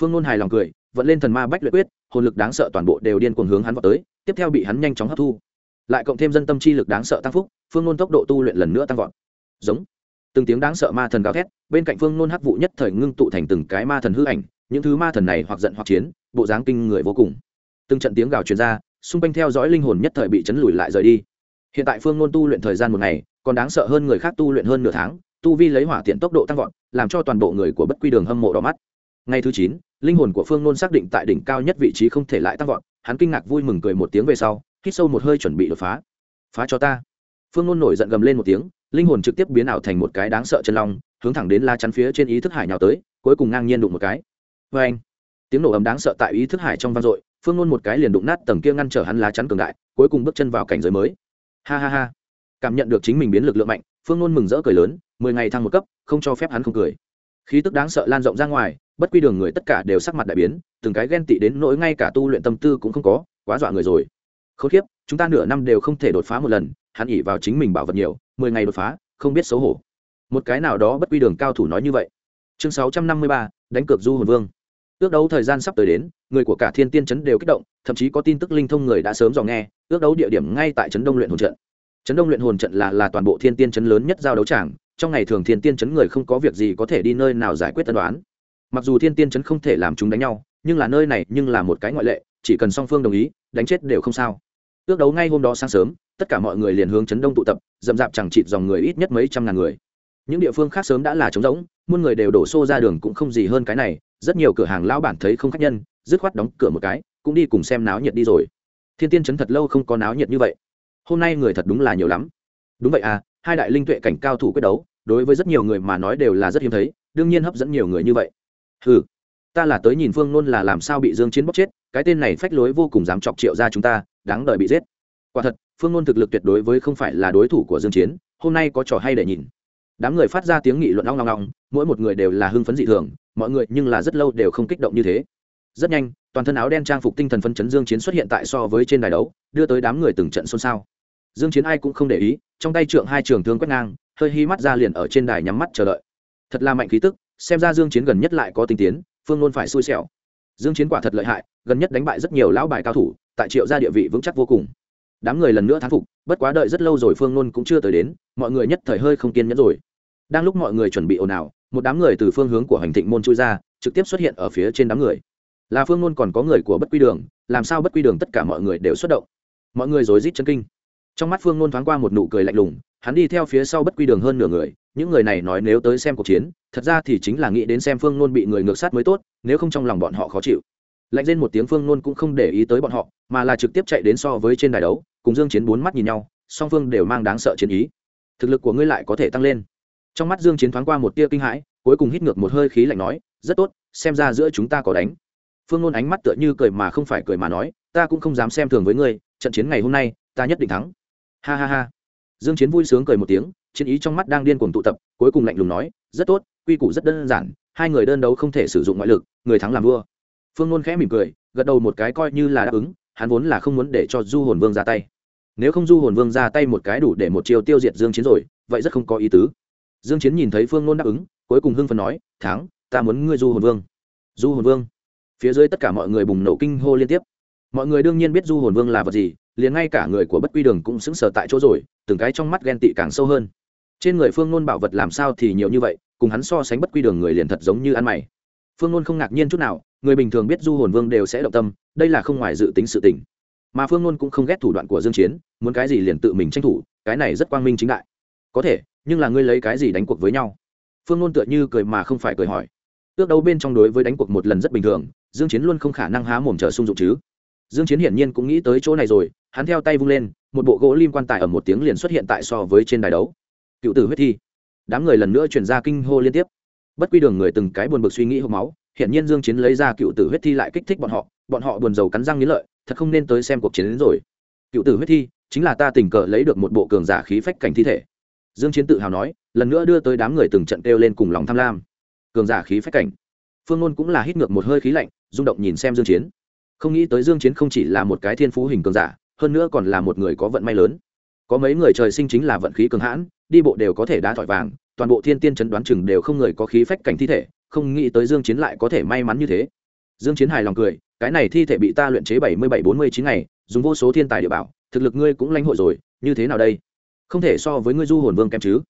phương ngôn hài lòng cười, vận lên thần ma bách luyện quyết, hồn lực đáng sợ toàn bộ đều điên cuồng hướng hắn vào tới, tiếp theo bị hắn nhanh chóng hấp thu. Lại cộng thêm dân tâm chi lực đáng sợ tăng phúc, phương ngôn tốc độ tu luyện lần nữa tăng vọt. Giống. Từng tiếng đáng sợ ma thần gào thét, bên cạnh phương ngôn hắc vụ nhất thời ngưng tụ thành từng cái ma thần hư ảnh, những thứ ma thần này hoặc giận hoặc chiến, bộ dáng kinh người vô cùng. Từng trận tiếng gào truyền ra, xung quanh theo dõi linh hồn nhất thời bị chấn lùi lại rời đi. Hiện tại phương ngôn tu luyện thời gian một ngày, còn đáng sợ hơn người khác tu luyện hơn nửa tháng, tu vi lấy hỏa tiện tốc độ tăng vọt, làm cho toàn bộ người của bất quy đường hâm mộ đỏ mắt ngày thứ chín, linh hồn của phương nôn xác định tại đỉnh cao nhất vị trí không thể lại tăng vọt, hắn kinh ngạc vui mừng cười một tiếng về sau, hít sâu một hơi chuẩn bị đột phá. Phá cho ta. Phương nôn nổi giận gầm lên một tiếng, linh hồn trực tiếp biến ảo thành một cái đáng sợ chân long, hướng thẳng đến la chắn phía trên ý thức hải nhào tới, cuối cùng ngang nhiên đụng một cái. Vê anh, tiếng nổ ấm đáng sợ tại ý thức hải trong vang dội, phương nôn một cái liền đụng nát tầng kia ngăn trở hắn lá chắn cường đại, cuối cùng bước chân vào cảnh giới mới. Ha ha ha. Cảm nhận được chính mình biến lực lượng mạnh, phương nôn mừng rỡ cười lớn, mười ngày thăng một cấp, không cho phép hắn không cười. Khí tức đáng sợ lan rộng ra ngoài bất quy đường người tất cả đều sắc mặt đại biến, từng cái ghen tị đến nỗi ngay cả tu luyện tâm tư cũng không có, quá dọa người rồi. Không khiếp chúng ta nửa năm đều không thể đột phá một lần, hắn ỉ vào chính mình bảo vật nhiều, mười ngày đột phá, không biết xấu hổ. Một cái nào đó bất quy đường cao thủ nói như vậy. Chương sáu trăm năm mươi ba, đánh cược du hồn vương. Ước đấu thời gian sắp tới đến, người của cả thiên tiên chấn đều kích động, thậm chí có tin tức linh thông người đã sớm dò nghe, ước đấu địa điểm ngay tại trấn đông luyện hồn trận. Trấn đông luyện hồn trận là là toàn bộ thiên tiên chấn lớn nhất giao đấu tràng, trong ngày thường thiên tiên chấn người không có việc gì có thể đi nơi nào giải quyết tân đoán mặc dù thiên tiên trấn không thể làm chúng đánh nhau, nhưng là nơi này nhưng là một cái ngoại lệ, chỉ cần song phương đồng ý, đánh chết đều không sao. Ước đấu ngay hôm đó sáng sớm, tất cả mọi người liền hướng chấn đông tụ tập, dậm dạp chẳng chịt dòng người ít nhất mấy trăm ngàn người. Những địa phương khác sớm đã là trống rỗng, muôn người đều đổ xô ra đường cũng không gì hơn cái này, rất nhiều cửa hàng lão bản thấy không khách nhân, dứt khoát đóng cửa một cái, cũng đi cùng xem náo nhiệt đi rồi. Thiên tiên chấn thật lâu không có náo nhiệt như vậy. Hôm nay người thật đúng là nhiều lắm. Đúng vậy à hai đại linh tuệ cảnh cao thủ quyết đấu, đối với rất nhiều người mà nói đều là rất hiếm thấy, đương nhiên hấp dẫn nhiều người như vậy ừ ta là tới nhìn phương nôn là làm sao bị dương chiến bóc chết, cái tên này phách lối vô cùng dám chọc triệu ra chúng ta, đáng đợi bị giết. Quả thật, phương nôn thực lực tuyệt đối với không phải là đối thủ của dương chiến, hôm nay có trò hay để nhìn. Đám người phát ra tiếng nghị luận long long long mỗi một người đều là hưng phấn dị thường, mọi người nhưng là rất lâu đều không kích động như thế. Rất nhanh, toàn thân áo đen trang phục tinh thần phân chấn dương chiến xuất hiện tại so với trên đài đấu, đưa tới đám người từng trận xôn xao. Dương chiến ai cũng không để ý, trong tay trượng hai trường thương quét ngang, hơi hi mắt ra liền ở trên đài nhắm mắt chờ đợi. Thật là mạnh khí tức xem ra dương chiến gần nhất lại có tinh tiến, phương luôn phải xui xẻo. Dương chiến quả thật lợi hại, gần nhất đánh bại rất nhiều lão bài cao thủ, tại triệu gia địa vị vững chắc vô cùng. Đám người lần nữa thán phục, bất quá đợi rất lâu rồi phương luôn cũng chưa tới đến, mọi người nhất thời hơi không kiên nhẫn rồi. Đang lúc mọi người chuẩn bị ồn ào, một đám người từ phương hướng của hành thịnh môn chui ra, trực tiếp xuất hiện ở phía trên đám người. Là phương luôn còn có người của bất quy đường, làm sao bất quy đường tất cả mọi người đều xuất động? Mọi người rối rít chân kinh. Trong mắt phương luôn thoáng qua một nụ cười lạnh lùng, hắn đi theo phía sau bất quy đường hơn nửa người những người này nói nếu tới xem cuộc chiến, thật ra thì chính là nghĩ đến xem phương nôn bị người ngược sát mới tốt, nếu không trong lòng bọn họ khó chịu. Lạnh lên một tiếng phương nôn cũng không để ý tới bọn họ, mà là trực tiếp chạy đến so với trên đài đấu, cùng dương chiến bốn mắt nhìn nhau, song phương đều mang đáng sợ chiến ý. Thực lực của ngươi lại có thể tăng lên. Trong mắt dương chiến thoáng qua một tia kinh hãi, cuối cùng hít ngược một hơi khí lạnh nói, rất tốt, xem ra giữa chúng ta có đánh. Phương nôn ánh mắt tựa như cười mà không phải cười mà nói, ta cũng không dám xem thường với ngươi, trận chiến ngày hôm nay, ta nhất định thắng. Ha ha ha. Dương chiến vui sướng cười một tiếng chiến ý trong mắt đang điên cuồng tụ tập, cuối cùng lạnh lùng nói, rất tốt, quy củ rất đơn giản, hai người đơn đấu không thể sử dụng ngoại lực, người thắng làm vua. Phương nôn khẽ mỉm cười, gật đầu một cái coi như là đáp ứng, hắn vốn là không muốn để cho du hồn vương ra tay. Nếu không du hồn vương ra tay một cái đủ để một chiều tiêu diệt dương chiến rồi, vậy rất không có ý tứ. Dương chiến nhìn thấy phương nôn đáp ứng, cuối cùng hưng phấn nói, thắng, ta muốn ngươi du hồn vương. Du hồn vương? Phía dưới tất cả mọi người bùng nổ kinh hô liên tiếp. Mọi người đương nhiên biết du hồn vương là vật gì, liền ngay cả người của bất quy đường cũng sững sờ tại chỗ rồi, từng cái trong mắt ghen tị càng sâu hơn trên người phương nôn bảo vật làm sao thì nhiều như vậy, cùng hắn so sánh bất quy đường người liền thật giống như ăn mày. Phương nôn không ngạc nhiên chút nào, người bình thường biết du hồn vương đều sẽ động tâm, đây là không ngoài dự tính sự tình. Mà phương nôn cũng không ghét thủ đoạn của dương chiến, muốn cái gì liền tự mình tranh thủ, cái này rất quang minh chính đại. Có thể, nhưng là ngươi lấy cái gì đánh cuộc với nhau? Phương nôn tựa như cười mà không phải cười hỏi. Ước đấu bên trong đối với đánh cuộc một lần rất bình thường, dương chiến luôn không khả năng há mồm chờ sung dụng chứ. Dương chiến hiển nhiên cũng nghĩ tới chỗ này rồi, hắn theo tay vung lên, một bộ gỗ lim quan tài ở một tiếng liền xuất hiện tại so với trên đài đấu cựu tử huyết thi. Đám người lần nữa truyền ra kinh hô liên tiếp. Bất quy đường người từng cái buồn bực suy nghĩ hộp máu Hiện nhiên dương chiến lấy ra cựu tử huyết thi lại kích thích bọn họ bọn họ buồn rầu cắn răng nghiến lợi, thật không nên tới xem cuộc chiến đến rồi. Cựu tử huyết thi chính là ta tình cờ lấy được một bộ cường giả khí phách cảnh thi thể. Dương chiến tự hào nói, lần nữa đưa tới đám người từng trận kêu lên cùng lòng tham lam. Cường giả khí phách cảnh. Phương ngôn cũng là hít ngược một hơi khí lạnh, rung động nhìn xem dương chiến. Không nghĩ tới dương chiến không chỉ là một cái thiên phú hình cường giả, hơn nữa còn là một người có vận may lớn. Có mấy người trời sinh chính là vận khí cường hãn đi bộ đều có thể đá thỏi vàng, toàn bộ thiên tiên chấn đoán chừng đều không người có khí phách cảnh thi thể, không nghĩ tới dương chiến lại có thể may mắn như thế. Dương chiến hài lòng cười, cái này thi thể bị ta luyện chế bảy mươi bảy bốn mươi chín ngày, dùng vô số thiên tài địa bảo, thực lực ngươi cũng lãnh hội rồi, như thế nào đây? Không thể so với ngươi du hồn vương kém chứ.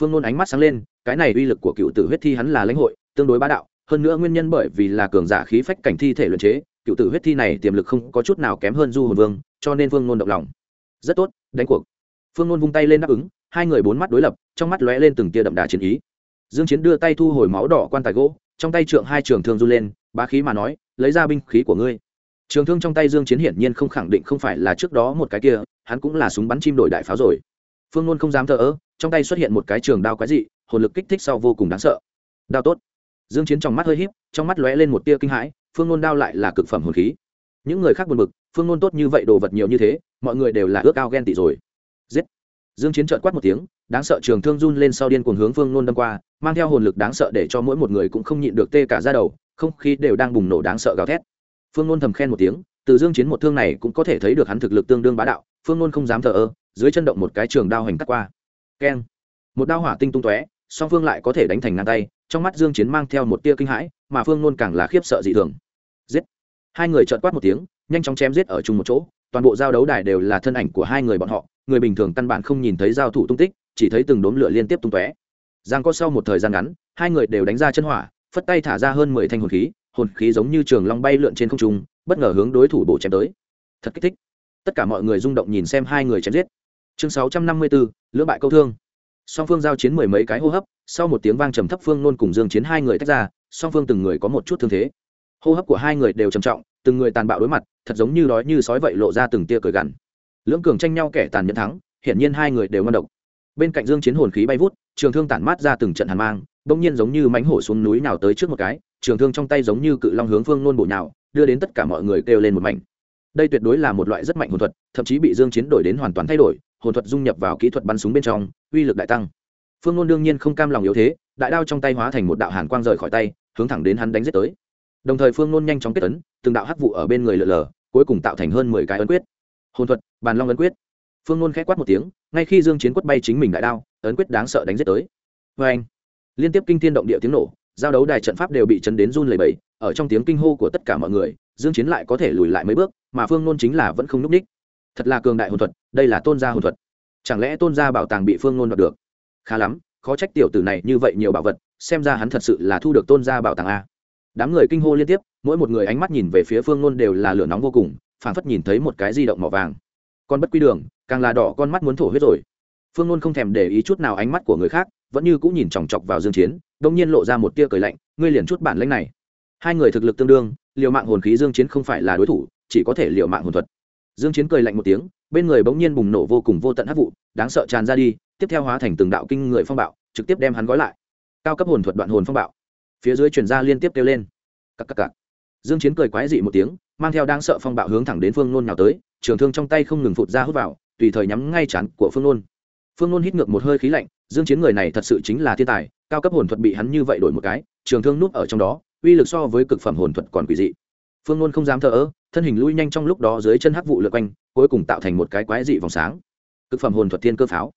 Phương nôn ánh mắt sáng lên, cái này uy lực của cựu tử huyết thi hắn là lãnh hội, tương đối bá đạo, hơn nữa nguyên nhân bởi vì là cường giả khí phách cảnh thi thể luyện chế, cựu tử huyết thi này tiềm lực không có chút nào kém hơn du hồn vương, cho nên phương nôn động lòng. Rất tốt, đánh cuộc. Phương nôn vung tay lên đáp ứng hai người bốn mắt đối lập, trong mắt lóe lên từng tia đậm đà chiến ý. Dương chiến đưa tay thu hồi máu đỏ quan tài gỗ, trong tay trượng hai trường thương du lên, bá khí mà nói, lấy ra binh khí của ngươi. Trường thương trong tay dương chiến hiển nhiên không khẳng định không phải là trước đó một cái kia, hắn cũng là súng bắn chim đổi đại pháo rồi. Phương luôn không dám thờ ơ, trong tay xuất hiện một cái trường đao quái dị, hồn lực kích thích sau vô cùng đáng sợ. Đao tốt. Dương chiến trong mắt hơi híp, trong mắt lóe lên một tia kinh hãi, phương luôn đao lại là cực phẩm hồn khí. Những người khác buồn bực, phương luôn tốt như vậy đồ vật nhiều như thế, mọi người đều là ước ao ghen tị rồi. Giết dương chiến trợn quát một tiếng, đáng sợ trường thương run lên sau điên cuồng hướng phương nôn đâm qua, mang theo hồn lực đáng sợ để cho mỗi một người cũng không nhịn được tê cả da đầu, không khí đều đang bùng nổ đáng sợ gào thét. Phương nôn thầm khen một tiếng, từ dương chiến một thương này cũng có thể thấy được hắn thực lực tương đương bá đạo, phương nôn không dám thờ ơ, dưới chân động một cái trường đao hành cắt qua. Keng. Một đao hỏa tinh tung tóe, song phương lại có thể đánh thành ngang tay, trong mắt dương chiến mang theo một tia kinh hãi, mà phương nôn càng là khiếp sợ dị thường. Giết. Hai người trợn quát một tiếng, nhanh chóng chém giết ở chung một chỗ, toàn bộ giao đấu đài đều là thân ảnh của hai người bọn họ người bình thường căn bản không nhìn thấy giao thủ tung tích, chỉ thấy từng đốm lửa liên tiếp tung tóe. Giang có sau một thời gian ngắn, hai người đều đánh ra chân hỏa, phất tay thả ra hơn mười thanh hồn khí hồn khí giống như trường long bay lượn trên không trung, bất ngờ hướng đối thủ bổ chém tới. Thật kích thích. Tất cả mọi người rung động nhìn xem hai người chém giết. Chương sáu trăm năm mươi bốn lưỡng bại câu thương. Song phương giao chiến mười mấy cái hô hấp, sau một tiếng vang trầm thấp phương nôn cùng dương chiến hai người tách ra, song phương từng người có một chút thương thế. Hô hấp của hai người đều trầm trọng, từng người tàn bạo đối mặt, thật giống như đói như sói vậy lộ ra từng tia cười gằn lưỡng cường tranh nhau kẻ tàn nhẫn thắng, hiển nhiên hai người đều ngon độc. Bên cạnh dương chiến hồn khí bay vút, trường thương tản mát ra từng trận hàn mang, bỗng nhiên giống như mánh hổ xuống núi nào tới trước một cái, trường thương trong tay giống như cự long hướng phương nôn bộ nhào, đưa đến tất cả mọi người kêu lên một mảnh. Đây tuyệt đối là một loại rất mạnh hồn thuật, thậm chí bị dương chiến đổi đến hoàn toàn thay đổi, hồn thuật dung nhập vào kỹ thuật bắn súng bên trong, uy lực đại tăng. Phương nôn đương nhiên không cam lòng yếu thế, đại đao trong tay hóa thành một đạo hàn quang rời khỏi tay, hướng thẳng đến hắn đánh giết tới. Đồng thời phương nôn nhanh chóng kết ấn, từng đạo hắc vụ ở bên người lờ lờ cuối cùng tạo thành hơn mười cái ấn quyết hồn thuật, bàn long ấn quyết. Phương nôn khẽ quát một tiếng, ngay khi dương chiến quất bay chính mình đại đao, ấn quyết đáng sợ đánh giết tới. Vê anh, liên tiếp kinh thiên động địa tiếng nổ, giao đấu đài trận pháp đều bị chấn đến run lẩy bẩy, ở trong tiếng kinh hô của tất cả mọi người, dương chiến lại có thể lùi lại mấy bước, mà phương nôn chính là vẫn không núp ních. thật là cường đại hồn thuật, đây là tôn gia hồn thuật. Chẳng lẽ tôn gia bảo tàng bị phương nôn đoạt được? Khá lắm, khó trách tiểu tử này như vậy nhiều bảo vật, xem ra hắn thật sự là thu được tôn gia bảo tàng a. Đám người kinh hô liên tiếp, mỗi một người ánh mắt nhìn về phía phương nôn đều là lửa nóng vô cùng phảng phất nhìn thấy một cái di động màu vàng. Con bất quy đường, càng là đỏ con mắt muốn thổ huyết rồi. Phương Luân không thèm để ý chút nào ánh mắt của người khác, vẫn như cũng nhìn chòng chọc vào dương chiến đông nhiên lộ ra một tia cười lạnh, ngươi liền chút bản lĩnh này. Hai người thực lực tương đương, liều mạng hồn khí dương chiến không phải là đối thủ, chỉ có thể liều mạng hồn thuật. Dương chiến cười lạnh một tiếng, bên người bỗng nhiên bùng nổ vô cùng vô tận hắc vụ, đáng sợ tràn ra đi, tiếp theo hóa thành từng đạo kinh người phong bạo, trực tiếp đem hắn gói lại. Cao cấp hồn thuật đoạn hồn phong bạo. Phía dưới truyền ra liên tiếp kêu lên. Các các các dương chiến cười quái dị một tiếng, mang theo đang sợ phong bạo hướng thẳng đến phương nôn nhào tới, trường thương trong tay không ngừng phụt ra hút vào, tùy thời nhắm ngay chắn của phương nôn. Phương nôn hít ngược một hơi khí lạnh, dương chiến người này thật sự chính là thiên tài, cao cấp hồn thuật bị hắn như vậy đổi một cái, trường thương núp ở trong đó, uy lực so với cực phẩm hồn thuật còn quỷ dị. Phương nôn không dám thở ơ, thân hình lui nhanh trong lúc đó dưới chân hắc vụ lượn quanh, cuối cùng tạo thành một cái quái dị vòng sáng. Cực phẩm hồn thuật thiên cơ pháo.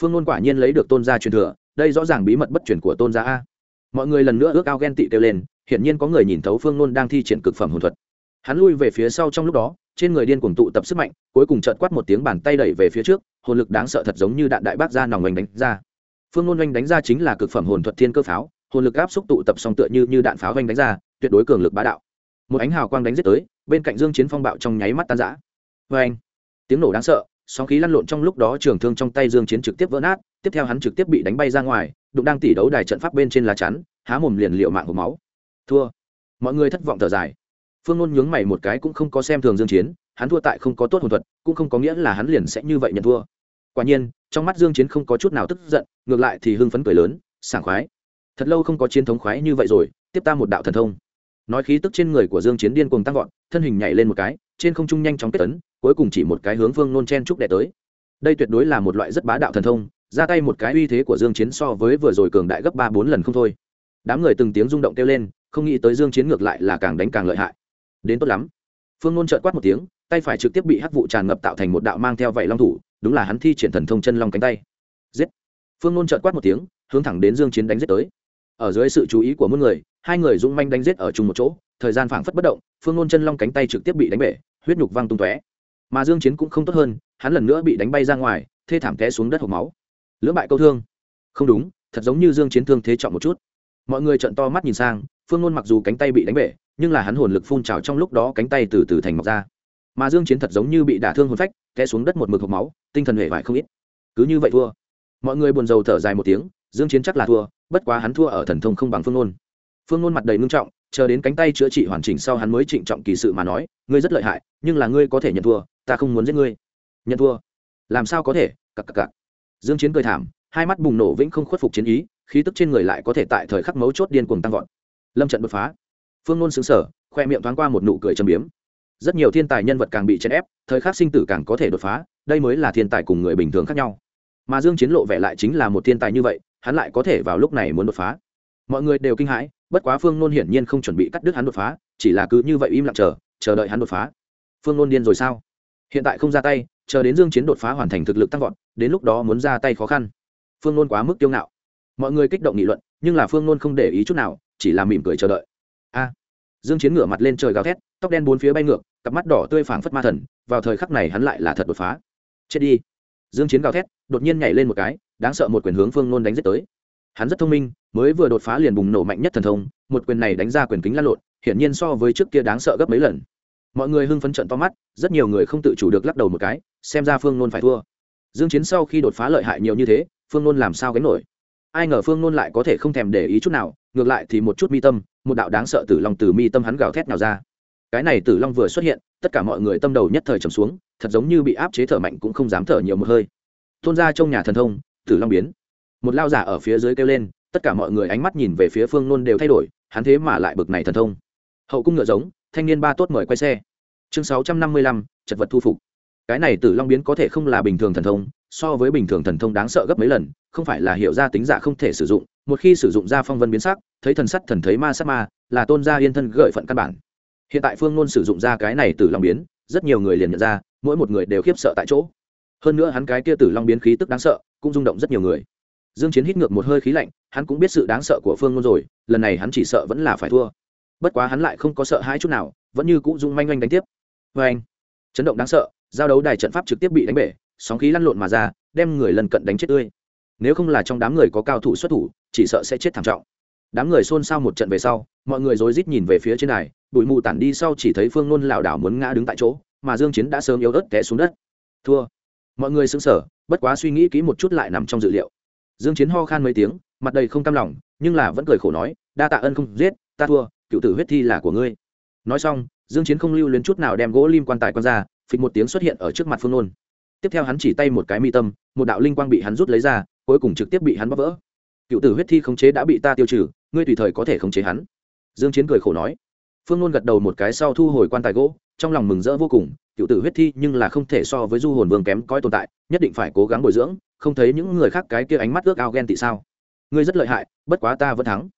Phương nôn quả nhiên lấy được tôn gia truyền thừa, đây rõ ràng bí mật bất chuyển của tôn gia a. Mọi người lần nữa ước ao ghen tị kêu lên hiển nhiên có người nhìn thấu phương nôn đang thi triển cực phẩm hồn thuật. Hắn lui về phía sau trong lúc đó, trên người điên cuồng tụ tập sức mạnh, cuối cùng trợn quát một tiếng bàn tay đẩy về phía trước, hồn lực đáng sợ thật giống như đạn đại bác ra nòng oanh đánh ra. Phương nôn oanh đánh ra chính là cực phẩm hồn thuật thiên cơ pháo, hồn lực áp xúc tụ tập song tựa như như đạn pháo oanh đánh ra, tuyệt đối cường lực bá đạo. Một ánh hào quang đánh giết tới, bên cạnh dương chiến phong bạo trong nháy mắt tan rã. Vê anh tiếng nổ đáng sợ, sóng khí lăn lộn trong lúc đó trường thương trong tay dương chiến trực tiếp vỡ nát, tiếp theo hắn trực tiếp bị đánh bay ra ngoài, đụng đang tỉ đấu đài trận pháp bên trên lá chắn, há mồm liền liệu mạng hộp máu thua. Mọi người thất vọng thở dài. Phương ngôn nhướng mày một cái cũng không có xem thường dương chiến, hắn thua tại không có tốt hồn thuật, cũng không có nghĩa là hắn liền sẽ như vậy nhận thua. Quả nhiên, trong mắt dương chiến không có chút nào tức giận, ngược lại thì hưng phấn cười lớn, sảng khoái. Thật lâu không có chiến thống khoái như vậy rồi, tiếp ta một đạo thần thông. Nói khí tức trên người của dương chiến điên cuồng tăng vọt, thân hình nhảy lên một cái, trên không trung nhanh chóng kết tấn, cuối cùng chỉ một cái hướng phương nôn chen trúc đè tới. Đây tuyệt đối là một loại rất bá đạo thần thông, ra tay một cái uy thế của dương chiến so với vừa rồi cường đại gấp ba bốn lần không thôi. Đám người từng tiếng rung động kêu lên không nghĩ tới dương chiến ngược lại là càng đánh càng lợi hại. Đến tốt lắm. Phương nôn trợn quát một tiếng, tay phải trực tiếp bị hắc vụ tràn ngập tạo thành một đạo mang theo vảy long thủ, đúng là hắn thi triển thần thông chân long cánh tay. Giết. Phương nôn trợn quát một tiếng, hướng thẳng đến dương chiến đánh giết tới. Ở dưới sự chú ý của muôn người, hai người dũng manh đánh giết ở chung một chỗ, thời gian phảng phất bất động, phương nôn chân long cánh tay trực tiếp bị đánh bể, huyết nhục văng tung tóe. Mà dương chiến cũng không tốt hơn, hắn lần nữa bị đánh bay ra ngoài, thê thảm té xuống đất hộc máu. Lưỡng bại câu thương. Không đúng, thật giống như dương chiến thương thế trọng một chút. Mọi người trợn to mắt nhìn sang phương nôn mặc dù cánh tay bị đánh bể, nhưng là hắn hồn lực phun trào trong lúc đó cánh tay từ từ thành mọc ra. Mà dương chiến thật giống như bị đả thương hồn phách, té xuống đất một mực hộc máu, tinh thần hề vải không ít. Cứ như vậy thua. Mọi người buồn rầu thở dài một tiếng, dương chiến chắc là thua, bất quá hắn thua ở thần thông không bằng phương nôn. Phương nôn mặt đầy ngưng trọng, chờ đến cánh tay chữa trị hoàn chỉnh sau hắn mới trịnh trọng kỳ sự mà nói, ngươi rất lợi hại, nhưng là ngươi có thể nhận thua, ta không muốn giết ngươi. Nhận thua? Làm sao có thể? Cặc cặc cặc. Dương chiến cười thảm, hai mắt bùng nổ vĩnh không khuất phục chiến ý, khí tức trên người lại có thể tại thời khắc mấu chốt điên cuồng tăng vọt lâm trận đột phá. Phương nôn xứng sở khoe miệng thoáng qua một nụ cười trầm biếm. Rất nhiều thiên tài nhân vật càng bị chèn ép, thời khắc sinh tử càng có thể đột phá, đây mới là thiên tài cùng người bình thường khác nhau. Mà dương chiến lộ vẻ lại chính là một thiên tài như vậy, hắn lại có thể vào lúc này muốn đột phá. Mọi người đều kinh hãi, bất quá phương nôn hiển nhiên không chuẩn bị cắt đứt hắn đột phá, chỉ là cứ như vậy im lặng chờ chờ đợi hắn đột phá. Phương nôn điên rồi sao? Hiện tại không ra tay, chờ đến dương chiến đột phá hoàn thành thực lực tăng vọt, đến lúc đó muốn ra tay khó khăn. Phương nôn quá mức tiêu ngạo. Mọi người kích động nghị luận nhưng là phương nôn không để ý chút nào, chỉ là mỉm cười chờ đợi. A. Dương chiến ngửa mặt lên trời gào thét, tóc đen bốn phía bay ngược, cặp mắt đỏ tươi phảng phất ma thần, vào thời khắc này hắn lại là thật đột phá. Chết đi. Dương chiến gào thét, đột nhiên nhảy lên một cái, đáng sợ một quyền hướng phương nôn đánh giết tới. Hắn rất thông minh, mới vừa đột phá liền bùng nổ mạnh nhất thần thông, một quyền này đánh ra quyền kính lăn lộn, hiển nhiên so với trước kia đáng sợ gấp mấy lần. Mọi người hưng phấn trận to mắt, rất nhiều người không tự chủ được lắc đầu một cái, xem ra phương nôn phải thua. Dương chiến sau khi đột phá lợi hại nhiều như thế, phương nôn làm sao gánh nổi? Ai ngờ phương nôn lại có thể không thèm để ý chút nào, ngược lại thì một chút mi tâm, một đạo đáng sợ tử long từ mi tâm hắn gào thét nào ra. Cái này tử long vừa xuất hiện, tất cả mọi người tâm đầu nhất thời trầm xuống, thật giống như bị áp chế thở mạnh cũng không dám thở nhiều một hơi. Tôn ra trong nhà thần thông, tử long biến. Một lao giả ở phía dưới kêu lên, tất cả mọi người ánh mắt nhìn về phía phương nôn đều thay đổi, hắn thế mà lại bực này thần thông. Hậu cung ngựa giống, thanh niên ba tốt mời quay xe. Chương sáu trăm năm mươi lăm, chật vật thu phục. Cái này tử long biến có thể không là bình thường thần thông so với bình thường thần thông đáng sợ gấp mấy lần, không phải là hiểu ra tính giả không thể sử dụng, một khi sử dụng ra phong vân biến sắc, thấy thần sắt thần thấy ma sát ma, là tôn gia yên thân gợi phận căn bản. Hiện tại phương ngôn sử dụng ra cái này tử long biến, rất nhiều người liền nhận ra, mỗi một người đều khiếp sợ tại chỗ. Hơn nữa hắn cái kia tử long biến khí tức đáng sợ, cũng rung động rất nhiều người. Dương chiến hít ngược một hơi khí lạnh, hắn cũng biết sự đáng sợ của phương ngôn rồi, lần này hắn chỉ sợ vẫn là phải thua. Bất quá hắn lại không có sợ hãi chút nào, vẫn như cũ dung manh manh đánh tiếp. Với anh chấn động đáng sợ, giao đấu đài trận pháp trực tiếp bị đánh bể sóng khí lăn lộn mà ra, đem người lần cận đánh chết tươi. Nếu không là trong đám người có cao thủ xuất thủ, chỉ sợ sẽ chết thảm trọng. Đám người xôn xao một trận về sau, mọi người rối rít nhìn về phía trên này bụi mù tản đi sau chỉ thấy phương nôn lảo đảo muốn ngã đứng tại chỗ, mà dương chiến đã sớm yếu ớt té xuống đất. Thua. Mọi người sững sờ, bất quá suy nghĩ kỹ một chút lại nằm trong dự liệu. Dương chiến ho khan mấy tiếng, mặt đầy không cam lòng, nhưng là vẫn cười khổ nói, đa tạ ân không giết, ta thua, cựu tử huyết thi là của ngươi. Nói xong, dương chiến không lưu luyến chút nào đem gỗ lim quan tài quan ra, phịch một tiếng xuất hiện ở trước mặt phương nôn tiếp theo hắn chỉ tay một cái mi tâm, một đạo linh quang bị hắn rút lấy ra, cuối cùng trực tiếp bị hắn bóc vỡ. Cựu tử huyết thi khống chế đã bị ta tiêu trừ, ngươi tùy thời có thể khống chế hắn. Dương chiến cười khổ nói. Phương nôn gật đầu một cái sau thu hồi quan tài gỗ, trong lòng mừng rỡ vô cùng, cựu tử huyết thi nhưng là không thể so với du hồn vương kém coi tồn tại, nhất định phải cố gắng bồi dưỡng, không thấy những người khác cái kia ánh mắt ước ao ghen tị sao. Ngươi rất lợi hại, bất quá ta vẫn thắng.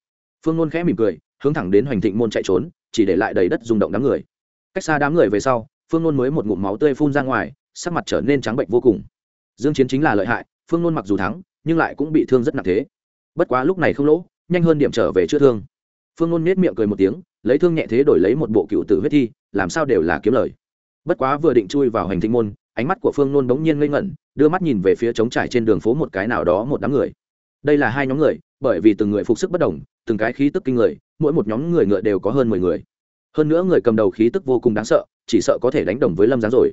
Phương nôn khẽ mỉm cười, hướng thẳng đến hoành thịnh môn chạy trốn, chỉ để lại đầy đất rung động đám người. Cách xa đám người về sau, phương nôn mới một ngụm máu tươi phun ra ngoài sắc mặt trở nên trắng bệnh vô cùng. Dương chiến chính là lợi hại, phương nôn mặc dù thắng, nhưng lại cũng bị thương rất nặng thế. Bất quá lúc này không lỗ, nhanh hơn điểm trở về chữa thương. Phương nôn nết miệng cười một tiếng, lấy thương nhẹ thế đổi lấy một bộ cựu tử huyết thi, làm sao đều là kiếm lời. Bất quá vừa định chui vào hành tinh môn, ánh mắt của phương nôn bỗng nhiên ngây ngẩn, đưa mắt nhìn về phía trống trải trên đường phố một cái nào đó một đám người. Đây là hai nhóm người, bởi vì từng người phục sức bất đồng, từng cái khí tức kinh người, mỗi một nhóm người ngựa đều có hơn mười người. Hơn nữa người cầm đầu khí tức vô cùng đáng sợ, chỉ sợ có thể đánh đồng với lâm giáng rồi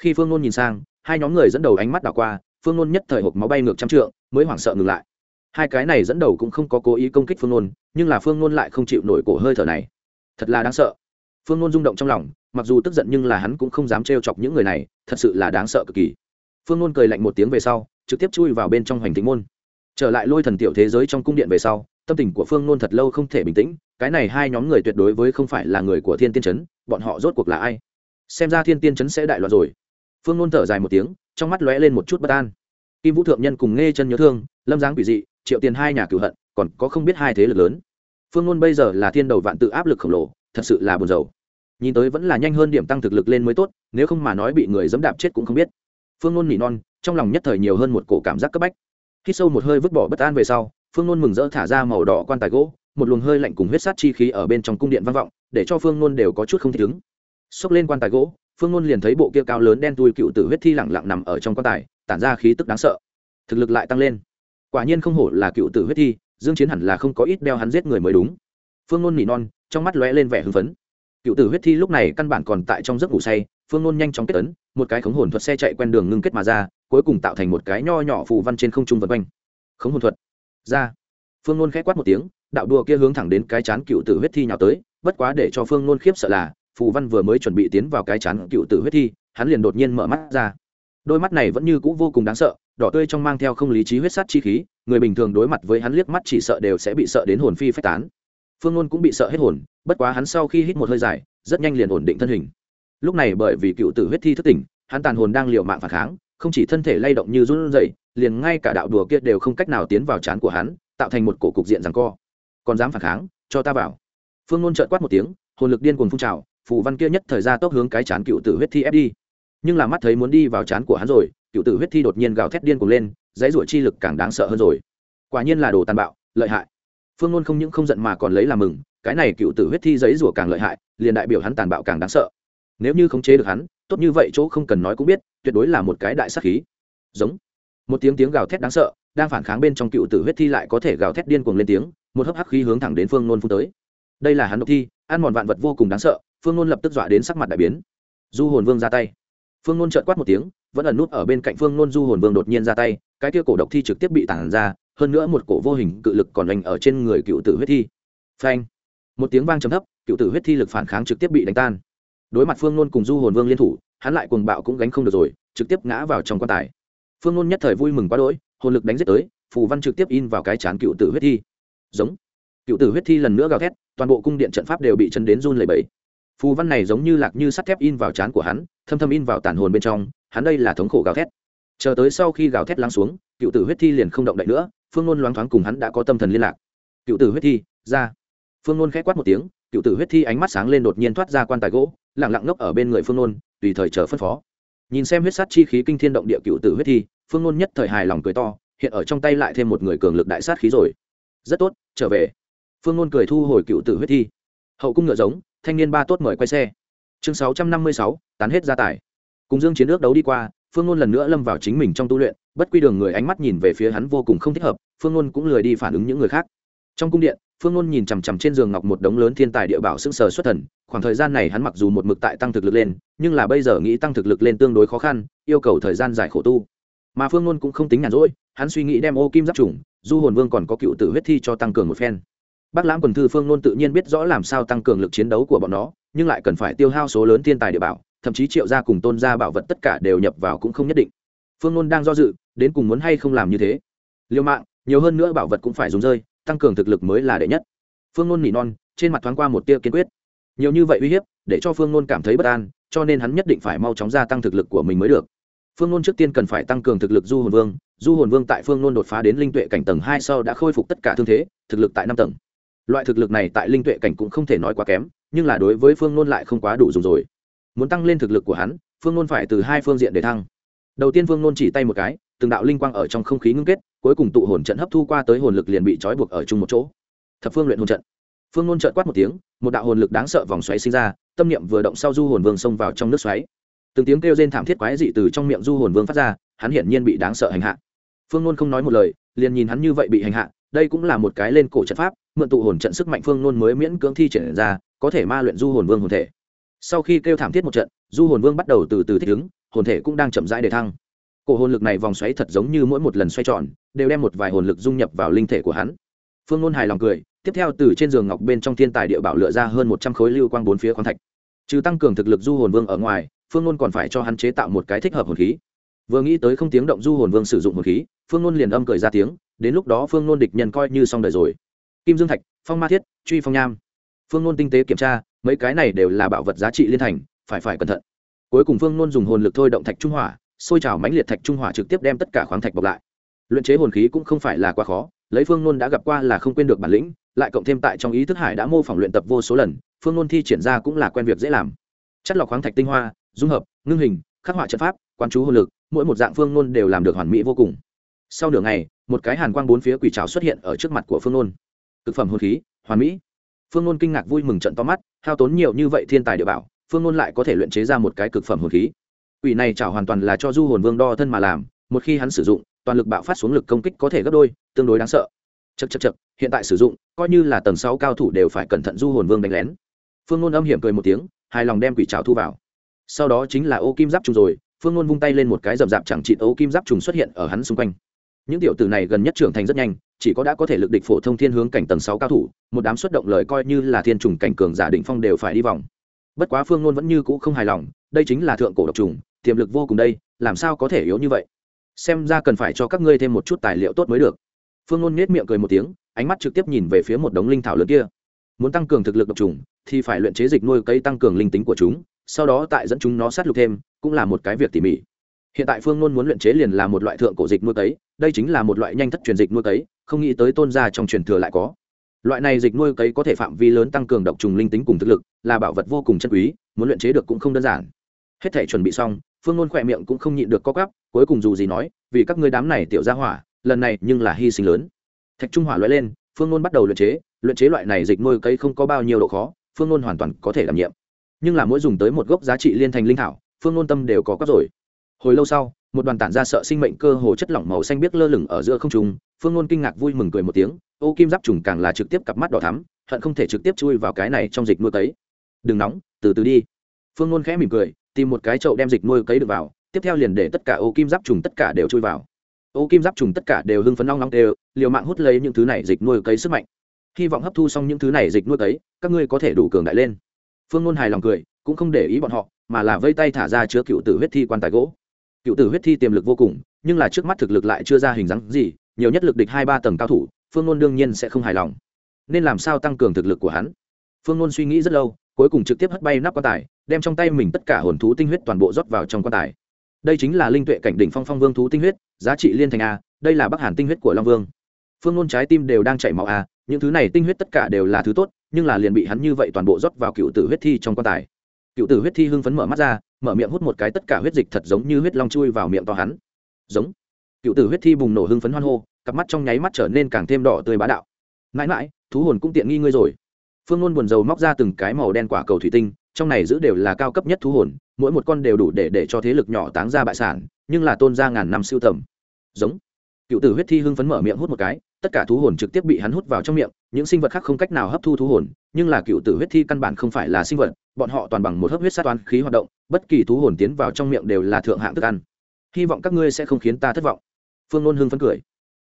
khi phương nôn nhìn sang, hai nhóm người dẫn đầu ánh mắt đảo qua, phương nôn nhất thời hộp máu bay ngược trăm trượng, mới hoảng sợ ngừng lại. Hai cái này dẫn đầu cũng không có cố ý công kích phương nôn, nhưng là phương nôn lại không chịu nổi cổ hơi thở này. Thật là đáng sợ. Phương nôn rung động trong lòng, mặc dù tức giận nhưng là hắn cũng không dám trêu chọc những người này, thật sự là đáng sợ cực kỳ. Phương nôn cười lạnh một tiếng về sau, trực tiếp chui vào bên trong hoành thính môn. Trở lại lôi thần tiểu thế giới trong cung điện về sau, tâm tình của phương nôn thật lâu không thể bình tĩnh, cái này hai nhóm người tuyệt đối với không phải là người của thiên tiên trấn bọn họ rốt cuộc là ai? Xem ra thiên tiên trấn sẽ đại loạn rồi phương nôn thở dài một tiếng, trong mắt lóe lên một chút bất an. Kim vũ thượng nhân cùng nghe chân nhớ thương, lâm giáng quỷ dị, triệu tiền hai nhà cửu hận, còn có không biết hai thế lực lớn. Phương nôn bây giờ là thiên đầu vạn tự áp lực khổng lồ, thật sự là buồn rầu. Nhìn tới vẫn là nhanh hơn điểm tăng thực lực lên mới tốt, nếu không mà nói bị người dẫm đạp chết cũng không biết. Phương nôn nỉ non, trong lòng nhất thời nhiều hơn một cổ cảm giác cấp bách. Khi sâu một hơi vứt bỏ bất an về sau, phương nôn mừng rỡ thả ra màu đỏ quan tài gỗ, một luồng hơi lạnh cùng huyết sát chi khí ở bên trong cung điện vang vọng, để cho phương nôn đều có chút không thích ứng. Xốc lên quan tài gỗ phương ngôn liền thấy bộ kia cao lớn đen tui cựu tử huyết thi lẳng lặng nằm ở trong quan tài, tản ra khí tức đáng sợ. Thực lực lại tăng lên. Quả nhiên không hổ là cựu tử huyết thi, dương chiến hẳn là không có ít đeo hắn giết người mới đúng. Phương ngôn nỉ non, trong mắt lóe lên vẻ hưng phấn. Cựu tử huyết thi lúc này căn bản còn tại trong giấc ngủ say, phương ngôn nhanh chóng kết ấn, một cái khống hồn thuật xe chạy quen đường ngưng kết mà ra, cuối cùng tạo thành một cái nho nhỏ phù văn trên không trung vân quanh. Khống hồn thuật. Ra. Phương ngôn khẽ quát một tiếng, đạo đùa kia hướng thẳng đến cái chán cựu tử huyết thi nhào tới, bất quá để cho phương ngôn khiếp sợ là phù văn vừa mới chuẩn bị tiến vào cái chán cựu tử huyết thi, hắn liền đột nhiên mở mắt ra. Đôi mắt này vẫn như c ũ vô cùng đáng sợ, đỏ tươi trong mang theo không lý trí huyết sắt chi khí, người bình thường đối mặt với hắn liếc mắt chỉ sợ đều sẽ bị sợ đến hồn phi phách tán. Phương ngôn cũng bị sợ hết hồn, bất quá hắn sau khi hít một hơi dài, rất nhanh liền ổn định thân hình. Lúc này bởi vì cựu tử huyết thi thất tỉnh, hắn tàn hồn đang l mạng phản kháng, không chỉ thân thể lay động như run rẩy, liền ngay cả đạo đùa kia đều không cách nào tiến vào trán của hắn, tạo thành một cổ cục diện rằng co. Còn dám phản kháng, cho ta vào. Phương ngôn chợt quát một tiếng, hồn lực điên cuồng phun trào phù văn kia nhất thời ra tốc hướng cái chán cựu tử huyết thi ép đi. Nhưng là mắt thấy muốn đi vào chán của hắn rồi, cựu tử huyết thi đột nhiên gào thét điên cuồng lên, dãy ruổi chi lực càng đáng sợ hơn rồi. Quả nhiên là đồ tàn bạo, lợi hại. Phương luôn không những không giận mà còn lấy làm mừng, cái này cựu tử huyết thi giấy rủa càng lợi hại, liền đại biểu hắn tàn bạo càng đáng sợ. Nếu như khống chế được hắn, tốt như vậy chỗ không cần nói cũng biết, tuyệt đối là một cái đại sắc khí. Giống. Một tiếng tiếng gào thét đáng sợ, đang phản kháng bên trong cựu tử huyết thi lại có thể gào thét điên cuồng lên tiếng, một hấp hắc khí hướng thẳng đến phương nôn phun tới. Đây là hắn độc thi, ăn mòn vạn vật vô cùng đáng sợ phương nôn lập tức dọa đến sắc mặt đại biến. Du hồn vương ra tay. Phương nôn trợn quát một tiếng, vẫn ẩn nút ở bên cạnh phương nôn du hồn vương đột nhiên ra tay, cái kia cổ độc thi trực tiếp bị tản ra, hơn nữa một cổ vô hình cự lực còn lành ở trên người cựu tử huyết thi. Phanh. Một tiếng vang trầm thấp, cựu tử huyết thi lực phản kháng trực tiếp bị đánh tan. Đối mặt phương nôn cùng du hồn vương liên thủ, hắn lại cuồng bạo cũng gánh không được rồi, trực tiếp ngã vào trong quan tài. Phương nôn nhất thời vui mừng quá đỗi, hồn lực đánh giết tới, phù văn trực tiếp in vào cái chán cựu tử huyết thi. Giống. Cựu tử huyết thi lần nữa gào thét, toàn bộ cung điện trận pháp đều bị chân đến run lẩy bẩy phù văn này giống như lạc như sắt thép in vào trán của hắn, thâm thâm in vào tàn hồn bên trong, hắn đây là thống khổ gào thét. Chờ tới sau khi gào thét lắng xuống, cựu tử huyết thi liền không động đậy nữa, phương nôn loáng thoáng cùng hắn đã có tâm thần liên lạc. Cựu tử huyết thi, ra. Phương nôn k h á quát một tiếng, cựu tử huyết thi ánh mắt sáng lên đột nhiên thoát ra quan tài gỗ lẳng lặng ngốc ở bên người phương nôn, tùy thời chờ phân phó. Nhìn xem huyết sát chi khí kinh thiên động địa cựu tử huyết thi, phương nôn nhất thời hài lòng cười to, hiện ở trong tay lại thêm một người cường lực đại sát khí rồi. Rất tốt, trở về. Phương nôn cười thu hồi cựu tử huyết thi. Hậu cung ngựa giống thanh niên ba tốt mời quay xe. Chương sáu trăm năm mươi sáu, tán hết gia tài. Cùng dương chiến ước đấu đi qua, phương ngôn lần nữa lâm vào chính mình trong tu luyện, bất quy đường người ánh mắt nhìn về phía hắn vô cùng không thích hợp, phương ngôn cũng lười đi phản ứng những người khác. Trong cung điện, phương ngôn nhìn chằm chằm trên giường ngọc một đống lớn thiên tài địa bảo sững sờ xuất thần, khoảng thời gian này hắn mặc dù một mực tại tăng thực lực lên, nhưng là bây giờ nghĩ tăng thực lực lên tương đối khó khăn, yêu cầu thời gian dài khổ tu. Mà phương ngôn cũng không tính nhàn rỗi, hắn suy nghĩ đem ô kim giáp trùng du hồn vương còn có cựu tử huyết thi cho tăng cường một phen bác lãm quần thư phương nôn tự nhiên biết rõ làm sao tăng cường lực chiến đấu của bọn nó, nhưng lại cần phải tiêu hao số lớn thiên tài địa bảo, thậm chí triệu gia cùng tôn gia bảo vật tất cả đều nhập vào cũng không nhất định. Phương nôn đang do dự, đến cùng muốn hay không làm như thế. Liệu mạng, nhiều hơn nữa bảo vật cũng phải dùng rơi, tăng cường thực lực mới là đệ nhất. Phương nôn nỉ non, trên mặt thoáng qua một tia kiên quyết. Nhiều như vậy uy hiếp, để cho phương nôn cảm thấy bất an, cho nên hắn nhất định phải mau chóng gia tăng thực lực của mình mới được. Phương nôn trước tiên cần phải tăng cường thực lực du hồn vương, du hồn vương tại phương nôn đột phá đến linh tuệ cảnh tầng hai sau đã khôi phục tất cả thương thế, thực lực tại năm tầng loại thực lực này tại linh tuệ cảnh cũng không thể nói quá kém, nhưng là đối với phương nôn lại không quá đủ dùng rồi. Muốn tăng lên thực lực của hắn, phương nôn phải từ hai phương diện để thăng. Đầu tiên phương nôn chỉ tay một cái, từng đạo linh quang ở trong không khí ngưng kết, cuối cùng tụ hồn trận hấp thu qua tới hồn lực liền bị trói buộc ở chung một chỗ. Thập phương luyện hồn trận. Phương nôn trợn quát một tiếng, một đạo hồn lực đáng sợ vòng xoáy sinh ra, tâm niệm vừa động sau du hồn vương xông vào trong nước xoáy. Từng tiếng kêu rên thảm thiết quái dị từ trong miệng du hồn vương phát ra, hắn hiển nhiên bị đáng sợ hành hạ. Phương nôn không nói một lời, liền nhìn hắn như vậy bị hành hạ đây cũng là một cái lên cổ trận pháp, mượn tụ hồn trận sức mạnh phương nôn mới miễn cưỡng thi triển ra, có thể ma luyện du hồn vương hồn thể. Sau khi kêu thảm thiết một trận, du hồn vương bắt đầu từ từ thích ứng, hồn thể cũng đang chậm rãi để thăng. Cổ hồn lực này vòng xoáy thật giống như mỗi một lần xoay tròn, đều đem một vài hồn lực dung nhập vào linh thể của hắn. Phương nôn hài lòng cười, tiếp theo từ trên giường ngọc bên trong thiên tài địa bảo lựa ra hơn một trăm khối lưu quang bốn phía khoáng thạch. Trừ tăng cường thực lực du hồn vương ở ngoài, phương nôn còn phải cho hắn chế tạo một cái thích hợp hồn khí. Vừa nghĩ tới không tiếng động du hồn vương sử dụng hồn khí, phương nôn liền âm cười ra tiếng đến lúc đó phương nôn địch nhân coi như xong đời rồi. Kim dương thạch, phong ma thiết, truy phong nham. Phương nôn tinh tế kiểm tra, mấy cái này đều là bảo vật giá trị liên thành, phải phải cẩn thận. Cuối cùng phương nôn dùng hồn lực thôi động thạch trung hỏa, xôi trào mãnh liệt thạch trung hỏa trực tiếp đem tất cả khoáng thạch bọc lại. Luyện chế hồn khí cũng không phải là quá khó, lấy phương nôn đã gặp qua là không quên được bản lĩnh, lại cộng thêm tại trong ý thức hải đã mô phỏng luyện tập vô số lần, phương nôn thi triển ra cũng là quen việc dễ làm. Chất lọc khoáng thạch tinh hoa, dung hợp, ngưng hình, khắc họa trận pháp quan chú hồn lực, mỗi một dạng phương nôn đều làm được hoàn mỹ vô cùng. Sau nửa ngày một cái hàn quang bốn phía quỷ trào xuất hiện ở trước mặt của phương nôn. Cực phẩm hồn khí, hoàn mỹ. Phương ngôn kinh ngạc vui mừng trận to mắt, hao tốn nhiều như vậy thiên tài địa bảo, phương ngôn lại có thể luyện chế ra một cái cực phẩm hồn khí. Quỷ này chảo hoàn toàn là cho du hồn vương đo thân mà làm, một khi hắn sử dụng, toàn lực bạo phát xuống lực công kích có thể gấp đôi, tương đối đáng sợ. Chật chật chật hiện tại sử dụng, coi như là tầng sáu cao thủ đều phải cẩn thận du hồn vương đánh lén. Phương ngôn âm hiểm cười một tiếng, hài lòng đem quỷ trào thu vào. Sau đó chính là ô kim giáp trùng rồi, phương ngôn vung tay lên một cái rậm rạp chẳng trị ô kim giáp trùng xuất hiện ở hắn xung quanh những tiểu tử này gần nhất trưởng thành rất nhanh, chỉ có đã có thể lực địch phổ thông thiên hướng cảnh tầng sáu cao thủ, một đám xuất động lời coi như là thiên trùng cảnh cường giả định phong đều phải đi vòng. Bất quá phương ngôn vẫn như cũ không hài lòng, đây chính là thượng cổ độc trùng, tiềm lực vô cùng đây, làm sao có thể yếu như vậy? Xem ra cần phải cho các ngươi thêm một chút tài liệu tốt mới được. Phương ngôn nết miệng cười một tiếng, ánh mắt trực tiếp nhìn về phía một đống linh thảo lớn kia. Muốn tăng cường thực lực độc trùng, thì phải luyện chế dịch nuôi cây tăng cường linh tính của chúng, sau đó tại dẫn chúng nó sát lục thêm, cũng là một cái việc tỉ mỉ. Hiện tại phương ngôn muốn luyện chế liền là một loại thượng cổ dịch nuôi cấy đây chính là một loại nhanh thất truyền dịch nuôi cấy, không nghĩ tới tôn gia trong truyền thừa lại có. Loại này dịch nuôi cấy có thể phạm vi lớn tăng cường độc trùng linh tính cùng thực lực, là bảo vật vô cùng chân quý, muốn luyện chế được cũng không đơn giản. Hết thể chuẩn bị xong, phương ngôn khỏe miệng cũng không nhịn được co cắp cuối cùng dù gì nói, vì các ngươi đám này tiểu ra hỏa, lần này nhưng là hy sinh lớn. Thạch trung hỏa loại lên, phương ngôn bắt đầu luyện chế luyện chế loại này dịch nuôi cây không có bao nhiêu độ khó, phương ngôn hoàn toàn có thể đảm nhiệm. Nhưng là mỗi dùng tới một gốc giá trị liên thành linh thảo, phương ngôn tâm đều có cấp rồi. Hồi lâu sau một đoàn tản ra sợ sinh mệnh cơ hồ chất lỏng màu xanh biếc lơ lửng ở giữa không trung, phương ngôn kinh ngạc vui mừng cười một tiếng, ô kim giáp trùng càng là trực tiếp cặp mắt đỏ thắm, hận không thể trực tiếp chui vào cái này trong dịch nuôi cấy. Đừng nóng, từ từ đi. Phương ngôn khẽ mỉm cười, tìm một cái chậu đem dịch nuôi cấy được vào, tiếp theo liền để tất cả ô kim giáp trùng tất cả đều chui vào. Ô kim giáp trùng tất cả đều hưng phấn long long đều, liều mạng hút lấy những thứ này dịch nuôi cấy sức mạnh. Hy vọng hấp thu xong những thứ này dịch nuôi cấy, các ngươi có thể đủ cường đại lên. Phương ngôn hài lòng cười, cũng không để ý bọn họ, mà là vây tay thả ra chứa cựu tử huyết thi quan tài gỗ cựu tử huyết thi tiềm lực vô cùng, nhưng là trước mắt thực lực lại chưa ra hình dáng gì, nhiều nhất lực địch hai ba tầng cao thủ, phương ngôn đương nhiên sẽ không hài lòng. Nên làm sao tăng cường thực lực của hắn? Phương ngôn suy nghĩ rất lâu, cuối cùng trực tiếp hất bay nắp quan tài, đem trong tay mình tất cả hồn thú tinh huyết toàn bộ rót vào trong quan tài. Đây chính là linh tuệ cảnh đỉnh phong phong vương thú tinh huyết, giá trị liên thành a, đây là bắc hàn tinh huyết của long vương. Phương ngôn trái tim đều đang chảy máu a, những thứ này tinh huyết tất cả đều là thứ tốt, nhưng là liền bị hắn như vậy toàn bộ rót vào cựu tử huyết thi trong quan tài. Cựu tử huyết thi hưng phấn mở mắt ra mở miệng hút một cái tất cả huyết dịch thật giống như huyết long chui vào miệng to hắn. Giống. Cựu tử huyết thi bùng nổ hưng phấn hoan hô, cặp mắt trong nháy mắt trở nên càng thêm đỏ tươi bá đạo. Mãi mãi, thú hồn cũng tiện nghi ngươi rồi. Phương ngôn buồn rầu móc ra từng cái màu đen quả cầu thủy tinh, trong này giữ đều là cao cấp nhất thú hồn, mỗi một con đều đủ để để cho thế lực nhỏ táng ra bại sản, nhưng là tôn ra ngàn năm siêu tầm. Giống. Cựu tử huyết thi hưng phấn mở miệng hút một cái tất cả thú hồn trực tiếp bị hắn hút vào trong miệng, những sinh vật khác không cách nào hấp thu thú hồn, nhưng là cựu tử huyết thi căn bản không phải là sinh vật, bọn họ toàn bằng một hấp huyết sát toán khí hoạt động, bất kỳ thú hồn tiến vào trong miệng đều là thượng hạng thức ăn. Hy vọng các ngươi sẽ không khiến ta thất vọng. Phương nôn hưng phấn cười.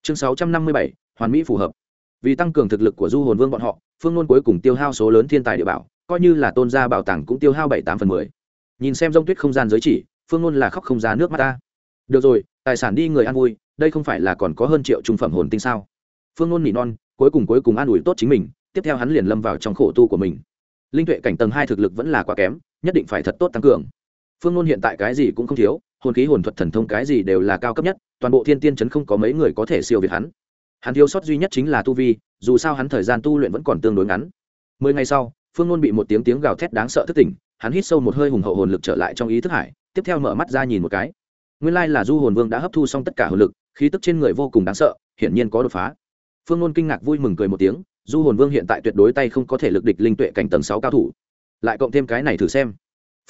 Chương sáu trăm năm mươi bảy, hoàn mỹ phù hợp. Vì tăng cường thực lực của du hồn vương bọn họ, phương nôn cuối cùng tiêu hao số lớn thiên tài địa bảo, coi như là tôn gia bảo tàng cũng tiêu hao bảy tám phần mười. Nhìn xem rông tuyết không gian giới chỉ, phương nôn là khóc không ra nước mắt ta. Được rồi, tài sản đi người ăn vui, đây không phải là còn có hơn triệu trung phẩm hồn tinh sao? Phương nôn nỉ non, cuối cùng cuối cùng an ủi tốt chính mình, tiếp theo hắn liền lâm vào trong khổ tu của mình. Linh tuệ cảnh tầng hai thực lực vẫn là quá kém, nhất định phải thật tốt tăng cường. Phương nôn hiện tại cái gì cũng không thiếu, hồn khí hồn thuật thần thông cái gì đều là cao cấp nhất, toàn bộ thiên tiên chấn không có mấy người có thể siêu việt hắn. Hắn thiếu sót duy nhất chính là tu vi, dù sao hắn thời gian tu luyện vẫn còn tương đối ngắn. Mười ngày sau, phương nôn bị một tiếng tiếng gào thét đáng sợ thất tỉnh, hắn hít sâu một hơi hùng hậu hồn lực trở lại trong ý thức hải, tiếp theo mở mắt ra nhìn một cái. Nguyên lai là du hồn vương đã hấp thu xong tất cả hồn lực, khí tức trên người vô cùng đáng sợ, hiển nhiên có đột phá phương Luân kinh ngạc vui mừng cười một tiếng, du hồn vương hiện tại tuyệt đối tay không có thể lực địch linh tuệ cảnh tầng sáu cao thủ. Lại cộng thêm cái này thử xem.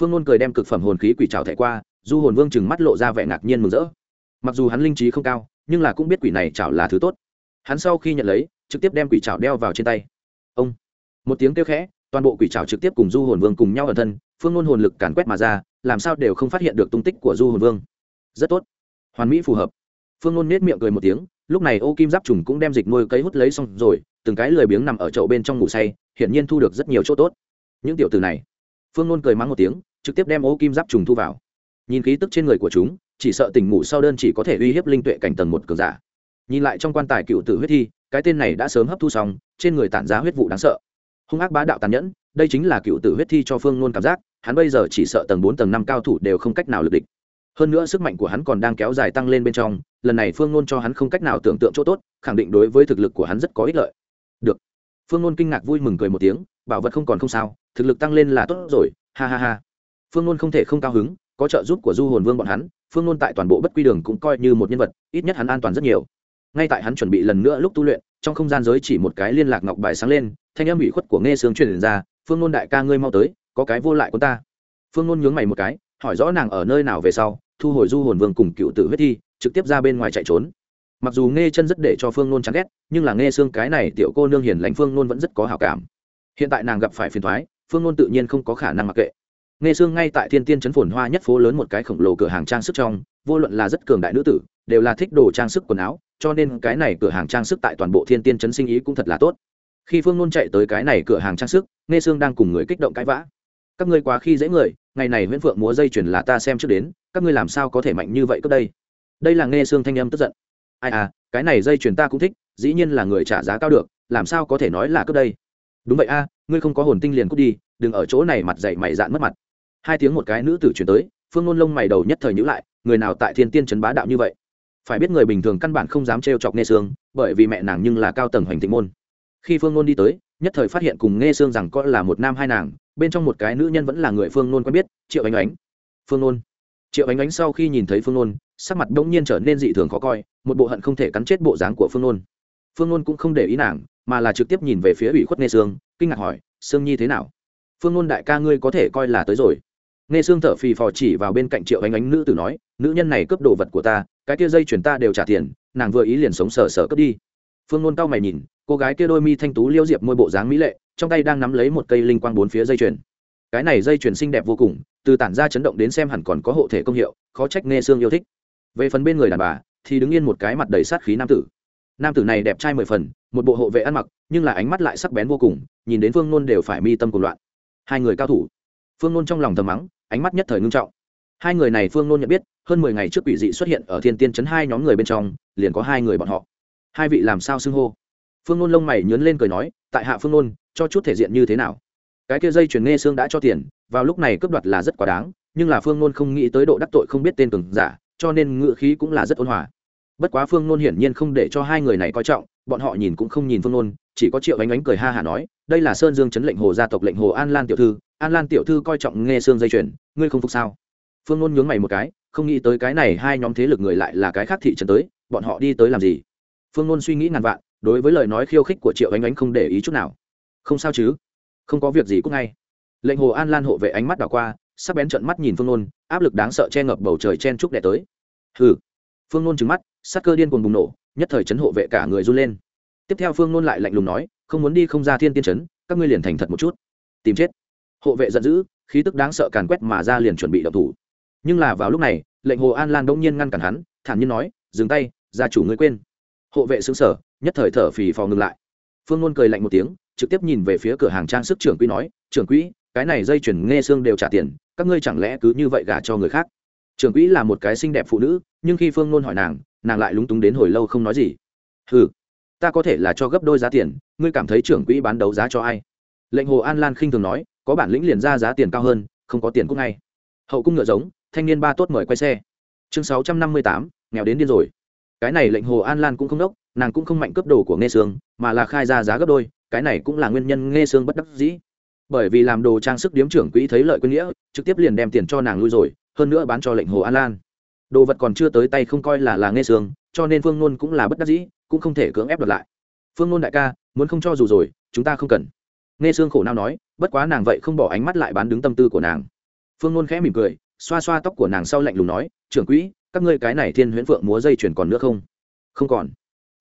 Phương Luân cười đem cực phẩm hồn khí quỷ trào thẻ qua, du hồn vương chừng mắt lộ ra vẻ ngạc nhiên mừng rỡ. Mặc dù hắn linh trí không cao, nhưng là cũng biết quỷ này chảo là thứ tốt. Hắn sau khi nhận lấy, trực tiếp đem quỷ chảo đeo vào trên tay. Ông. Một tiếng kêu khẽ, toàn bộ quỷ chảo trực tiếp cùng du hồn vương cùng nhau ẩn thân, phương ngôn hồn lực càn quét mà ra, làm sao đều không phát hiện được tung tích của du hồn vương. Rất tốt. Hoàn mỹ phù hợp. Phương ngôn nết miệng cười một tiếng lúc này ô kim giáp trùng cũng đem dịch nuôi cấy hút lấy xong rồi, từng cái lười biếng nằm ở chậu bên trong ngủ say, hiển nhiên thu được rất nhiều chỗ tốt. Những tiểu từ này, phương nôn cười mắng một tiếng, trực tiếp đem ô kim giáp trùng thu vào. Nhìn khí tức trên người của chúng, chỉ sợ tỉnh ngủ sau đơn chỉ có thể uy hiếp linh tuệ cảnh tầng một cường giả. Nhìn lại trong quan tài cựu tử huyết thi, cái tên này đã sớm hấp thu xong, trên người tản ra huyết vụ đáng sợ. Hung ác bá đạo tàn nhẫn, đây chính là cựu tử huyết thi cho phương nôn cảm giác, hắn bây giờ chỉ sợ tầng bốn, tầng năm cao thủ đều không cách nào lực địch hơn nữa sức mạnh của hắn còn đang kéo dài tăng lên bên trong, lần này phương ngôn cho hắn không cách nào tưởng tượng chỗ tốt, khẳng định đối với thực lực của hắn rất có ích lợi. Được. Phương ngôn kinh ngạc vui mừng cười một tiếng, bảo vật không còn không sao, thực lực tăng lên là tốt rồi, ha ha ha. Phương ngôn không thể không cao hứng, có trợ giúp của du hồn vương bọn hắn, phương ngôn tại toàn bộ bất quy đường cũng coi như một nhân vật, ít nhất hắn an toàn rất nhiều. Ngay tại hắn chuẩn bị lần nữa lúc tu luyện, trong không gian giới chỉ một cái liên lạc ngọc bài sáng lên, thanh âm ủy khuất của nghe sướng truyền ra, phương nôn đại ca ngươi mau tới, có cái vô lại của ta. Phương nôn nhướng mày một cái hỏi rõ nàng ở nơi nào về sau, thu hồi du hồn vương cùng cựu tử huyết thi, trực tiếp ra bên ngoài chạy trốn. Mặc dù nghe chân rất để cho phương nôn chán ghét, nhưng là nghe xương cái này tiểu cô nương hiền lãnh phương nôn vẫn rất có hào cảm. Hiện tại nàng gặp phải phiền thoái phương nôn tự nhiên không có khả năng mặc kệ. Nghe xương ngay tại thiên tiên trấn phồn hoa nhất phố lớn một cái khổng lồ cửa hàng trang sức trong, vô luận là rất cường đại nữ tử, đều là thích đồ trang sức quần áo, cho nên cái này cửa hàng trang sức tại toàn bộ thiên tiên trấn sinh ý cũng thật là tốt. Khi phương nôn chạy tới cái này cửa hàng trang sức nghe xương đang cùng người kích động cãi vã. Các ngươi quá khi dễ người ngày này nguyễn phượng múa dây chuyền là ta xem trước đến, các ngươi làm sao có thể mạnh như vậy cơ đây? Đây là nghe xương thanh âm tức giận. Ai à cái này dây chuyền ta cũng thích, dĩ nhiên là người trả giá cao được, làm sao có thể nói là cơ đây? Đúng vậy a, ngươi không có hồn tinh liền cút đi, đừng ở chỗ này mặt dậy mày dạn mất mặt. Hai tiếng một cái nữ tử chuyển tới, phương ngôn lông mày đầu nhất thời nhữ lại, người nào tại thiên tiên trấn bá đạo như vậy? Phải biết người bình thường căn bản không dám trêu chọc nghe xương bởi vì mẹ nàng nhưng là cao tầng hoành thịnh môn. Khi phương ngôn đi tới nhất thời phát hiện cùng nghe xương rằng có là một nam hai nàng, bên trong một cái nữ nhân vẫn là người phương nôn quen biết, triệu ánh ánh. Phương nôn. Triệu ánh ánh sau khi nhìn thấy phương nôn, sắc mặt bỗng nhiên trở nên dị thường khó coi, một bộ hận không thể cắn chết bộ dáng của phương nôn. Phương nôn cũng không để ý nàng, mà là trực tiếp nhìn về phía ủy khuất nghe sương kinh ngạc hỏi sương nhi thế nào? Phương nôn đại ca ngươi có thể coi là tới rồi. Nghe sương thở phì phò chỉ vào bên cạnh triệu ánh ánh nữ tử nói, nữ nhân này cướp đồ vật của ta, cái kia dây chuyển ta đều trả tiền, nàng vừa ý liền sống sờ sờ cướp đi. Phương nôn cao mày nhìn cô gái kia đôi mi thanh tú liêu diệp môi bộ dáng mỹ lệ, trong tay đang nắm lấy một cây linh quang bốn phía dây chuyền. Cái này dây chuyền xinh đẹp vô cùng, từ tản ra chấn động đến xem hẳn còn có hộ thể công hiệu, khó trách nghe xương yêu thích. Về phần bên người đàn bà, thì đứng yên một cái mặt đầy sát khí nam tử. Nam tử này đẹp trai mười phần, một bộ hộ vệ ăn mặc, nhưng là ánh mắt lại sắc bén vô cùng, nhìn đến phương nôn đều phải mi tâm cùng loạn. Hai người cao thủ. Phương nôn trong lòng thầm mắng, ánh mắt nhất thời ngưng trọng. Hai người này phương nôn nhận biết, hơn mười ngày trước quỷ dị xuất hiện ở thiên tiên chấn hai nhóm người bên trong, liền có hai người bọn họ. Hai vị làm sao xưng hô? Phương nôn lông mày nhớn lên cười nói, tại hạ phương nôn, cho chút thể diện như thế nào? Cái kia dây chuyền nghe xương đã cho tiền, vào lúc này cướp đoạt là rất quá đáng, nhưng là phương nôn không nghĩ tới độ đắc tội không biết tên cường giả, cho nên ngự khí cũng là rất ôn hòa. Bất quá phương nôn hiển nhiên không để cho hai người này coi trọng, bọn họ nhìn cũng không nhìn phương nôn, chỉ có triệu ánh ánh cười ha hả nói, đây là sơn dương chấn lệnh hồ gia tộc lệnh hồ an lan tiểu thư, an lan tiểu thư coi trọng nghe xương dây chuyền, ngươi không phục sao? Phương nôn nhướng mày một cái, không nghĩ tới cái này hai nhóm thế lực người lại là cái khác thị trấn tới, bọn họ đi tới làm gì? Phương nôn suy nghĩ ngàn vạn đối với lời nói khiêu khích của triệu ánh ánh không để ý chút nào. Không sao chứ? Không có việc gì cũng ngay. Lệnh hồ an lan hộ vệ ánh mắt đảo qua, sắc bén trận mắt nhìn phương nôn, áp lực đáng sợ che ngập bầu trời chen trúc đẻ tới. Hừ. Phương nôn trừng mắt, sắc cơ điên cuồng bùng nổ, nhất thời chấn hộ vệ cả người run lên. Tiếp theo phương nôn lại lạnh lùng nói, không muốn đi không ra thiên tiên chấn, các ngươi liền thành thật một chút. Tìm chết. Hộ vệ giận dữ, khí tức đáng sợ càn quét mà ra liền chuẩn bị đập thủ. Nhưng là vào lúc này, lệnh hồ an lan đông nhiên ngăn cản hắn, thản nhiên nói, dừng tay, gia chủ ngươi quên. Hộ vệ xứng sở nhất thời thở phì phò ngừng lại. Phương nôn cười lạnh một tiếng, trực tiếp nhìn về phía cửa hàng trang sức trưởng quỹ nói, trưởng quỹ, cái này dây chuyển nghe xương đều trả tiền, các ngươi chẳng lẽ cứ như vậy gả cho người khác? Trưởng quỹ là một cái xinh đẹp phụ nữ, nhưng khi phương nôn hỏi nàng nàng lại lúng túng đến hồi lâu không nói gì. Ừ ta có thể là cho gấp đôi giá tiền, ngươi cảm thấy trưởng quỹ bán đấu giá cho ai? Lệnh hồ an lan khinh thường nói, có bản lĩnh liền ra giá tiền cao hơn, không có tiền cũng ngay hậu cung ngựa giống, thanh niên ba tốt mời quay xe. Chương sáu trăm năm mươi tám, nghèo đến điên rồi cái này lệnh hồ an lan cũng không đốc, nàng cũng không mạnh cấp đồ của nghe sương, mà là khai ra giá gấp đôi, cái này cũng là nguyên nhân nghe sương bất đắc dĩ. Bởi vì làm đồ trang sức điếm trưởng quỹ thấy lợi quên nghĩa, trực tiếp liền đem tiền cho nàng lui rồi, hơn nữa bán cho lệnh hồ an lan. Đồ vật còn chưa tới tay không coi là là nghe sương, cho nên phương nôn cũng là bất đắc dĩ, cũng không thể cưỡng ép đợt lại. Phương nôn đại ca, muốn không cho dù rồi, chúng ta không cần. Nghe sương khổ nào nói, bất quá nàng vậy không bỏ ánh mắt lại bán đứng tâm tư của nàng. Phương nôn khẽ mỉm cười, xoa xoa tóc của nàng sau lạnh lùng nói, trưởng quỹ các ngươi cái này thiên huyễn phượng múa dây chuyền còn nữa không? Không còn.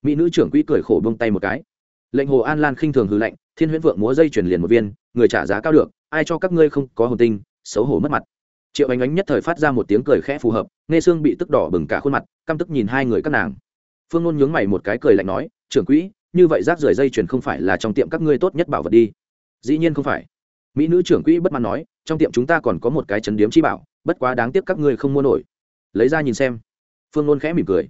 Mỹ nữ trưởng quỹ cười khổ bông tay một cái. Lệnh hồ an lan khinh thường hư lệnh thiên huyễn vượng múa dây chuyển liền một viên, người trả giá cao được, ai cho các ngươi không có hồn tinh, xấu hổ mất mặt. Triệu ánh ánh nhất thời phát ra một tiếng cười khẽ phù hợp nghe xương bị tức đỏ bừng cả khuôn mặt, căm tức nhìn hai người các nàng. Phương ngôn nhướng mày một cái cười lạnh nói, trưởng quỹ, như vậy rác rưởi dây chuyền không phải là trong tiệm các ngươi tốt nhất bảo vật đi. Dĩ nhiên không phải. Mỹ nữ trưởng quỹ bất mãn nói, trong tiệm chúng ta còn có một cái chấn điếm chi bảo, bất quá đáng tiếc các ngươi không mua nổi lấy ra nhìn xem. Phương nôn khẽ mỉm cười.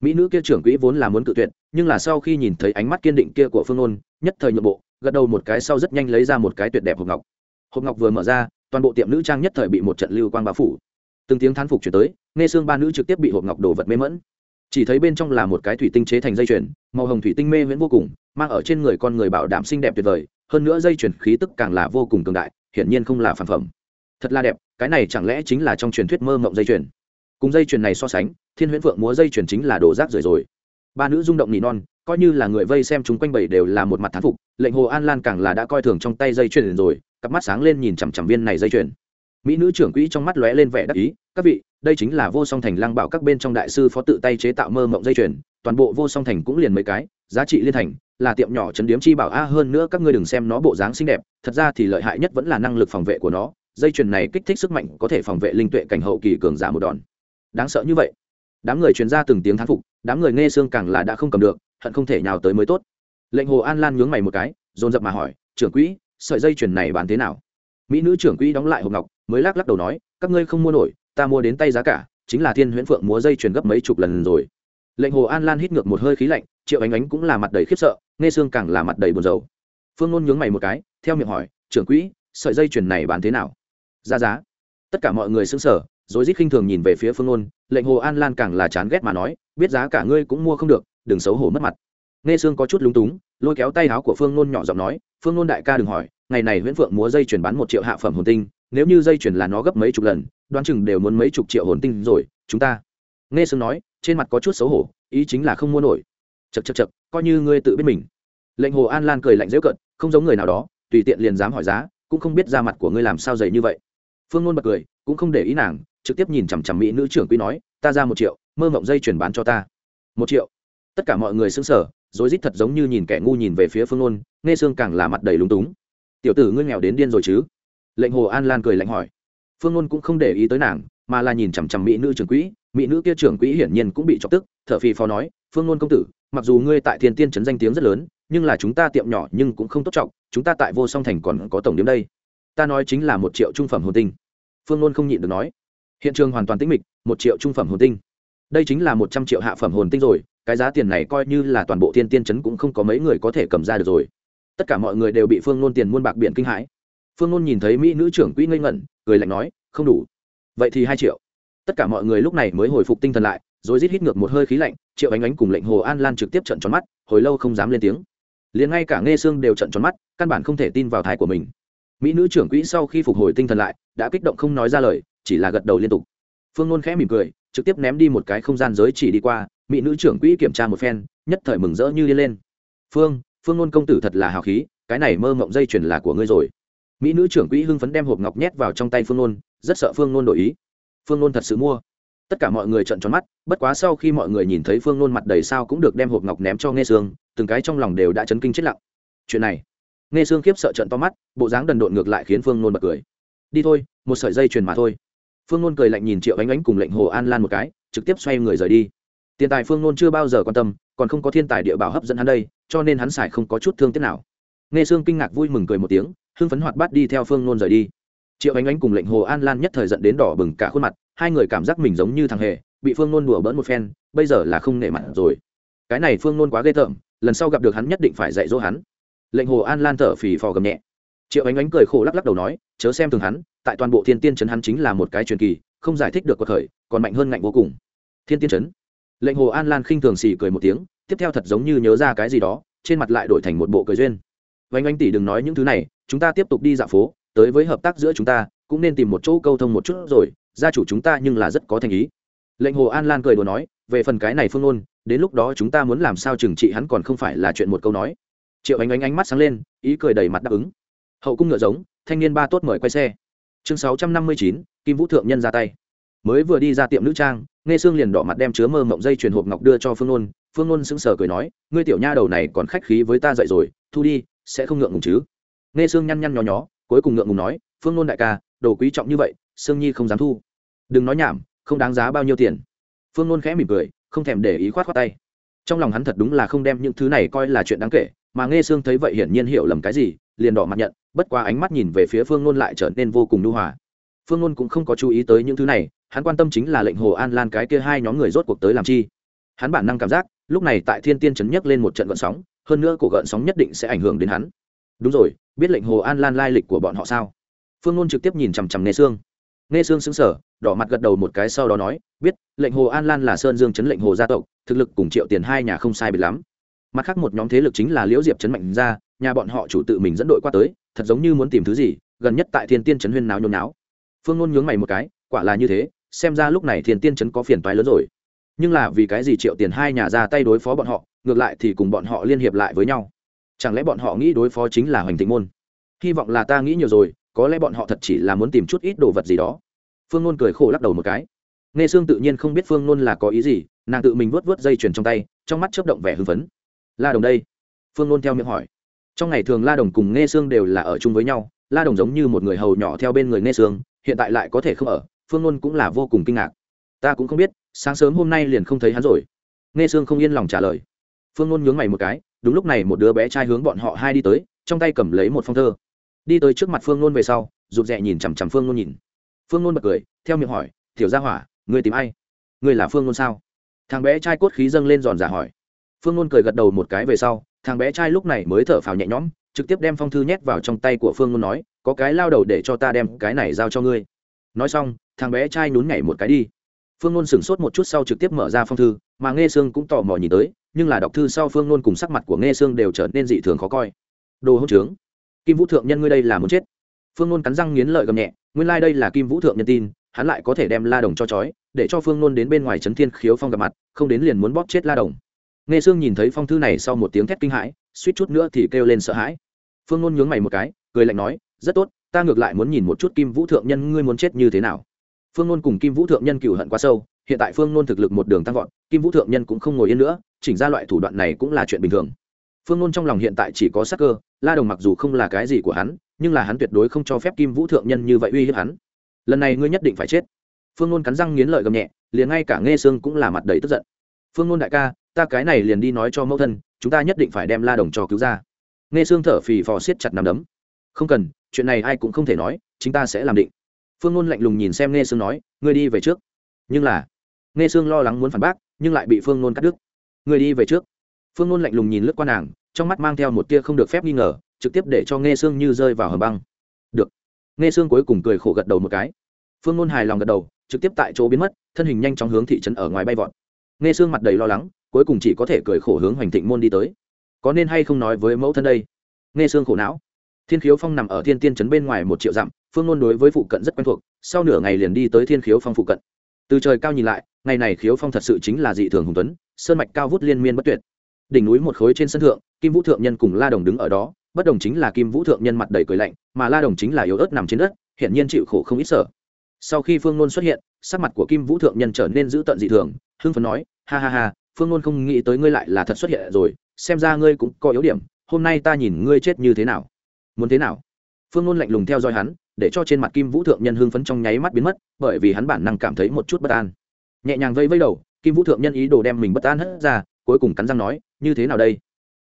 Mỹ nữ kia trưởng quỹ vốn là muốn cự tuyệt, nhưng là sau khi nhìn thấy ánh mắt kiên định kia của phương ôn nhất thời nhượng bộ, gật đầu một cái sau rất nhanh lấy ra một cái tuyệt đẹp hộp ngọc. Hộp ngọc vừa mở ra, toàn bộ tiệm nữ trang nhất thời bị một trận lưu quang bao phủ. Từng tiếng thán phục chuyển tới, nghe xương ba nữ trực tiếp bị hộp ngọc đồ vật mê mẫn chỉ thấy bên trong là một cái thủy tinh chế thành dây chuyền, màu hồng thủy tinh mê miễn vô cùng, mang ở trên người con người bảo đảm xinh đẹp tuyệt vời, hơn nữa dây chuyền khí tức càng là vô cùng cường đại, hiển nhiên không là phản phẩm. Thật là đẹp, cái này chẳng lẽ chính là trong truyền thuyết mơ mộng dây chuyền? Cùng dây chuyền này so sánh, thiên huyễn phượng múa dây chuyền chính là đồ rác rưởi rồi. Ba nữ rung động nỉ non, coi như là người vây xem chúng quanh bảy đều là một mặt thán phục, lệnh hồ an lan càng là đã coi thường trong tay dây chuyền rồi, cặp mắt sáng lên nhìn chằm chằm viên này dây chuyền. Mỹ nữ trưởng quỹ trong mắt lóe lên vẻ đắc ý, các vị, đây chính là vô song thành lăng bảo các bên trong đại sư phó tự tay chế tạo mơ mộng dây chuyền, toàn bộ vô song thành cũng liền mấy cái, giá trị liên thành, là tiệm nhỏ chấn điếm chi bảo a, hơn nữa các ngươi đừng xem nó bộ dáng xinh đẹp, thật ra thì lợi hại nhất vẫn là năng lực phòng vệ của nó, dây chuyền này kích thích sức mạnh có thể phòng vệ linh tuệ cảnh hậu kỳ cường giả một đòn đáng sợ như vậy. Đám người truyền ra từng tiếng thán phục, đám người nghe xương càng là đã không cầm được, hận không thể nhào tới mới tốt. Lệnh hồ an lan nhướng mày một cái, dồn dập mà hỏi, trưởng quỹ, sợi dây chuyền này bán thế nào? Mỹ nữ trưởng quỹ đóng lại hộp ngọc, mới lắc lắc đầu nói, các ngươi không mua nổi, ta mua đến tay giá cả, chính là thiên huyễn phượng múa dây chuyền gấp mấy chục lần rồi. Lệnh hồ an lan hít ngược một hơi khí lạnh, triệu ánh ánh cũng là mặt đầy khiếp sợ, nghe xương càng là mặt đầy buồn rầu. Phương nôn nhướng mày một cái, theo miệng hỏi, trưởng quỹ, sợi dây chuyền này bán thế nào? Ra giá. Tất cả mọi người xứng sở rồi rít khinh thường nhìn về phía phương nôn lệnh hồ an lan càng là chán ghét mà nói, biết giá cả ngươi cũng mua không được, đừng xấu hổ mất mặt. Nghe xương có chút lúng túng, lôi kéo tay áo của phương nôn nhỏ giọng nói, phương nôn đại ca đừng hỏi, ngày này nguyễn phượng múa dây chuyển bán một triệu hạ phẩm hồn tinh, nếu như dây chuyển là nó gấp mấy chục lần, đoán chừng đều muốn mấy chục triệu hồn tinh rồi, chúng ta. Nghe xương nói, trên mặt có chút xấu hổ, ý chính là không mua nổi. Chật chật chật coi như ngươi tự biết mình. Lệnh hồ an lan cười lạnh dễu cận không giống người nào đó, tùy tiện liền dám hỏi giá, cũng không biết da mặt của ngươi làm sao dày như vậy. Phương ngôn bật cười, cũng không để ý nàng trực tiếp nhìn chằm chằm mỹ nữ trưởng quý nói, ta ra một triệu, mơ mộng dây chuyển bán cho ta. Một triệu? Tất cả mọi người xứng sở rối rít thật giống như nhìn kẻ ngu nhìn về phía phương ngôn nghe xương càng là mặt đầy lúng túng. Tiểu tử ngươi nghèo đến điên rồi chứ? Lệnh hồ an lan cười lạnh hỏi. Phương ngôn cũng không để ý tới nàng, mà là nhìn chằm chằm mỹ nữ trưởng quỹ, mỹ nữ kia trưởng quỹ hiển nhiên cũng bị chọc tức, thở phì phò nói, phương ngôn công tử, mặc dù ngươi tại thiên tiên trấn danh tiếng rất lớn, nhưng là chúng ta tiệm nhỏ nhưng cũng không tốt trọng, chúng ta tại vô song thành còn có tổng điểm đây. Ta nói chính là một triệu trung phẩm hồn tinh. Phương ngôn không nhịn được nói hiện trường hoàn toàn tĩnh mịch, một triệu trung phẩm hồn tinh. Đây chính là một trăm triệu hạ phẩm hồn tinh rồi, cái giá tiền này coi như là toàn bộ thiên tiên chấn cũng không có mấy người có thể cầm ra được rồi. Tất cả mọi người đều bị phương nôn tiền muôn bạc biển kinh hãi. Phương nôn nhìn thấy mỹ nữ trưởng quỹ ngây ngẩn, cười lạnh nói, không đủ. Vậy thì hai triệu. Tất cả mọi người lúc này mới hồi phục tinh thần lại, rồi rít hít ngược một hơi khí lạnh, triệu ánh ánh cùng lệnh hồ an lan trực tiếp trận tròn mắt, hồi lâu không dám lên tiếng. Liền ngay cả nghe xương đều trận tròn mắt, căn bản không thể tin vào thai của mình. Mỹ nữ trưởng quỹ sau khi phục hồi tinh thần lại, đã kích động không nói ra lời chỉ là gật đầu liên tục. Phương nôn khẽ mỉm cười trực tiếp ném đi một cái không gian giới chỉ đi qua mỹ nữ trưởng quỹ kiểm tra một phen nhất thời mừng rỡ như đi lên. Phương phương nôn công tử thật là hào khí cái này mơ mộng dây chuyền là của ngươi rồi. Mỹ nữ trưởng quỹ hưng phấn đem hộp ngọc nhét vào trong tay phương nôn, rất sợ phương nôn đổi ý. Phương nôn thật sự mua. Tất cả mọi người trợn tròn mắt bất quá sau khi mọi người nhìn thấy phương nôn mặt đầy sao cũng được đem hộp ngọc ném cho nghe sương từng cái trong lòng đều đã chấn kinh chết lặng. Chuyện này nghe sương khiếp sợ trận to mắt bộ dáng đần độn ngược lại khiến phương nôn bật cười. Đi thôi một sợi dây chuyền mà thôi phương nôn cười lạnh nhìn triệu ánh ánh cùng lệnh hồ an lan một cái, trực tiếp xoay người rời đi. Tiền tài phương nôn chưa bao giờ quan tâm, còn không có thiên tài địa bảo hấp dẫn hắn đây, cho nên hắn xài không có chút thương tiếc nào. Nghe sương kinh ngạc vui mừng cười một tiếng, hưng phấn hoạt bát đi theo phương nôn rời đi. Triệu ánh ánh cùng lệnh hồ an lan nhất thời dẫn đến đỏ bừng cả khuôn mặt, hai người cảm giác mình giống như thằng hề, bị phương nôn đùa bỡn một phen, bây giờ là không nể mặt rồi. Cái này phương nôn quá ghê tởm, lần sau gặp được hắn nhất định phải dạy dỗ hắn. Lệnh hồ an lan thở phì phò gầm nhẹ. Triệu ánh ánh cười khổ lắc lắc đầu nói, chớ xem thường hắn tại toàn bộ thiên tiên trấn hắn chính là một cái truyền kỳ, không giải thích được cuộc khởi, còn mạnh hơn ngạnh vô cùng. Thiên tiên trấn. Lệnh hồ an lan khinh thường xì cười một tiếng, tiếp theo thật giống như nhớ ra cái gì đó, trên mặt lại đổi thành một bộ cười duyên. Vánh anh tỷ đừng nói những thứ này, chúng ta tiếp tục đi dạo phố, tới với hợp tác giữa chúng ta, cũng nên tìm một chỗ câu thông một chút rồi, gia chủ chúng ta nhưng là rất có thành ý. Lệnh hồ an lan cười đùa nói, về phần cái này phương ôn đến lúc đó chúng ta muốn làm sao trừng trị hắn còn không phải là chuyện một câu nói. Triệu ánh ánh ánh mắt sáng lên, ý cười đầy mặt đáp ứng. Hậu cung ngựa giống, thanh niên ba tốt mời quay xe chương sáu trăm năm mươi chín, kim vũ thượng nhân ra tay. Mới vừa đi ra tiệm nữ trang, nghe sương liền đỏ mặt đem chứa mơ mộng dây chuyền hộp ngọc đưa cho phương Nôn. Phương Nôn sững sờ cười nói, ngươi tiểu nha đầu này còn khách khí với ta dậy rồi, thu đi, sẽ không ngượng ngùng chứ? Nghe sương nhăn nhăn nhó nhó, cuối cùng ngượng ngùng nói, phương Nôn đại ca, đồ quý trọng như vậy, sương nhi không dám thu. Đừng nói nhảm, không đáng giá bao nhiêu tiền. Phương nôn khẽ mỉm cười, không thèm để ý khoát khoát tay. Trong lòng hắn thật đúng là không đem những thứ này coi là chuyện đáng kể mà nghe sương thấy vậy hiển nhiên hiểu lầm cái gì, liền đỏ mặt nhận, bất qua ánh mắt nhìn về phía phương nôn lại trở nên vô cùng nhu hòa. Phương nôn cũng không có chú ý tới những thứ này, hắn quan tâm chính là lệnh hồ an lan cái kia hai nhóm người rốt cuộc tới làm chi. Hắn bản năng cảm giác, lúc này tại thiên tiên chấn nhấc lên một trận gợn sóng, hơn nữa cuộc gợn sóng nhất định sẽ ảnh hưởng đến hắn. Đúng rồi, biết lệnh hồ an lan lai lịch của bọn họ sao? Phương nôn trực tiếp nhìn chằm chằm nghe sương. Nghe sương xứng sở đỏ mặt gật đầu một cái sau đó nói, biết, lệnh hồ an lan là sơn dương chấn lệnh hồ gia tộc, thực lực cùng triệu tiền hai nhà không sai biệt lắm mặt khác một nhóm thế lực chính là liễu diệp Trấn mạnh ra, nhà bọn họ chủ tự mình dẫn đội qua tới, thật giống như muốn tìm thứ gì, gần nhất tại thiên tiên Trấn huyên náo nhôn náo. Phương ngôn nhướng mày một cái, quả là như thế, xem ra lúc này thiên tiên Trấn có phiền toái lớn rồi. Nhưng là vì cái gì triệu tiền hai nhà ra tay đối phó bọn họ, ngược lại thì cùng bọn họ liên hiệp lại với nhau? Chẳng lẽ bọn họ nghĩ đối phó chính là hoành thịnh môn? Hy vọng là ta nghĩ nhiều rồi, có lẽ bọn họ thật chỉ là muốn tìm chút ít đồ vật gì đó. Phương nôn cười khổ lắc đầu một cái. Nghe sương tự nhiên không biết phương nôn là có ý gì, nàng tự mình vớt vớt dây chuyền trong tay, trong mắt chớp động vẻ hưng phấn la đồng đây? Phương nôn theo miệng hỏi. Trong ngày thường la đồng cùng nghe sương đều là ở chung với nhau, la đồng giống như một người hầu nhỏ theo bên người nghe sương, hiện tại lại có thể không ở, phương nôn cũng là vô cùng kinh ngạc. Ta cũng không biết, sáng sớm hôm nay liền không thấy hắn rồi. Nghe sương không yên lòng trả lời. Phương nôn nhướng mày một cái, đúng lúc này một đứa bé trai hướng bọn họ hai đi tới, trong tay cầm lấy một phong thơ. Đi tới trước mặt phương nôn về sau, rụt rè nhìn chằm chằm phương nôn nhìn. Phương nôn bật cười, theo miệng hỏi, tiểu gia hỏa người tìm ai? Người là phương nôn sao? Thằng bé trai cốt khí dâng lên giòn giả hỏi phương nôn cười gật đầu một cái về sau, thằng bé trai lúc này mới thở phào nhẹ nhõm, trực tiếp đem phong thư nhét vào trong tay của phương nôn nói, có cái lao đầu để cho ta đem cái này giao cho ngươi. Nói xong, thằng bé trai nhún nhảy một cái đi. Phương nôn sửng sốt một chút sau trực tiếp mở ra phong thư, mà nghe sương cũng tò mò nhìn tới, nhưng là đọc thư sau phương nôn cùng sắc mặt của nghe sương đều trở nên dị thường khó coi. Đồ hỗn trướng, kim vũ thượng nhân ngươi đây là muốn chết. Phương nôn cắn răng nghiến lợi gầm nhẹ, nguyên lai、like、đây là kim vũ thượng nhân tin, hắn lại có thể đem la đồng cho chói để cho phương nôn đến bên ngoài trấn thiên khiếu phong gặp mặt, không đến liền muốn bóp chết la đồng nghe sương nhìn thấy phong thư này sau một tiếng thét kinh hãi, suýt chút nữa thì kêu lên sợ hãi. Phương nôn nhướng mày một cái, cười lạnh nói, rất tốt, ta ngược lại muốn nhìn một chút kim vũ thượng nhân ngươi muốn chết như thế nào. Phương nôn cùng kim vũ thượng nhân cựu hận quá sâu, hiện tại phương nôn thực lực một đường tăng vọt, kim vũ thượng nhân cũng không ngồi yên nữa, chỉnh ra loại thủ đoạn này cũng là chuyện bình thường. Phương nôn trong lòng hiện tại chỉ có sắc cơ, la đồng mặc dù không là cái gì của hắn, nhưng là hắn tuyệt đối không cho phép kim vũ thượng nhân như vậy uy hiếp hắn. Lần này ngươi nhất định phải chết. Phương nôn cắn răng nghiến lợi gầm nhẹ, liền ngay cả nghe sương cũng là mặt đầy tức giận. Phương nôn đại ca ta cái này liền đi nói cho mẫu thân, chúng ta nhất định phải đem la đồng cho cứu ra. Nghe xương thở phì phò siết chặt nằm đấm. Không cần, chuyện này ai cũng không thể nói chúng ta sẽ làm định. Phương ngôn lạnh lùng nhìn xem nghe sương nói, ngươi đi về trước. Nhưng là, nghe sương lo lắng muốn phản bác, nhưng lại bị phương ngôn cắt đứt. Ngươi đi về trước. Phương ngôn lạnh lùng nhìn lướt qua nàng, trong mắt mang theo một tia không được phép nghi ngờ, trực tiếp để cho nghe sương như rơi vào hầm băng. Được. Nghe sương cuối cùng cười khổ gật đầu một cái. Phương ngôn hài lòng gật đầu, trực tiếp tại chỗ biến mất, thân hình nhanh chóng hướng thị trấn ở ngoài bay vọt. Nghe sương mặt đầy lo lắng cuối cùng chỉ có thể cười khổ hướng hoành thịnh môn đi tới. Có nên hay không nói với mẫu thân đây? Nghe xương khổ não. Thiên khiếu phong nằm ở thiên tiên trấn bên ngoài một triệu dặm, phương ngôn đối với phụ cận rất quen thuộc, sau nửa ngày liền đi tới thiên khiếu phong phụ cận. Từ trời cao nhìn lại, ngày này khiếu phong thật sự chính là dị thường hùng tuấn, sơn mạch cao vút liên miên bất tuyệt. Đỉnh núi một khối trên sân thượng, kim vũ thượng nhân cùng la đồng đứng ở đó, bất đồng chính là kim vũ thượng nhân mặt đầy cười lạnh, mà la đồng chính là yếu ớt nằm trên đất hiện nhiên chịu khổ không ít sở sau khi phương nôn xuất hiện, sắc mặt của kim vũ thượng nhân trở nên dữ tợn dị thường, hưng phấn nói, ha ha ha phương nôn không nghĩ tới ngươi lại là thật xuất hiện rồi, xem ra ngươi cũng có yếu điểm, hôm nay ta nhìn ngươi chết như thế nào. Muốn thế nào? Phương nôn lạnh lùng theo dõi hắn, để cho trên mặt kim vũ thượng nhân hưng phấn trong nháy mắt biến mất, bởi vì hắn bản năng cảm thấy một chút bất an. Nhẹ nhàng vây vây đầu, kim vũ thượng nhân ý đồ đem mình bất an hất ra, cuối cùng cắn răng nói, như thế nào đây?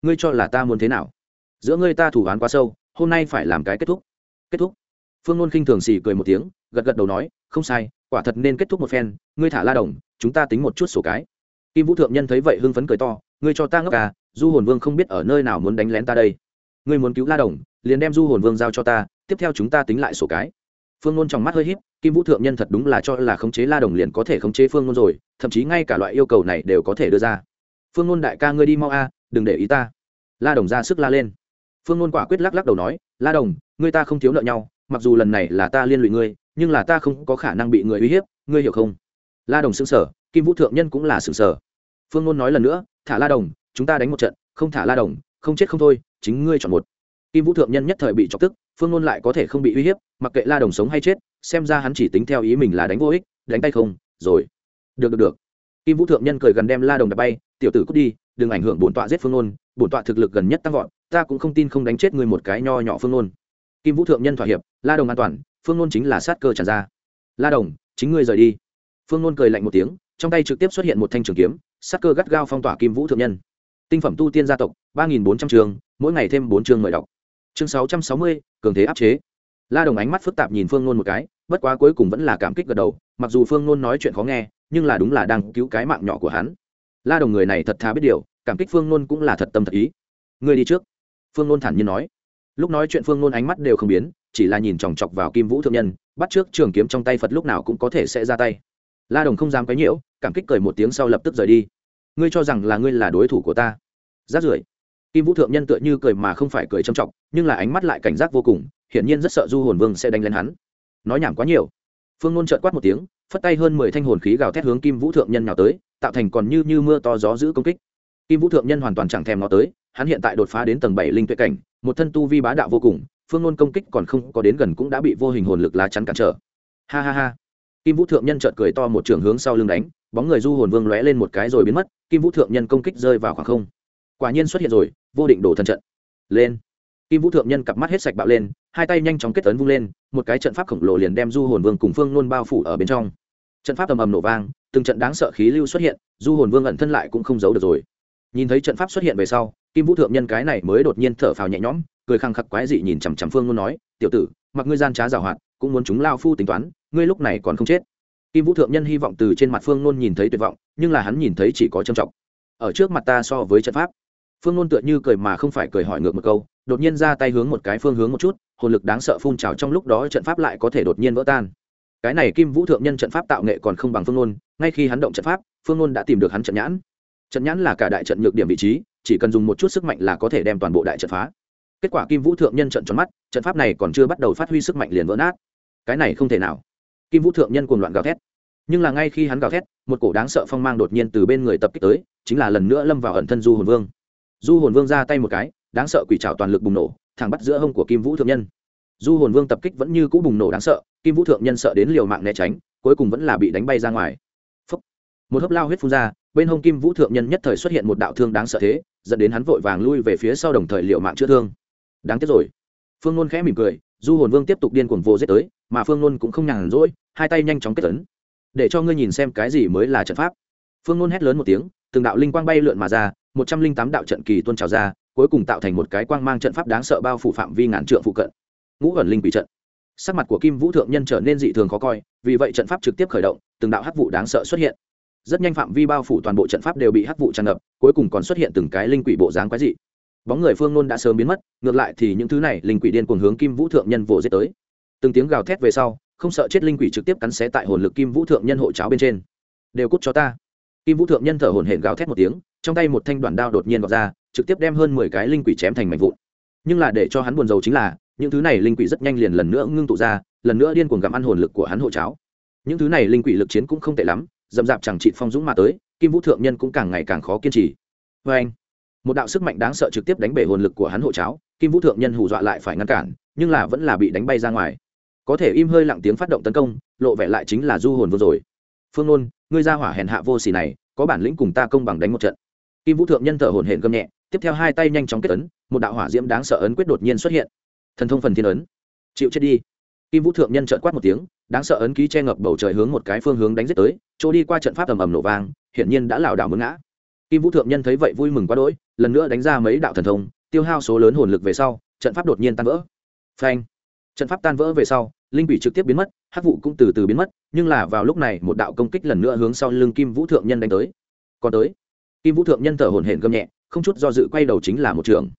Ngươi cho là ta muốn thế nào? Giữa ngươi ta thủ án quá sâu, hôm nay phải làm cái kết thúc. Kết thúc? Phương ngôn khinh thường xì cười một tiếng, gật gật đầu nói, không sai, quả thật nên kết thúc một phen, ngươi thả la đồng, chúng ta tính một chút sổ cái kim vũ thượng nhân thấy vậy hưng phấn cười to, ngươi cho ta ngốc à du hồn vương không biết ở nơi nào muốn đánh lén ta đây. Ngươi muốn cứu la đồng, liền đem du hồn vương giao cho ta, tiếp theo chúng ta tính lại sổ cái. Phương ngôn trong mắt hơi híp, kim vũ thượng nhân thật đúng là cho là khống chế la đồng liền có thể khống chế phương ngôn rồi, thậm chí ngay cả loại yêu cầu này đều có thể đưa ra. Phương ngôn đại ca ngươi đi mau a, đừng để ý ta. La đồng ra sức la lên. Phương ngôn quả quyết lắc lắc đầu nói, la đồng, ngươi ta không thiếu nợ nhau, mặc dù lần này là ta liên lụy ngươi, nhưng là ta không có khả năng bị người uy hiếp, ngươi hiểu không? La đồng xứng sở kim vũ thượng nhân cũng là sừng sờ. Phương ngôn nói lần nữa, thả la đồng, chúng ta đánh một trận, không thả la đồng, không chết không thôi, chính ngươi chọn một. Kim vũ thượng nhân nhất thời bị chọc tức, phương ngôn lại có thể không bị uy hiếp, mặc kệ la đồng sống hay chết, xem ra hắn chỉ tính theo ý mình là đánh vô ích, đánh tay không, rồi. Được được được. Kim vũ thượng nhân cười gần đem la đồng đập bay, tiểu tử cút đi, đừng ảnh hưởng bổn tọa giết phương ngôn bổn tọa thực lực gần nhất tăng vọt, ta cũng không tin không đánh chết ngươi một cái nho nhỏ phương ngôn kim vũ thượng nhân thỏa hiệp, la đồng an toàn, phương ngôn chính là sát cơ tràn ra. La đồng, chính ngươi rời đi. Phương ngôn cười lạnh một tiếng trong tay trực tiếp xuất hiện một thanh trường kiếm, sắc cơ gắt gao phong tỏa kim vũ thượng nhân. Tinh phẩm tu tiên gia tộc, ba nghìn bốn trăm trường, mỗi ngày thêm bốn chương mời đọc. Chương sáu trăm sáu mươi, cường thế áp chế. La đồng ánh mắt phức tạp nhìn phương ngôn một cái, bất quá cuối cùng vẫn là cảm kích gật đầu, mặc dù phương ngôn nói chuyện khó nghe, nhưng là đúng là đang cứu cái mạng nhỏ của hắn. La đồng người này thật thà biết điều, cảm kích phương ngôn cũng là thật tâm thật ý. Người đi trước. Phương ngôn thản nhiên nói. Lúc nói chuyện phương ngôn ánh mắt đều không biến, chỉ là nhìn chòng chọc vào kim vũ thượng nhân, bắt trước trường kiếm trong tay phật lúc nào cũng có thể sẽ ra tay la đồng không dám quấy nhiễu, cảm kích cười một tiếng sau lập tức rời đi. Ngươi cho rằng là ngươi là đối thủ của ta? Rát rưởi. Kim vũ thượng nhân tựa như cười mà không phải cười trầm trọng, nhưng là ánh mắt lại cảnh giác vô cùng, hiển nhiên rất sợ du hồn vương sẽ đánh lên hắn. Nói nhảm quá nhiều. Phương ngôn trợn quát một tiếng, phất tay hơn mười thanh hồn khí gào thét hướng kim vũ thượng nhân nào tới, tạo thành còn như như mưa to gió giữ công kích. Kim vũ thượng nhân hoàn toàn chẳng thèm nó tới, hắn hiện tại đột phá đến tầng bảy linh tuệ cảnh, một thân tu vi bá đạo vô cùng, phương ngôn công kích còn không có đến gần cũng đã bị vô hình hồn lực lá chắn cản trở. Ha ha ha kim vũ thượng nhân chợt cười to một trường hướng sau lưng đánh, bóng người du hồn vương lóe lên một cái rồi biến mất, kim vũ thượng nhân công kích rơi vào khoảng không. Quả nhiên xuất hiện rồi, vô định đổ thần trận. Lên. Kim vũ thượng nhân cặp mắt hết sạch bạo lên, hai tay nhanh chóng kết tấn vung lên, một cái trận pháp khổng lồ liền đem du hồn vương cùng phương nôn bao phủ ở bên trong. Trận pháp ầm ầm nổ vang, từng trận đáng sợ khí lưu xuất hiện, du hồn vương ẩn thân lại cũng không giấu được rồi. Nhìn thấy trận pháp xuất hiện về sau, kim vũ thượng nhân cái này mới đột nhiên thở phào nhẹ nhõm, cười khăng khắc quái dị nhìn chằm chằm phương nôn nói, tiểu tử, mặc ngươi gian trá giảo hoạt cũng muốn chúng lao phu tính toán, ngươi lúc này còn không chết. Kim vũ thượng nhân hy vọng từ trên mặt phương nôn nhìn thấy tuyệt vọng, nhưng là hắn nhìn thấy chỉ có trầm trọng. Ở trước mặt ta so với trận pháp. Phương nôn tựa như cười mà không phải cười hỏi ngược một câu, đột nhiên ra tay hướng một cái phương hướng một chút, hồn lực đáng sợ phun trào trong lúc đó trận pháp lại có thể đột nhiên vỡ tan. Cái này kim vũ thượng nhân trận pháp tạo nghệ còn không bằng phương nôn, ngay khi hắn động trận pháp, phương nôn đã tìm được hắn trận nhãn. Trận nhãn là cả đại trận nhược điểm vị trí, chỉ cần dùng một chút sức mạnh là có thể đem toàn bộ đại trận phá. Kết quả kim vũ thượng nhân trận tròn mắt, trận pháp này còn chưa bắt đầu phát huy sức mạnh liền vỡ nát cái này không thể nào. Kim vũ thượng nhân cuồng loạn gào thét. Nhưng là ngay khi hắn gào thét, một cổ đáng sợ phong mang đột nhiên từ bên người tập kích tới, chính là lần nữa lâm vào ẩn thân du hồn vương. Du hồn vương ra tay một cái, đáng sợ quỷ trào toàn lực bùng nổ, thẳng bắt giữa hông của kim vũ thượng nhân. Du hồn vương tập kích vẫn như cũ bùng nổ đáng sợ, kim vũ thượng nhân sợ đến liều mạng né tránh, cuối cùng vẫn là bị đánh bay ra ngoài. Phúc. một hớp lao huyết phun ra, bên hông kim vũ thượng nhân nhất thời xuất hiện một đạo thương đáng sợ thế, dẫn đến hắn vội vàng lui về phía sau đồng thời liều mạng chữa thương. Đáng tiếc rồi. Phương nôn khẽ mỉm cười, du hồn vương tiếp tục điên cuồng vô giết tới mà phương nôn cũng không nhàn rỗi, hai tay nhanh chóng kết tấn để cho ngươi nhìn xem cái gì mới là trận pháp. Phương nôn hét lớn một tiếng, từng đạo linh quang bay lượn mà ra, một trăm linh tám đạo trận kỳ tuôn trào ra, cuối cùng tạo thành một cái quang mang trận pháp đáng sợ bao phủ phạm vi ngàn trượng phụ cận. Ngũ ẩn linh quỷ trận. Sắc mặt của kim vũ thượng nhân trở nên dị thường khó coi, vì vậy trận pháp trực tiếp khởi động, từng đạo hắc vụ đáng sợ xuất hiện. Rất nhanh phạm vi bao phủ toàn bộ trận pháp đều bị hắc vụ tràn ngập, cuối cùng còn xuất hiện từng cái linh quỷ bộ dáng quái dị. Bóng người phương nôn đã sớm biến mất, ngược lại thì những thứ này linh quỷ điên cuồng hướng kim vũ thượng nhân vồ giết tới từng tiếng gào thét về sau, không sợ chết linh quỷ trực tiếp cắn xé tại hồn lực kim vũ thượng nhân hộ cháo bên trên. Đều cút cho ta. Kim vũ thượng nhân thở hồn hển gào thét một tiếng, trong tay một thanh đoạn đao đột nhiên gọt ra, trực tiếp đem hơn mười cái linh quỷ chém thành mảnh vụn. Nhưng là để cho hắn buồn rầu chính là, những thứ này linh quỷ rất nhanh liền lần nữa ngưng tụ ra, lần nữa điên cuồng gặm ăn hồn lực của hắn hộ cháo. Những thứ này linh quỷ lực chiến cũng không tệ lắm, dậm dạp chẳng trị phong dũng mà tới, kim vũ thượng nhân cũng càng ngày càng khó kiên trì. Vê anh, một đạo sức mạnh đáng sợ trực tiếp đánh bể hồn lực của hắn hộ cháo, kim vũ thượng nhân hù dọa lại phải ngăn cản, nhưng là vẫn là bị đánh bay ra ngoài có thể im hơi lặng tiếng phát động tấn công, lộ vẻ lại chính là du hồn vừa rồi. Phương nôn, ngươi ra hỏa hèn hạ vô xỉ này, có bản lĩnh cùng ta công bằng đánh một trận. Kim vũ thượng nhân thở hồn hển gầm nhẹ, tiếp theo hai tay nhanh chóng kết ấn, một đạo hỏa diễm đáng sợ ấn quyết đột nhiên xuất hiện. Thần thông phần thiên ấn. Chịu chết đi. Kim vũ thượng nhân trợn quát một tiếng, đáng sợ ấn ký che ngập bầu trời hướng một cái phương hướng đánh giết tới, chỗ đi qua trận pháp ầm ầm nổ vang, hiển nhiên đã lảo đảo mướn ngã. Kim vũ thượng nhân thấy vậy vui mừng quá đỗi, lần nữa đánh ra mấy đạo thần thông, tiêu hao số lớn hồn lực về sau, trận pháp đột nhiên tan vỡ. Phanh trận pháp tan vỡ về sau, linh quỷ trực tiếp biến mất, hắc vụ cũng từ từ biến mất, nhưng là vào lúc này, một đạo công kích lần nữa hướng sau lưng kim vũ thượng nhân đánh tới. Còn tới, kim vũ thượng nhân thở hổn hển gầm nhẹ, không chút do dự quay đầu chính là một trường.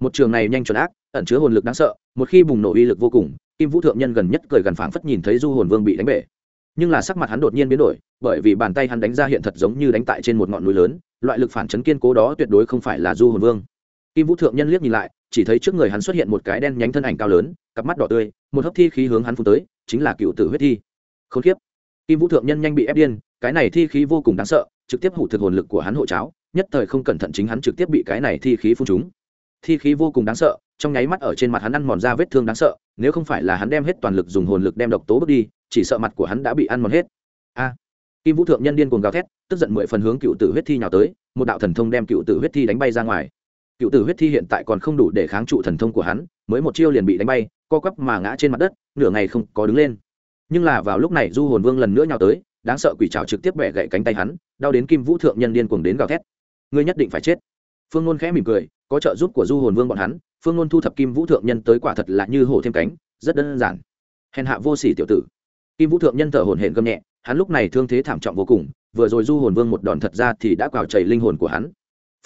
Một trường này nhanh chuẩn ác, ẩn chứa hồn lực đáng sợ, một khi bùng nổ uy lực vô cùng, kim vũ thượng nhân gần nhất cười gần phảng phất nhìn thấy du hồn vương bị đánh bể. Nhưng là sắc mặt hắn đột nhiên biến đổi, bởi vì bàn tay hắn đánh ra hiện thật giống như đánh tại trên một ngọn núi lớn, loại lực phản chấn kiên cố đó tuyệt đối không phải là du hồn vương. Kim vũ thượng nhân liếc nhìn lại chỉ thấy trước người hắn xuất hiện một cái đen nhánh thân ảnh cao lớn, cặp mắt đỏ tươi, một hấp thi khí hướng hắn phun tới, chính là cựu tử huyết thi. K h ố n kiếp! Kim vũ thượng nhân nhanh bị ép điên, cái này thi khí vô cùng đáng sợ, trực tiếp hủ thực hồn lực của hắn hộ cháo, nhất thời không cẩn thận chính hắn trực tiếp bị cái này thi khí phun trúng. Thi khí vô cùng đáng sợ, trong nháy mắt ở trên mặt hắn ăn mòn ra vết thương đáng sợ, nếu không phải là hắn đem hết toàn lực dùng hồn lực đem độc tố bước đi, chỉ sợ mặt của hắn đã bị ăn mòn hết. A! À. Kim vũ thượng nhân điên cuồng gào thét, tức giận mười phần hướng cựu tử huyết thi nhào tới, một đạo thần thông đem cựu tử huyết thi đánh bay ra ngoài cựu tử huyết thi hiện tại còn không đủ để kháng trụ thần thông của hắn, mới một chiêu liền bị đánh bay, co quắp mà ngã trên mặt đất, nửa ngày không có đứng lên. Nhưng là vào lúc này du hồn vương lần nữa nhào tới, đáng sợ quỷ trào trực tiếp bẻ gậy cánh tay hắn, đau đến kim vũ thượng nhân điên cuồng đến gào thét. Ngươi nhất định phải chết. Phương nôn khẽ mỉm cười, có trợ giúp của du hồn vương bọn hắn, phương nôn thu thập kim vũ thượng nhân tới quả thật là như hổ thêm cánh, rất đơn giản. Hèn hạ vô sỉ tiểu tử. Kim vũ thượng nhân thở hồn hển gầm nhẹ, hắn lúc này thương thế thảm trọng vô cùng, vừa rồi du hồn vương một đòn thật ra thì đã quào chảy linh hồn của hắn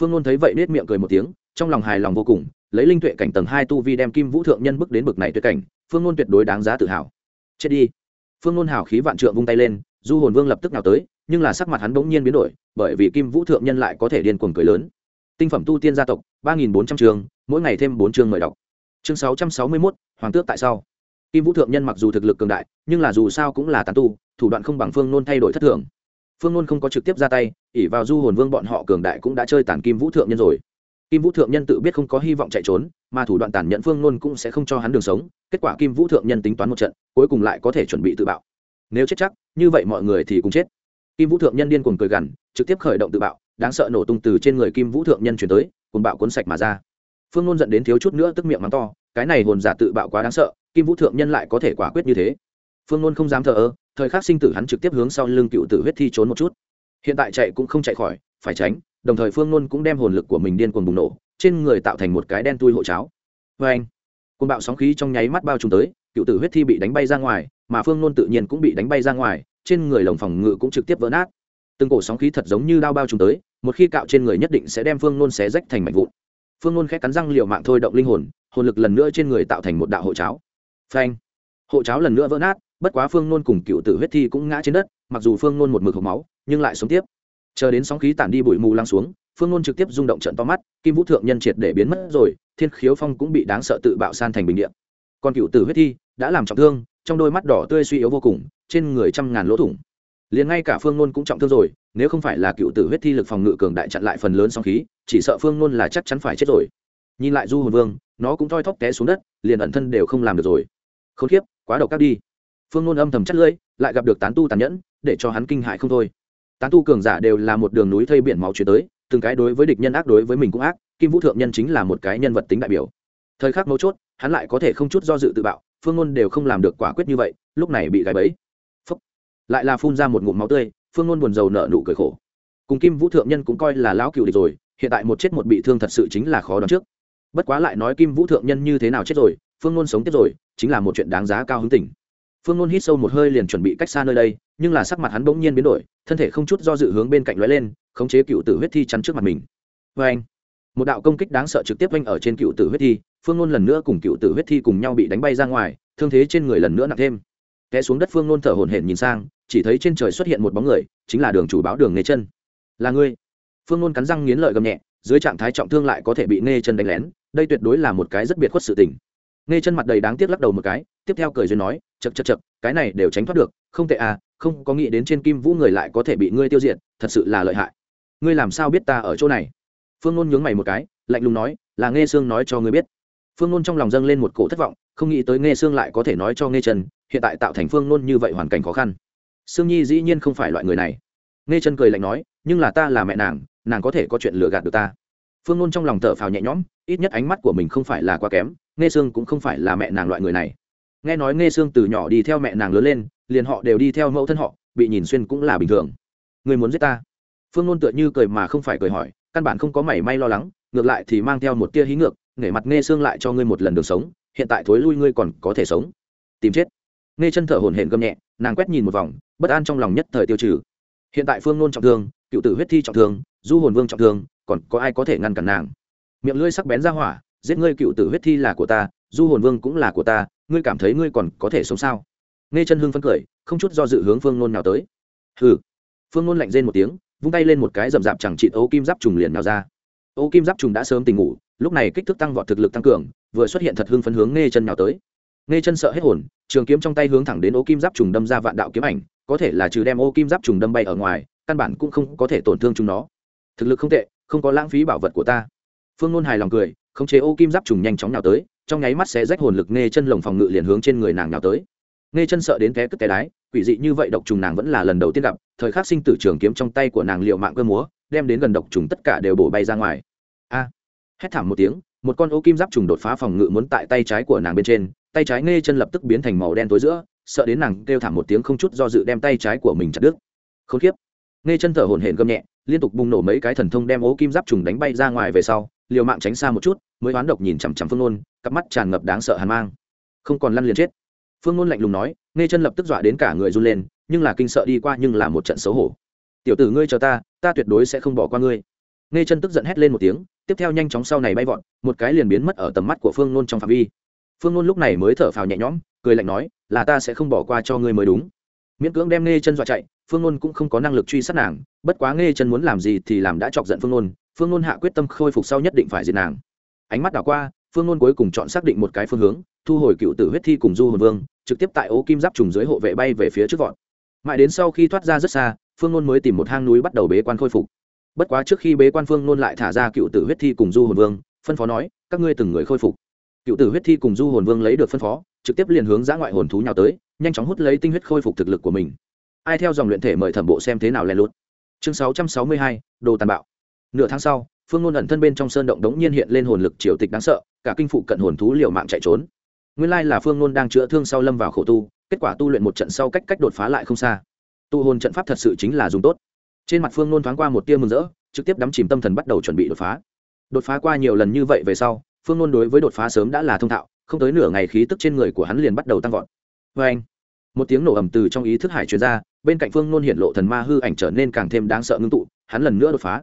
phương Luân thấy vậy nết miệng cười một tiếng, trong lòng hài lòng vô cùng, lấy linh tuệ cảnh tầng hai tu vi đem kim vũ thượng nhân bước đến bực này tuyệt cảnh, phương Luân tuyệt đối đáng giá tự hào. Chết đi. Phương Luân hào khí vạn trượng vung tay lên, du hồn vương lập tức nào tới, nhưng là sắc mặt hắn bỗng nhiên biến đổi, bởi vì kim vũ thượng nhân lại có thể điên cuồng cười lớn. Tinh phẩm tu tiên gia tộc, ba nghìn bốn trăm trường mỗi ngày thêm bốn chương mời đọc. Chương sáu trăm sáu mươi mốt, hoàng tước tại sao? Kim vũ thượng nhân mặc dù thực lực cường đại, nhưng là dù sao cũng là tàn tu, thủ đoạn không bằng phương nôn thay đổi thất thường phương nôn không có trực tiếp ra tay ỉ vào du hồn vương bọn họ cường đại cũng đã chơi tàn kim vũ thượng nhân rồi. Kim vũ thượng nhân tự biết không có hy vọng chạy trốn, mà thủ đoạn tàn nhẫn phương nôn cũng sẽ không cho hắn đường sống, kết quả kim vũ thượng nhân tính toán một trận, cuối cùng lại có thể chuẩn bị tự bạo. Nếu chết chắc, như vậy mọi người thì cũng chết. Kim vũ thượng nhân điên cuồng cười gằn, trực tiếp khởi động tự bạo, đáng sợ nổ tung từ trên người kim vũ thượng nhân chuyển tới cùng bạo cuốn sạch mà ra. Phương nôn dẫn đến thiếu chút nữa tức miệng mắng to, cái này hồn giả tự bạo quá đáng sợ, kim vũ thượng nhân lại có thể quả quyết như thế. Phương nôn không dám thờ ơ thời khắc sinh tử hắn trực tiếp hướng sau lưng cựu tử huyết thi trốn một chút. Hiện tại chạy cũng không chạy khỏi, phải tránh, đồng thời phương nôn cũng đem hồn lực của mình điên cuồng bùng nổ, trên người tạo thành một cái đen tui hộ cháo. Vê anh côn bạo sóng khí trong nháy mắt bao trùm tới, cựu tử huyết thi bị đánh bay ra ngoài, mà phương nôn tự nhiên cũng bị đánh bay ra ngoài, trên người lồng phòng ngự cũng trực tiếp vỡ nát. Từng cổ sóng khí thật giống như đao bao trùm tới, một khi cạo trên người nhất định sẽ đem phương nôn xé rách thành mảnh vụn. Phương nôn khét cắn răng liệu mạng thôi động linh hồn hồn lực lần nữa trên người tạo thành một đạo hộ cháo. Phanh, hộ cháo lần nữa vỡ nát bất quá phương nôn cùng cựu tử huyết thi cũng ngã trên đất, mặc dù phương nôn một mực hộp máu, nhưng lại sống tiếp. Chờ đến sóng khí tản đi bụi mù lăng xuống, phương nôn trực tiếp rung động trận to mắt, kim vũ thượng nhân triệt để biến mất rồi, thiên khiếu phong cũng bị đáng sợ tự bạo san thành bình điện còn cựu tử huyết thi đã làm trọng thương, trong đôi mắt đỏ tươi suy yếu vô cùng, trên người trăm ngàn lỗ thủng. Liền ngay cả phương nôn cũng trọng thương rồi, nếu không phải là cựu tử huyết thi lực phòng ngự cường đại chặn lại phần lớn sóng khí, chỉ sợ phương nôn là chắc chắn phải chết rồi. Nhìn lại du hồn vương, nó cũng thoi thóp té xuống đất, liền ẩn thân đều không làm được rồi. K h ố n k i ế p quá độc các đi phương nôn âm thầm chắc lưỡi, lại gặp được tán tu tàn nhẫn, để cho hắn kinh hại không thôi. Tán tu cường giả đều là một đường núi thây biển máu chuyển tới, từng cái đối với địch nhân ác đối với mình cũng ác, kim vũ thượng nhân chính là một cái nhân vật tính đại biểu. Thời khắc mấu chốt, hắn lại có thể không chút do dự tự bạo, phương nôn đều không làm được quả quyết như vậy, lúc này bị gãy bẫy. Phúc. lại là phun ra một ngụm máu tươi, phương nôn buồn rầu nợ nụ cười khổ. Cùng kim vũ thượng nhân cũng coi là lão cựu địch rồi, hiện tại một chết một bị thương thật sự chính là khó đoán trước. Bất quá lại nói kim vũ thượng nhân như thế nào chết rồi, phương nôn sống tiếp rồi, chính là một chuyện đáng giá cao hứng tỉnh phương nôn hít sâu một hơi liền chuẩn bị cách xa nơi đây, nhưng là sắc mặt hắn bỗng nhiên biến đổi, thân thể không chút do dự hướng bên cạnh lóe lên, khống chế cựu tử huyết thi chắn trước mặt mình. Vê anh, một đạo công kích đáng sợ trực tiếp oanh ở trên cựu tử huyết thi, phương nôn lần nữa cùng cựu tử huyết thi cùng nhau bị đánh bay ra ngoài, thương thế trên người lần nữa nặng thêm. Té xuống đất phương nôn thở hổn hển nhìn sang, chỉ thấy trên trời xuất hiện một bóng người, chính là đường chủ báo đường nghề chân. Là ngươi. Phương nôn cắn răng nghiến lợi gầm nhẹ, dưới trạng thái trọng thương lại có thể bị nghe chân đánh lén, đây tuyệt đối là một cái rất biệt khuất sự tình nghe chân mặt đầy đáng tiếc lắc đầu một cái, tiếp theo cười duyên nói chật chật chật cái này đều tránh thoát được, không tệ à không có nghĩ đến trên kim vũ người lại có thể bị ngươi tiêu diệt, thật sự là lợi hại. Ngươi làm sao biết ta ở chỗ này? Phương ngôn nhướng mày một cái, lạnh lùng nói, là nghe sương nói cho ngươi biết. Phương nôn trong lòng dâng lên một cổ thất vọng, không nghĩ tới nghe sương lại có thể nói cho nghe trần hiện tại tạo thành phương nôn như vậy hoàn cảnh khó khăn. Sương nhi dĩ nhiên không phải loại người này. Nghe chân cười lạnh nói, nhưng là ta là mẹ nàng nàng có thể có chuyện lừa gạt được ta. Phương nôn trong lòng thở phào nhẹ nhõm, ít nhất ánh mắt của mình không phải là quá kém nghe sương cũng không phải là mẹ nàng loại người này. Nghe nói nghe sương từ nhỏ đi theo mẹ nàng lớn lên, liền họ đều đi theo mẫu thân họ, bị nhìn xuyên cũng là bình thường. Người muốn giết ta? Phương nôn tựa như cười mà không phải cười hỏi, căn bản không có mảy may lo lắng, ngược lại thì mang theo một tia hí ngược, nể mặt nghe xương lại cho ngươi một lần đường sống, hiện tại thối lui ngươi còn có thể sống. Tìm chết. Nghe chân thở hổn hển gầm nhẹ, nàng quét nhìn một vòng, bất an trong lòng nhất thời tiêu trừ. Hiện tại phương nôn trọng thương, cựu tử huyết thi trọng thương, du hồn vương trọng thương, còn có ai có thể ngăn cản nàng? Miệng lưỡi sắc bén ra hỏa giết ngươi cựu tử huyết thi là của ta, du hồn vương cũng là của ta, ngươi cảm thấy ngươi còn có thể sống sao? Nghe chân hưng phấn cười, không chút do dự hướng phương nôn nào tới. Hừ. Phương nôn lạnh rên một tiếng, vung tay lên một cái rậm rạp chẳng trị ấu kim giáp trùng liền nào ra. Ấu kim giáp trùng đã sớm tỉnh ngủ, lúc này kích thước tăng vọt thực lực tăng cường, vừa xuất hiện thật hưng phấn hướng nghe chân nào tới. Nghe chân sợ hết hồn, trường kiếm trong tay hướng thẳng đến ấu kim giáp trùng đâm ra vạn đạo kiếm ảnh, có thể là trừ đem ô kim giáp trùng đâm bay ở ngoài, căn bản cũng không có thể tổn thương chúng nó. Thực lực không tệ, không có lãng phí bảo vật của ta. Phương nôn hài lòng cười khống chế ô kim giáp trùng nhanh chóng nào tới, trong nháy mắt sẽ rách hồn lực nghe chân lồng phòng ngự liền hướng trên người nàng nào tới. Nghe chân sợ đến té cất té đái, quỷ dị như vậy độc trùng nàng vẫn là lần đầu tiên gặp, thời khắc sinh tử trường kiếm trong tay của nàng liệu mạng cơ múa, đem đến gần độc trùng tất cả đều bổ bay ra ngoài. A! Hét thảm một tiếng, một con ô kim giáp trùng đột phá phòng ngự muốn tại tay trái của nàng bên trên, tay trái nghe chân lập tức biến thành màu đen tối giữa, sợ đến nàng kêu thảm một tiếng không chút do dự đem tay trái của mình chặt đứt. Khốn kiếp! Nghe chân thở hổn hển gầm nhẹ, liên tục bùng nổ mấy cái thần thông đem ô kim giáp trùng đánh bay ra ngoài về sau liều mạng tránh xa một chút, mới oán độc nhìn chằm chằm phương nôn, cặp mắt tràn ngập đáng sợ hàn mang. Không còn lăn liền chết. Phương nôn lạnh lùng nói, nghe chân lập tức dọa đến cả người run lên, nhưng là kinh sợ đi qua nhưng là một trận xấu hổ. Tiểu tử ngươi chờ ta ta tuyệt đối sẽ không bỏ qua ngươi. Nghe chân tức giận hét lên một tiếng, tiếp theo nhanh chóng sau này bay vọt, một cái liền biến mất ở tầm mắt của phương nôn trong phạm vi. Phương nôn lúc này mới thở phào nhẹ nhõm, cười lạnh nói, là ta sẽ không bỏ qua cho ngươi mới đúng. Miễn cưỡng đem nghe chân dọa chạy, phương nôn cũng không có năng lực truy sát nàng, bất quá nghe chân muốn làm gì thì làm đã chọc giận phương nôn phương nôn hạ quyết tâm khôi phục sau nhất định phải diệt nàng. Ánh mắt đảo qua, phương nôn cuối cùng chọn xác định một cái phương hướng, thu hồi cựu tử huyết thi cùng du hồn vương, trực tiếp tại ố kim giáp trùng dưới hộ vệ bay về phía trước vọt. Mãi đến sau khi thoát ra rất xa, phương nôn mới tìm một hang núi bắt đầu bế quan khôi phục. Bất quá trước khi bế quan phương nôn lại thả ra cựu tử huyết thi cùng du hồn vương, phân phó nói, các ngươi từng người khôi phục. Cựu tử huyết thi cùng du hồn vương lấy được phân phó, trực tiếp liền hướng ra ngoại hồn thú nhào tới, nhanh chóng hút lấy tinh huyết khôi phục thực lực của mình. Ai theo dòng luyện thể mời thẩm bộ xem thế nào len lút. Chương sáu trăm sáu mươi hai, đồ tàn bạo nửa tháng sau, phương ngôn ẩn thân bên trong sơn động đống nhiên hiện lên hồn lực triều tịch đáng sợ, cả kinh phụ cận hồn thú liều mạng chạy trốn. Nguyên lai là phương ngôn đang chữa thương sau lâm vào khổ tu, kết quả tu luyện một trận sau cách cách đột phá lại không xa. Tu hồn trận pháp thật sự chính là dùng tốt. Trên mặt phương ngôn thoáng qua một tia mừng rỡ, trực tiếp đắm chìm tâm thần bắt đầu chuẩn bị đột phá. Đột phá qua nhiều lần như vậy về sau, phương ngôn đối với đột phá sớm đã là thông thạo, không tới nửa ngày khí tức trên người của hắn liền bắt đầu tăng vọt. Vê anh, một tiếng nổ ầm từ trong ý thức hải truyền ra, bên cạnh phương ngôn hiện lộ thần ma hư ảnh trở nên càng thêm đáng sợ ngưng tụ, hắn lần nữa đột phá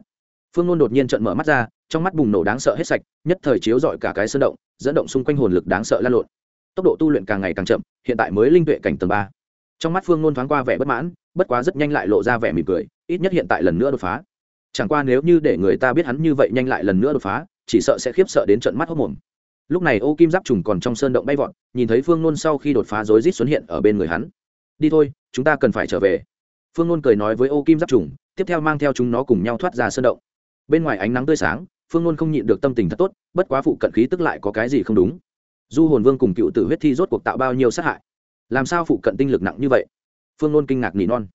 phương nôn đột nhiên trận mở mắt ra, trong mắt bùng nổ đáng sợ hết sạch, nhất thời chiếu dọi cả cái sơn động, dẫn động xung quanh hồn lực đáng sợ lan lộn. Tốc độ tu luyện càng ngày càng chậm, hiện tại mới linh tuệ cảnh tầng ba. Trong mắt phương nôn thoáng qua vẻ bất mãn, bất quá rất nhanh lại lộ ra vẻ mỉm cười, ít nhất hiện tại lần nữa đột phá. Chẳng qua nếu như để người ta biết hắn như vậy nhanh lại lần nữa đột phá, chỉ sợ sẽ khiếp sợ đến trận mắt hốc mồm. Lúc này ô kim giáp trùng còn trong sơn động bay vọt, nhìn thấy phương nôn sau khi đột phá rối rít xuất hiện ở bên người hắn. Đi thôi, chúng ta cần phải trở về. Phương nôn cười nói với ô kim giáp trùng, tiếp theo mang theo chúng nó cùng nhau thoát ra sơn động bên ngoài ánh nắng tươi sáng, phương nôn không nhịn được tâm tình thật tốt, bất quá phụ cận khí tức lại có cái gì không đúng. Du hồn vương cùng cựu tử huyết thi rốt cuộc tạo bao nhiêu sát hại? Làm sao phụ cận tinh lực nặng như vậy? Phương nôn kinh ngạc nỉ non.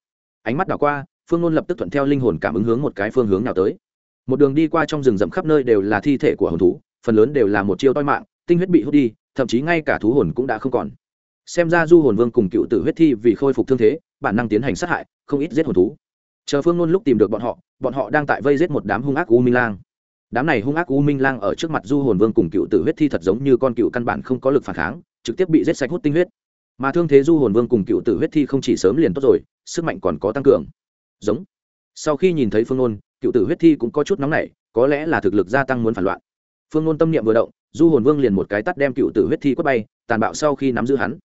Ánh mắt đảo qua, phương nôn lập tức thuận theo linh hồn cảm ứng hướng một cái phương hướng nào tới. Một đường đi qua trong rừng rậm khắp nơi đều là thi thể của hồn thú, phần lớn đều là một chiêu toi mạng, tinh huyết bị hút đi, thậm chí ngay cả thú hồn cũng đã không còn. Xem ra du hồn vương cùng cựu tử huyết thi vì khôi phục thương thế, bản năng tiến hành sát hại, không ít giết hồn thú chờ phương nôn lúc tìm được bọn họ bọn họ đang tại vây giết một đám hung ác u minh lang. Đám này hung ác u minh lang ở trước mặt du hồn vương cùng cựu tử huyết thi thật giống như con cựu căn bản không có lực phản kháng, trực tiếp bị giết sạch hút tinh huyết. Mà thương thế du hồn vương cùng cựu tử huyết thi không chỉ sớm liền tốt rồi, sức mạnh còn có tăng cường. Giống. Sau khi nhìn thấy phương nôn, cựu tử huyết thi cũng có chút nóng nảy, có lẽ là thực lực gia tăng muốn phản loạn. Phương nôn tâm niệm vừa động, du hồn vương liền một cái tắt đem cựu tử huyết thi quất bay, tàn bạo sau khi nắm giữ hắn.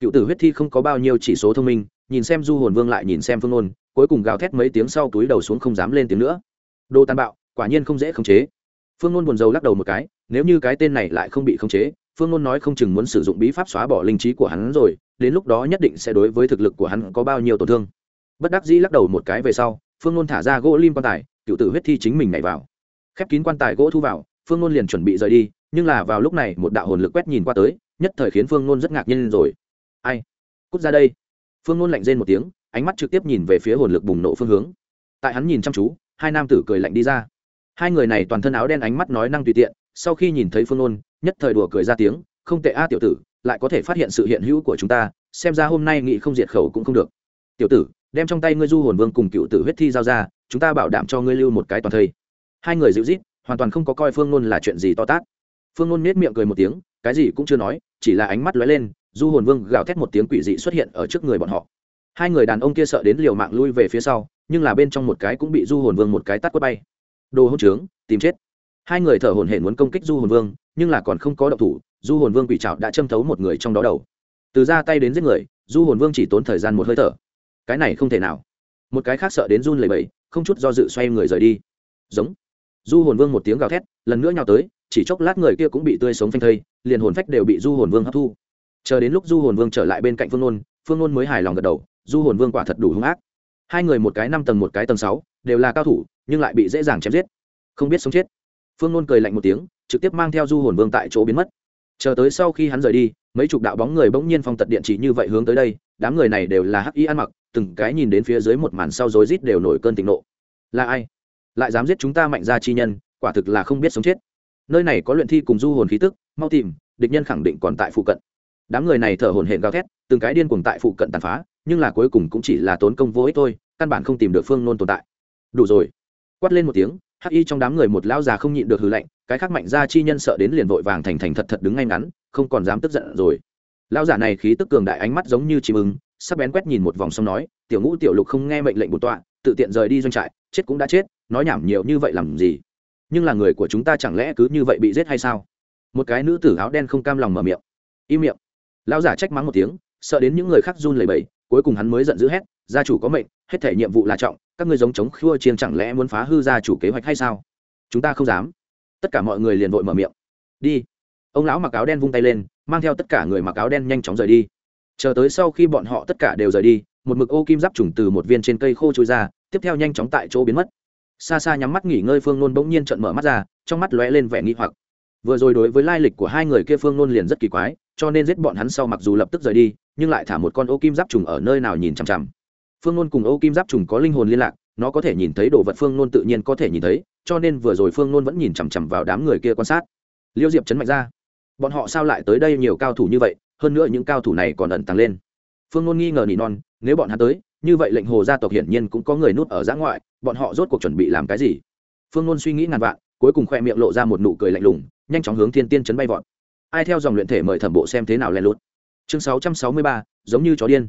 Cựu tử huyết thi không có bao nhiêu chỉ số thông minh, nhìn xem du hồn vương lại nhìn xem phương nôn cuối cùng gào thét mấy tiếng sau túi đầu xuống không dám lên tiếng nữa. Đồ tàn bạo, quả nhiên không dễ khống chế. Phương nôn buồn rầu lắc đầu một cái, nếu như cái tên này lại không bị khống chế, phương nôn nói không chừng muốn sử dụng bí pháp xóa bỏ linh trí của hắn rồi, đến lúc đó nhất định sẽ đối với thực lực của hắn có bao nhiêu tổn thương. Bất đắc dĩ lắc đầu một cái về sau, phương nôn thả ra gỗ lim quan tài, cựu tử huyết thi chính mình nhảy vào. Khép kín quan tài gỗ thu vào, phương nôn liền chuẩn bị rời đi, nhưng là vào lúc này một đạo hồn lực quét nhìn qua tới, nhất thời khiến phương nôn rất ngạc nhiên rồi. Ai? Cút ra đây. Phương nôn lạnh rên một tiếng ánh mắt trực tiếp nhìn về phía hồn lực bùng nổ phương hướng. Tại hắn nhìn chăm chú, hai nam tử cười lạnh đi ra. Hai người này toàn thân áo đen ánh mắt nói năng tùy tiện, sau khi nhìn thấy phương nôn, nhất thời đùa cười ra tiếng, không tệ a, tiểu tử, lại có thể phát hiện sự hiện hữu của chúng ta, xem ra hôm nay nghị không diệt khẩu cũng không được. Tiểu tử, đem trong tay ngươi du hồn vương cùng cựu tử huyết thi giao ra, chúng ta bảo đảm cho ngươi lưu một cái toàn thây. Hai người dịu rít hoàn toàn không có coi phương nôn là chuyện gì to tát. Phương nôn nết miệng cười một tiếng, cái gì cũng chưa nói, chỉ là ánh mắt lóe lên, du hồn vương gào thét một tiếng quỷ dị xuất hiện ở trước người bọn họ hai người đàn ông kia sợ đến liều mạng lui về phía sau nhưng là bên trong một cái cũng bị du hồn vương một cái tắt quất bay. Đồ hỗn trướng tìm chết. Hai người thở hồn hển muốn công kích du hồn vương nhưng là còn không có động thủ du hồn vương quỷ trạo đã châm thấu một người trong đó đầu. Từ ra tay đến giết người du hồn vương chỉ tốn thời gian một hơi thở. Cái này không thể nào. Một cái khác sợ đến run lẩy bẩy, không chút do dự xoay người rời đi. Giống. Du hồn vương một tiếng gào thét lần nữa nhào tới chỉ chốc lát người kia cũng bị tươi sống phanh thây liền hồn phách đều bị du hồn vương hấp thu. Chờ đến lúc du hồn vương trở lại bên cạnh phương nôn phương nôn mới hài lòng gật đầu du hồn vương quả thật đủ hung ác. Hai người một cái năm tầng một cái tầng sáu, đều là cao thủ, nhưng lại bị dễ dàng chém giết. Không biết sống chết. Phương nôn cười lạnh một tiếng, trực tiếp mang theo du hồn vương tại chỗ biến mất. Chờ tới sau khi hắn rời đi, mấy chục đạo bóng người bỗng nhiên phong tật điện chỉ như vậy hướng tới đây, đám người này đều là hắc y ăn mặc, từng cái nhìn đến phía dưới một màn sau rối rít đều nổi cơn thịnh nộ. Là ai? Lại dám giết chúng ta mạnh ra chi nhân, quả thực là không biết sống chết. Nơi này có luyện thi cùng du hồn khí tức, mau tìm, địch nhân khẳng định còn tại phụ cận. Đám người này thở hổn hển gào thét, từng cái điên cuồng tại phụ cận tàn phá nhưng là cuối cùng cũng chỉ là tốn công vô ích thôi, căn bản không tìm được phương nôn tồn tại. Đủ rồi. Quát lên một tiếng, hắc y trong đám người một lão già không nhịn được hư lạnh, cái khác mạnh ra chi nhân sợ đến liền vội vàng thành thành thật thật đứng ngay ngắn, không còn dám tức giận rồi. Lão giả này khí tức cường đại ánh mắt giống như chim ưng sắp bén quét nhìn một vòng xong nói, tiểu ngũ, tiểu lục không nghe mệnh lệnh bổn tọa, tự tiện rời đi doanh trại, chết cũng đã chết, nói nhảm nhiều như vậy làm gì? Nhưng là người của chúng ta chẳng lẽ cứ như vậy bị giết hay sao? Một cái nữ tử áo đen không cam lòng mở miệng. Im miệng. Lão giả trách mắng một tiếng, sợ đến những người khác run lẩy bẩy cuối cùng hắn mới giận dữ hét, gia chủ có mệnh, hết thể nhiệm vụ là trọng, các ngươi giống chống khua chiên chẳng lẽ muốn phá hư gia chủ kế hoạch hay sao? Chúng ta không dám. Tất cả mọi người liền vội mở miệng. Đi. Ông lão mặc áo đen vung tay lên, mang theo tất cả người mặc áo đen nhanh chóng rời đi. Chờ tới sau khi bọn họ tất cả đều rời đi, một mực ô kim giáp trùng từ một viên trên cây khô trôi ra, tiếp theo nhanh chóng tại chỗ biến mất. Xa xa nhắm mắt nghỉ ngơi phương nôn bỗng nhiên trận mở mắt ra, trong mắt lóe lên vẻ nghi hoặc. Vừa rồi đối với lai lịch của hai người kia phương nôn liền rất kỳ quái cho nên giết bọn hắn sau mặc dù lập tức rời đi, nhưng lại thả một con ô kim giáp trùng ở nơi nào nhìn chằm chằm. Phương nôn cùng ô kim giáp trùng có linh hồn liên lạc, nó có thể nhìn thấy đồ vật phương nôn tự nhiên có thể nhìn thấy, cho nên vừa rồi phương nôn vẫn nhìn chằm chằm vào đám người kia quan sát. Liêu diệp chấn mạnh ra. Bọn họ sao lại tới đây nhiều cao thủ như vậy, hơn nữa những cao thủ này còn ẩn tăng lên. Phương nôn nghi ngờ nỉ non, nếu bọn hắn tới, như vậy lệnh hồ gia tộc hiển nhiên cũng có người nút ở giã ngoại, bọn họ rốt cuộc chuẩn bị làm cái gì? Phương nôn suy nghĩ ngàn vạn, cuối cùng khoe miệng lộ ra một nụ cười lạnh lùng, nhanh chóng hướng thiên tiên chấn bay vọt ai theo dòng luyện thể mời thẩm bộ xem thế nào len lút. Chương sáu trăm sáu mươi ba giống như chó điên.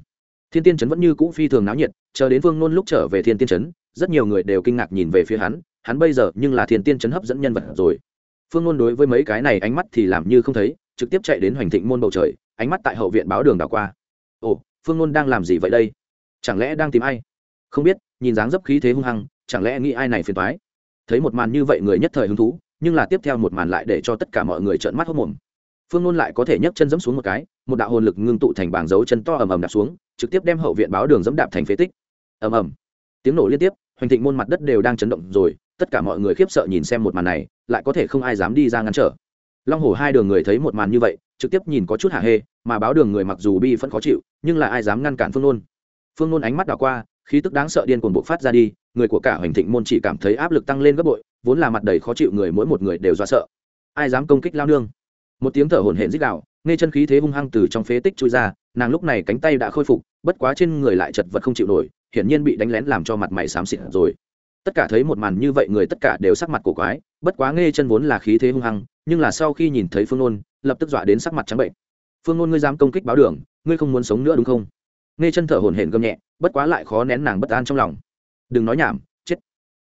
Thiên tiên Trấn vẫn như cũ phi thường náo nhiệt chờ đến Vương nôn lúc trở về thiên tiên Trấn, rất nhiều người đều kinh ngạc nhìn về phía hắn hắn bây giờ nhưng là thiên tiên Trấn hấp dẫn nhân vật rồi. Phương nôn đối với mấy cái này ánh mắt thì làm như không thấy trực tiếp chạy đến hoành thịnh môn bầu trời ánh mắt tại hậu viện báo đường đảo qua. Ồ phương nôn đang làm gì vậy đây? Chẳng lẽ đang tìm ai? Không biết nhìn dáng dấp khí thế hung hăng chẳng lẽ nghĩ ai này phiền thoái thấy một màn như vậy người nhất thời hứng thú nhưng là tiếp theo một màn lại để cho tất cả mọi người trợn mắt hốc mồm phương nôn lại có thể nhấc chân dẫm xuống một cái, một đạo hồn lực ngưng tụ thành bảng dấu chân to ầm ầm đạp xuống, trực tiếp đem hậu viện báo đường dẫm đạp thành phế tích. Ầm ầm. Tiếng nổ liên tiếp, hoành thịnh môn mặt đất đều đang chấn động rồi, tất cả mọi người khiếp sợ nhìn xem một màn này, lại có thể không ai dám đi ra ngăn trở. Long hồ hai đường người thấy một màn như vậy, trực tiếp nhìn có chút hạ hê, mà báo đường người mặc dù bi vẫn khó chịu, nhưng là ai dám ngăn cản phương nôn? Phương nôn ánh mắt đảo qua, khí tức đáng sợ điên cuồng bộc phát ra đi, người của cả hoành thịnh môn chỉ cảm thấy áp lực tăng lên gấp bội, vốn là mặt đầy khó chịu người mỗi một người đều do sợ. Ai dám công kích lao nương? Một tiếng thở hổn hển rít đạo nghe chân khí thế hung hăng từ trong phế tích chui ra, nàng lúc này cánh tay đã khôi phục, bất quá trên người lại chật vật không chịu nổi, hiển nhiên bị đánh lén làm cho mặt mày xám xịt rồi. Tất cả thấy một màn như vậy người tất cả đều sắc mặt cổ quái, bất quá nghe chân vốn là khí thế hung hăng, nhưng là sau khi nhìn thấy phương nôn, lập tức dọa đến sắc mặt trắng bệnh. Phương nôn ngươi dám công kích báo đường, ngươi không muốn sống nữa đúng không? Nghe chân thở hổn hển gầm nhẹ, bất quá lại khó nén nàng bất an trong lòng. Đừng nói nhảm, chết.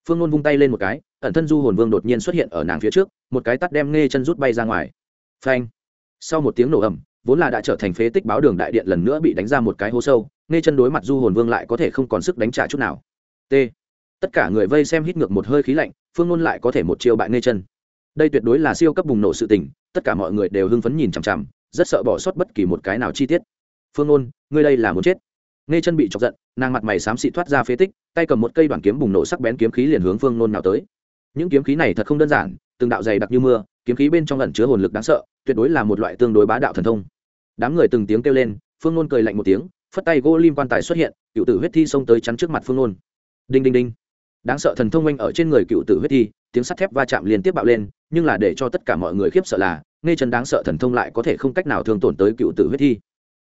Phương nôn vung tay lên một cái, ẩn thân du hồn vương đột nhiên xuất hiện ở nàng phía trước, một cái tắt đem nghe chân rút bay ra ngoài phanh. Sau một tiếng nổ ầm, vốn là đã trở thành phế tích báo đường đại điện lần nữa bị đánh ra một cái hố sâu nghe chân đối mặt du hồn vương lại có thể không còn sức đánh trả chút nào. T. Tất cả người vây xem hít ngược một hơi khí lạnh, phương ngôn lại có thể một chiêu bại nghe chân. Đây tuyệt đối là siêu cấp bùng nổ sự tình, tất cả mọi người đều hưng phấn nhìn chằm chằm, rất sợ bỏ sót bất kỳ một cái nào chi tiết. Phương ngôn ngươi đây là muốn chết. Nghe chân bị chọc giận, nàng mặt mày xám xị thoát ra phế tích, tay cầm một cây đoàn kiếm bùng nổ sắc bén kiếm khí liền hướng phương ngôn nào tới. Những kiếm khí này thật không đơn giản từng đạo dày đặc như mưa, kiếm khí bên trong lẩn chứa hồn lực đáng sợ, tuyệt đối là một loại tương đối bá đạo thần thông. Đám người từng tiếng kêu lên, phương nôn cười lạnh một tiếng, phất tay gỗ lim quan tài xuất hiện, cựu tử huyết thi xông tới chắn trước mặt phương nôn. Đinh đinh đinh. Đáng sợ thần thông oanh ở trên người cựu tử huyết thi, tiếng sắt thép va chạm liên tiếp bạo lên, nhưng là để cho tất cả mọi người khiếp sợ là, nghe chân đáng sợ thần thông lại có thể không cách nào thương tổn tới cựu tử huyết thi.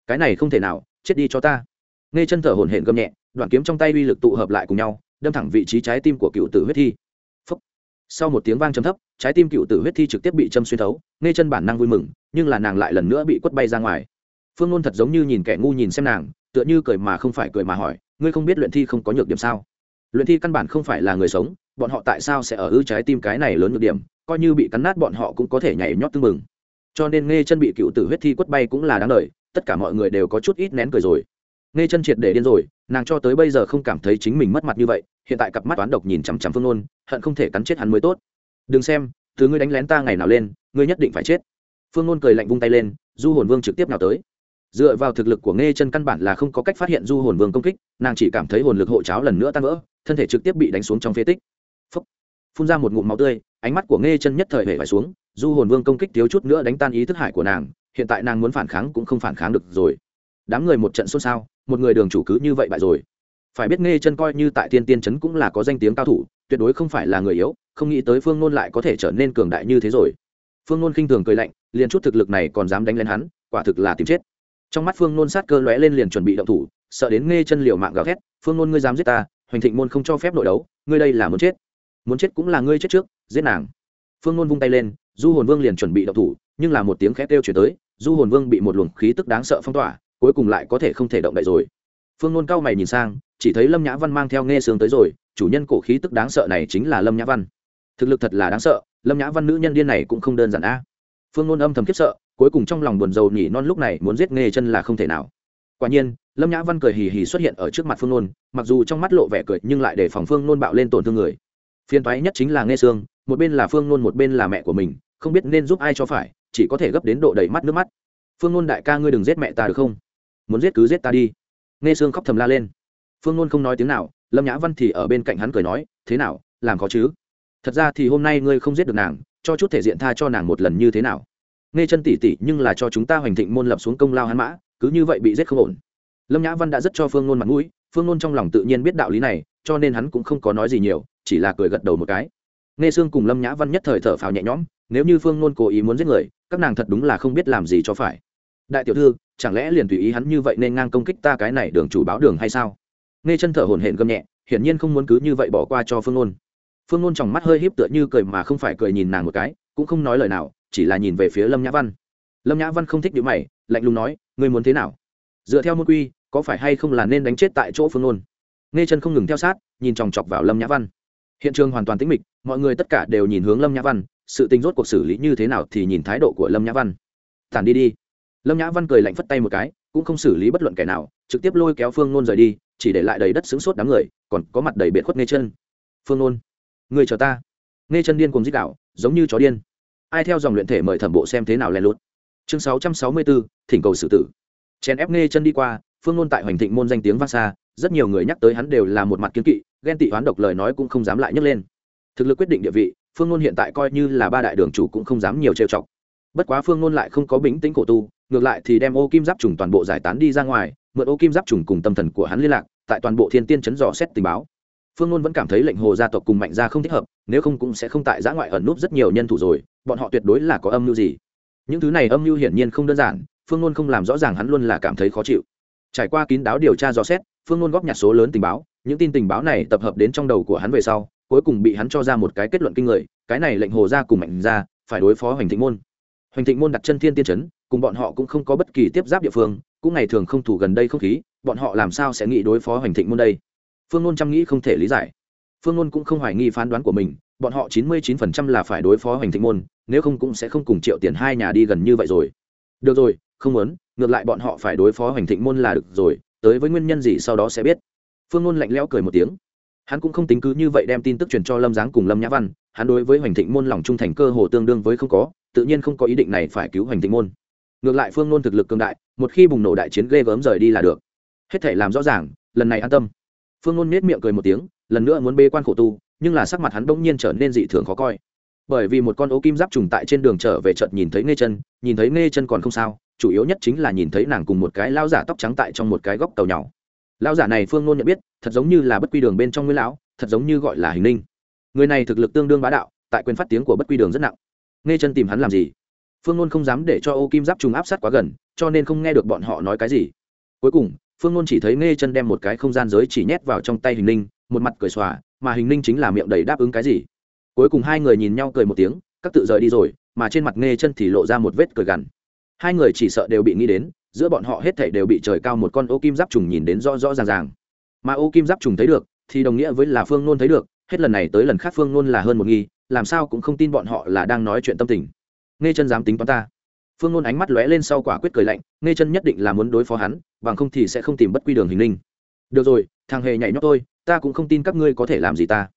Cái này không thể nào, chết đi cho ta. Nghe chân thở hổn hển gầm nhẹ, đoạn kiếm trong tay uy lực tụ hợp lại cùng nhau, đâm thẳng vị trí trái tim của cựu tử huyết thi sau một tiếng vang trầm thấp, trái tim cựu tử huyết thi trực tiếp bị châm xuyên thấu, nghe chân bản năng vui mừng, nhưng là nàng lại lần nữa bị quất bay ra ngoài. Phương ngôn thật giống như nhìn kẻ ngu nhìn xem nàng, tựa như cười mà không phải cười mà hỏi, ngươi không biết luyện thi không có nhược điểm sao? Luyện thi căn bản không phải là người sống, bọn họ tại sao sẽ ở ư trái tim cái này lớn nhược điểm, coi như bị cắn nát bọn họ cũng có thể nhảy nhót tưng mừng cho nên nghe chân bị cựu tử huyết thi quất bay cũng là đáng lời tất cả mọi người đều có chút ít nén cười rồi nghe chân triệt để điên rồi, nàng cho tới bây giờ không cảm thấy chính mình mất mặt như vậy, hiện tại cặp mắt toán độc nhìn chằm chằm phương nôn, hận không thể cắn chết hắn mới tốt. Đừng xem từ ngươi đánh lén ta ngày nào lên, ngươi nhất định phải chết. Phương nôn cười lạnh vung tay lên, du hồn vương trực tiếp nào tới. Dựa vào thực lực của nghe chân căn bản là không có cách phát hiện du hồn vương công kích, nàng chỉ cảm thấy hồn lực hộ cháo lần nữa tan vỡ, thân thể trực tiếp bị đánh xuống trong phế tích. Phúc. phun ra một ngụm máu tươi, ánh mắt của nghe chân nhất thời hề phải xuống, du hồn vương công kích thiếu chút nữa đánh tan ý thức hải của nàng, hiện tại nàng muốn phản kháng cũng không phản kháng được rồi. Đám người một trận xôn xao một người đường chủ cứ như vậy bại rồi. Phải biết nghe chân coi như tại tiên tiên trấn cũng là có danh tiếng cao thủ, tuyệt đối không phải là người yếu, không nghĩ tới phương nôn lại có thể trở nên cường đại như thế rồi. Phương nôn khinh thường cười lạnh, liền chút thực lực này còn dám đánh lên hắn, quả thực là tìm chết. Trong mắt phương nôn sát cơ lóe lên liền chuẩn bị động thủ, sợ đến nghe chân liều mạng gào thét, phương nôn ngươi dám giết ta, hoành thịnh môn không cho phép nội đấu, ngươi đây là muốn chết. Muốn chết cũng là ngươi chết trước, giết nàng. Phương nôn vung tay lên, du hồn vương liền chuẩn bị động thủ, nhưng là một tiếng khét kêu chuyển tới, du hồn vương bị một luồng khí tức đáng sợ phong tỏa cuối cùng lại có thể không thể động đậy rồi. Phương nôn cao mày nhìn sang, chỉ thấy lâm nhã văn mang theo nghe sướng tới rồi, chủ nhân cổ khí tức đáng sợ này chính là lâm nhã văn. Thực lực thật là đáng sợ, lâm nhã văn nữ nhân điên này cũng không đơn giản a. Phương nôn âm thầm khiếp sợ, cuối cùng trong lòng buồn rầu nhỉ non lúc này muốn giết nghe chân là không thể nào. Quả nhiên, lâm nhã văn cười hì hì xuất hiện ở trước mặt phương nôn, mặc dù trong mắt lộ vẻ cười nhưng lại để phòng phương nôn bạo lên tổn thương người. Phiên toái nhất chính là nghe sương một bên là phương nôn một bên là mẹ của mình, không biết nên giúp ai cho phải, chỉ có thể gấp đến độ đầy mắt nước mắt. Phương nôn đại ca ngươi đừng giết mẹ ta được không? Muốn giết cứ giết ta đi. Nghe sương khóc thầm la lên. Phương nôn không nói tiếng nào, lâm nhã văn thì ở bên cạnh hắn cười nói, thế nào, làm khó chứ? Thật ra thì hôm nay ngươi không giết được nàng, cho chút thể diện tha cho nàng một lần như thế nào? Nghe chân tỉ tỉ nhưng là cho chúng ta hoành thịnh môn lập xuống công lao hắn mã, cứ như vậy bị giết không ổn. Lâm nhã văn đã rất cho phương nôn mặt mũi, phương nôn trong lòng tự nhiên biết đạo lý này, cho nên hắn cũng không có nói gì nhiều, chỉ là cười gật đầu một cái. Nghe sương cùng lâm nhã văn nhất thời thở phào nhẹ nhõm, nếu như phương nôn cố ý muốn giết người, các nàng thật đúng là không biết làm gì cho phải. Đại tiểu thư chẳng lẽ liền tùy ý hắn như vậy nên ngang công kích ta cái này đường chủ báo đường hay sao? Nghe chân thở hổn hển gầm nhẹ, hiển nhiên không muốn cứ như vậy bỏ qua cho phương nôn. Phương nôn trong mắt hơi híp tựa như cười mà không phải cười nhìn nàng một cái, cũng không nói lời nào, chỉ là nhìn về phía lâm nhã văn. Lâm nhã văn không thích điều mày, lạnh lùng nói, ngươi muốn thế nào? Dựa theo môn quy, có phải hay không là nên đánh chết tại chỗ phương nôn? Nghe chân không ngừng theo sát, nhìn chòng chọc vào lâm nhã văn. Hiện trường hoàn toàn tĩnh mịch, mọi người tất cả đều nhìn hướng lâm nhã văn, sự tình rốt cuộc xử lý như thế nào thì nhìn thái độ của lâm nhã văn. Tản đi đi lâm nhã văn cười lạnh phất tay một cái cũng không xử lý bất luận kẻ nào trực tiếp lôi kéo phương nôn rời đi chỉ để lại đầy đất xứng sốt đám người còn có mặt đầy biệt khuất nghe chân phương nôn người chờ ta nghe chân điên cùng dích đạo, giống như chó điên. ai theo dòng luyện thể mời thẩm bộ xem thế nào len lút. chương sáu trăm sáu mươi bốn, thỉnh cầu xử tử. chèn ép nghe chân đi qua, phương nôn tại hoành thịnh môn danh tiếng vang xa, rất nhiều người nhắc tới hắn đều là một mặt kiến kỵ, ghen tị hoán độc lời nói cũng không dám lại nhấc lên. thực lực quyết định địa vị, phương nôn hiện tại coi như là ba đại đường chủ cũng không dám nhiều trêu chọc. bất quá phương nôn lại không có bính tính cổ tu ngược lại thì đem ô kim giáp trùng toàn bộ giải tán đi ra ngoài, mượn ô kim giáp trùng cùng tâm thần của hắn liên lạc, tại toàn bộ thiên tiên chấn dò xét tình báo. Phương Ngôn vẫn cảm thấy lệnh hồ gia tộc cùng mạnh gia không thích hợp, nếu không cũng sẽ không tại giã ngoại ẩn núp rất nhiều nhân thủ rồi, bọn họ tuyệt đối là có âm mưu gì. Những thứ này âm mưu hiển nhiên không đơn giản, phương Ngôn không làm rõ ràng hắn luôn là cảm thấy khó chịu. Trải qua kín đáo điều tra dò xét, phương Ngôn góp nhặt số lớn tình báo, những tin tình báo này tập hợp đến trong đầu của hắn về sau, cuối cùng bị hắn cho ra một cái kết luận kinh người, cái này lệnh hồ gia cùng mạnh gia phải đối phó hoành thịnh môn. Hoành thịnh môn đặt chân thiên tiên trấn cùng bọn họ cũng không có bất kỳ tiếp giáp địa phương, cũng ngày thường không thủ gần đây không khí, bọn họ làm sao sẽ nghĩ đối phó hoành thịnh môn đây? Phương nôn chăm nghĩ không thể lý giải. Phương nôn cũng không hoài nghi phán đoán của mình, bọn họ chín mươi chín phần trăm là phải đối phó hoành thịnh môn, nếu không cũng sẽ không cùng triệu tiền hai nhà đi gần như vậy rồi. Được rồi, không muốn, ngược lại bọn họ phải đối phó hoành thịnh môn là được rồi, tới với nguyên nhân gì sau đó sẽ biết. Phương nôn lạnh lẽo cười một tiếng. Hắn cũng không tính cứ như vậy đem tin tức truyền cho lâm giáng cùng lâm nhã văn, hắn đối với hoành thịnh môn lòng trung thành cơ hồ tương đương với không có, tự nhiên không có ý định này phải cứu hoành thịnh môn ngược lại phương nôn thực lực cường đại, một khi bùng nổ đại chiến ghê gớm rời đi là được. Hết thể làm rõ ràng, lần này an tâm. Phương nôn nết miệng cười một tiếng, lần nữa muốn bê quan khổ tu, nhưng là sắc mặt hắn bỗng nhiên trở nên dị thường khó coi. Bởi vì một con ố kim giáp trùng tại trên đường trở về trận nhìn thấy nghe chân, nhìn thấy nghe chân còn không sao, chủ yếu nhất chính là nhìn thấy nàng cùng một cái lao giả tóc trắng tại trong một cái góc tàu nhỏ. Lao giả này phương nôn nhận biết, thật giống như là bất quy đường bên trong nguyên lão, thật giống như gọi là hình ninh người này thực lực tương đương bá đạo, tại quyền phát tiếng của bất quy đường rất nặng. Nghe chân tìm hắn làm gì? Phương nôn không dám để cho ô kim giáp trùng áp sát quá gần, cho nên không nghe được bọn họ nói cái gì. Cuối cùng, phương nôn chỉ thấy nghe chân đem một cái không gian giới chỉ nhét vào trong tay hình ninh, một mặt cười xòa, mà hình ninh chính là miệng đầy đáp ứng cái gì. Cuối cùng hai người nhìn nhau cười một tiếng, các tự rời đi rồi, mà trên mặt nghe chân thì lộ ra một vết cười gằn. Hai người chỉ sợ đều bị nghĩ đến, giữa bọn họ hết thảy đều bị trời cao một con ô kim giáp trùng nhìn đến rõ rõ ràng ràng. Mà ô kim giáp trùng thấy được, thì đồng nghĩa với là phương nôn thấy được, hết lần này tới lần khác phương nôn là hơn một nghi, làm sao cũng không tin bọn họ là đang nói chuyện tâm tình nghe chân dám tính toán ta. Phương nôn ánh mắt lóe lên sau quả quyết cười lạnh nghe chân nhất định là muốn đối phó hắn bằng không thì sẽ không tìm bất quy đường hình linh. được rồi thằng hề nhảy nhót tôi ta cũng không tin các ngươi có thể làm gì ta.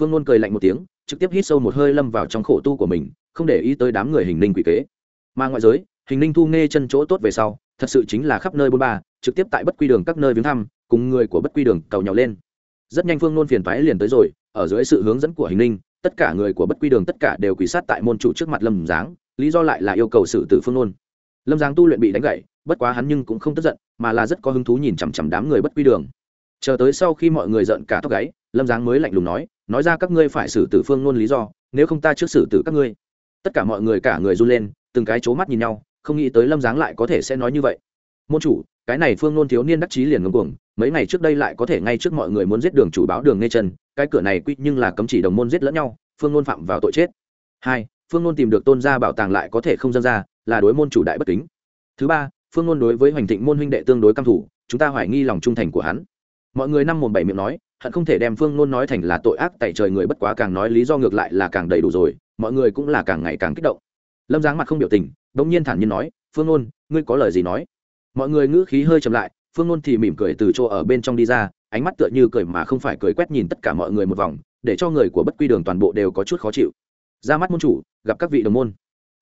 Phương nôn cười lạnh một tiếng trực tiếp hít sâu một hơi lâm vào trong khổ tu của mình không để ý tới đám người hình linh quỷ kế. Mà ngoại giới hình linh thu nghe chân chỗ tốt về sau thật sự chính là khắp nơi bôn ba trực tiếp tại bất quy đường các nơi viếng thăm cùng người của bất quy đường cầu nhau lên. Rất nhanh phương nôn phiền toái liền tới rồi ở dưới sự hướng dẫn của hình linh, tất cả người của bất quy đường tất cả đều quỳ sát tại môn chủ trước mặt lâm giáng lý do lại là yêu cầu xử tử phương nôn lâm giáng tu luyện bị đánh gậy bất quá hắn nhưng cũng không tức giận, mà là rất có hứng thú nhìn chằm chằm đám người bất quy đường. Chờ tới sau khi mọi người giận cả tóc gáy, lâm giáng mới lạnh lùng nói nói ra các ngươi phải xử tử phương nôn lý do, nếu không ta trước xử tử các ngươi. Tất cả mọi người cả người run lên, từng cái c mắt nhìn nhau, không nghĩ tới lâm giáng lại có thể sẽ nói như vậy. Môn chủ, cái này phương nôn thiếu niên đắc chí liền ngưng cuồng mấy ngày trước đây lại có thể ngay trước mọi người muốn giết đường chủ báo đường nghe chân, cái cửa này quy nhưng là cấm chỉ đồng môn giết lẫn nhau, phương nôn phạm vào tội chết. Hai phương nôn tìm được tôn gia bảo tàng lại có thể không dân ra, là đối môn chủ đại bất kính. Thứ ba, phương nôn đối với hoành thịnh môn huynh đệ tương đối căm thủ chúng ta hoài nghi lòng trung thành của hắn. Mọi người năm mồm bảy miệng nói, hận không thể đem phương nôn nói thành là tội ác, tại trời người bất quá càng nói lý do ngược lại là càng đầy đủ rồi, mọi người cũng là càng ngày càng kích động. Lâm giáng mặt không biểu tình đ ỗ n g nhiên thản nhiên nói, phương nôn ngươi có lời gì nói? Mọi người ngữ khí hơi chậm lại, phương nôn thì mỉm cười từ chỗ ở bên trong đi ra, ánh mắt tựa như cười mà không phải cười quét nhìn tất cả mọi người một vòng, để cho người của bất quy đường toàn bộ đều có chút khó chịu ra mắt môn chủ, gặp các vị đồng môn.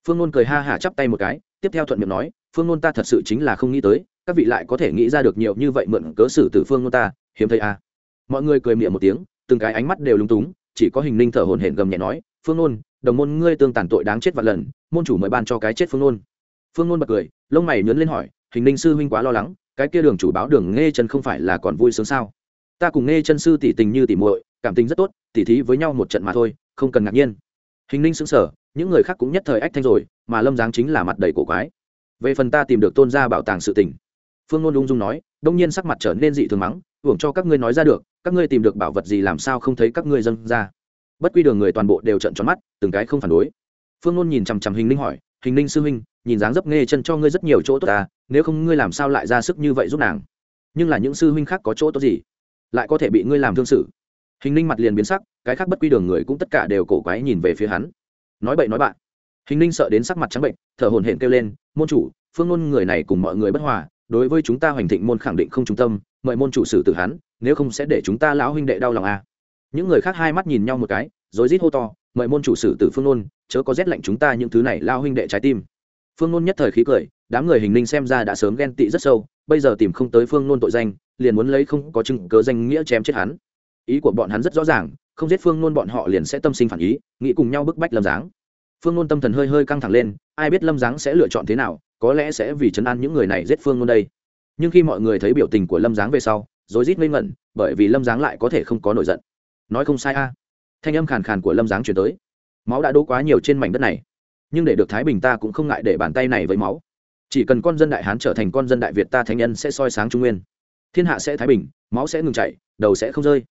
Phương nôn cười ha hả chắp tay một cái, tiếp theo thuận miệng nói, phương nôn ta thật sự chính là không nghĩ tới, các vị lại có thể nghĩ ra được nhiều như vậy mượn cớ xử từ phương nôn ta, hiếm thấy à. Mọi người cười miệng một tiếng, từng cái ánh mắt đều lúng túng, chỉ có hình ninh thở hổn hển gầm nhẹ nói, phương nôn, đồng môn ngươi tương tàn tội đáng chết vạn lần, môn chủ mới ban cho cái chết phương nôn. Phương nôn bật cười, lông mày nhớn lên hỏi, hình ninh sư huynh quá lo lắng, cái kia đường chủ báo đường nghe chân không phải là còn vui sướng sao? Ta cùng nghe chân sư tỷ tình như tỷ muội, cảm tình rất tốt, tỉ thí với nhau một trận mà thôi, không cần ngạc nhiên hình ninh xứng sở những người khác cũng nhất thời ách thanh rồi, mà lâm giáng chính là mặt đầy cổ quái. Về phần ta tìm được tôn gia bảo tàng sự tình. Phương ngôn ung dung nói, đông nhiên sắc mặt trở nên dị thường mắng, hưởng cho các ngươi nói ra được, các ngươi tìm được bảo vật gì làm sao không thấy các ngươi dâng ra? Bất quy đường người toàn bộ đều trận tròn mắt, từng cái không phản đối. Phương ngôn nhìn chằm chằm hình ninh hỏi, hình ninh sư huynh, nhìn dáng dấp nghe chân cho ngươi rất nhiều chỗ tốt ta nếu không ngươi làm sao lại ra sức như vậy giúp nàng? Nhưng là những sư huynh khác có chỗ tốt gì? Lại có thể bị ngươi làm thương sự hình ninh mặt liền biến sắc, cái khác bất quy đường người cũng tất cả đều cổ quái nhìn về phía hắn. Nói bậy nói bạn. Hình ninh sợ đến sắc mặt trắng bệnh, thở hồn hển kêu lên, môn chủ, phương ngôn người này cùng mọi người bất hòa, đối với chúng ta hoành thịnh môn khẳng định không trung tâm, mời môn chủ xử tử hắn, nếu không sẽ để chúng ta lão huynh đệ đau lòng à. những người khác hai mắt nhìn nhau một cái, rồi rít hô to, mời môn chủ xử tử phương ngôn chớ có rét lạnh chúng ta những thứ này lao huynh đệ trái tim. Phương ngôn nhất thời khí cười, đám người hình ninh xem ra đã sớm ghen tị rất sâu, bây giờ tìm không tới phương ngôn tội danh, liền muốn lấy không có chứng cớ danh nghĩa chém chết hắn ý của bọn hắn rất rõ ràng, không giết phương nôn bọn họ liền sẽ tâm sinh phản ý, nghĩ cùng nhau bức bách lâm giáng. Phương nôn tâm thần hơi hơi căng thẳng lên, ai biết lâm giáng sẽ lựa chọn thế nào, có lẽ sẽ vì chấn an những người này giết phương nôn đây. Nhưng khi mọi người thấy biểu tình của lâm giáng về sau rồi rít ngây ngẩn, bởi vì lâm giáng lại có thể không có nổi giận. Nói không sai a. Thanh âm khàn khàn của lâm giáng chuyển tới. Máu đã đỗ quá nhiều trên mảnh đất này, nhưng để được thái bình ta cũng không ngại để bàn tay này với máu. Chỉ cần con dân đại hán trở thành con dân đại việt ta thánh nhân sẽ soi sáng trung nguyên. Thiên hạ sẽ thái bình, máu sẽ ngừng chảy, đầu sẽ không rơi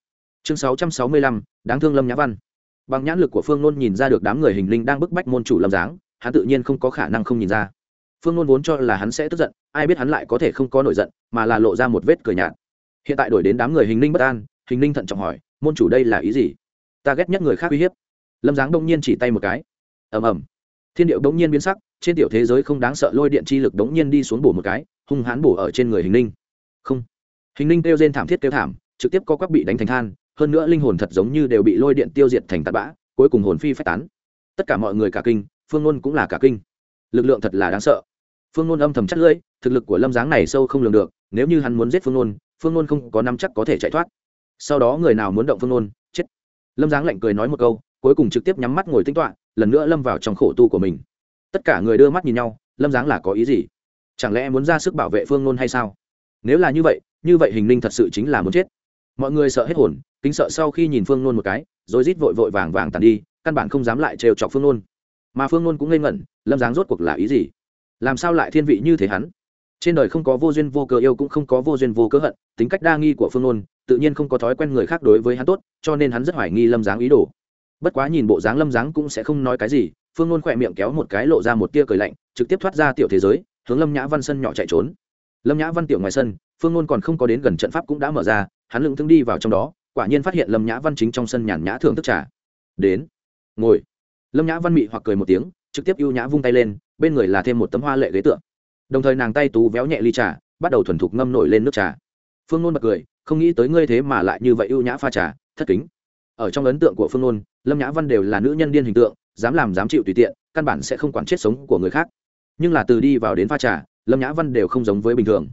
chương sáu trăm sáu mươi lăm, đáng thương lâm nhã văn. Bằng nhãn lực của phương nôn nhìn ra được đám người hình linh đang bức bách môn chủ lâm dáng hắn tự nhiên không có khả năng không nhìn ra. Phương nôn vốn cho là hắn sẽ tức giận, ai biết hắn lại có thể không có nổi giận, mà là lộ ra một vết cười nhạt. Hiện tại đổi đến đám người hình linh bất an, hình linh thận trọng hỏi, môn chủ đây là ý gì? Ta ghét nhất người khác uy hiếp. Lâm giáng đông nhiên chỉ tay một cái. Ầm ầm. Thiên điệu đông nhiên biến sắc, trên tiểu thế giới không đáng sợ lôi điện chi lực đống nhiên đi xuống bổ một cái, hung hãn bổ ở trên người hình linh. Không. Hình linh kêu rên thảm thiết kêu thảm, trực tiếp co quắp bị đánh thành than hơn nữa linh hồn thật giống như đều bị lôi điện tiêu diệt thành tạt bã, cuối cùng hồn phi phách tán. Tất cả mọi người cả kinh, phương ngôn cũng là cả kinh. Lực lượng thật là đáng sợ. Phương ngôn âm thầm chắc lưỡi, thực lực của lâm giáng này sâu không lường được, nếu như hắn muốn giết phương ngôn phương ngôn không có năm chắc có thể chạy thoát. Sau đó người nào muốn động phương ngôn chết. Lâm giáng lạnh cười nói một câu, cuối cùng trực tiếp nhắm mắt ngồi tính toạ lần nữa lâm vào trong khổ tu của mình. Tất cả người đưa mắt nhìn nhau, lâm giáng là có ý gì? Chẳng lẽ muốn ra sức bảo vệ phương ngôn hay sao? Nếu là như vậy như vậy hình ninh thật sự chính là muốn chết mọi người sợ hết hồn, kính sợ sau khi nhìn phương nôn một cái, rồi rít vội vội vàng vàng tàn đi, căn bản không dám lại trêu chọc phương nôn. Mà phương nôn cũng ngây ngẩn, lâm dáng rốt cuộc là ý gì? Làm sao lại thiên vị như thế hắn? Trên đời không có vô duyên vô cớ yêu cũng không có vô duyên vô cớ hận, tính cách đa nghi của phương nôn, tự nhiên không có thói quen người khác đối với hắn tốt, cho nên hắn rất hoài nghi lâm dáng ý đồ. Bất quá nhìn bộ dáng lâm dáng cũng sẽ không nói cái gì, phương nôn khỏe miệng kéo một cái lộ ra một tia cười lạnh, trực tiếp thoát ra tiểu thế giới, hướng lâm nhã văn sân nhỏ chạy trốn. Lâm nhã văn tiểu ngoài sân, phương nôn còn không có đến gần trận pháp cũng đã mở ra hắn lưng thương đi vào trong đó, quả nhiên phát hiện lâm nhã văn chính trong sân nhàn nhã thưởng thức trà. Đến, ngồi. Lâm nhã văn mị hoặc cười một tiếng, trực tiếp ưu nhã vung tay lên, bên người là thêm một tấm hoa lệ ghế tượng đồng thời nàng tay tú véo nhẹ ly trà, bắt đầu thuần thục ngâm nổi lên nước trà. Phương nôn bật cười, không nghĩ tới ngươi thế mà lại như vậy ưu nhã pha trà, thất kính. Ở trong ấn tượng của phương nôn, lâm nhã văn đều là nữ nhân điên hình tượng, dám làm dám chịu tùy tiện, căn bản sẽ không quản chết sống của người khác. Nhưng là từ đi vào đến pha trà, lâm nhã văn đều không giống với bình thường.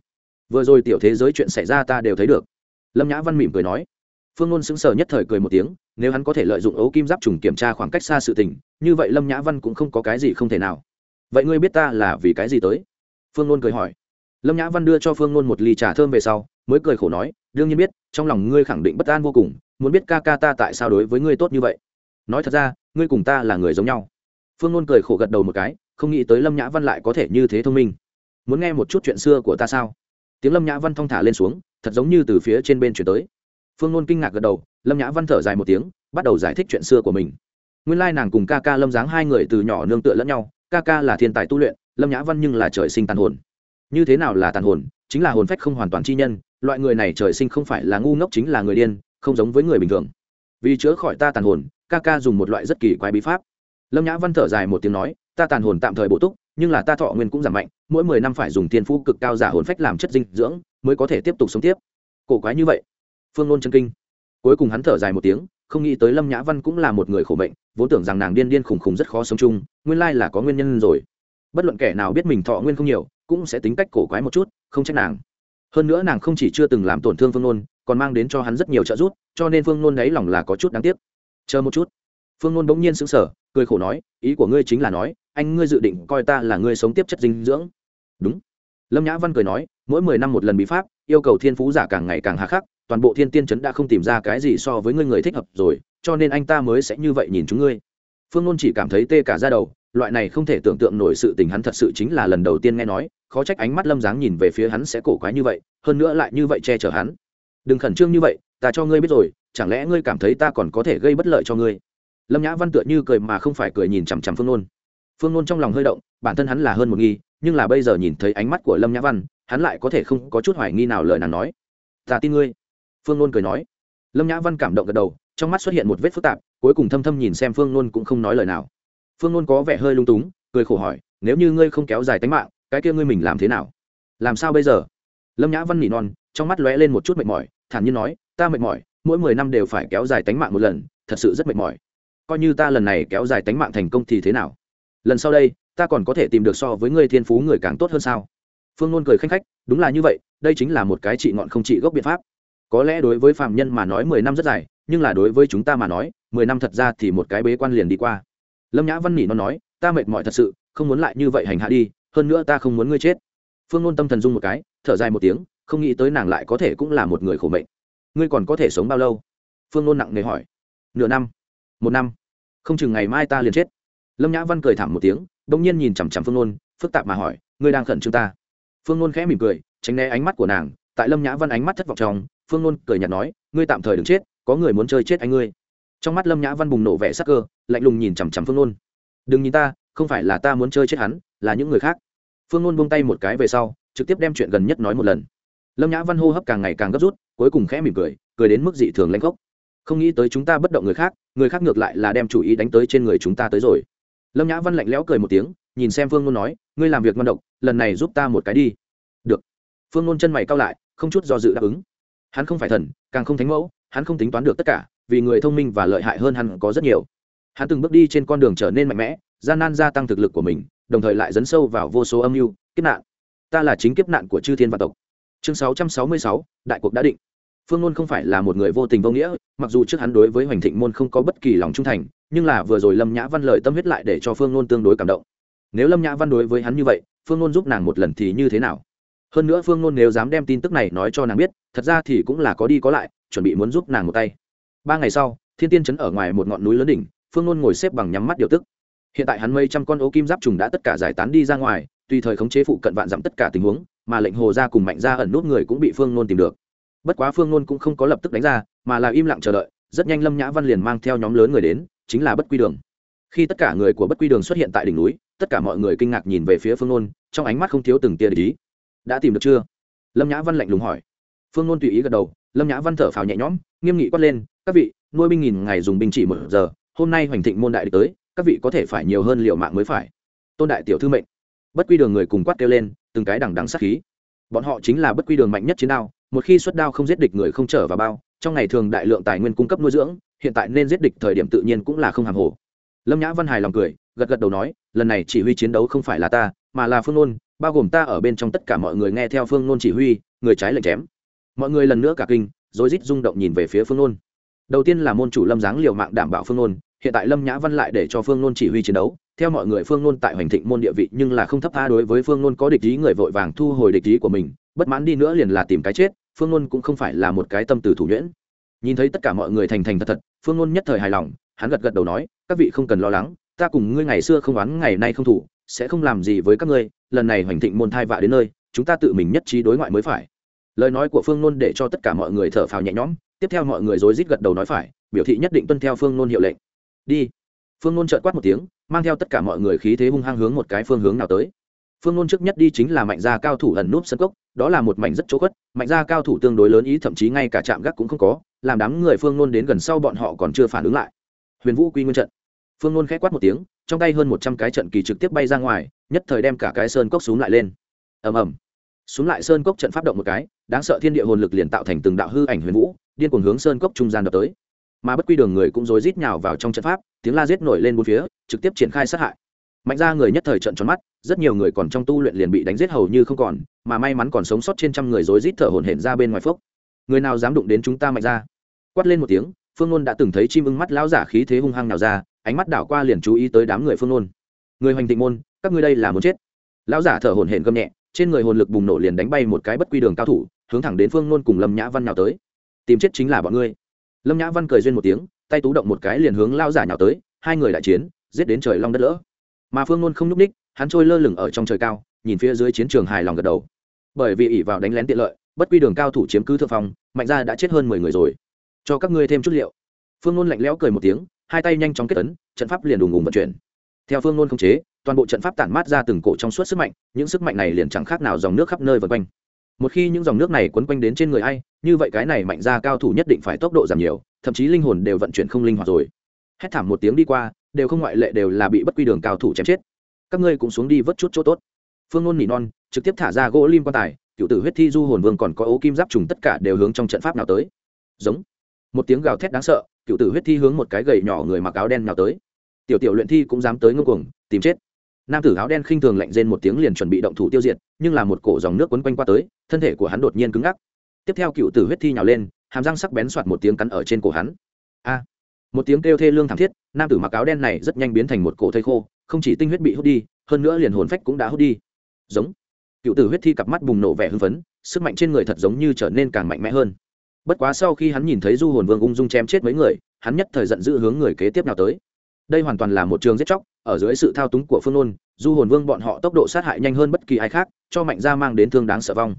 Vừa rồi tiểu thế giới chuyện xảy ra ta đều thấy được lâm nhã văn mỉm cười nói phương ngôn sững sờ nhất thời cười một tiếng nếu hắn có thể lợi dụng ấu kim giáp trùng kiểm tra khoảng cách xa sự tình như vậy lâm nhã văn cũng không có cái gì không thể nào vậy ngươi biết ta là vì cái gì tới phương ngôn cười hỏi lâm nhã văn đưa cho phương ngôn một ly trà thơm về sau mới cười khổ nói đương nhiên biết trong lòng ngươi khẳng định bất an vô cùng muốn biết ca ca ta tại sao đối với ngươi tốt như vậy nói thật ra ngươi cùng ta là người giống nhau phương ngôn cười khổ gật đầu một cái không nghĩ tới lâm nhã văn lại có thể như thế thông minh muốn nghe một chút chuyện xưa của ta sao tiếng lâm nhã văn thong thả lên xuống thật giống như từ phía trên bên chuyển tới. Phương nôn kinh ngạc gật đầu, lâm nhã văn thở dài một tiếng, bắt đầu giải thích chuyện xưa của mình. Nguyên lai nàng cùng ca ca lâm giáng hai người từ nhỏ nương tựa lẫn nhau, ca ca là thiên tài tu luyện, lâm nhã văn nhưng là trời sinh tàn hồn. Như thế nào là tàn hồn? Chính là hồn phách không hoàn toàn chi nhân, loại người này trời sinh không phải là ngu ngốc chính là người điên, không giống với người bình thường. Vì chữa khỏi ta tàn hồn, ca ca dùng một loại rất kỳ quái bí pháp. Lâm nhã văn thở dài một tiếng nói, ta tàn hồn tạm thời bổ túc nhưng là ta thọ nguyên cũng giảm mạnh, mỗi mười năm phải dùng thiên phú cực cao giả hồn phách làm chất dinh dưỡng, mới có thể tiếp tục sống tiếp. Cổ quái như vậy. Phương nôn chân kinh. Cuối cùng hắn thở dài một tiếng, không nghĩ tới lâm nhã văn cũng là một người khổ mệnh, vốn tưởng rằng nàng điên điên khùng khùng rất khó sống chung, nguyên lai là có nguyên nhân rồi. Bất luận kẻ nào biết mình thọ nguyên không nhiều, cũng sẽ tính cách cổ quái một chút, không trách nàng. Hơn nữa nàng không chỉ chưa từng làm tổn thương phương nôn, còn mang đến cho hắn rất nhiều trợ giúp, cho nên phương nôn đáy lòng là có chút đáng tiếc. Chờ một chút phương nôn bỗng nhiên sững sờ, cười khổ nói, ý của ngươi chính là nói, anh ngươi dự định coi ta là ngươi sống tiếp chất dinh dưỡng. Đúng. Lâm nhã văn cười nói, mỗi mười năm một lần bí pháp, yêu cầu thiên phú giả càng ngày càng hà khắc, toàn bộ thiên tiên trấn đã không tìm ra cái gì so với ngươi người thích hợp rồi, cho nên anh ta mới sẽ như vậy nhìn chúng ngươi. Phương nôn chỉ cảm thấy tê cả ra đầu, loại này không thể tưởng tượng nổi sự tình hắn thật sự chính là lần đầu tiên nghe nói, khó trách ánh mắt lâm dáng nhìn về phía hắn sẽ cổ quái như vậy, hơn nữa lại như vậy che chở hắn. Đừng khẩn trương như vậy, ta cho ngươi biết rồi, chẳng lẽ ngươi cảm thấy ta còn có thể gây bất lợi cho ngươi? Lâm nhã văn tựa như cười mà không phải cười nhìn chằm chằm phương nôn phương nôn trong lòng hơi động bản thân hắn là hơn một nghi nhưng là bây giờ nhìn thấy ánh mắt của lâm nhã văn hắn lại có thể không có chút hoài nghi nào lời nàng nói ta tin ngươi phương nôn cười nói lâm nhã văn cảm động gật đầu trong mắt xuất hiện một vết phức tạp cuối cùng thâm thâm nhìn xem phương nôn cũng không nói lời nào phương nôn có vẻ hơi lung túng cười khổ hỏi nếu như ngươi không kéo dài tính mạng cái kia ngươi mình làm thế nào làm sao bây giờ lâm nhã văn nỉ non trong mắt lóe lên một chút mệt mỏi thản nhiên nói ta mệt mỏi mỗi mười năm đều phải kéo dài tính mạng một lần thật sự rất mệt mỏi coi như ta lần này kéo dài tính mạng thành công thì thế nào? Lần sau đây, ta còn có thể tìm được so với ngươi thiên phú người càng tốt hơn sao? Phương nôn cười khanh khách, đúng là như vậy, đây chính là một cái trị ngọn không trị gốc biện pháp. Có lẽ đối với phạm nhân mà nói mười năm rất dài, nhưng là đối với chúng ta mà nói, mười năm thật ra thì một cái bế quan liền đi qua. Lâm nhã văn nỉ nó nói, ta mệt mỏi thật sự, không muốn lại như vậy hành hạ đi, hơn nữa ta không muốn ngươi chết. Phương nôn tâm thần dung một cái, thở dài một tiếng, không nghĩ tới nàng lại có thể cũng là một người khổ mệnh. Ngươi còn có thể sống bao lâu? Phương nôn nặng nề hỏi. Nửa năm một năm. Không chừng ngày mai ta liền chết. Lâm nhã văn cười t h ẳm một tiếng đ ỗ n g nhiên nhìn chằm chằm phương nôn, phức tạp mà hỏi, ngươi đang khẩn trương ta? Phương nôn khẽ mỉm cười, tránh né ánh mắt của nàng, tại lâm nhã văn ánh mắt thất vọng trong, phương nôn cười nhạt nói, ngươi tạm thời đừng chết, có người muốn chơi chết anh ngươi. Trong mắt lâm nhã văn bùng nổ vẻ sắc cơ, lạnh lùng nhìn chằm chằm phương nôn. Đừng nhìn ta, không phải là ta muốn chơi chết hắn, là những người khác. Phương nôn buông tay một cái về sau, trực tiếp đem chuyện gần nhất nói một lần. Lâm nhã văn hô hấp càng ngày càng gấp rút, cuối cùng khẽ mỉm cười cười đến mức dị thường lanh gốc không nghĩ tới chúng ta bất động người khác người khác ngược lại là đem chủ ý đánh tới trên người chúng ta tới rồi. Lâm nhã văn lạnh lẽo cười một tiếng nhìn xem phương ngôn nói ngươi làm việc ngon độc lần này giúp ta một cái đi. Được. Phương ngôn chân mày cao lại không chút do dự đáp ứng. Hắn không phải thần càng không thánh mẫu hắn không tính toán được tất cả vì người thông minh và lợi hại hơn hắn có rất nhiều. Hắn từng bước đi trên con đường trở nên mạnh mẽ gian nan gia tăng thực lực của mình đồng thời lại dấn sâu vào vô số âm mưu kiếp nạn. Ta là chính kiếp nạn của chư thiên và tộc. Chương 666, đại cuộc đã định phương ngôn không phải là một người vô tình vô nghĩa, mặc dù trước hắn đối với hoành thịnh môn không có bất kỳ lòng trung thành, nhưng là vừa rồi lâm nhã văn lời tâm huyết lại để cho phương ngôn tương đối cảm động. Nếu lâm nhã văn đối với hắn như vậy, phương ngôn giúp nàng một lần thì như thế nào? Hơn nữa phương ngôn nếu dám đem tin tức này nói cho nàng biết, thật ra thì cũng là có đi có lại, chuẩn bị muốn giúp nàng một tay. Ba ngày sau, thiên tiên trấn ở ngoài một ngọn núi lớn đỉnh, phương ngôn ngồi xếp bằng nhắm mắt điều tức. Hiện tại hắn mấy trăm con ố kim giáp trùng đã tất cả giải tán đi ra ngoài, tùy thời khống chế phụ cận vạn dặm tất cả tình huống, mà lệnh hồ ra cùng mạnh ra ẩn nút người cũng bị phương ngôn tìm được bất quá phương ngôn cũng không có lập tức đánh ra, mà là im lặng chờ đợi, rất nhanh lâm nhã văn liền mang theo nhóm lớn người đến, chính là bất quy đường. Khi tất cả người của bất quy đường xuất hiện tại đỉnh núi, tất cả mọi người kinh ngạc nhìn về phía phương ngôn trong ánh mắt không thiếu từng tia ý. Đã tìm được chưa? Lâm nhã văn lạnh lùng hỏi. Phương ngôn tùy ý gật đầu, lâm nhã văn thở phào nhẹ nhõm, nghiêm nghị quát lên, các vị, nuôi binh nghìn ngày dùng binh chỉ một giờ, hôm nay hoành thịnh môn đại địch tới, các vị có thể phải nhiều hơn liệu mạng mới phải. Tôn đại tiểu thư mệnh. Bất quy đường người cùng quát kêu lên, từng cái đằng đằng sát khí bọn họ chính là bất quy đường mạnh nhất chiến đao, một khi xuất đao không giết địch người không trở vào bao, trong ngày thường đại lượng tài nguyên cung cấp nuôi dưỡng, hiện tại nên giết địch thời điểm tự nhiên cũng là không hàng hồ. Lâm nhã văn hài lòng cười, gật gật đầu nói, lần này chỉ huy chiến đấu không phải là ta, mà là phương nôn, bao gồm ta ở bên trong tất cả mọi người nghe theo phương nôn chỉ huy, người trái lệnh chém. Mọi người lần nữa cả kinh, rối rít rung động nhìn về phía phương nôn. Đầu tiên là môn chủ lâm giáng liều mạng đảm bảo phương nôn hiện tại lâm nhã văn lại để cho phương nôn chỉ huy chiến đấu. Theo mọi người, phương nôn tại hoành thịnh môn địa vị nhưng là không thấp tha đối với phương nôn có địch ý, người vội vàng thu hồi địch ý của mình. Bất mãn đi nữa liền là tìm cái chết. Phương nôn cũng không phải là một cái tâm từ thủ nhuyễn. Nhìn thấy tất cả mọi người thành thành thật thật, phương nôn nhất thời hài lòng. Hắn gật gật đầu nói, các vị không cần lo lắng, ta cùng ngươi ngày xưa không oán, ngày nay không thủ, sẽ không làm gì với các ngươi. Lần này hoành thịnh môn thai vạ đến nơi, chúng ta tự mình nhất trí đối ngoại mới phải. Lời nói của phương nôn để cho tất cả mọi người thở phào nhẹ nhõm. Tiếp theo mọi người rối rít gật đầu nói phải, biểu thị nhất định tuân theo phương nôn hiệu lệnh đi. Phương ngôn trợn quát một tiếng, mang theo tất cả mọi người khí thế hung hăng hướng một cái phương hướng nào tới. Phương ngôn trước nhất đi chính là mạnh gia cao thủ ẩn núp sân cốc, đó là một mảnh rất chỗ khuất, mạnh gia cao thủ tương đối lớn ý, thậm chí ngay cả trạm gác cũng không có, làm đám người phương ngôn đến gần sau bọn họ còn chưa phản ứng lại. Huyền vũ quy nguyên trận. Phương ngôn k h ẽ quát một tiếng, trong tay hơn một trăm cái trận kỳ trực tiếp bay ra ngoài, nhất thời đem cả cái sơn cốc xuống lại lên. Ầm ầm. Xuống lại sơn cốc trận phát động một cái, đáng sợ thiên địa hồn lực liền tạo thành từng đạo hư ảnh huyền vũ, điên cuồng hướng sơn cốc trung gian đập tới mà bất quy đường người cũng rối rít nhào vào trong trận pháp, tiếng la giết nổi lên bốn phía, trực tiếp triển khai sát hại. Mạnh ra người nhất thời trận tròn mắt, rất nhiều người còn trong tu luyện liền bị đánh giết hầu như không còn, mà may mắn còn sống sót trên trăm người rối rít thở hổn hển ra bên ngoài phốc người nào dám đụng đến chúng ta mạnh ra quát lên một tiếng, phương nôn đã từng thấy chim ưng mắt lão giả khí thế hung hăng nào ra, ánh mắt đảo qua liền chú ý tới đám người phương nôn. Người hoành tịnh môn, các ngươi đây là muốn chết. Lão giả thở hổn hển gầm nhẹ, trên người hồn lực bùng nổ liền đánh bay một cái bất quy đường cao thủ, hướng thẳng đến phương nôn cùng lâm nhã văn nhào tới. Tìm chết chính là bọn ngươi lâm nhã văn cười duyên một tiếng tay tú động một cái liền hướng lao giả nhào tới hai người đại chiến giết đến trời long đất lỡ mà phương nôn không nhúc ních hắn trôi lơ lửng ở trong trời cao nhìn phía dưới chiến trường hài lòng gật đầu bởi vì ỉ vào đánh lén tiện lợi bất quy đường cao thủ chiếm cứ thượng phong mạnh ra đã chết hơn mười người rồi cho các ngươi thêm chút liệu phương nôn lạnh lẽo cười một tiếng hai tay nhanh chóng kết ấn trận pháp liền đùng đùng vận chuyển theo phương nôn không chế toàn bộ trận pháp tản mát ra từng cổ trong suốt sức mạnh những sức mạnh này liền chẳng khác nào dòng nước khắp nơi vân quanh một khi những dòng nước này quấn quanh đến trên người ai, như vậy cái này mạnh ra cao thủ nhất định phải tốc độ giảm nhiều, thậm chí linh hồn đều vận chuyển không linh hoạt rồi. Hét thảm một tiếng đi qua, đều không ngoại lệ đều là bị bất quy đường cao thủ chém chết. Các ngươi cũng xuống đi vớt chút chỗ tốt. Phương ngôn nỉ non, trực tiếp thả ra gỗ lim quan tài, cựu tử huyết thi du hồn vương còn có ấu kim giáp trùng tất cả đều hướng trong trận pháp nào tới. Giống. Một tiếng gào thét đáng sợ, cựu tử huyết thi hướng một cái gầy nhỏ người mặc áo đen nào tới. Tiểu tiểu luyện thi cũng dám tới ngông cuồng, tìm chết. Nam tử áo đen khinh thường lạnh rên một tiếng liền chuẩn bị động thủ tiêu diệt, nhưng là một cổ dòng nước quấn quanh qua tới thân thể của hắn đột nhiên cứng ngắc. Tiếp theo cựu tử huyết thi nhào lên, hàm răng sắc bén soạt một tiếng cắn ở trên cổ hắn. A! Một tiếng kêu thê lương thảm thiết, nam tử mặc áo đen này rất nhanh biến thành một cổ thây khô, không chỉ tinh huyết bị hút đi, hơn nữa liền hồn phách cũng đã hút đi. Giống! Cựu tử huyết thi cặp mắt bùng nổ vẻ hưng phấn, sức mạnh trên người thật giống như trở nên càng mạnh mẽ hơn. Bất quá sau khi hắn nhìn thấy du hồn vương ung dung chém chết mấy người, hắn nhất thời giận dữ hướng người kế tiếp nào tới. Đây hoàn toàn là một trường giết chóc, ở dưới sự thao túng của phương nôn du hồn vương bọn họ tốc độ sát hại nhanh hơn bất kỳ ai khác, cho mạnh gia mang đến thương đáng sợ vong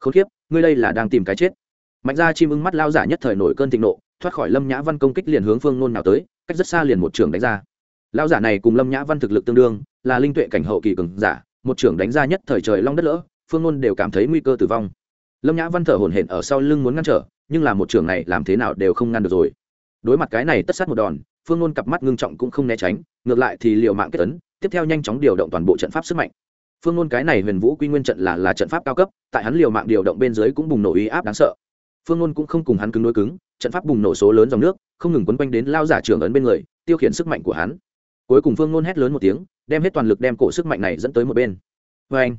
khốn kiếp, ngươi đây là đang tìm cái chết. Mạnh ra chim ưng mắt lao giả nhất thời nổi cơn thịnh nộ, thoát khỏi lâm nhã văn công kích liền hướng phương nôn nào tới, cách rất xa liền một trường đánh ra. Lao giả này cùng lâm nhã văn thực lực tương đương, là linh tuệ cảnh hậu kỳ cường giả, một trưởng đánh ra nhất thời trời long đất lỡ, phương nôn đều cảm thấy nguy cơ tử vong. Lâm nhã văn thở hổn hển ở sau lưng muốn ngăn trở, nhưng là một trưởng này làm thế nào đều không ngăn được rồi. Đối mặt cái này tất sát một đòn, phương nôn cặp mắt ngưng trọng cũng không né tránh, ngược lại thì liều mạng kết tấn tiếp theo nhanh chóng điều động toàn bộ trận pháp sức mạnh phương nôn cái này huyền vũ quy nguyên trận là là trận pháp cao cấp, tại hắn liều mạng điều động bên dưới cũng bùng nổ uy áp đáng sợ. Phương nôn cũng không cùng hắn cứng đối cứng, trận pháp bùng nổ số lớn dòng nước, không ngừng quấn quanh đến lao giả trưởng ấn bên người, tiêu khiển sức mạnh của hắn. Cuối cùng phương nôn hét lớn một tiếng, đem hết toàn lực đem cổ sức mạnh này dẫn tới một bên. Vê anh,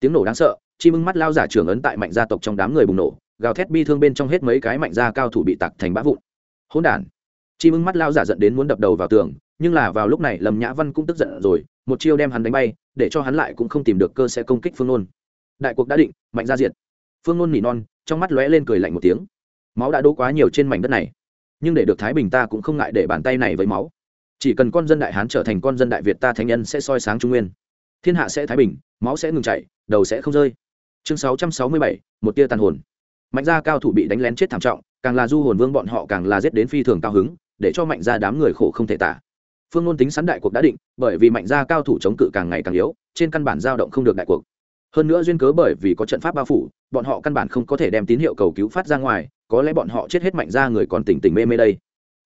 tiếng nổ đáng sợ, chi mưng mắt lao giả trưởng ấn tại mạnh gia tộc trong đám người bùng nổ, gào thét bi thương bên trong hết mấy cái mạnh gia cao thủ bị tặc thành bã vụn. Hỗn đản, chi mưng mắt lao giả dẫn đến muốn đập đầu vào tường nhưng là vào lúc này lâm nhã văn cũng tức giận rồi, một chiêu đem hắn đánh bay, để cho hắn lại cũng không tìm được cơ sẽ công kích phương nôn. Đại cuộc đã định, mạnh ra diệt. Phương nôn nỉ non, trong mắt lóe lên cười lạnh một tiếng. Máu đã đỗ quá nhiều trên mảnh đất này, nhưng để được thái bình ta cũng không ngại để bàn tay này với máu. Chỉ cần con dân đại hán trở thành con dân đại việt ta thánh nhân sẽ soi sáng trung nguyên. Thiên hạ sẽ thái bình, máu sẽ ngừng chảy, đầu sẽ không rơi. Chương sáu trăm sáu mươi bảy, một tia tàn hồn. Mạnh gia cao thủ bị đánh lén chết thảm trọng, càng là du hồn vương bọn họ càng là giết đến phi thường cao hứng, để cho mạnh gia đám người khổ không thể tả phương ngôn tính sắn đại cuộc đã định, bởi vì mạnh gia cao thủ chống cự càng ngày càng yếu, trên căn bản giao động không được đại cuộc. Hơn nữa duyên cớ bởi vì có trận pháp bao phủ, bọn họ căn bản không có thể đem tín hiệu cầu cứu phát ra ngoài, có lẽ bọn họ chết hết mạnh ra người còn tỉnh tỉnh mê mê đây.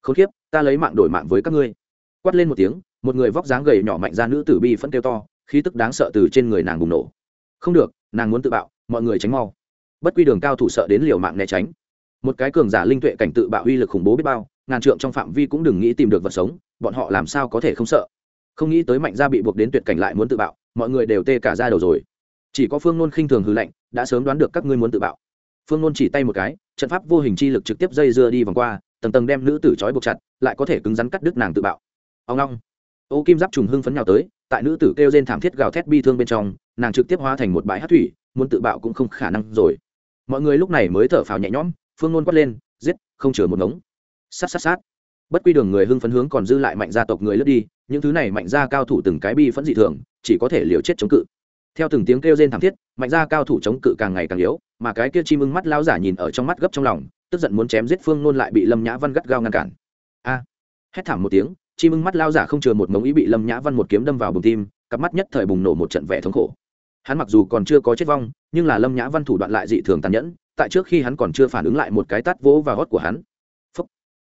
Không khiếp ta lấy mạng đổi mạng với các ngươi. Quát lên một tiếng, một người vóc dáng gầy nhỏ mạnh ra nữ tử bi phân kêu to, khí tức đáng sợ từ trên người nàng bùng nổ. Không được, nàng muốn tự bạo, mọi người tránh mau. Bất quy đường cao thủ sợ đến liều mạng né tránh. Một cái cường giả linh tuệ cảnh tự bạo uy lực khủng bố biết bao ngàn trượng trong phạm vi cũng đừng nghĩ tìm được vật sống, bọn họ làm sao có thể không sợ? Không nghĩ tới mạnh gia bị buộc đến tuyệt cảnh lại muốn tự bạo, mọi người đều tê cả ra đầu rồi. Chỉ có phương nôn khinh thường hư lệnh, đã sớm đoán được các ngươi muốn tự bạo. Phương nôn chỉ tay một cái, trận pháp vô hình chi lực trực tiếp dây dưa đi vòng qua, tầng tầng đem nữ tử trói buộc chặt, lại có thể cứng rắn cắt đứt nàng tự bạo. Ông long. Ô kim giáp trùng hưng phấn nhào tới, tại nữ tử kêu trên thảm thiết gào thét bi thương bên trong, nàng trực tiếp hóa thành một bãi hát thủy, muốn tự bạo cũng không khả năng rồi. Mọi người lúc này mới thở phào nhẹ nhõm, phương nôn quát lên, giết, không chừa một ngống sát sát sát. Bất quy đường người hưng phấn hướng còn dư lại mạnh gia tộc người lướt đi, những thứ này mạnh gia cao thủ từng cái bi phẫn dị thường, chỉ có thể liều chết chống cự. Theo từng tiếng kêu rên thảm thiết, mạnh gia cao thủ chống cự càng ngày càng yếu, mà cái kia chim ưng mắt lao giả nhìn ở trong mắt gấp trong lòng, tức giận muốn chém giết phương nôn lại bị lâm nhã văn gắt gao ngăn cản. A! Hét thảm một tiếng, chim ưng mắt lao giả không chừa một mống ý bị lâm nhã văn một kiếm đâm vào bùng tim, cặp mắt nhất thời bùng nổ một trận vẻ thống khổ. Hắn mặc dù còn chưa có chết vong, nhưng là lâm nhã văn thủ đoạn lại dị thường tàn nhẫn, tại trước khi hắn còn chưa phản ứng lại một cái tát vỗ và gót của hắn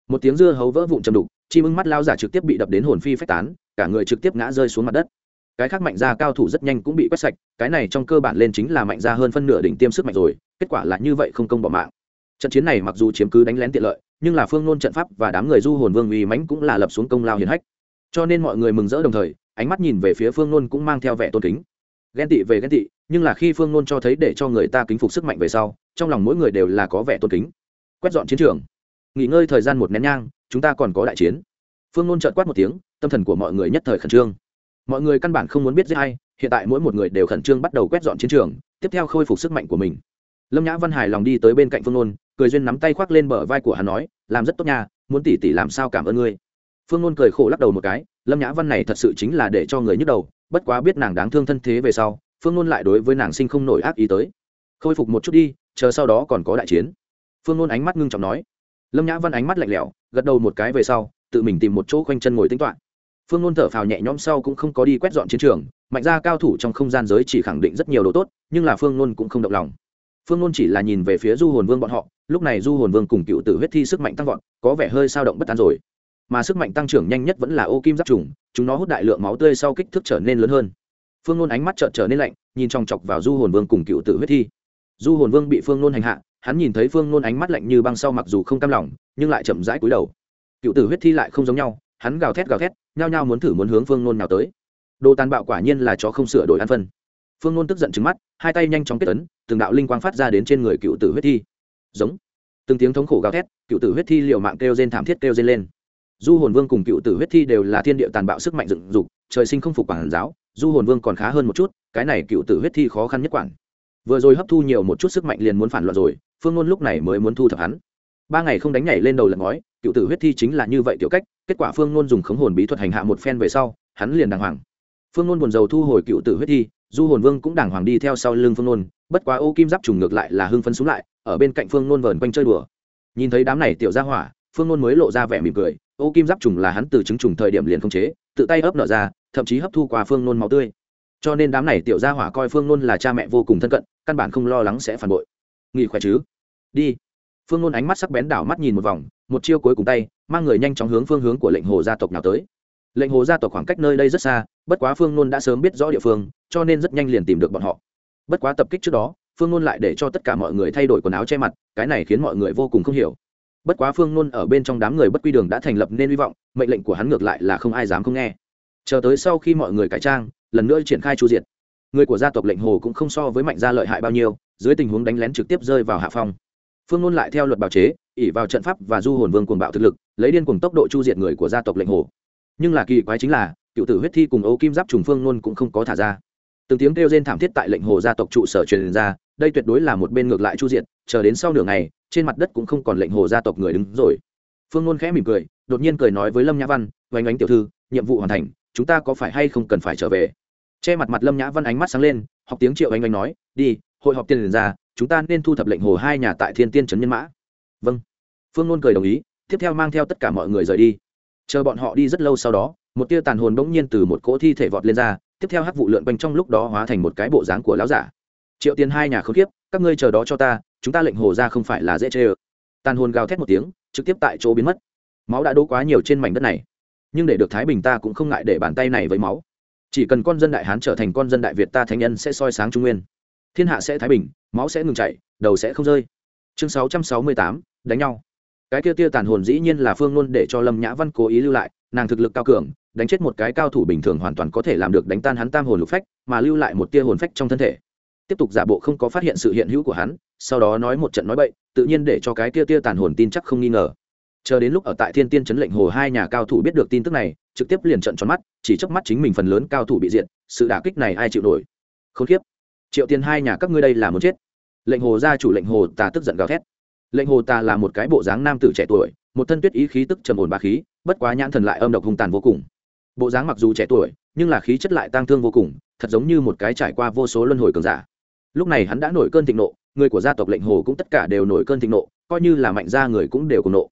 một tiếng dưa hấu vỡ vụn chầm đục, chim ưng mắt lao giả trực tiếp bị đập đến hồn phi phách tán, cả người trực tiếp ngã rơi xuống mặt đất. Cái khác mạnh gia cao thủ rất nhanh cũng bị quét sạch, cái này trong cơ bản lên chính là mạnh gia hơn phân nửa đỉnh tiêm sức mạnh rồi, kết quả là như vậy không công bỏ mạng. Trận chiến này mặc dù chiếm cứ đánh lén tiện lợi, nhưng là phương nôn trận pháp và đám người du hồn vương uy mãnh cũng là lập xuống công lao hiền hách. Cho nên mọi người mừng rỡ đồng thời, ánh mắt nhìn về phía phương nôn cũng mang theo vẻ tôn kính. Ghen tị về ghen tị, nhưng là khi phương nôn cho thấy để cho người ta kính phục sức mạnh về sau, trong lòng mỗi người đều là có vẻ tôn kính. Quét dọn chiến trường nghỉ ngơi thời gian một nén nhang, chúng ta còn có đại chiến. Phương nôn chợt quát một tiếng, tâm thần của mọi người nhất thời khẩn trương. Mọi người căn bản không muốn biết giết hay hiện tại mỗi một người đều khẩn trương bắt đầu quét dọn chiến trường, tiếp theo khôi phục sức mạnh của mình. Lâm nhã văn hài lòng đi tới bên cạnh phương nôn, cười duyên nắm tay khoác lên bờ vai của hắn nói, làm rất tốt nha, muốn tỉ tỉ làm sao cảm ơn ngươi. Phương nôn cười khổ lắc đầu một cái, lâm nhã văn này thật sự chính là để cho người nhức đầu, bất quá biết nàng đáng thương thân thế về sau, phương nôn lại đối với nàng sinh không nổi ác ý tới. Khôi phục một chút đi, chờ sau đó còn có đại chiến. Phương nôn ánh mắt ngưng trọng nói lâm nhã văn ánh mắt lạnh lẽo, gật đầu một cái về sau, tự mình tìm một chỗ khoanh chân ngồi tính toán. Phương nôn thở phào nhẹ nhõm sau cũng không có đi quét dọn chiến trường, mạnh ra cao thủ trong không gian giới chỉ khẳng định rất nhiều đồ tốt, nhưng là phương nôn cũng không động lòng. Phương nôn chỉ là nhìn về phía du hồn vương bọn họ, lúc này du hồn vương cùng cựu tử huyết thi sức mạnh tăng vọt, có vẻ hơi sao động bất an rồi. Mà sức mạnh tăng trưởng nhanh nhất vẫn là ô kim giáp trùng, chúng nó hút đại lượng máu tươi sau kích thước trở nên lớn hơn. Phương nôn ánh mắt trợn trở nên lạnh, nhìn chòng chọc vào du hồn vương cùng cựu tử huyết thi. Du hồn vương bị phương nôn hành hạ hắn nhìn thấy phương nôn ánh mắt lạnh như băng sau mặc dù không cam lòng, nhưng lại chậm rãi cúi đầu. Cựu tử huyết thi lại không giống nhau, hắn gào thét gào thét, nhao nhao muốn thử muốn hướng phương nôn nào tới. Đồ tàn bạo quả nhiên là chó không sửa đổi ăn phân. Phương nôn tức giận trứng mắt, hai tay nhanh chóng kết tấn từng đạo linh quang phát ra đến trên người cựu tử huyết thi. Giống. Từng tiếng thống khổ gào thét, cựu tử huyết thi liều mạng kêu trên thảm thiết kêu trên lên. Du hồn vương cùng cựu tử huyết thi đều là thiên địa tàn bạo sức mạnh dựng dục, trời sinh không phục quản giáo, du hồn vương còn khá hơn một chút, cái này cựu tử huyết thi khó khăn nhất quản vừa rồi hấp thu nhiều một chút sức mạnh liền muốn phản loạn rồi, phương ngôn lúc này mới muốn thu thập hắn. Ba ngày không đánh nhảy lên đầu lần ngói, cựu tử huyết thi chính là như vậy tiểu cách, kết quả phương ngôn dùng khống hồn bí thuật hành hạ một phen về sau, hắn liền đàng hoàng. Phương ngôn buồn dầu thu hồi cựu tử huyết thi, du hồn vương cũng đàng hoàng đi theo sau lưng phương ngôn bất quá ô kim giáp trùng ngược lại là hưng phấn xuống lại, ở bên cạnh phương ngôn vờn quanh chơi đùa. Nhìn thấy đám này tiểu ra hỏa, phương ngôn mới lộ ra vẻ mỉm cười, ô kim giáp trùng là hắn từ chứng trùng thời điểm liền không chế, tự tay ấp nở ra, thậm chí hấp thu qua phương ngôn máu tươi cho nên đám này tiểu gia hỏa coi phương ngôn là cha mẹ vô cùng thân cận, căn bản không lo lắng sẽ phản bội. Nghỉ khỏe chứ? Đi. Phương ngôn ánh mắt sắc bén đảo mắt nhìn một vòng, một chiêu cuối cùng tay, mang người nhanh chóng hướng phương hướng của lệnh hồ gia tộc nào tới. Lệnh hồ gia tộc khoảng cách nơi đây rất xa, bất quá phương ngôn đã sớm biết rõ địa phương, cho nên rất nhanh liền tìm được bọn họ. Bất quá tập kích trước đó, phương ngôn lại để cho tất cả mọi người thay đổi quần áo che mặt, cái này khiến mọi người vô cùng không hiểu. Bất quá phương ngôn ở bên trong đám người bất quy đường đã thành lập nên hy vọng, mệnh lệnh của hắn ngược lại là không ai dám không nghe chờ tới sau khi mọi người cải trang, lần nữa triển khai chu diệt. Người của gia tộc lệnh hồ cũng không so với mạnh gia lợi hại bao nhiêu, dưới tình huống đánh lén trực tiếp rơi vào hạ phong. Phương ngôn lại theo luật bào chế ỉ vào trận pháp và du hồn vương cuồng bạo thực lực, lấy điên cuồng tốc độ chu diệt người của gia tộc lệnh hồ. Nhưng là kỳ quái chính là, cựu tử huyết thi cùng ấu kim giáp trùng phương ngôn cũng không có thả ra. Từng tiếng kêu rên thảm thiết tại lệnh hồ gia tộc trụ sở truyền ra, đây tuyệt đối là một bên ngược lại chu diệt, chờ đến sau nửa ngày, trên mặt đất cũng không còn lệnh hồ gia tộc người đứng rồi. Phương ngôn khẽ mỉm cười, đột nhiên cười nói với lâm nhã văn vánh ánh tiểu thư, nhiệm vụ hoàn thành chúng ta có phải hay không cần phải trở về? Che mặt mặt lâm nhã văn ánh mắt sáng lên, học tiếng triệu anh anh nói, đi, hội họp tiền liền ra, chúng ta nên thu thập lệnh hồ hai nhà tại thiên tiên trấn nhân mã. Vâng. Phương nôn cười đồng ý, tiếp theo mang theo tất cả mọi người rời đi. Chờ bọn họ đi rất lâu sau đó, một tia tàn hồn bỗng nhiên từ một cỗ thi thể vọt lên ra, tiếp theo hắc vụ lượn quanh trong lúc đó hóa thành một cái bộ dáng của lão giả. Triệu tiền hai nhà không tiếp các ngươi chờ đó cho ta, chúng ta lệnh hồ ra không phải là dễ chê ơ. Tàn hồn gào thét một tiếng, trực tiếp tại chỗ biến mất. Máu đã đỗ quá nhiều trên mảnh đất này nhưng để được thái bình ta cũng không ngại để bàn tay này với máu. Chỉ cần con dân đại hán trở thành con dân đại việt ta thánh nhân sẽ soi sáng trung nguyên. Thiên hạ sẽ thái bình, máu sẽ ngừng chảy, đầu sẽ không rơi. Chương sáu trăm sáu mươi tám, đánh nhau. Cái kia tia tàn hồn dĩ nhiên là phương luôn để cho lâm nhã văn cố ý lưu lại, nàng thực lực cao cường, đánh chết một cái cao thủ bình thường hoàn toàn có thể làm được đánh tan hắn tam hồn lục phách, mà lưu lại một tia hồn phách trong thân thể. Tiếp tục giả bộ không có phát hiện sự hiện hữu của hắn, sau đó nói một trận nói bậy, tự nhiên để cho cái kia tia tàn hồn tin chắc không nghi ngờ chờ đến lúc ở tại thiên tiên chấn lệnh hồ hai nhà cao thủ biết được tin tức này, trực tiếp liền trận tròn mắt, chỉ chớp mắt chính mình phần lớn cao thủ bị diện sự đả kích này ai chịu nổi? Không khiếp triệu tiền hai nhà các ngươi đây là muốn chết. Lệnh hồ gia chủ lệnh hồ tà tức giận gào thét. Lệnh hồ tà là một cái bộ dáng nam tử trẻ tuổi, một thân tuyết ý khí tức trầm ổn ba khí, bất quá nhãn thần lại âm độc hung tàn vô cùng. Bộ dáng mặc dù trẻ tuổi, nhưng là khí chất lại tang thương vô cùng, thật giống như một cái trải qua vô số luân hồi cường giả. Lúc này hắn đã nổi cơn thịnh nộ, người của gia tộc lệnh hồ cũng tất cả đều nổi cơn thịnh nộ, coi như là mạnh gia người cũng đều cùng nộ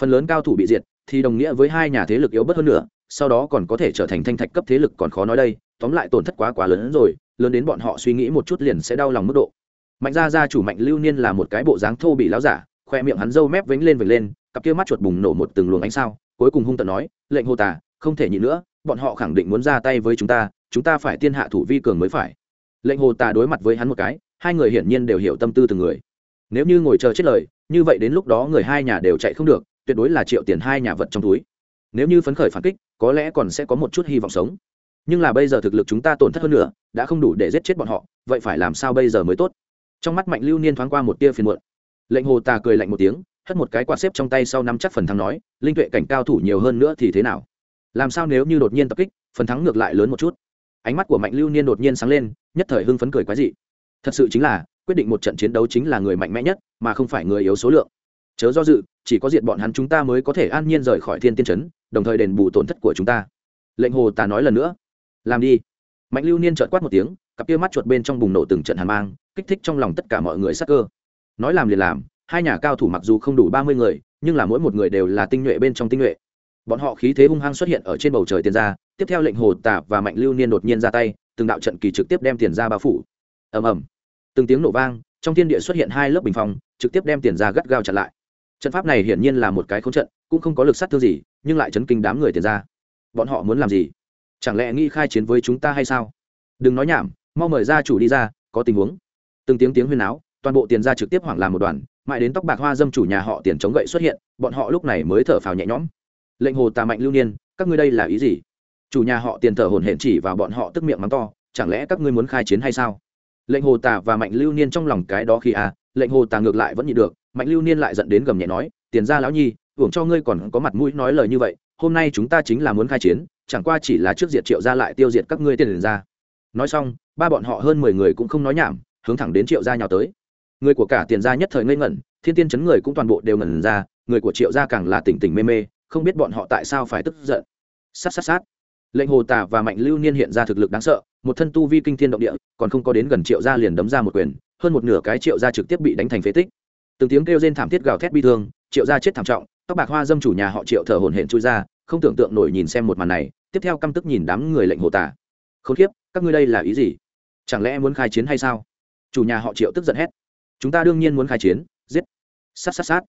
phần lớn cao thủ bị diệt, thì đồng nghĩa với hai nhà thế lực yếu bất hơn nữa, sau đó còn có thể trở thành thanh thạch cấp thế lực còn khó nói đây, tóm lại tổn thất quá quá lớn hơn rồi, lớn đến bọn họ suy nghĩ một chút liền sẽ đau lòng mức độ. Mạnh gia gia chủ mạnh lưu niên là một cái bộ dáng thô bị láo giả, khoe miệng hắn râu mép vĩnh lên vểnh lên, cặp kia mắt chuột bùng nổ một từng luồng ánh sao, cuối cùng hung tận nói, lệnh hô tà, không thể nhịn nữa, bọn họ khẳng định muốn ra tay với chúng ta chúng ta phải tiên hạ thủ vi cường mới phải. Lệnh hồ tà đối mặt với hắn một cái, hai người hiển nhiên đều hiểu tâm tư từng người. Nếu như ngồi chờ chết lời, như vậy đến lúc đó người hai nhà đều chạy không được tuyệt đối là triệu tiền hai nhà vật trong túi. Nếu như phấn khởi phản kích, có lẽ còn sẽ có một chút hy vọng sống. Nhưng là bây giờ thực lực chúng ta tổn thất hơn nữa, đã không đủ để giết chết bọn họ, vậy phải làm sao bây giờ mới tốt? Trong mắt mạnh lưu niên thoáng qua một tia phiền muộn. Lệnh hồ tà cười lạnh một tiếng, hất một cái quạt xếp trong tay sau năm chắc phần thắng nói, linh tuệ cảnh cao thủ nhiều hơn nữa thì thế nào? Làm sao nếu như đột nhiên tập kích, phần thắng ngược lại lớn một chút? Ánh mắt của mạnh lưu niên đột nhiên sáng lên, nhất thời hưng phấn cười quái dị. Thật sự chính là, quyết định một trận chiến đấu chính là người mạnh mẽ nhất, mà không phải người yếu số lượng chớ do dự, chỉ có diện bọn hắn chúng ta mới có thể an nhiên rời khỏi thiên tiên trấn, đồng thời đền bù tổn thất của chúng ta. Lệnh hồ tà nói lần nữa. Làm đi. Mạnh lưu niên trợt quát một tiếng, cặp kia mắt chuột bên trong bùng nổ từng trận hàn mang, kích thích trong lòng tất cả mọi người sắc cơ. Nói làm liền làm, hai nhà cao thủ mặc dù không đủ ba mươi người, nhưng là mỗi một người đều là tinh nhuệ bên trong tinh nhuệ. Bọn họ khí thế hung hăng xuất hiện ở trên bầu trời tiền ra tiếp theo lệnh hồ tả và mạnh lưu niên đột nhiên ra tay, từng đạo trận kỳ trực tiếp đem tiền ra bao phủ. Ầm ầm. Từng tiếng nổ vang, trong thiên địa xuất hiện hai lớp bình phong, trực tiếp đem tiền ra gắt gao chặn lại trận pháp này hiển nhiên là một cái khống trận, cũng không có lực sát thương gì, nhưng lại chấn kinh đám người tiền ra. Bọn họ muốn làm gì? Chẳng lẽ nghĩ khai chiến với chúng ta hay sao? Đừng nói nhảm, mau mời gia chủ đi ra, có tình huống. Từng tiếng tiếng huyên áo toàn bộ tiền ra trực tiếp hoảng làm một đoàn, mãi đến tóc bạc hoa dâm chủ nhà họ tiền chống gậy xuất hiện, bọn họ lúc này mới thở phào nhẹ nhõm. Lệnh hồ tà mạnh lưu niên, các ngươi đây là ý gì? Chủ nhà họ tiền thở hổn hển chỉ vào bọn họ tức miệng mắng to, chẳng lẽ các ngươi muốn khai chiến hay sao? Lệnh hồ tà và mạnh lưu niên trong lòng cái đó khi à lệnh hồ tà ngược lại vẫn nhịn được mạnh lưu niên lại dẫn đến gầm nhẹ nói, tiền ra lão nhi, hưởng cho ngươi còn có mặt mũi nói lời như vậy, hôm nay chúng ta chính là muốn khai chiến, chẳng qua chỉ là trước diệt triệu gia lại tiêu diệt các ngươi tiền ra nói xong, ba bọn họ hơn mười người cũng không nói nhảm, hướng thẳng đến triệu gia nhào tới. Người của cả tiền gia nhất thời ngây ngẩn, thiên tiên chấn người cũng toàn bộ đều ngẩn ra, người của triệu gia càng là tỉnh tỉnh mê mê, không biết bọn họ tại sao phải tức giận. Sát sát sát. Lệnh hồ tà và mạnh lưu niên hiện ra thực lực đáng sợ, một thân tu vi kinh thiên động địa, còn không có đến gần triệu gia liền đấm ra một quyền, hơn một nửa cái triệu gia trực tiếp bị đánh thành phế tích từng tiếng kêu rên thảm thiết gào thét bi thương, triệu gia chết thảm trọng, tóc bạc hoa dâm chủ nhà họ triệu thở hổn hển chui ra, không tưởng tượng nổi nhìn xem một màn này, tiếp theo căm tức nhìn đám người lệnh hồ tà. Khốn kiếp, các ngươi đây là ý gì? Chẳng lẽ muốn khai chiến hay sao? Chủ nhà họ triệu tức giận hét. Chúng ta đương nhiên muốn khai chiến, giết. Sát sát sát.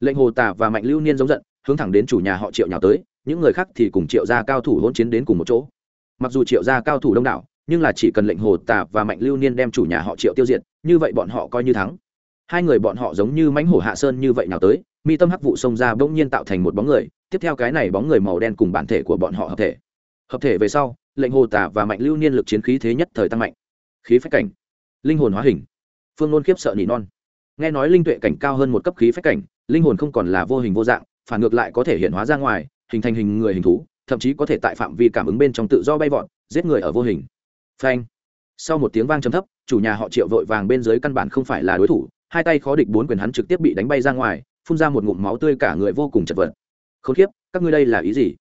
Lệnh hồ tà và mạnh lưu niên giống giận, hướng thẳng đến chủ nhà họ triệu nhào tới, những người khác thì cùng triệu gia cao thủ hỗn chiến đến cùng một chỗ. Mặc dù triệu gia cao thủ đông đảo, nhưng là chỉ cần lệnh hồ tà và mạnh lưu niên đem chủ nhà họ triệu tiêu diệt, như vậy bọn họ coi như thắng hai người bọn họ giống như mãnh hổ hạ sơn như vậy nào tới, mi tâm hắc vụ xông ra bỗng nhiên tạo thành một bóng người, tiếp theo cái này bóng người màu đen cùng bản thể của bọn họ hợp thể. Hợp thể về sau, lệnh hồ tả và mạnh lưu niên lực chiến khí thế nhất thời tăng mạnh. Khí phách cảnh. Linh hồn hóa hình. Phương nôn khiếp sợ nỉ non. Nghe nói linh tuệ cảnh cao hơn một cấp khí phách cảnh, linh hồn không còn là vô hình vô dạng, phản ngược lại có thể hiện hóa ra ngoài, hình thành hình người hình thú, thậm chí có thể tại phạm vi cảm ứng bên trong tự do bay vọt, giết người ở vô hình. Phanh. Sau một tiếng vang trầm thấp, chủ nhà họ triệu vội vàng bên dưới căn bản không phải là đối thủ hai tay khó địch bốn quyền hắn trực tiếp bị đánh bay ra ngoài, phun ra một ngụm máu tươi cả người vô cùng chật vật. Không khiếp các ngươi đây là ý gì?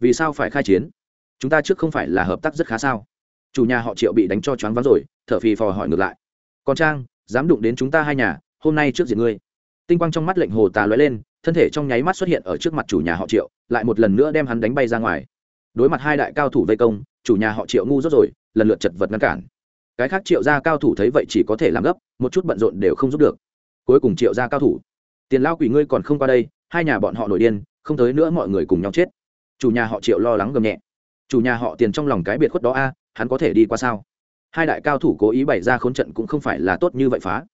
Vì sao phải khai chiến? Chúng ta trước không phải là hợp tác rất khá sao? Chủ nhà họ triệu bị đánh cho choáng váng rồi, thở phì phò hỏi ngược lại. Còn trang, dám đụng đến chúng ta hai nhà, hôm nay trước diện ngươi. Tinh quang trong mắt lệnh hồ tà lóe lên, thân thể trong nháy mắt xuất hiện ở trước mặt chủ nhà họ triệu, lại một lần nữa đem hắn đánh bay ra ngoài. Đối mặt hai đại cao thủ vây công, chủ nhà họ triệu ngu rốt rồi, lần lượt chật vật ngăn cản cái khác triệu gia cao thủ thấy vậy chỉ có thể làm gấp, một chút bận rộn đều không giúp được. Cuối cùng triệu gia cao thủ. Tiền lao quỷ ngươi còn không qua đây, hai nhà bọn họ nổi điên, không tới nữa mọi người cùng nhau chết. Chủ nhà họ triệu lo lắng gầm nhẹ. Chủ nhà họ tiền trong lòng cái biệt khuất đó a, hắn có thể đi qua sao? Hai đại cao thủ cố ý bày ra khốn trận cũng không phải là tốt như vậy phá.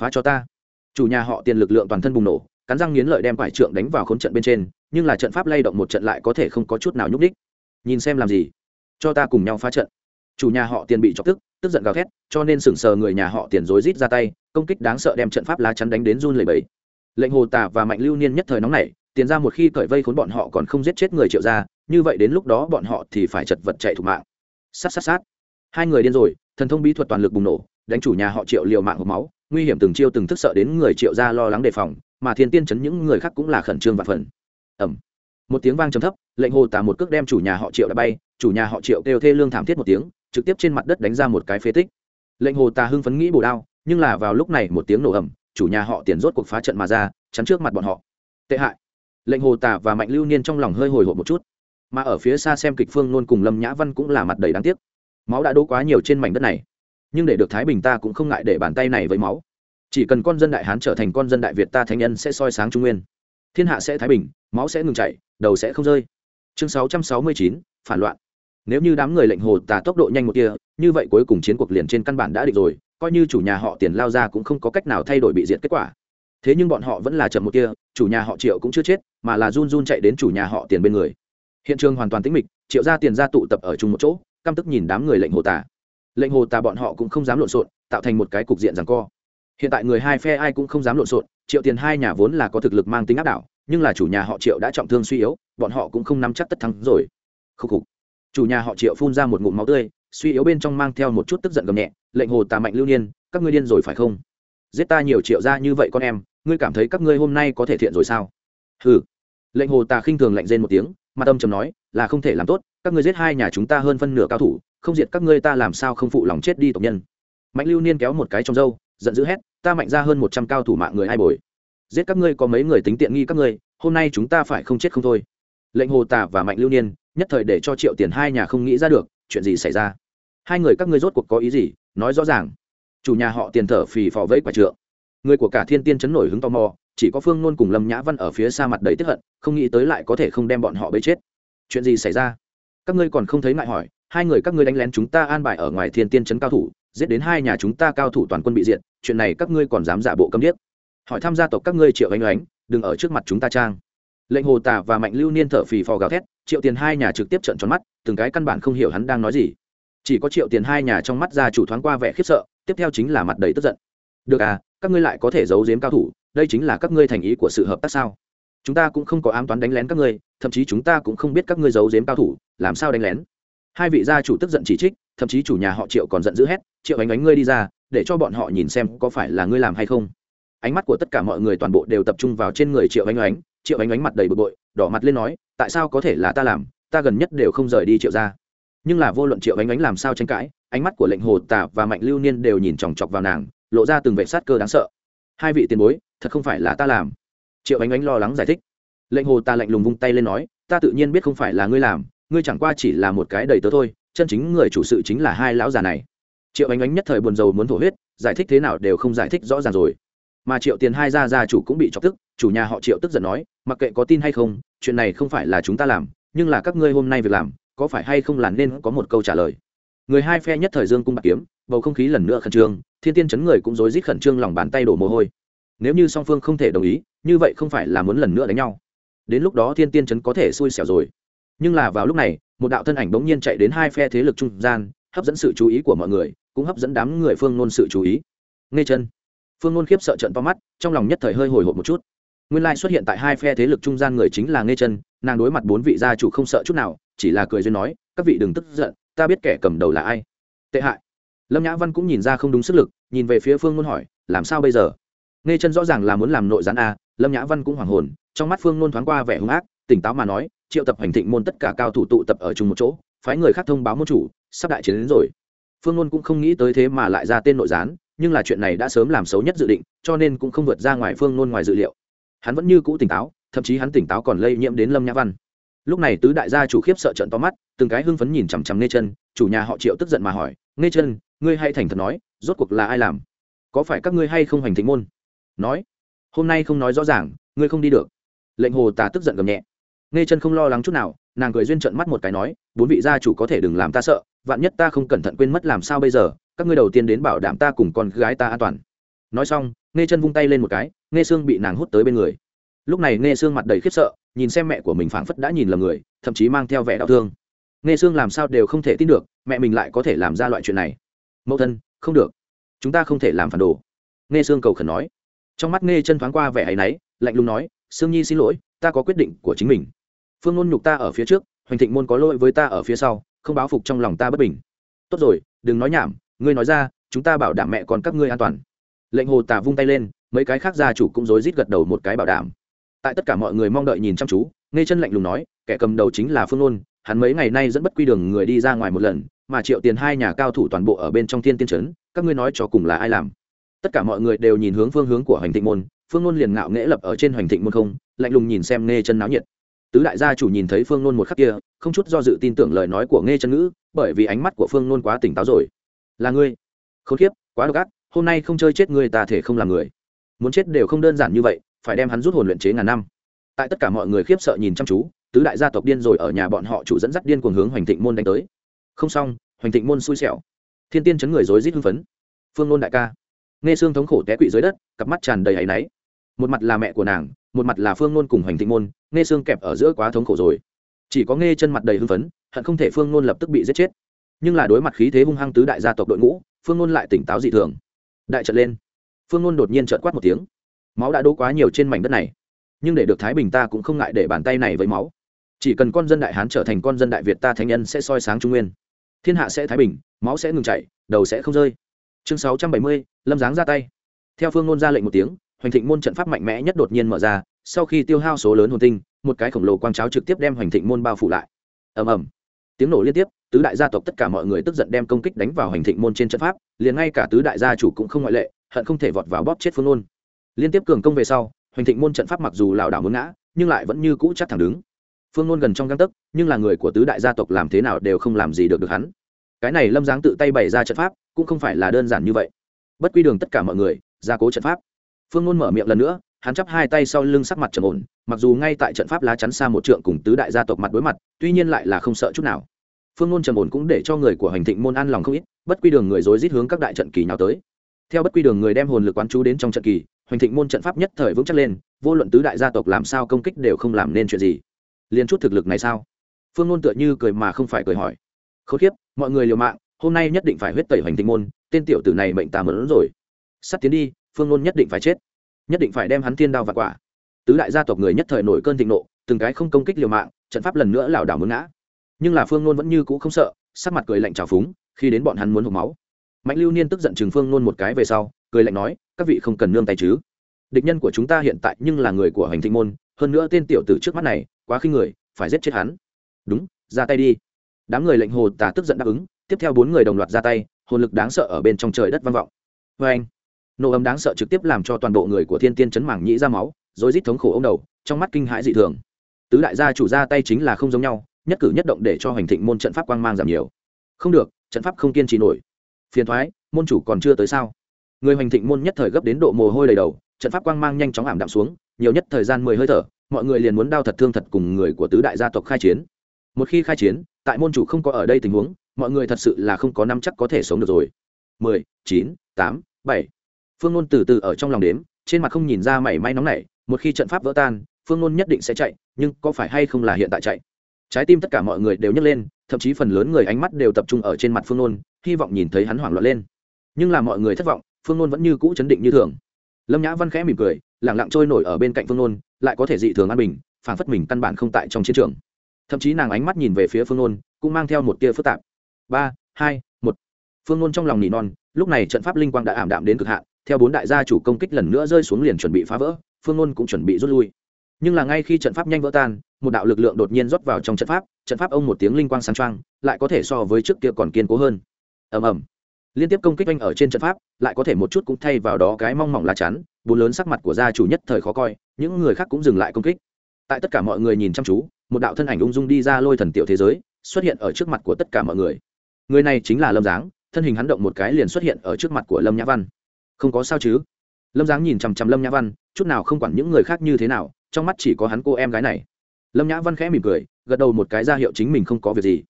Phá cho ta. Chủ nhà họ tiền lực lượng toàn thân bùng nổ, cắn răng nghiến lợi đem quải trượng đánh vào khốn trận bên trên, nhưng là trận pháp lay động một trận lại có thể không có chút nào nhúc đích nhìn xem làm gì. Cho ta cùng nhau phá trận chủ nhà họ tiền bị chọc tức tức giận gào thét, cho nên sừng sờ người nhà họ tiền rối rít ra tay, công kích đáng sợ đem trận pháp lá chắn đánh đến run lẩy bẩy. Lệnh hồ tả và mạnh lưu niên nhất thời nóng này tiền ra một khi cởi vây khốn bọn họ còn không giết chết người triệu ra như vậy đến lúc đó bọn họ thì phải chật vật chạy thủ mạng. Sát sát sát. Hai người điên rồi, thần thông bí thuật toàn lực bùng nổ, đánh chủ nhà họ triệu liều mạng hộp máu, nguy hiểm từng chiêu từng thức sợ đến người triệu ra lo lắng đề phòng, mà thiên tiên chấn những người khác cũng là khẩn trương và phần. Ẩm một tiếng vang trầm thấp, lệnh hồ tả một cước đem chủ nhà họ triệu đã bay, chủ nhà họ triệu kêu thê lương thảm thiết một tiếng trực tiếp trên mặt đất đánh ra một cái phế tích. Lệnh hồ tà hưng phấn nghĩ bổ đao, nhưng là vào lúc này một tiếng nổ ẩm chủ nhà họ tiền rốt cuộc phá trận mà ra, chắn trước mặt bọn họ. Tệ hại. Lệnh hồ tà và mạnh lưu niên trong lòng hơi hồi hộp một chút. Mà ở phía xa xem kịch phương nôn cùng lâm nhã văn cũng là mặt đầy đáng tiếc. Máu đã đỗ quá nhiều trên mảnh đất này. Nhưng để được thái bình ta cũng không ngại để bàn tay này với máu. Chỉ cần con dân đại hán trở thành con dân đại việt ta thánh nhân sẽ soi sáng trung nguyên. Thiên hạ sẽ thái bình, máu sẽ ngừng chảy, đầu sẽ không rơi. Chương sáu trăm sáu mươi chín, phản loạn nếu như đám người lệnh hồ tà tốc độ nhanh một kia, như vậy cuối cùng chiến cuộc liền trên căn bản đã định rồi, coi như chủ nhà họ tiền lao ra cũng không có cách nào thay đổi bị diệt kết quả. Thế nhưng bọn họ vẫn là chậm một kia, chủ nhà họ triệu cũng chưa chết, mà là run run chạy đến chủ nhà họ tiền bên người. Hiện trường hoàn toàn tĩnh mịch, triệu ra tiền ra tụ tập ở chung một chỗ, căm tức nhìn đám người lệnh hồ tà. Lệnh hồ tà bọn họ cũng không dám lộn xộn, tạo thành một cái cục diện rằng co. Hiện tại người hai phe ai cũng không dám lộn xộn, triệu tiền hai nhà vốn là có thực lực mang tính áp đảo, nhưng là chủ nhà họ triệu đã trọng thương suy yếu, bọn họ cũng không nắm chắc tất thắng rồi. Khúc khục chủ nhà họ triệu phun ra một ngụm máu tươi suy yếu bên trong mang theo một chút tức giận gầm nhẹ lệnh hồ tà mạnh lưu niên các ngươi điên rồi phải không? Giết ta nhiều triệu ra như vậy con em ngươi cảm thấy các ngươi hôm nay có thể thiện rồi sao? Hừ, lệnh hồ tà khinh thường lạnh rên một tiếng mà tâm trầm nói là không thể làm tốt các ngươi giết hai nhà chúng ta hơn phân nửa cao thủ không diệt các ngươi ta làm sao không phụ lòng chết đi tộc nhân? Mạnh lưu niên kéo một cái trong dâu giận dữ hét ta mạnh ra hơn một trăm cao thủ mạng người ai bồi. Giết các ngươi có mấy người tính tiện nghi các ngươi hôm nay chúng ta phải không chết không thôi lệnh hồ tà và mạnh lưu niên, nhất thời để cho triệu tiền hai nhà không nghĩ ra được, chuyện gì xảy ra? Hai người các ngươi rốt cuộc có ý gì? Nói rõ ràng. Chủ nhà họ tiền thở phì phò vẫy quả trượng. Người của cả thiên tiên chấn nổi hứng tò mò, chỉ có phương nôn cùng lâm nhã văn ở phía xa mặt đầy tức hận, không nghĩ tới lại có thể không đem bọn họ bấy chết. Chuyện gì xảy ra? Các ngươi còn không thấy ngại hỏi, hai người các ngươi đánh lén chúng ta an bài ở ngoài thiên tiên chấn cao thủ, giết đến hai nhà chúng ta cao thủ toàn quân bị diệt, chuyện này các ngươi còn dám giả bộ câm điếc. Hỏi tham gia tộc các ngươi triệu anh oánh đừng ở trước mặt chúng ta trang lệnh hồ tả và mạnh lưu niên thở phì phò gào thét, triệu tiền hai nhà trực tiếp trận tròn mắt, từng cái căn bản không hiểu hắn đang nói gì. Chỉ có triệu tiền hai nhà trong mắt ra chủ thoáng qua vẻ khiếp sợ, tiếp theo chính là mặt đầy tức giận. Được à các ngươi lại có thể giấu giếm cao thủ, đây chính là các ngươi thành ý của sự hợp tác sao? Chúng ta cũng không có ám toán đánh lén các ngươi, thậm chí chúng ta cũng không biết các ngươi giấu giếm cao thủ, làm sao đánh lén? Hai vị gia chủ tức giận chỉ trích, thậm chí chủ nhà họ triệu còn giận dữ hét, triệu ánh ánh ngươi đi ra, để cho bọn họ nhìn xem có phải là ngươi làm hay không. Ánh mắt của tất cả mọi người toàn bộ đều tập trung vào trên người triệu ánh ánh triệu ánh ánh mặt đầy bực bội, đỏ mặt lên nói, tại sao có thể là ta làm? Ta gần nhất đều không rời đi triệu ra nhưng là vô luận triệu ánh ánh làm sao tranh cãi, ánh mắt của lệnh hồ tả và mạnh lưu niên đều nhìn chòng chọc vào nàng, lộ ra từng vệ sát cơ đáng sợ. Hai vị tiền bối, thật không phải là ta làm. Triệu ánh ánh lo lắng giải thích. Lệnh hồ ta lạnh lùng vung tay lên nói, ta tự nhiên biết không phải là ngươi làm, ngươi chẳng qua chỉ là một cái đầy tớ thôi, chân chính người chủ sự chính là hai lão già này. Triệu ánh ánh nhất thời buồn rầu muốn thổ huyết, giải thích thế nào đều không giải thích rõ ràng rồi. Mà triệu tiền hai gia gia chủ cũng bị chọc tức chủ nhà họ triệu tức giận nói, mặc kệ có tin hay không, chuyện này không phải là chúng ta làm, nhưng là các ngươi hôm nay việc làm, có phải hay không là nên có một câu trả lời? Người hai phe nhất thời dương cung bạc kiếm, bầu không khí lần nữa khẩn trương, thiên tiên chấn người cũng rối rít khẩn trương lòng bàn tay đổ mồ hôi. Nếu như song phương không thể đồng ý, như vậy không phải là muốn lần nữa đánh nhau. Đến lúc đó thiên tiên chấn có thể xui xẻo rồi. Nhưng là vào lúc này, một đạo thân ảnh bỗng nhiên chạy đến hai phe thế lực trung gian, hấp dẫn sự chú ý của mọi người, cũng hấp dẫn đám người phương nôn sự chú ý. Nghe chân. Phương nôn khiếp sợ trận to mắt, trong lòng nhất thời hơi hồi hộp một chút nguyên lai xuất hiện tại hai phe thế lực trung gian người chính là nghe chân, nàng đối mặt bốn vị gia chủ không sợ chút nào, chỉ là cười duyên nói, các vị đừng tức giận, ta biết kẻ cầm đầu là ai. Tệ hại. Lâm nhã văn cũng nhìn ra không đúng sức lực, nhìn về phía phương ngôn hỏi, làm sao bây giờ? Nghe chân rõ ràng là muốn làm nội gián a, lâm nhã văn cũng hoảng hồn, trong mắt phương ngôn thoáng qua vẻ hung ác, tỉnh táo mà nói, triệu tập hành thịnh môn tất cả cao thủ tụ tập ở chung một chỗ, phái người khác thông báo môn chủ, sắp đại chiến đến rồi. Phương ngôn cũng không nghĩ tới thế mà lại ra tên nội gián, nhưng là chuyện này đã sớm làm xấu nhất dự định, cho nên cũng không vượt ra ngoài phương ngôn ngoài dự liệu hắn vẫn như cũ tỉnh táo, thậm chí hắn tỉnh táo còn lây nhiễm đến lâm nhã văn. Lúc này tứ đại gia chủ khiếp sợ trận to mắt, từng cái hưng phấn nhìn chằm chằm nghe chân, chủ nhà họ triệu tức giận mà hỏi nghe chân, ngươi hay thành thật nói, rốt cuộc là ai làm? Có phải các ngươi hay không hành thịnh môn? Nói. Hôm nay không nói rõ ràng, ngươi không đi được. Lệnh hồ tà tức giận gầm nhẹ. Nghe chân không lo lắng chút nào, nàng cười duyên trận mắt một cái nói, bốn vị gia chủ có thể đừng làm ta sợ, vạn nhất ta không cẩn thận quên mất làm sao bây giờ, các ngươi đầu tiên đến bảo đảm ta cùng con gái ta an toàn. Nói xong nghe chân vung tay lên một cái nghe xương bị nàng hút tới bên người. Lúc này nghe xương mặt đầy khiếp sợ, nhìn xem mẹ của mình phảng phất đã nhìn lầm người, thậm chí mang theo vẻ đau thương. Nghe xương làm sao đều không thể tin được, mẹ mình lại có thể làm ra loại chuyện này. Mẫu thân, không được. Chúng ta không thể làm phản đồ. Nghe xương cầu khẩn nói. Trong mắt nghe chân thoáng qua vẻ hay náy, lạnh lùng nói, sương nhi xin lỗi, ta có quyết định của chính mình. Phương ngôn nhục ta ở phía trước, hoành thịnh môn có lỗi với ta ở phía sau, không báo phục trong lòng ta bất bình. Tốt rồi, đừng nói nhảm, ngươi nói ra, chúng ta bảo đảm mẹ còn các ngươi an toàn. Lệnh hồ tả vung tay lên mấy cái khác gia chủ cũng rối rít gật đầu một cái bảo đảm. Tại tất cả mọi người mong đợi nhìn chăm chú nghe chân lạnh lùng nói kẻ cầm đầu chính là phương luân, hắn mấy ngày nay dẫn bất quy đường người đi ra ngoài một lần mà triệu tiền hai nhà cao thủ toàn bộ ở bên trong thiên tiên trấn các ngươi nói cho cùng là ai làm? Tất cả mọi người đều nhìn hướng phương hướng của hoành thịnh môn phương luân liền ngạo nghễ lập ở trên hoành thịnh môn không lạnh lùng nhìn xem nghe chân náo nhiệt. Tứ đại gia chủ nhìn thấy phương luân một khắc kia không chút do dự tin tưởng lời nói của nghe chân ngữ bởi vì ánh mắt của phương luân quá tỉnh táo rồi. Là ngươi. Không khiếp quá độc ác hôm nay không chơi chết ngươi ta thể không làm người muốn chết đều không đơn giản như vậy, phải đem hắn rút hồn luyện chế ngàn năm. Tại tất cả mọi người khiếp sợ nhìn chăm chú, tứ đại gia tộc điên rồi ở nhà bọn họ chủ dẫn dắt điên cuồng hướng hoành thịnh môn đánh tới. Không xong, hoành thịnh môn xui xẻo. Thiên tiên chấn người rối rít hưng phấn. Phương nôn đại ca. Nghe xương thống khổ té quỵ dưới đất, cặp mắt tràn đầy áy náy. Một mặt là mẹ của nàng, một mặt là phương nôn cùng hoành thịnh môn, nghe xương kẹp ở giữa quá thống khổ rồi. Chỉ có nghe chân mặt đầy hưng phấn, hận không thể phương nôn lập tức bị giết chết. Nhưng là đối mặt khí thế hung hăng tứ đại gia tộc đội ngũ, phương nôn lại tỉnh táo dị thường. Đại trận lên phương nôn đột nhiên trợn quát một tiếng. Máu đã đỗ quá nhiều trên mảnh đất này, nhưng để được thái bình ta cũng không ngại để bàn tay này với máu. Chỉ cần con dân đại hán trở thành con dân đại việt ta thánh nhân sẽ soi sáng trung nguyên. Thiên hạ sẽ thái bình, máu sẽ ngừng chảy, đầu sẽ không rơi. Chương sáu trăm bảy mươi, lâm giáng ra tay. Theo phương ngôn ra lệnh một tiếng, hoành thịnh môn trận pháp mạnh mẽ nhất đột nhiên mở ra, sau khi tiêu hao số lớn hồn tinh, một cái khổng lồ quang cháo trực tiếp đem hoành thịnh môn bao phủ lại. Ầm ầm. Tiếng nổ liên tiếp, tứ đại gia tộc tất cả mọi người tức giận đem công kích đánh vào hoành thịnh môn trên trận pháp, liền ngay cả tứ đại gia chủ cũng không ngoại lệ hận không thể vọt vào bóp chết phương ngôn liên tiếp cường công về sau, hoành thịnh môn trận pháp mặc dù lảo đảo muốn ngã, nhưng lại vẫn như cũ chắc thẳng đứng. Phương ngôn gần trong găng tấc, nhưng là người của tứ đại gia tộc làm thế nào đều không làm gì được được hắn. Cái này lâm giáng tự tay bày ra trận pháp, cũng không phải là đơn giản như vậy. Bất quy đường tất cả mọi người, gia cố trận pháp. Phương ngôn mở miệng lần nữa, hắn chắp hai tay sau lưng sắc mặt trầm ổn, mặc dù ngay tại trận pháp lá chắn xa một trượng cùng tứ đại gia tộc mặt đối mặt, tuy nhiên lại là không sợ chút nào. Phương ngôn trầm ổn cũng để cho người của hành thịnh môn an lòng không ít, bất quy đường người dối rít hướng các đại trận kỳ nào tới theo bất quy đường người đem hồn lực quán chú đến trong trận kỳ, hoành thịnh môn trận pháp nhất thời vững chắc lên, vô luận tứ đại gia tộc làm sao công kích đều không làm nên chuyện gì. Liền chút thực lực này sao? Phương ngôn tựa như cười mà không phải cười hỏi. Khốn kiếp, mọi người liều mạng, hôm nay nhất định phải huyết tẩy hoành thịnh môn, tên tiểu tử này mệnh tà mẫn rồi. Sắp tiến đi, phương ngôn nhất định phải chết. Nhất định phải đem hắn tiên đao và quả. Tứ đại gia tộc người nhất thời nổi cơn thịnh nộ, từng cái không công kích liều mạng, trận pháp lần nữa lảo đảo muốn ngã. Nhưng là phương ngôn vẫn như cũ không sợ, sắc mặt cười lạnh trào phúng, khi đến bọn hắn muốn hộp máu mạnh lưu niên tức giận chừng phương nôn một cái về sau, cười lạnh nói, các vị không cần nương tay chứ. Địch nhân của chúng ta hiện tại nhưng là người của hành thịnh môn, hơn nữa tên tiểu tử trước mắt này, quá khinh người, phải giết chết hắn. Đúng, ra tay đi. Đám người lệnh hồ tà tức giận đáp ứng, tiếp theo bốn người đồng loạt ra tay, hồn lực đáng sợ ở bên trong trời đất vang vọng. Vê anh, nổ ấm đáng sợ trực tiếp làm cho toàn bộ người của thiên tiên chấn mảng nhĩ ra máu rồi rít thống khổ ông đầu, trong mắt kinh hãi dị thường. Tứ đại gia chủ ra tay chính là không giống nhau, nhất cử nhất động để cho hành thịnh môn trận pháp quang mang giảm nhiều. Không được, trận pháp không kiên trì nổi phiền thoái, môn chủ còn chưa tới sao? Người hoành thịnh môn nhất thời gấp đến độ mồ hôi đầy đầu, trận pháp quang mang nhanh chóng ảm đạm xuống, nhiều nhất thời gian mười hơi thở, mọi người liền muốn đao thật thương thật cùng người của tứ đại gia tộc khai chiến. Một khi khai chiến, tại môn chủ không có ở đây tình huống, mọi người thật sự là không có năm chắc có thể sống được rồi. Mười, chín, tám, bảy. Phương ngôn từ từ ở trong lòng đếm, trên mặt không nhìn ra mảy may nóng nảy, một khi trận pháp vỡ tan, phương ngôn nhất định sẽ chạy, nhưng có phải hay không là hiện tại chạy? Trái tim tất cả mọi người đều nhấc lên, thậm chí phần lớn người ánh mắt đều tập trung ở trên mặt phương nôn, hy vọng nhìn thấy hắn hoảng loạn lên. Nhưng là mọi người thất vọng, phương nôn vẫn như cũ chấn định như thường. Lâm nhã văn khẽ mỉm cười, lẳng lặng trôi nổi ở bên cạnh phương nôn, lại có thể dị thường an bình, phảng phất mình căn bản không tại trong chiến trường. Thậm chí nàng ánh mắt nhìn về phía phương nôn, cũng mang theo một tia phức tạp. Ba, hai, một. Phương nôn trong lòng nỉ non, lúc này trận pháp linh quang đã ảm đạm đến cực hạn, theo bốn đại gia chủ công kích lần nữa rơi xuống liền chuẩn bị phá vỡ, phương nôn cũng chuẩn bị rút lui. Nhưng là ngay khi trận pháp nhanh vỡ tan một đạo lực lượng đột nhiên rót vào trong trận pháp trận pháp ông một tiếng linh quang sáng trăng lại có thể so với trước kia còn kiên cố hơn. Ầm ầm. Liên tiếp công kích anh ở trên trận pháp, lại có thể một chút cũng thay vào đó cái mong mỏng lá chắn, bốn lớn sắc mặt của gia chủ nhất thời khó coi, những người khác cũng dừng lại công kích. Tại tất cả mọi người nhìn chăm chú, một đạo thân ảnh ung dung đi ra lôi thần tiểu thế giới, xuất hiện ở trước mặt của tất cả mọi người. Người này chính là lâm giáng, thân hình hắn động một cái liền xuất hiện ở trước mặt của lâm nhã văn. Không có sao chứ? Lâm giáng nhìn chằm chằm lâm nhã văn, chút nào không quản những người khác như thế nào, trong mắt chỉ có hắn cô em gái này lâm nhã văn khẽ mỉm cười gật đầu một cái ra hiệu chính mình không có việc gì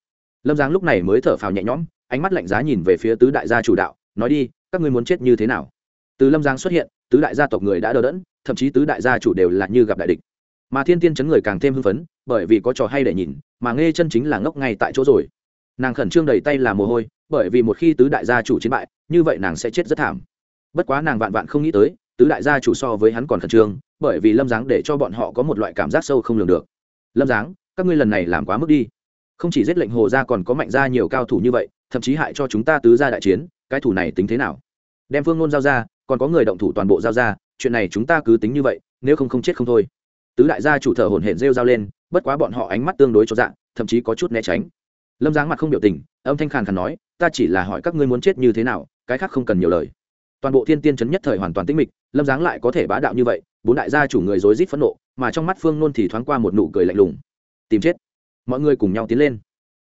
lâm Giang lúc này mới thở phào nhẹ nhõm ánh mắt lạnh giá nhìn về phía tứ đại gia chủ đạo nói đi các ngươi muốn chết như thế nào từ lâm giang xuất hiện tứ đại gia tộc người đã đờ đẫn thậm chí tứ đại gia chủ đều là như gặp đại địch mà thiên tiên chấn người càng thêm hưng phấn bởi vì có trò hay để nhìn mà nghe chân chính là ngốc ngay tại chỗ rồi nàng khẩn trương đầy tay là mồ hôi bởi vì một khi tứ đại gia chủ chiến bại như vậy nàng sẽ chết rất thảm bất quá nàng vạn vạn không nghĩ tới tứ đại gia chủ so với hắn còn khẩn trương bởi vì lâm giáng để cho bọn họ có một loại cảm giác sâu không lường được lâm giáng, các ngươi lần này làm quá mức đi. Không chỉ giết lệnh hồ gia còn có mạnh gia nhiều cao thủ như vậy, thậm chí hại cho chúng ta tứ gia đại chiến, cái thủ này tính thế nào? Đem phương ngôn giao ra, còn có người động thủ toàn bộ giao ra, chuyện này chúng ta cứ tính như vậy, nếu không không chết không thôi. Tứ đại gia chủ thở hổn hển rêu dao lên, bất quá bọn họ ánh mắt tương đối cho dạng thậm chí có chút né tránh. Lâm giáng mặt không biểu tình, âm thanh khàn khàn nói, ta chỉ là hỏi các ngươi muốn chết như thế nào, cái khác không cần nhiều lời. Toàn bộ thiên tiên chấn nhất thời hoàn toàn tĩnh mịch, lâm giáng lại có thể bá đạo như vậy bốn đại gia chủ người rối rít phẫn nộ, mà trong mắt phương nôn thì thoáng qua một nụ cười lạnh lùng. Tìm chết. Mọi người cùng nhau tiến lên.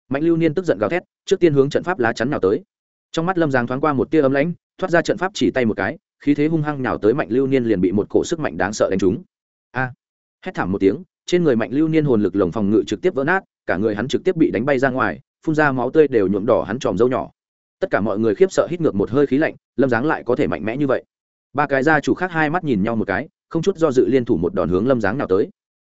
Mạnh lưu niên tức giận gào thét, trước tiên hướng trận pháp lá chắn nào tới. Trong mắt lâm giang thoáng qua một tia ấm lãnh, thoát ra trận pháp chỉ tay một cái, khí thế hung hăng nào tới mạnh lưu niên liền bị một cổ sức mạnh đáng sợ đánh trúng. A! Hét thảm một tiếng, trên người mạnh lưu niên hồn lực lồng phòng ngự trực tiếp vỡ nát, cả người hắn trực tiếp bị đánh bay ra ngoài, phun ra máu tươi đều nhuộm đỏ hắn tròm dâu nhỏ. Tất cả mọi người khiếp sợ hít ngược một hơi khí lạnh, lâm giáng lại có thể mạnh mẽ như vậy. Ba cái gia chủ khác hai mắt nhìn nhau một cái không chút do dự liên thủ một đòn hướng lâm giáng nào tới.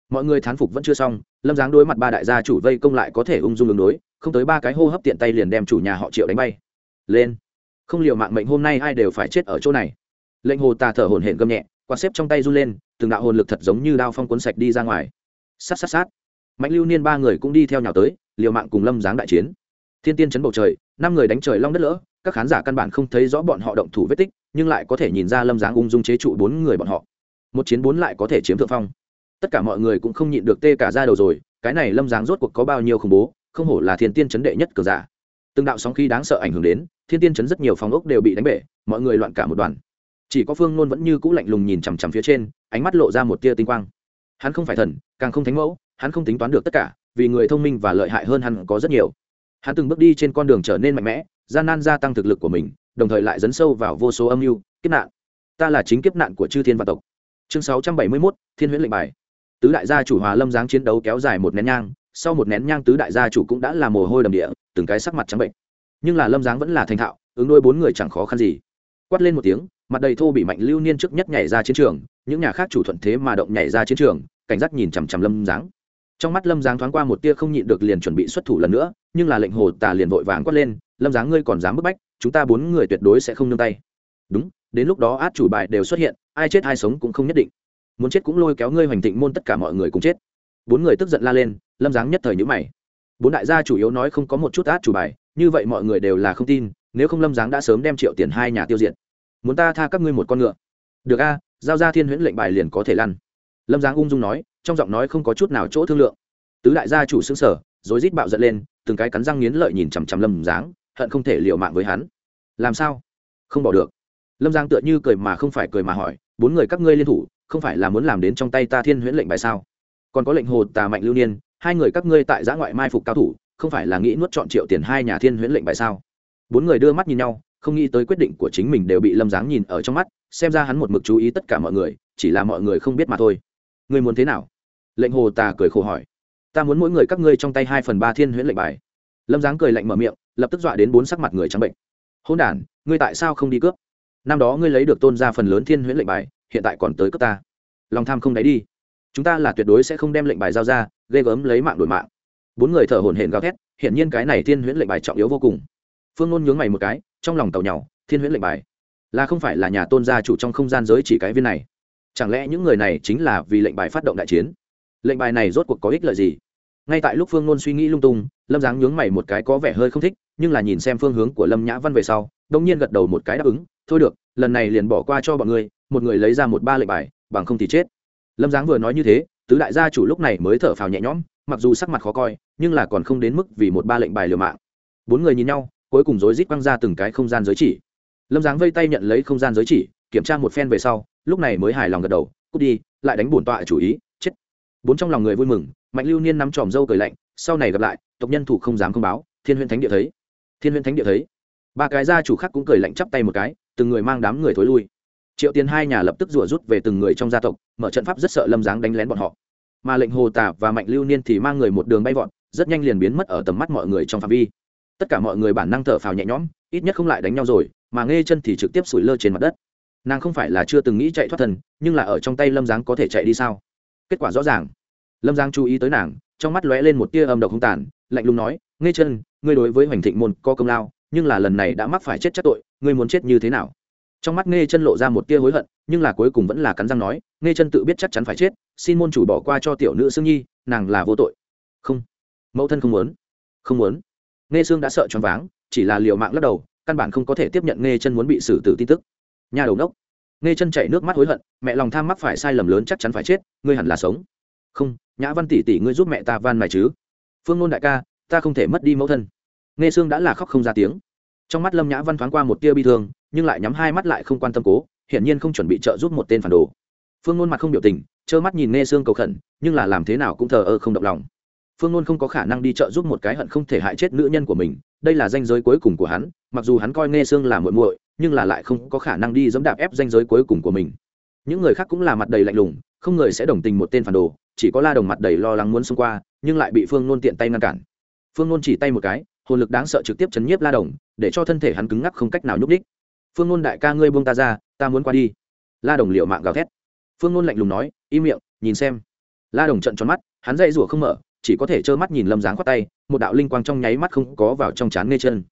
Mọi người thán phục vẫn chưa xong, lâm giáng đối mặt ba đại gia chủ vây công lại có thể ung dung ứng đối, không tới ba cái hô hấp tiện tay liền đem chủ nhà họ triệu đánh bay. Lên. Không liều mạng mệnh hôm nay ai đều phải chết ở chỗ này. Lệnh hồ tà thở hổn hển gầm nhẹ, quạt xếp trong tay run lên, từng đạo hồn lực thật giống như đao phong cuốn sạch đi ra ngoài. Sát sát sát. Mạnh lưu niên ba người cũng đi theo nhào tới, liều mạng cùng lâm giáng đại chiến. Thiên tiên chấn bầu trời, năm người đánh trời long đất lỡ, các khán giả căn bản không thấy rõ bọn họ động thủ vết tích, nhưng lại có thể nhìn ra lâm giáng ung dung chế trụ bốn người bọn họ một chiến bốn lại có thể chiếm thượng phong. Tất cả mọi người cũng không nhịn được tê cả ra đầu rồi, cái này lâm giáng rốt cuộc có bao nhiêu khủng bố, không hổ là thiên tiên chấn đệ nhất cờ giả. Từng đạo sóng khí đáng sợ ảnh hưởng đến, thiên tiên chấn rất nhiều phòng ốc đều bị đánh bể, mọi người loạn cả một đoàn. Chỉ có phương nôn vẫn như cũ lạnh lùng nhìn chằm chằm phía trên, ánh mắt lộ ra một tia tinh quang. Hắn không phải thần, càng không thánh mẫu, hắn không tính toán được tất cả, vì người thông minh và lợi hại hơn hắn có rất nhiều. Hắn từng bước đi trên con đường trở nên mạnh mẽ, gian nan gia tăng thực lực của mình, đồng thời lại dấn sâu vào vô số âm mưu, kiếp nạn. Ta là chính kiếp nạn của chư thiên và tộc chương sáu trăm bảy mươi mốt, thiên huyễn lệnh bài. Tứ đại gia chủ hòa lâm giáng chiến đấu kéo dài một nén nhang, sau một nén nhang tứ đại gia chủ cũng đã là mồ hôi đầm địa, từng cái sắc mặt trắng bệnh. Nhưng là lâm giáng vẫn là thành thạo, ứng đôi bốn người chẳng khó khăn gì. Quát lên một tiếng, mặt đầy thô bị mạnh lưu niên trước nhất nhảy ra chiến trường, những nhà khác chủ thuận thế mà động nhảy ra chiến trường, cảnh giác nhìn chằm chằm lâm giáng. Trong mắt lâm giáng thoáng qua một tia không nhịn được liền chuẩn bị xuất thủ lần nữa, nhưng là lệnh hồ tà liền vội vàng quát lên, lâm giáng ngươi còn dám bức bách, chúng ta bốn người tuyệt đối sẽ không nương tay. Đúng, đến lúc đó át chủ bài đều xuất hiện ai chết ai sống cũng không nhất định. Muốn chết cũng lôi kéo ngươi hoành thịnh môn tất cả mọi người cũng chết. Bốn người tức giận la lên, lâm giáng nhất thời nhữ mày. Bốn đại gia chủ yếu nói không có một chút át chủ bài, như vậy mọi người đều là không tin, nếu không lâm giáng đã sớm đem triệu tiền hai nhà tiêu diệt. Muốn ta tha các ngươi một con ngựa. Được a, giao ra thiên huyễn lệnh bài liền có thể lăn. Lâm giáng ung dung nói, trong giọng nói không có chút nào chỗ thương lượng. Tứ đại gia chủ xứng sở rối rít bạo giận lên, từng cái cắn răng nghiến lợi nhìn chằm chằm lâm giáng hận không thể liều mạng với hắn. Làm sao? Không bỏ được. Lâm giang tựa như cười mà không phải cười mà hỏi bốn người các ngươi liên thủ, không phải là muốn làm đến trong tay ta thiên huyễn lệnh bài sao? Còn có lệnh hồ tà mạnh lưu niên, hai người các ngươi tại giã ngoại mai phục cao thủ, không phải là nghĩ nuốt chọn triệu tiền hai nhà thiên huyễn lệnh bài sao? Bốn người đưa mắt nhìn nhau, không nghĩ tới quyết định của chính mình đều bị lâm giáng nhìn ở trong mắt, xem ra hắn một mực chú ý tất cả mọi người, chỉ là mọi người không biết mà thôi. Ngươi muốn thế nào? Lệnh hồ tà cười khổ hỏi. Ta muốn mỗi người các ngươi trong tay hai phần ba thiên huyễn lệnh bài. Lâm giáng cười lạnh mở miệng, lập tức dọa đến bốn sắc mặt người trắng bệnh. Hôn đ ngươi tại sao không đi cướp? Năm đó ngươi lấy được tôn ra phần lớn thiên huyễn lệnh bài, hiện tại còn tới cấp ta. Lòng tham không đáy đi. Chúng ta là tuyệt đối sẽ không đem lệnh bài giao ra, ghê gớm lấy mạng đổi mạng. Bốn người thở hổn hển gào thét, hiển nhiên cái này thiên huyễn lệnh bài trọng yếu vô cùng. Phương ngôn nhướng mày một cái, trong lòng tàu nhau thiên huyễn lệnh bài? Là không phải là nhà tôn gia chủ trong không gian giới chỉ cái viên này? Chẳng lẽ những người này chính là vì lệnh bài phát động đại chiến? Lệnh bài này rốt cuộc có ích lợi gì? Ngay tại lúc phương ngôn suy nghĩ lung tung, lâm giáng nhướng mày một cái có vẻ hơi không thích nhưng là nhìn xem phương hướng của lâm nhã văn về sau đông nhiên gật đầu một cái đáp ứng, thôi được, lần này liền bỏ qua cho bọn ngươi, một người lấy ra một ba lệnh bài, bằng không thì chết. Lâm giáng vừa nói như thế, tứ đại gia chủ lúc này mới thở phào nhẹ nhõm, mặc dù sắc mặt khó coi, nhưng là còn không đến mức vì một ba lệnh bài liều mạng. Bốn người nhìn nhau, cuối cùng rối rít quăng ra từng cái không gian giới chỉ. Lâm giáng vây tay nhận lấy không gian giới chỉ, kiểm tra một phen về sau, lúc này mới hài lòng gật đầu, cút đi, lại đánh bổn tọa chủ ý, chết. Bốn trong lòng người vui mừng, mạnh lưu niên nắm tròm dâu cười lạnh, sau này gặp lại, tộc nhân thủ không dám không báo, thiên Huyền thánh địa thấy thiên huyễn thánh địa thấy. Ba cái gia chủ khác cũng cười lạnh chắp tay một cái, từng người mang đám người thối lui. Triệu tiền hai nhà lập tức rủa rút về từng người trong gia tộc, mở trận pháp rất sợ lâm giáng đánh lén bọn họ. Mà lệnh hồ tả và mạnh lưu niên thì mang người một đường bay vọt, rất nhanh liền biến mất ở tầm mắt mọi người trong phạm vi. Tất cả mọi người bản năng thở phào nhẹ nhõm, ít nhất không lại đánh nhau rồi, mà nghe chân thì trực tiếp sủi lơ trên mặt đất. Nàng không phải là chưa từng nghĩ chạy thoát thân nhưng là ở trong tay lâm giáng có thể chạy đi sao? Kết quả rõ ràng. Lâm giang chú ý tới nàng, trong mắt lóe lên một tia âm độc không tàn, lạnh lùng nói nghe chân ngươi đối với hoành thịnh môn có công lao, nhưng là lần này đã mắc phải chết chắc tội, ngươi muốn chết như thế nào? Trong mắt nghe chân lộ ra một tia hối hận, nhưng là cuối cùng vẫn là cắn răng nói nghe chân tự biết chắc chắn phải chết, xin môn chủ bỏ qua cho tiểu nữ sương nhi, nàng là vô tội. Không. Mẫu thân không muốn. Không muốn. Nghe sương đã sợ choáng váng, chỉ là liều mạng lắc đầu, căn bản không có thể tiếp nhận nghe chân muốn bị xử tử tin tức. Nhà đầu nốc nghe chân chảy nước mắt hối hận, mẹ lòng tham mắc phải sai lầm lớn chắc chắn phải chết, ngươi hẳn là sống. Không, nhã văn tỷ tỷ ngươi giúp mẹ ta van mày chứ. Phương nôn đại ca ta không thể mất đi mẫu thân. Nghe sương đã là khóc không ra tiếng. Trong mắt lâm nhã văn thoáng qua một tia bi thương, nhưng lại nhắm hai mắt lại không quan tâm cố, hiển nhiên không chuẩn bị trợ giúp một tên phản đồ. Phương nôn mặt không biểu tình, trơ mắt nhìn nghe sương cầu khẩn, nhưng là làm thế nào cũng thờ ơ không động lòng. Phương nôn không có khả năng đi trợ giúp một cái hận không thể hại chết nữ nhân của mình, đây là danh giới cuối cùng của hắn, mặc dù hắn coi nghe sương là muội muội, nhưng là lại không có khả năng đi dẫm đạp ép danh giới cuối cùng của mình. Những người khác cũng là mặt đầy lạnh lùng, không người sẽ đồng tình một tên phản đồ, chỉ có la đồng mặt đầy lo lắng muốn xông qua, nhưng lại bị phương nôn tiện tay ngăn cản phương nôn chỉ tay một cái, hồn lực đáng sợ trực tiếp chấn nhiếp la đồng, để cho thân thể hắn cứng ngắc không cách nào nhúc ních phương nôn đại ca ngươi buông ta ra, ta muốn qua đi. La đồng liệu mạng gào thét. Phương nôn lạnh lùng nói, im miệng, nhìn xem. La đồng trận tròn mắt, hắn dậy rủa không mở, chỉ có thể trơ mắt nhìn lâm dáng khoát tay, một đạo linh quang trong nháy mắt không có vào trong trán nghe chân.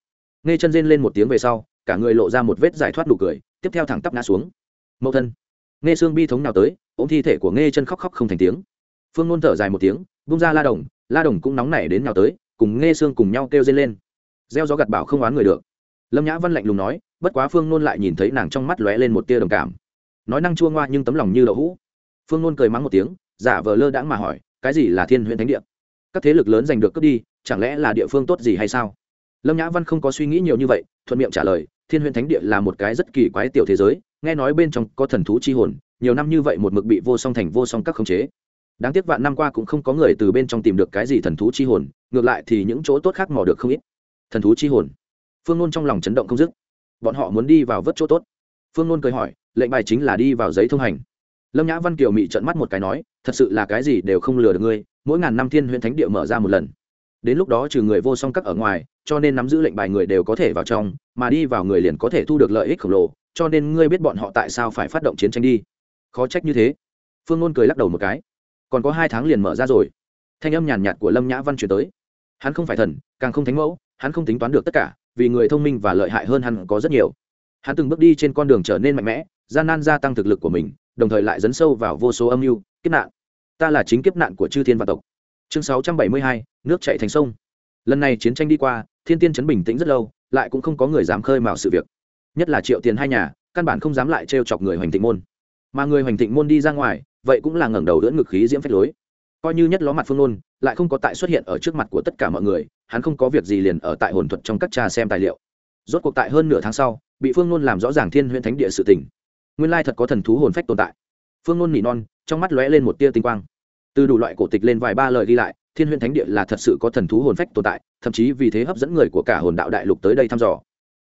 Nghe chân rên lên một tiếng về sau, cả người lộ ra một vết giải thoát đủ cười, tiếp theo thẳng tắp ngã xuống. Mẫu thân. Nghe xương bi thống nào tới, ôm thi thể của nghe chân khóc khóc không thành tiếng. Phương nôn thở dài một tiếng bung ra la đồng la đồng cũng nóng nảy đến nào tới cùng nghe xương cùng nhau kêu dây lên. Gieo gió gặt bảo không oán người được. Lâm nhã văn lạnh lùng nói, bất quá phương nôn lại nhìn thấy nàng trong mắt lóe lên một tia đồng cảm. Nói năng chua ngoa nhưng tấm lòng như đậu hũ. Phương nôn cười mắng một tiếng, giả vờ lơ đãng mà hỏi, cái gì là thiên huyện thánh địa? Các thế lực lớn giành được cướp đi, chẳng lẽ là địa phương tốt gì hay sao? Lâm nhã văn không có suy nghĩ nhiều như vậy, thuận miệng trả lời, thiên huyện thánh địa là một cái rất kỳ quái tiểu thế giới, nghe nói bên trong có thần thú chi hồn, nhiều năm như vậy một mực bị vô song thành vô song các khống chế đáng tiếc vạn năm qua cũng không có người từ bên trong tìm được cái gì thần thú chi hồn, ngược lại thì những chỗ tốt khác mò được không ít. Thần thú chi hồn. Phương nôn trong lòng chấn động không dứt. Bọn họ muốn đi vào vớt chỗ tốt. Phương nôn cười hỏi, lệnh bài chính là đi vào giấy thông hành. Lâm nhã văn kiều mị trận mắt một cái nói, thật sự là cái gì đều không lừa được ngươi, mỗi ngàn năm thiên huyện thánh địa mở ra một lần. Đến lúc đó trừ người vô song các ở ngoài, cho nên nắm giữ lệnh bài người đều có thể vào trong, mà đi vào người liền có thể thu được lợi ích khổng lồ, cho nên ngươi biết bọn họ tại sao phải phát động chiến tranh đi. Khó trách như thế. Phương ngôn cười lắc đầu một cái còn có hai tháng liền mở ra rồi. Thanh âm nhàn nhạt của lâm nhã văn chuyển tới. Hắn không phải thần, càng không thánh mẫu, hắn không tính toán được tất cả, vì người thông minh và lợi hại hơn hắn có rất nhiều. Hắn từng bước đi trên con đường trở nên mạnh mẽ, gian nan gia tăng thực lực của mình, đồng thời lại dấn sâu vào vô số âm mưu, kiếp nạn. Ta là chính kiếp nạn của chư thiên và tộc. Chương sáu trăm bảy mươi hai, nước chạy thành sông. Lần này chiến tranh đi qua, thiên tiên chấn bình tĩnh rất lâu, lại cũng không có người dám khơi mào sự việc. Nhất là triệu tiền hai nhà, căn bản không dám lại trêu chọc người hoành thịnh môn. Mà người hoành thịnh môn đi ra ngoài vậy cũng là ngẩng đầu đỡ ngực khí diễm phách lối. Coi như nhất ló mặt phương nôn, lại không có tại xuất hiện ở trước mặt của tất cả mọi người, hắn không có việc gì liền ở tại hồn thuật trong các cha xem tài liệu. Rốt cuộc tại hơn nửa tháng sau, bị phương nôn làm rõ ràng thiên huyễn thánh địa sự tình. Nguyên lai thật có thần thú hồn phách tồn tại. Phương nôn nỉ non, trong mắt lóe lên một tia tinh quang. Từ đủ loại cổ tịch lên vài ba lời ghi lại, thiên huyễn thánh địa là thật sự có thần thú hồn phách tồn tại, thậm chí vì thế hấp dẫn người của cả hồn đạo đại lục tới đây thăm dò.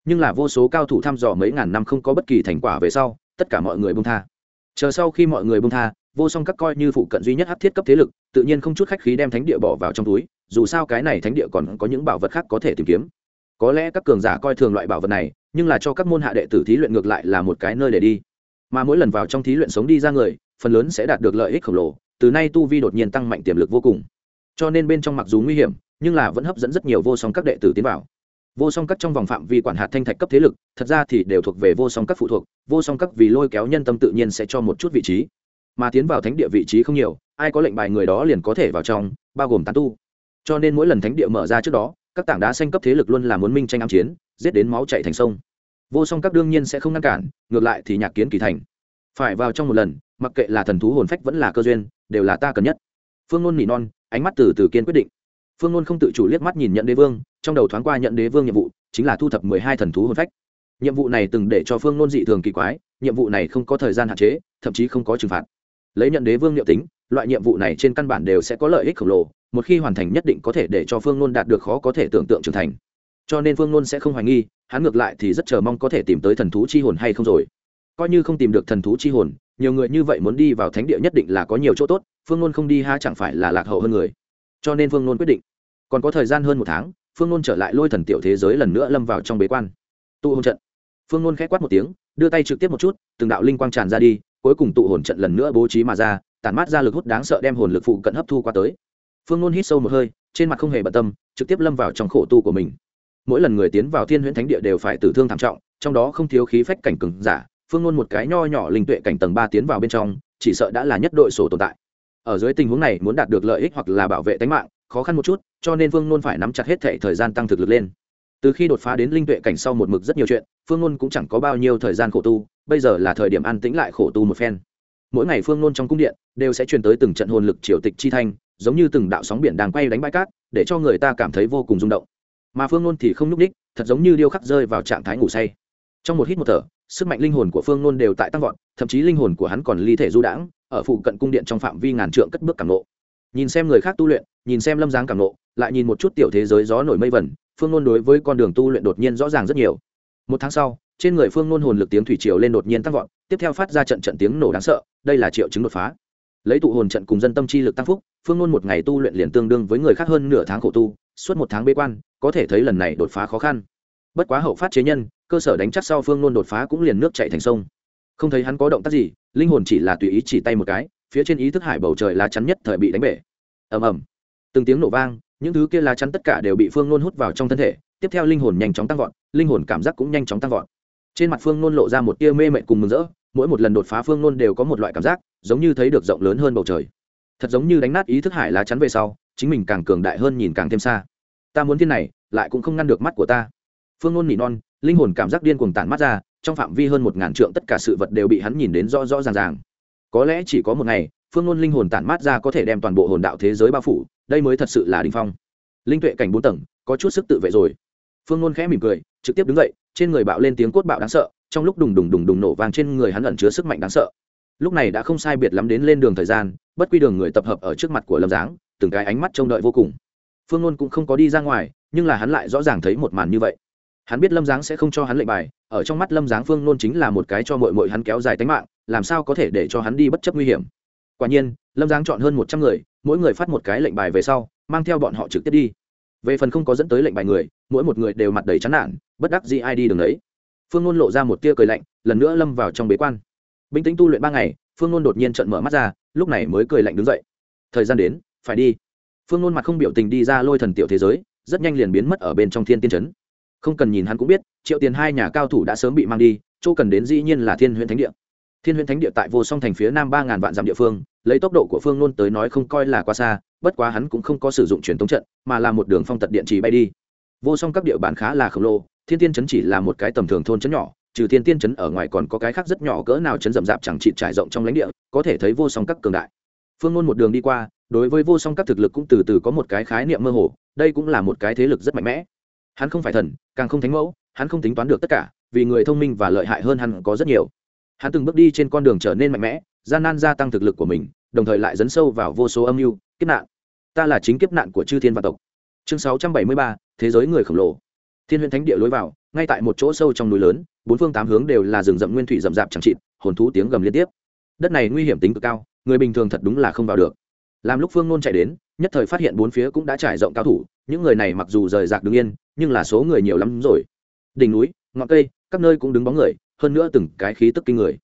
Nhưng là vô số cao thủ thăm dò mấy ngàn năm không có bất kỳ thành quả về sau, tất cả mọi người bông tha. Chờ sau khi mọi người bông tha vô song các coi như phụ cận duy nhất hấp thiết cấp thế lực, tự nhiên không chút khách khí đem thánh địa bỏ vào trong túi, dù sao cái này thánh địa còn có những bảo vật khác có thể tìm kiếm. Có lẽ các cường giả coi thường loại bảo vật này, nhưng là cho các môn hạ đệ tử thí luyện ngược lại là một cái nơi để đi. Mà mỗi lần vào trong thí luyện sống đi ra người, phần lớn sẽ đạt được lợi ích khổng lồ, từ nay tu vi đột nhiên tăng mạnh tiềm lực vô cùng. Cho nên bên trong mặc dù nguy hiểm, nhưng là vẫn hấp dẫn rất nhiều vô song các đệ tử tiến vào. Vô song các trong vòng phạm vi quản hạt thanh thạch cấp thế lực, thật ra thì đều thuộc về vô song các phụ thuộc, vô song các vì lôi kéo nhân tâm tự nhiên sẽ cho một chút vị trí mà tiến vào thánh địa vị trí không nhiều, ai có lệnh bài người đó liền có thể vào trong, bao gồm tán tu. Cho nên mỗi lần thánh địa mở ra trước đó, các tảng đá xanh cấp thế lực luôn là muốn minh tranh ám chiến, giết đến máu chạy thành sông. Vô song các đương nhiên sẽ không ngăn cản, ngược lại thì nhạc kiến kỳ thành. Phải vào trong một lần, mặc kệ là thần thú hồn phách vẫn là cơ duyên, đều là ta cần nhất. Phương nôn nỉ non, ánh mắt từ từ kiên quyết định. Phương nôn không tự chủ liếc mắt nhìn nhận đế vương, trong đầu thoáng qua nhận đế vương nhiệm vụ, chính là thu thập mười hai thần thú hồn phách. Nhiệm vụ này từng để cho phương nôn dị thường kỳ quái, nhiệm vụ này không có thời gian hạn chế, thậm chí không có trừng phạt lấy nhận đế vương liệu tính, loại nhiệm vụ này trên căn bản đều sẽ có lợi ích khổng lồ, một khi hoàn thành nhất định có thể để cho phương nôn đạt được khó có thể tưởng tượng trưởng thành. Cho nên phương nôn sẽ không hoài nghi, hắn ngược lại thì rất chờ mong có thể tìm tới thần thú chi hồn hay không rồi. Coi như không tìm được thần thú chi hồn, nhiều người như vậy muốn đi vào thánh địa nhất định là có nhiều chỗ tốt, phương nôn không đi ha chẳng phải là lạc hậu hơn người. Cho nên phương nôn quyết định. Còn có thời gian hơn một tháng, phương nôn trở lại lôi thần tiểu thế giới lần nữa lâm vào trong bế quan. Tụ hôn trận. Phương nôn k h á quát một tiếng, đưa tay trực tiếp một chút, từng đạo linh quang tràn ra đi cuối cùng tụ hồn trận lần nữa bố trí mà ra, tản mát ra lực hút đáng sợ đem hồn lực phụ cận hấp thu qua tới. Phương ngôn hít sâu một hơi, trên mặt không hề bận tâm, trực tiếp lâm vào trong khổ tu của mình. Mỗi lần người tiến vào thiên huyễn thánh địa đều phải tử thương thảm trọng, trong đó không thiếu khí phách cảnh cừng giả. Phương ngôn một cái nho nhỏ linh tuệ cảnh tầng ba tiến vào bên trong, chỉ sợ đã là nhất đội sổ tồn tại. Ở dưới tình huống này, muốn đạt được lợi ích hoặc là bảo vệ tính mạng, khó khăn một chút, cho nên phương ngôn phải nắm chặt hết thệ thời gian tăng thực lực lên. Từ khi đột phá đến linh tuệ cảnh sau một mực rất nhiều chuyện, phương ngôn cũng chẳng có bao nhiêu thời gian khổ tu bây giờ là thời điểm an tĩnh lại khổ tu một phen. Mỗi ngày phương Luân trong cung điện, đều sẽ truyền tới từng trận hồn lực triều tịch chi thanh, giống như từng đạo sóng biển đang quay đánh bãi cát, để cho người ta cảm thấy vô cùng rung động. Mà phương Luân thì không nhúc ních thật giống như điêu khắc rơi vào trạng thái ngủ say. Trong một hít một thở, sức mạnh linh hồn của phương Luân đều tại tăng vọt, thậm chí linh hồn của hắn còn ly thể du đãng, ở phụ cận cung điện trong phạm vi ngàn trượng cất bước cảm nộ nhìn xem người khác tu luyện, nhìn xem lâm giáng cảm nộ lại nhìn một chút tiểu thế giới gió nổi mây vẩn, phương Luân đối với con đường tu luyện đột nhiên rõ ràng rất nhiều. Một tháng sau trên người phương nôn hồn lực tiếng thủy triều lên đột nhiên tăng vọt, tiếp theo phát ra trận trận tiếng nổ đáng sợ, đây là triệu chứng đột phá. Lấy tụ hồn trận cùng dân tâm chi lực tăng phúc, phương nôn một ngày tu luyện liền tương đương với người khác hơn nửa tháng khổ tu, suốt một tháng bế quan, có thể thấy lần này đột phá khó khăn. Bất quá hậu phát chế nhân, cơ sở đánh chắc sau phương nôn đột phá cũng liền nước chạy thành sông. Không thấy hắn có động tác gì, linh hồn chỉ là tùy ý chỉ tay một cái, phía trên ý thức hải bầu trời lá chắn nhất thời bị đánh bể. Ầm ầm. Từng tiếng nổ vang, những thứ kia lá chắn tất cả đều bị phương nôn hút vào trong thân thể, tiếp theo linh hồn nhanh chóng tăng vọt, linh hồn cảm giác cũng nhanh chóng tăng vọt trên mặt phương nôn lộ ra một tia mê mệt cùng mừng rỡ, mỗi một lần đột phá phương nôn đều có một loại cảm giác, giống như thấy được rộng lớn hơn bầu trời. Thật giống như đánh nát ý thức hải lá chắn về sau, chính mình càng cường đại hơn nhìn càng thêm xa. Ta muốn thiên này, lại cũng không ngăn được mắt của ta. Phương nôn nỉ non, linh hồn cảm giác điên cuồng tản mắt ra, trong phạm vi hơn một ngàn trượng tất cả sự vật đều bị hắn nhìn đến rõ rõ ràng ràng. Có lẽ chỉ có một ngày, phương nôn linh hồn tản mát ra có thể đem toàn bộ hồn đạo thế giới bao phủ, đây mới thật sự là đình phong. Linh tuệ cảnh bốn tầng, có chút sức tự vệ rồi. Phương nôn khẽ mỉm cười, trực tiếp đứng dậy trên người bạo lên tiếng cốt bạo đáng sợ, trong lúc đùng đùng đùng đùng nổ vàng trên người hắn ẩn chứa sức mạnh đáng sợ. Lúc này đã không sai biệt lắm đến lên đường thời gian, bất quy đường người tập hợp ở trước mặt của lâm giáng, từng cái ánh mắt trông đợi vô cùng. Phương ngôn cũng không có đi ra ngoài, nhưng là hắn lại rõ ràng thấy một màn như vậy. Hắn biết lâm giáng sẽ không cho hắn lệnh bài, ở trong mắt lâm giáng phương nôn chính là một cái cho mội mội hắn kéo dài tính mạng, làm sao có thể để cho hắn đi bất chấp nguy hiểm. Quả nhiên, lâm giáng chọn hơn một trăm người, mỗi người phát một cái lệnh bài về sau, mang theo bọn họ trực tiếp đi về phần không có dẫn tới lệnh bài người, mỗi một người đều mặt đầy chán nản, bất đắc gì ai đi đường đấy. Phương nôn lộ ra một tia cười lạnh, lần nữa lâm vào trong bế quan. Bình tĩnh tu luyện ba ngày, phương nôn đột nhiên trận mở mắt ra, lúc này mới cười lạnh đứng dậy. Thời gian đến, phải đi. Phương nôn mặt không biểu tình đi ra lôi thần tiểu thế giới, rất nhanh liền biến mất ở bên trong thiên tiên trấn. Không cần nhìn hắn cũng biết, triệu tiền hai nhà cao thủ đã sớm bị mang đi, chỗ cần đến dĩ nhiên là thiên huyện thánh địa thiên Huyễn thánh địa tại vô song thành phía nam ba ngàn vạn dặm địa phương, lấy tốc độ của phương nôn tới nói không coi là quá xa, bất quá hắn cũng không có sử dụng truyền thống trận, mà là một đường phong tật điện trì bay đi. Vô song các địa bàn khá là khổng lồ, thiên tiên trấn chỉ là một cái tầm thường thôn trấn nhỏ, trừ thiên tiên trấn ở ngoài còn có cái khác rất nhỏ cỡ nào trấn rậm rạp chẳng chịt trải rộng trong lãnh địa, có thể thấy vô song các cường đại. Phương nôn một đường đi qua, đối với vô song các thực lực cũng từ từ có một cái khái niệm mơ hồ, đây cũng là một cái thế lực rất mạnh mẽ. Hắn không phải thần, càng không thánh mẫu, hắn không tính toán được tất cả, vì người thông minh và lợi hại hơn hắn có rất nhiều hắn từng bước đi trên con đường trở nên mạnh mẽ, gian nan gia tăng thực lực của mình, đồng thời lại dấn sâu vào vô số âm mưu, kiếp nạn. Ta là chính kiếp nạn của chư thiên và tộc. Chương sáu trăm bảy mươi ba, thế giới người khổng lồ. Thiên huyện thánh địa lối vào, ngay tại một chỗ sâu trong núi lớn, bốn phương tám hướng đều là rừng rậm nguyên thủy rậm rạp chẳng trịt hồn thú tiếng gầm liên tiếp. Đất này nguy hiểm tính cực cao, người bình thường thật đúng là không vào được. Làm lúc phương nôn chạy đến, nhất thời phát hiện bốn phía cũng đã trải rộng cao thủ, những người này mặc dù rời rạc đứng yên, nhưng là số người nhiều lắm rồi. Đỉnh núi, ngọn cây, các nơi cũng đứng bóng người hơn nữa từng cái khí tức kinh người.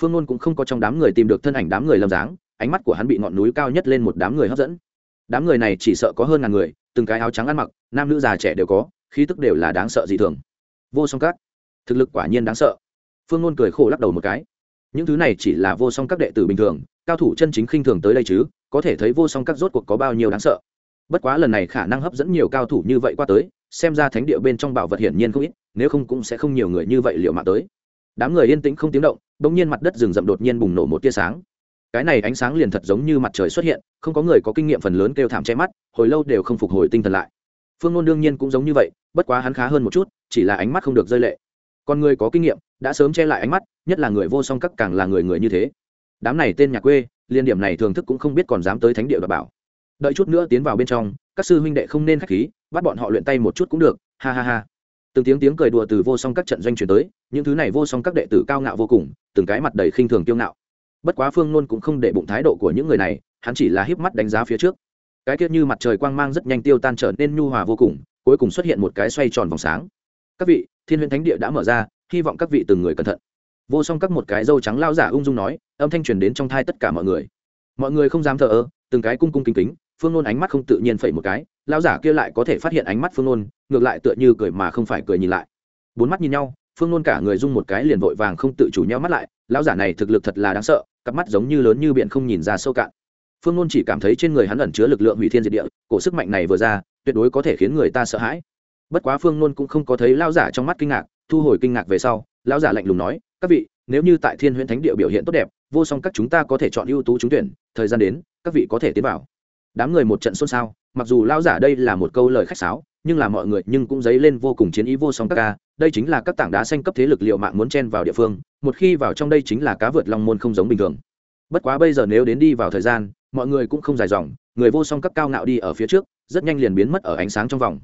Phương nôn cũng không có trong đám người tìm được thân ảnh đám người lâm dáng, ánh mắt của hắn bị ngọn núi cao nhất lên một đám người hấp dẫn. Đám người này chỉ sợ có hơn ngàn người, từng cái áo trắng ăn mặc, nam nữ già trẻ đều có, khí tức đều là đáng sợ dị thường. Vô song các. Thực lực quả nhiên đáng sợ. Phương nôn cười khổ lắc đầu một cái. Những thứ này chỉ là vô song các đệ tử bình thường, cao thủ chân chính khinh thường tới đây chứ, có thể thấy vô song các rốt cuộc có bao nhiêu đáng sợ. Bất quá lần này khả năng hấp dẫn nhiều cao thủ như vậy qua tới, xem ra thánh địa bên trong bảo vật hiển nhiên không ít, nếu không cũng sẽ không nhiều người như vậy liệu mạng tới đám người yên tĩnh không tiếng động, bỗng nhiên mặt đất rừng rậm đột nhiên bùng nổ một tia sáng. Cái này ánh sáng liền thật giống như mặt trời xuất hiện, không có người có kinh nghiệm phần lớn kêu thảm che mắt, hồi lâu đều không phục hồi tinh thần lại. Phương ngôn đương nhiên cũng giống như vậy, bất quá hắn khá hơn một chút, chỉ là ánh mắt không được rơi lệ. Còn người có kinh nghiệm, đã sớm che lại ánh mắt, nhất là người vô song các càng là người người như thế. Đám này tên nhà quê, liên điểm này thường thức cũng không biết còn dám tới thánh địa và bảo. Đợi chút nữa tiến vào bên trong, các sư huynh đệ không nên k h á c h khí, bắt bọn họ luyện tay một chút cũng được, ha ha ha từng tiếng tiếng cười đùa từ vô song các trận doanh chuyển tới, những thứ này vô song các đệ tử cao ngạo vô cùng, từng cái mặt đầy khinh thường kiêu ngạo. Bất quá phương nôn cũng không để bụng thái độ của những người này, hắn chỉ là híp mắt đánh giá phía trước. Cái tiết như mặt trời quang mang rất nhanh tiêu tan trở nên nhu hòa vô cùng, cuối cùng xuất hiện một cái xoay tròn vòng sáng. Các vị, thiên huyễn thánh địa đã mở ra, hy vọng các vị từng người cẩn thận. Vô song các một cái dâu trắng lao giả ung dung nói, âm thanh truyền đến trong thai tất cả mọi người. Mọi người không dám thờ ơ, từng cái cung cung kính kính phương nôn ánh mắt không tự nhiên phẩy một cái, lão giả kia lại có thể phát hiện ánh mắt phương nôn, ngược lại tựa như cười mà không phải cười nhìn lại. Bốn mắt nhìn nhau, phương nôn cả người rung một cái liền vội vàng không tự chủ nhau mắt lại, lão giả này thực lực thật là đáng sợ, cặp mắt giống như lớn như biển không nhìn ra sâu cạn. Phương nôn chỉ cảm thấy trên người hắn ẩn chứa lực lượng hủy thiên diệt địa, cổ sức mạnh này vừa ra, tuyệt đối có thể khiến người ta sợ hãi. Bất quá phương nôn cũng không có thấy lão giả trong mắt kinh ngạc, thu hồi kinh ngạc về sau, lão giả lạnh lùng nói, các vị, nếu như tại thiên huyễn thánh địa biểu hiện tốt đẹp, vô song các chúng ta có thể chọn ưu tú trúng tuyển, thời gian đến, các vị có thể tiến vào đám người một trận xôn xao, mặc dù lao giả đây là một câu lời khách sáo, nhưng là mọi người nhưng cũng dấy lên vô cùng chiến ý vô song các ca. Đây chính là các tảng đá xanh cấp thế lực liệu mạng muốn chen vào địa phương, một khi vào trong đây chính là cá vượt long môn không giống bình thường. Bất quá bây giờ nếu đến đi vào thời gian, mọi người cũng không dài dòng, người vô song cấp cao ngạo đi ở phía trước, rất nhanh liền biến mất ở ánh sáng trong vòng.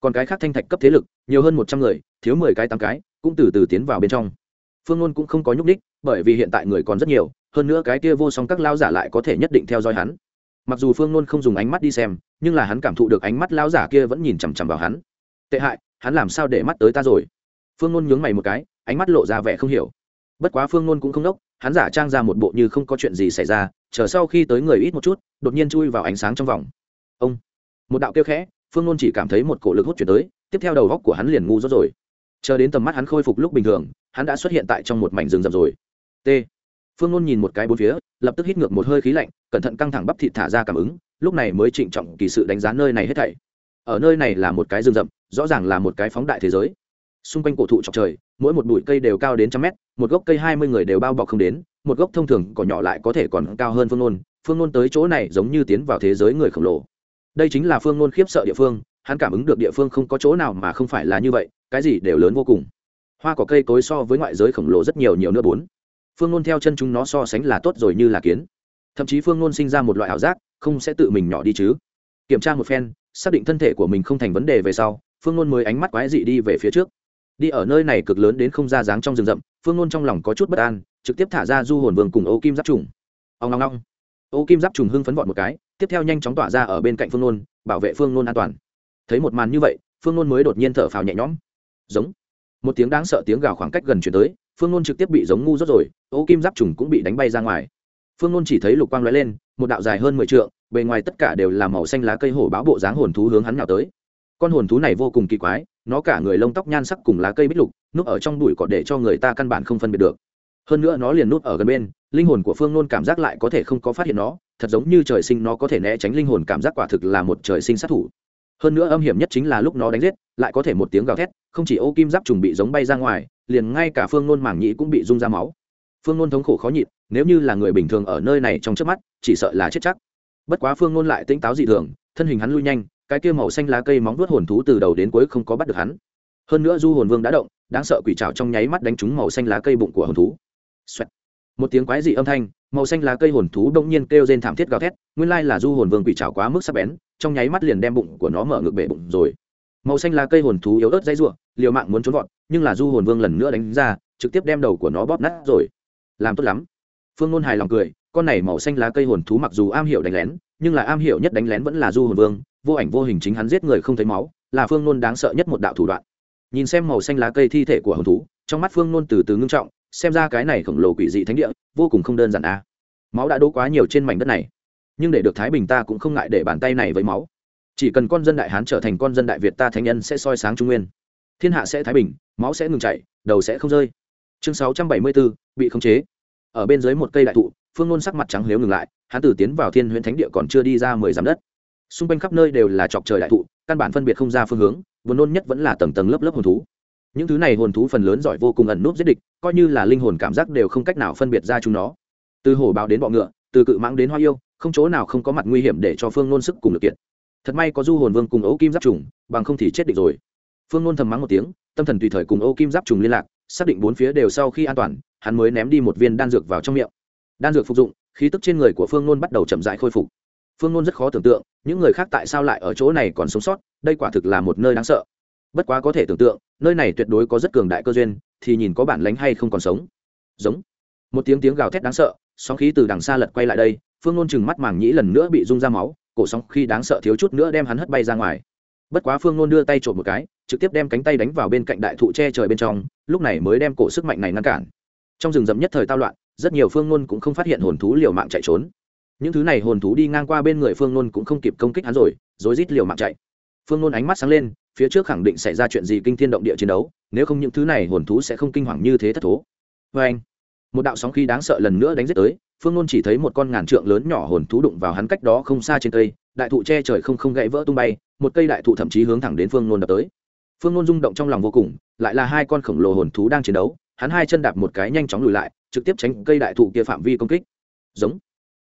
Còn cái khác thanh thạch cấp thế lực, nhiều hơn một trăm người, thiếu mười cái tám cái, cũng từ từ tiến vào bên trong. Phương ngôn cũng không có nhúc ních bởi vì hiện tại người còn rất nhiều, hơn nữa cái kia vô song các lao giả lại có thể nhất định theo dõi hắn mặc dù phương nôn không dùng ánh mắt đi xem, nhưng là hắn cảm thụ được ánh mắt lao giả kia vẫn nhìn chằm chằm vào hắn. Tệ hại, hắn làm sao để mắt tới ta rồi? Phương nôn nhướng mày một cái, ánh mắt lộ ra vẻ không hiểu. Bất quá phương nôn cũng không đốc, hắn giả trang ra một bộ như không có chuyện gì xảy ra, chờ sau khi tới người ít một chút, đột nhiên chui vào ánh sáng trong vòng. Ông! Một đạo kêu khẽ, phương nôn chỉ cảm thấy một cổ lực hút chuyển tới, tiếp theo đầu góc của hắn liền ngu rốt rồi. Chờ đến tầm mắt hắn khôi phục lúc bình thường, hắn đã xuất hiện tại trong một mảnh rừng rậm rồi. T phương ngôn nhìn một cái bốn phía, lập tức hít ngược một hơi khí lạnh, cẩn thận căng thẳng bắp thịt thả ra cảm ứng, lúc này mới trịnh trọng kỳ sự đánh giá nơi này hết thảy. Ở nơi này là một cái rừng rậm, rõ ràng là một cái phóng đại thế giới. Xung quanh cổ thụ trọc trời, mỗi một bụi cây đều cao đến trăm mét, một gốc cây hai mươi người đều bao bọc không đến, một gốc thông thường cỏ nhỏ lại có thể còn cao hơn phương nôn phương nôn tới chỗ này giống như tiến vào thế giới người khổng lồ. Đây chính là phương nôn khiếp sợ địa phương, hắn cảm ứng được địa phương không có chỗ nào mà không phải là như vậy, cái gì đều lớn vô cùng. Hoa cỏ cây cối so với ngoại giới khổng lồ rất nhiều nhiều nữa bốn phương nôn theo chân chúng nó so sánh là tốt rồi như là kiến. Thậm chí phương nôn sinh ra một loại ảo giác, không sẽ tự mình nhỏ đi chứ. Kiểm tra một phen, xác định thân thể của mình không thành vấn đề về sau, phương nôn mới ánh mắt quái dị đi về phía trước. Đi ở nơi này cực lớn đến không ra dáng trong rừng rậm, phương nôn trong lòng có chút bất an, trực tiếp thả ra du hồn vương cùng ô kim giáp trùng. Ông long long ô kim giáp trùng hưng phấn vọt một cái, tiếp theo nhanh chóng tỏa ra ở bên cạnh phương nôn, bảo vệ phương nôn an toàn. Thấy một màn như vậy, phương nôn mới đột nhiên thở phào nhẹ nhõm. Giống. Một tiếng đáng sợ tiếng gào khoảng cách gần chuyển tới phương nôn trực tiếp bị giống ngu rốt rồi, ô kim giáp trùng cũng bị đánh bay ra ngoài. Phương nôn chỉ thấy lục quang lóe lên, một đạo dài hơn mười t bề ngoài tất cả đều là màu xanh lá cây hổ báo bộ dáng hồn thú hướng hắn nào tới. Con hồn thú này vô cùng kỳ quái, nó cả người lông tóc nhan sắc cùng lá cây bích lục, núp ở trong đùi cọ để cho người ta căn bản không phân biệt được. Hơn nữa nó liền núp ở gần bên, linh hồn của phương nôn cảm giác lại có thể không có phát hiện nó, thật giống như trời sinh nó có thể né tránh linh hồn cảm giác quả thực là một trời sinh sát thủ. Hơn nữa âm hiểm nhất chính là lúc nó đánh giết, lại có thể một tiếng gào thét, không chỉ ô kim giáp trùng bị giống bay ra ngoài liền ngay cả phương nôn mảng nhĩ cũng bị rung ra máu. Phương nôn thống khổ khó nhịn, nếu như là người bình thường ở nơi này trong trước mắt, chỉ sợ là chết chắc. Bất quá phương nôn lại tỉnh táo dị thường, thân hình hắn lui nhanh, cái kia màu xanh lá cây móng vuốt hồn thú từ đầu đến cuối không có bắt được hắn. Hơn nữa du hồn vương đã động, đáng sợ quỷ trào trong nháy mắt đánh trúng màu xanh lá cây bụng của hồn thú. Xoẹt. một tiếng quái dị âm thanh, màu xanh lá cây hồn thú đông nhiên kêu rên thảm thiết gào thét, nguyên lai là du hồn vương quỷ trào quá mức sắc bén, trong nháy mắt liền đem bụng của nó mở ngược bể bụng rồi màu xanh lá cây hồn thú yếu ớt dây ruộng liều mạng muốn trốn vọt, nhưng là du hồn vương lần nữa đánh ra, trực tiếp đem đầu của nó bóp nát rồi. Làm tốt lắm. Phương nôn hài lòng cười, con này màu xanh lá cây hồn thú mặc dù am hiểu đánh lén, nhưng là am hiểu nhất đánh lén vẫn là du hồn vương, vô ảnh vô hình chính hắn giết người không thấy máu, là phương nôn đáng sợ nhất một đạo thủ đoạn. Nhìn xem màu xanh lá cây thi thể của hồn thú, trong mắt phương nôn từ từ ngưng trọng, xem ra cái này khổng lồ quỷ dị thánh địa, vô cùng không đơn giản a. À. máu đã đỗ quá nhiều trên mảnh đất này, nhưng để được thái bình ta cũng không ngại để bàn tay này với máu chỉ cần con dân đại hán trở thành con dân đại việt ta thánh nhân sẽ soi sáng trung nguyên. Thiên hạ sẽ thái bình, máu sẽ ngừng chảy, đầu sẽ không rơi. Chương sáu trăm bảy mươi bốn bị khống chế. Ở bên dưới một cây đại thụ, phương ngôn sắc mặt trắng liếu ngừng lại, hắn tử tiến vào thiên huyện thánh địa còn chưa đi ra mười dặm đất. Xung quanh khắp nơi đều là chọc trời đại thụ, căn bản phân biệt không ra phương hướng vốn nôn nhất vẫn là tầng tầng lớp lớp hồn thú. Những thứ này hồn thú phần lớn giỏi vô cùng ẩn núp giết địch, coi như là linh hồn cảm giác đều không cách nào phân biệt ra chúng nó. Từ hổ báo đến bọ ngựa, từ cự mãng đến hoa yêu, không chỗ nào không có mặt nguy hiểm để cho phương nôn sức cùng lực kiện thật may có du hồn vương cùng ấu kim giáp trùng, bằng không thì chết địch rồi. Phương nôn thầm mắng một tiếng, tâm thần tùy thời cùng ấu kim giáp trùng liên lạc, xác định bốn phía đều sau khi an toàn, hắn mới ném đi một viên đan dược vào trong miệng. Đan dược phục dụng, khí tức trên người của phương nôn bắt đầu chậm dại khôi phục. Phương nôn rất khó tưởng tượng, những người khác tại sao lại ở chỗ này còn sống sót, đây quả thực là một nơi đáng sợ. Bất quá có thể tưởng tượng, nơi này tuyệt đối có rất cường đại cơ duyên, thì nhìn có bản lánh hay không còn sống. Giống. Một tiếng tiếng gào thét đáng sợ, sóng khí từ đằng xa lật quay lại đây, phương nôn chừng mắt màng nhĩ lần nữa bị rung ra máu cổ sóng khi đáng sợ thiếu chút nữa đem hắn hất bay ra ngoài. Bất quá phương nôn đưa tay trộm một cái, trực tiếp đem cánh tay đánh vào bên cạnh đại thụ che trời bên trong, lúc này mới đem cổ sức mạnh này ngăn cản. Trong rừng rậm nhất thời tao loạn, rất nhiều phương nôn cũng không phát hiện hồn thú liều mạng chạy trốn. Những thứ này hồn thú đi ngang qua bên người phương nôn cũng không kịp công kích hắn rồi, rối rít liều mạng chạy. Phương nôn ánh mắt sáng lên, phía trước khẳng định xảy ra chuyện gì kinh thiên động địa chiến đấu, nếu không những thứ này hồn thú sẽ không kinh hoàng như thế thất thố. Vê anh một đạo sóng khí đáng sợ lần nữa đánh giết tới phương nôn chỉ thấy một con ngàn trượng lớn nhỏ hồn thú đụng vào hắn cách đó không xa trên cây, đại thụ che trời không không gãy vỡ tung bay, một cây đại thụ thậm chí hướng thẳng đến phương nôn đập tới. Phương nôn rung động trong lòng vô cùng, lại là hai con khổng lồ hồn thú đang chiến đấu, hắn hai chân đạp một cái nhanh chóng lùi lại, trực tiếp tránh cây đại thụ kia phạm vi công kích. Giống.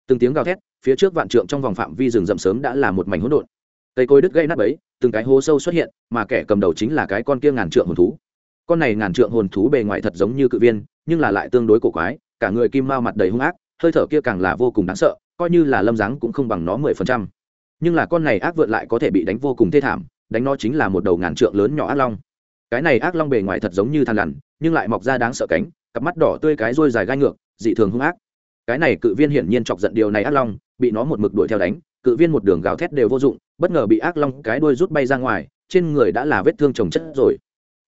Từng tiếng gào thét, phía trước vạn trượng trong vòng phạm vi rừng rậm sớm đã là một mảnh hỗn độn. Cây cối đứt gây nát bấy, từng cái hố sâu xuất hiện, mà kẻ cầm đầu chính là cái con kia ngàn trượng hồn thú. Con này ngàn trượng hồn thú bề ngoài thật giống như cự viên, nhưng là lại tương đối cổ quái, cả người kim mao mặt đầy hung ác hơi thở kia càng là vô cùng đáng sợ, coi như là lâm dáng cũng không bằng nó mười phần trăm. Nhưng là con này ác vượn lại có thể bị đánh vô cùng thê thảm, đánh nó chính là một đầu ngàn trượng lớn nhỏ ác long. Cái này ác long bề ngoài thật giống như than lằn, nhưng lại mọc ra đáng sợ cánh, cặp mắt đỏ tươi cái rôi dài gai ngược, dị thường hung ác. Cái này cự viên hiển nhiên chọc giận điều này ác long, bị nó một mực đuổi theo đánh, cự viên một đường gào thét đều vô dụng, bất ngờ bị ác long cái đuôi rút bay ra ngoài, trên người đã là vết thương trồng chất rồi.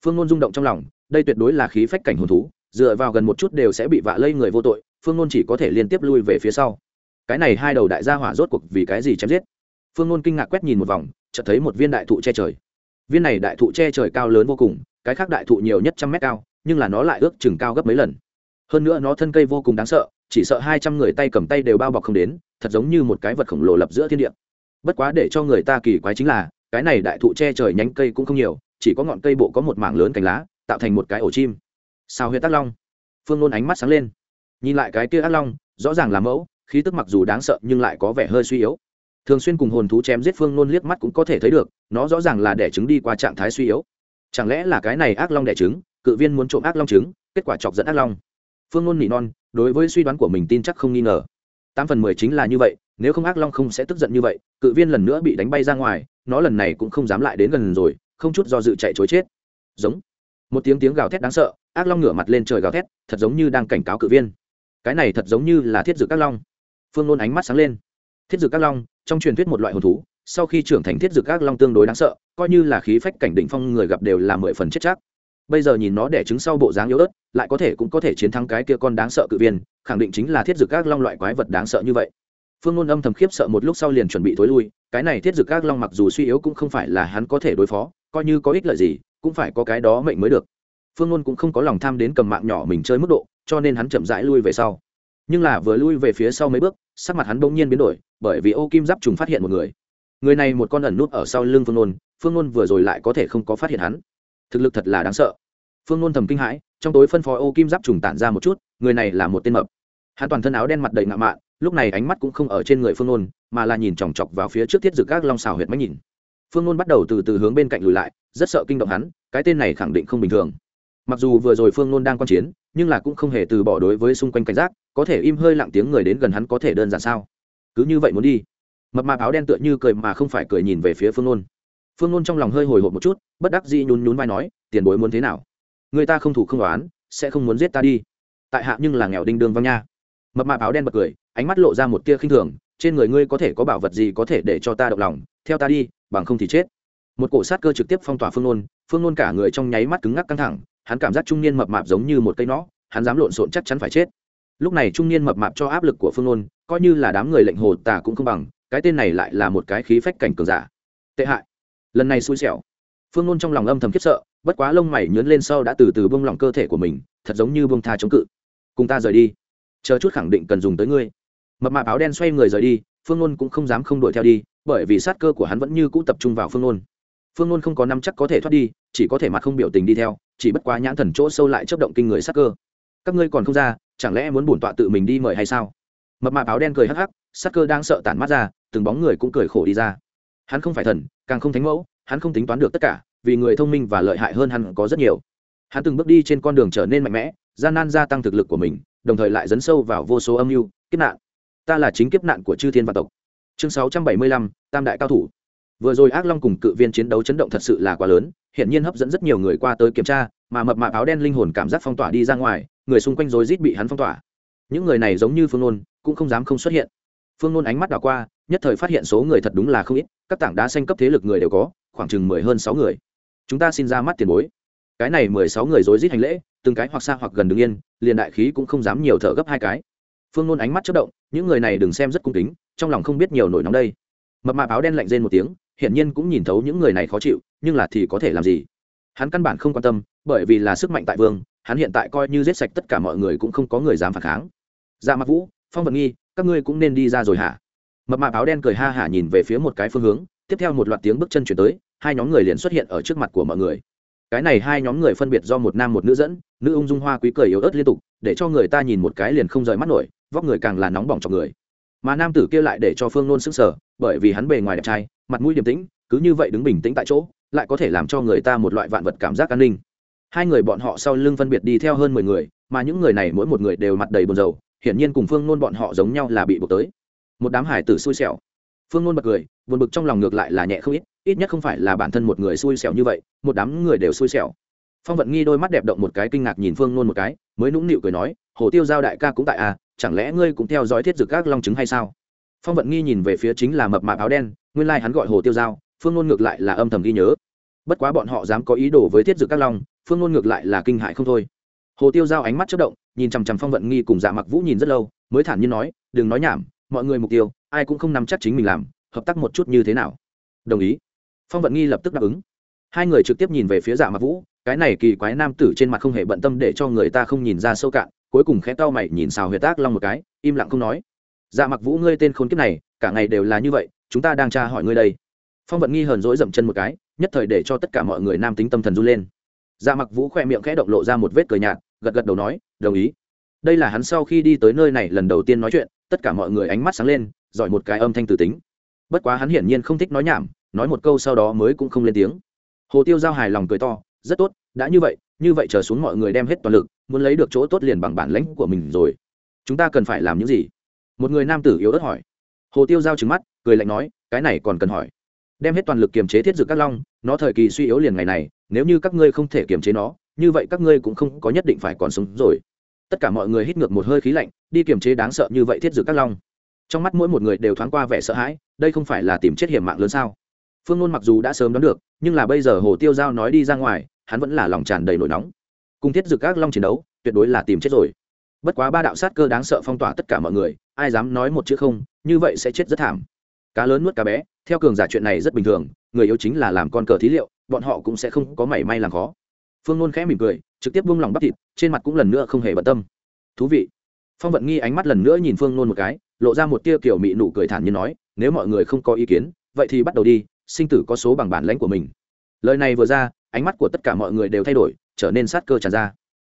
Phương ngôn rung động trong lòng, đây tuyệt đối là khí phách cảnh hồn thú, dựa vào gần một chút đều sẽ bị vạ lây người vô tội phương ngôn chỉ có thể liên tiếp lui về phía sau. Cái này hai đầu đại gia hỏa rốt cuộc vì cái gì chém giết? Phương ngôn kinh ngạc quét nhìn một vòng, chợt thấy một viên đại thụ che trời. Viên này đại thụ che trời cao lớn vô cùng, cái khác đại thụ nhiều nhất trăm mét cao, nhưng là nó lại ước chừng cao gấp mấy lần. Hơn nữa nó thân cây vô cùng đáng sợ, chỉ sợ hai trăm người tay cầm tay đều bao bọc không đến, thật giống như một cái vật khổng lồ lập giữa thiên địa. Bất quá để cho người ta kỳ quái chính là, cái này đại thụ che trời nhánh cây cũng không nhiều, chỉ có ngọn cây bộ có một mảng lớn cành lá, tạo thành một cái ổ chim. Sao huyết tác long? Phương nôn ánh mắt sáng lên nhìn lại cái kia ác long, rõ ràng là mẫu, khí tức mặc dù đáng sợ nhưng lại có vẻ hơi suy yếu. Thường xuyên cùng hồn thú chém giết phương nôn liếc mắt cũng có thể thấy được, nó rõ ràng là đẻ trứng đi qua trạng thái suy yếu. Chẳng lẽ là cái này ác long đẻ trứng, cự viên muốn trộm ác long trứng, kết quả chọc dẫn ác long? Phương nôn nỉ non, đối với suy đoán của mình tin chắc không nghi ngờ. Tám phần mười chính là như vậy, nếu không ác long không sẽ tức giận như vậy, cự viên lần nữa bị đánh bay ra ngoài, nó lần này cũng không dám lại đến gần rồi, không chút do dự chạy chối chết. Giống. Một tiếng tiếng gào thét đáng sợ, ác long ngửa mặt lên trời gào thét, thật giống như đang cảnh cáo cự viên cái này thật giống như là thiết dược các long. Phương nôn ánh mắt sáng lên. Thiết dược các long, trong truyền thuyết một loại hồn thú, sau khi trưởng thành thiết dược các long tương đối đáng sợ, coi như là khí phách cảnh định phong người gặp đều là mười phần chết chắc. Bây giờ nhìn nó đẻ trứng sau bộ dáng yếu ớt, lại có thể cũng có thể chiến thắng cái kia con đáng sợ cự viên, khẳng định chính là thiết dược các long loại quái vật đáng sợ như vậy. Phương ngôn âm thầm khiếp sợ một lúc sau liền chuẩn bị thối lui, cái này thiết dược các long mặc dù suy yếu cũng không phải là hắn có thể đối phó, coi như có ích lợi gì, cũng phải có cái đó mệnh mới được. Phương ngôn cũng không có lòng tham đến cầm mạng nhỏ mình chơi mức độ cho nên hắn chậm rãi lui về sau. Nhưng là vừa lui về phía sau mấy bước sắc mặt hắn bỗng nhiên biến đổi bởi vì ô kim giáp trùng phát hiện một người. Người này một con ẩn nút ở sau lưng phương Luân, phương Luân vừa rồi lại có thể không có phát hiện hắn. Thực lực thật là đáng sợ. Phương Luân thầm kinh hãi trong tối phân phó ô kim giáp trùng tản ra một chút người này là một tên mập. Hắn toàn thân áo đen mặt đầy ngạo mạn lúc này ánh mắt cũng không ở trên người phương Luân, mà là nhìn chòng chọc vào phía trước thiết dực các long xào huyệt máy nhìn. Phương Luân bắt đầu từ từ hướng bên cạnh lùi lại rất sợ kinh động hắn cái tên này khẳng định không bình thường. Mặc dù vừa rồi phương Luân đang quan chiến nhưng là cũng không hề từ bỏ đối với xung quanh cảnh giác, có thể im hơi lặng tiếng người đến gần hắn có thể đơn giản sao? Cứ như vậy muốn đi. Mập mạp áo đen tựa như cười mà không phải cười nhìn về phía phương ngôn phương ngôn trong lòng hơi hồi hộp một chút, bất đắc dĩ nhún nhún vai nói, tiền bối muốn thế nào? Người ta không thủ không đoán sẽ không muốn giết ta đi. Tại hạ nhưng là nghèo đinh đương văng nha. Mập mạp áo đen bật cười, ánh mắt lộ ra một tia khinh thường, trên người ngươi có thể có bảo vật gì có thể để cho ta động lòng? Theo ta đi, bằng không thì chết. Một cổ sát cơ trực tiếp phong tỏa phương nôn phương nôn cả người trong nháy mắt cứng ngắc căng thẳng hắn cảm giác trung niên mập mạp giống như một cây nõ, hắn dám lộn xộn chắc chắn phải chết. Lúc này trung niên mập mạp cho áp lực của phương nôn, coi như là đám người lệnh hồ tả cũng không bằng, cái tên này lại là một cái khí phách cảnh cường giả. Tệ hại. Lần này xui xẻo. Phương nôn trong lòng âm thầm khiếp sợ, bất quá lông mày nhớn lên sau đã từ từ bông lỏng cơ thể của mình, thật giống như bông tha chống cự. Cùng ta rời đi. Chờ chút khẳng định cần dùng tới ngươi. Mập mạp áo đen xoay người rời đi, phương nôn cũng không dám không đuổi theo đi, bởi vì sát cơ của hắn vẫn như cũ tập trung vào phương nôn. Phương nôn không có năm chắc có thể thoát đi chỉ có thể mặt không biểu tình đi theo, chỉ bất quá nhãn thần chỗ sâu lại chấp động kinh người sát cơ. Các ngươi còn không ra, chẳng lẽ muốn bổn tọa tự mình đi mời hay sao? Mập mạp áo đen cười hắc hắc sát cơ đang sợ tản mắt ra, từng bóng người cũng cười khổ đi ra. Hắn không phải thần, càng không thánh mẫu, hắn không tính toán được tất cả, vì người thông minh và lợi hại hơn hắn có rất nhiều. Hắn từng bước đi trên con đường trở nên mạnh mẽ, gian nan gia tăng thực lực của mình, đồng thời lại dấn sâu vào vô số âm mưu, kiếp nạn. Ta là chính kiếp nạn của chư thiên văn tộc. Chương sáu trăm bảy mươi lăm, tam đại cao thủ vừa rồi ác long cùng cự viên chiến đấu chấn động thật sự là quá lớn hiện nhiên hấp dẫn rất nhiều người qua tới kiểm tra, mà mập mạp áo đen linh hồn cảm giác phong tỏa đi ra ngoài, người xung quanh rối rít bị hắn phong tỏa. Những người này giống như phương nôn, cũng không dám không xuất hiện. Phương nôn ánh mắt đảo qua, nhất thời phát hiện số người thật đúng là không ít, các tảng đá xanh cấp thế lực người đều có, khoảng chừng mười hơn sáu người. Chúng ta xin ra mắt tiền bối. Cái này mười sáu người rối rít hành lễ, từng cái hoặc xa hoặc gần đứng yên, liền đại khí cũng không dám nhiều thở gấp hai cái. Phương nôn ánh mắt chất động, những người này đừng xem rất cung kính, trong lòng không biết nhiều nổi nóng đây. Mập mạp áo đen lạnh rên một tiếng hiển nhiên cũng nhìn thấu những người này khó chịu, nhưng là thì có thể làm gì? Hắn căn bản không quan tâm, bởi vì là sức mạnh tại vương, hắn hiện tại coi như giết sạch tất cả mọi người cũng không có người dám phản kháng. Dạ mặt vũ, phong vận nghi, các ngươi cũng nên đi ra rồi hả? Mập mạp áo đen cười ha hả nhìn về phía một cái phương hướng, tiếp theo một loạt tiếng bước chân chuyển tới, hai nhóm người liền xuất hiện ở trước mặt của mọi người. Cái này hai nhóm người phân biệt do một nam một nữ dẫn, nữ ung dung hoa quý cười yếu ớt liên tục, để cho người ta nhìn một cái liền không rời mắt nổi, vóc người càng là nóng bỏng trong người. Mà nam tử kia lại để cho phương nôn sững sờ bởi vì hắn bề ngoài đẹp trai, mặt mũi điềm tĩnh, cứ như vậy đứng bình tĩnh tại chỗ, lại có thể làm cho người ta một loại vạn vật cảm giác an ninh. Hai người bọn họ sau lưng phân biệt đi theo hơn mười người, mà những người này mỗi một người đều mặt đầy buồn rầu, hiển nhiên cùng phương nôn bọn họ giống nhau là bị buộc tới. Một đám hải tử xui xẻo. Phương nôn bật cười, buồn bực trong lòng ngược lại là nhẹ không ít ít nhất không phải là bản thân một người xui xẻo như vậy, một đám người đều xui xẻo. Phong vận nghi đôi mắt đẹp động một cái kinh ngạc nhìn phương nôn một cái, mới nũng nịu cười nói, hồ tiêu giao đại ca cũng tại à chẳng lẽ ngươi cũng theo dõi thiết dực các long chứng hay sao? Phong vận nghi nhìn về phía chính là mập mạp áo đen, nguyên lai hắn gọi hồ tiêu giao, phương nôn ngược lại là âm thầm ghi nhớ. Bất quá bọn họ dám có ý đồ với thiết dực các long, phương nôn ngược lại là kinh hại không thôi. Hồ tiêu giao ánh mắt chất động, nhìn chằm chằm phong vận nghi cùng dạ mặc vũ nhìn rất lâu, mới thản nhiên nói, đừng nói nhảm, mọi người mục tiêu, ai cũng không nắm chắc chính mình làm, hợp tác một chút như thế nào? Đồng ý. Phong vận nghi lập tức đáp ứng. Hai người trực tiếp nhìn về phía dạ mặc vũ, cái này kỳ quái nam tử trên mặt không hề bận tâm để cho người ta không nhìn ra sâu cạn, cuối cùng khẽ tao mày nhìn xào huyệt tác long một cái, im lặng không nói dạ mặc vũ, ngươi tên khốn kiếp này, cả ngày đều là như vậy, chúng ta đang tra hỏi ngươi đây. Phong vận nghi hờn dỗi dậm chân một cái, nhất thời để cho tất cả mọi người nam tính tâm thần run lên. Dạ mặc vũ khoe miệng khẽ động lộ ra một vết cười nhạt, gật gật đầu nói, đồng ý. Đây là hắn sau khi đi tới nơi này lần đầu tiên nói chuyện, tất cả mọi người ánh mắt sáng lên, giỏi một cái âm thanh từ tính. Bất quá hắn hiển nhiên không thích nói nhảm, nói một câu sau đó mới cũng không lên tiếng. Hồ tiêu giao hài lòng cười to, rất tốt, đã như vậy như vậy chờ xuống mọi người đem hết toàn lực, muốn lấy được chỗ tốt liền bằng bản lãnh của mình rồi. Chúng ta cần phải làm những gì? Một người nam tử yếu ớt hỏi. Hồ tiêu giao trứng mắt, cười lạnh nói, cái này còn cần hỏi. Đem hết toàn lực kiềm chế thiết dược các long, nó thời kỳ suy yếu liền ngày này, nếu như các ngươi không thể kiềm chế nó, như vậy các ngươi cũng không có nhất định phải còn sống rồi. Tất cả mọi người hít ngược một hơi khí lạnh, đi kiềm chế đáng sợ như vậy thiết dược các long. Trong mắt mỗi một người đều thoáng qua vẻ sợ hãi, đây không phải là tìm chết hiểm mạng lớn sao? Phương ngôn mặc dù đã sớm đoán được, nhưng là bây giờ hồ tiêu giao nói đi ra ngoài, hắn vẫn là lòng tràn đầy nổi nóng. Cùng thiết dực các long chiến đấu, tuyệt đối là tìm chết rồi. Bất quá ba đạo sát cơ đáng sợ phong tỏa tất cả mọi người ai dám nói một chữ không, như vậy sẽ chết rất thảm. Cá lớn nuốt cá bé, theo cường giả chuyện này rất bình thường, người yếu chính là làm con cờ thí liệu, bọn họ cũng sẽ không có mảy may làm khó. Phương nôn khẽ mỉm cười, trực tiếp buông lòng bắp thịt, trên mặt cũng lần nữa không hề bận tâm. Thú vị. Phong vận nghi ánh mắt lần nữa nhìn phương nôn một cái, lộ ra một tia kiểu mị nụ cười thản như nói, nếu mọi người không có ý kiến, vậy thì bắt đầu đi, sinh tử có số bằng bản lãnh của mình. Lời này vừa ra, ánh mắt của tất cả mọi người đều thay đổi, trở nên sát cơ tràn ra.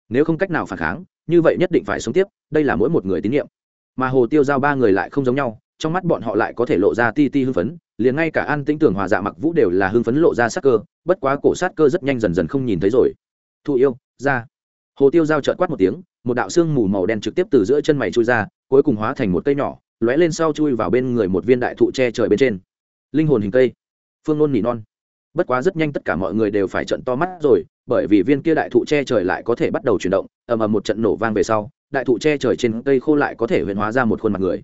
Nếu không cách nào phản kháng, như vậy nhất định phải sống tiếp, đây là mỗi một người tín nhiệm mà hồ tiêu giao ba người lại không giống nhau, trong mắt bọn họ lại có thể lộ ra ti ti hưng phấn, liền ngay cả an tĩnh tưởng hòa dạ mặc vũ đều là hưng phấn lộ ra sát cơ, bất quá cổ sát cơ rất nhanh dần dần không nhìn thấy rồi. Thụ yêu, ra. Hồ tiêu giao trợn quát một tiếng, một đạo xương mù màu đen trực tiếp từ giữa chân mày chui ra, cuối cùng hóa thành một cây nhỏ, lóe lên sau chui vào bên người một viên đại thụ che trời bên trên. Linh hồn hình cây. Phương nôn nỉ non. Bất quá rất nhanh tất cả mọi người đều phải trận to mắt rồi, bởi vì viên kia đại thụ che trời lại có thể bắt đầu chuyển động, ầm ầm một trận nổ vang về sau đại thụ che trời trên cây khô lại có thể huyền hóa ra một khuôn mặt người.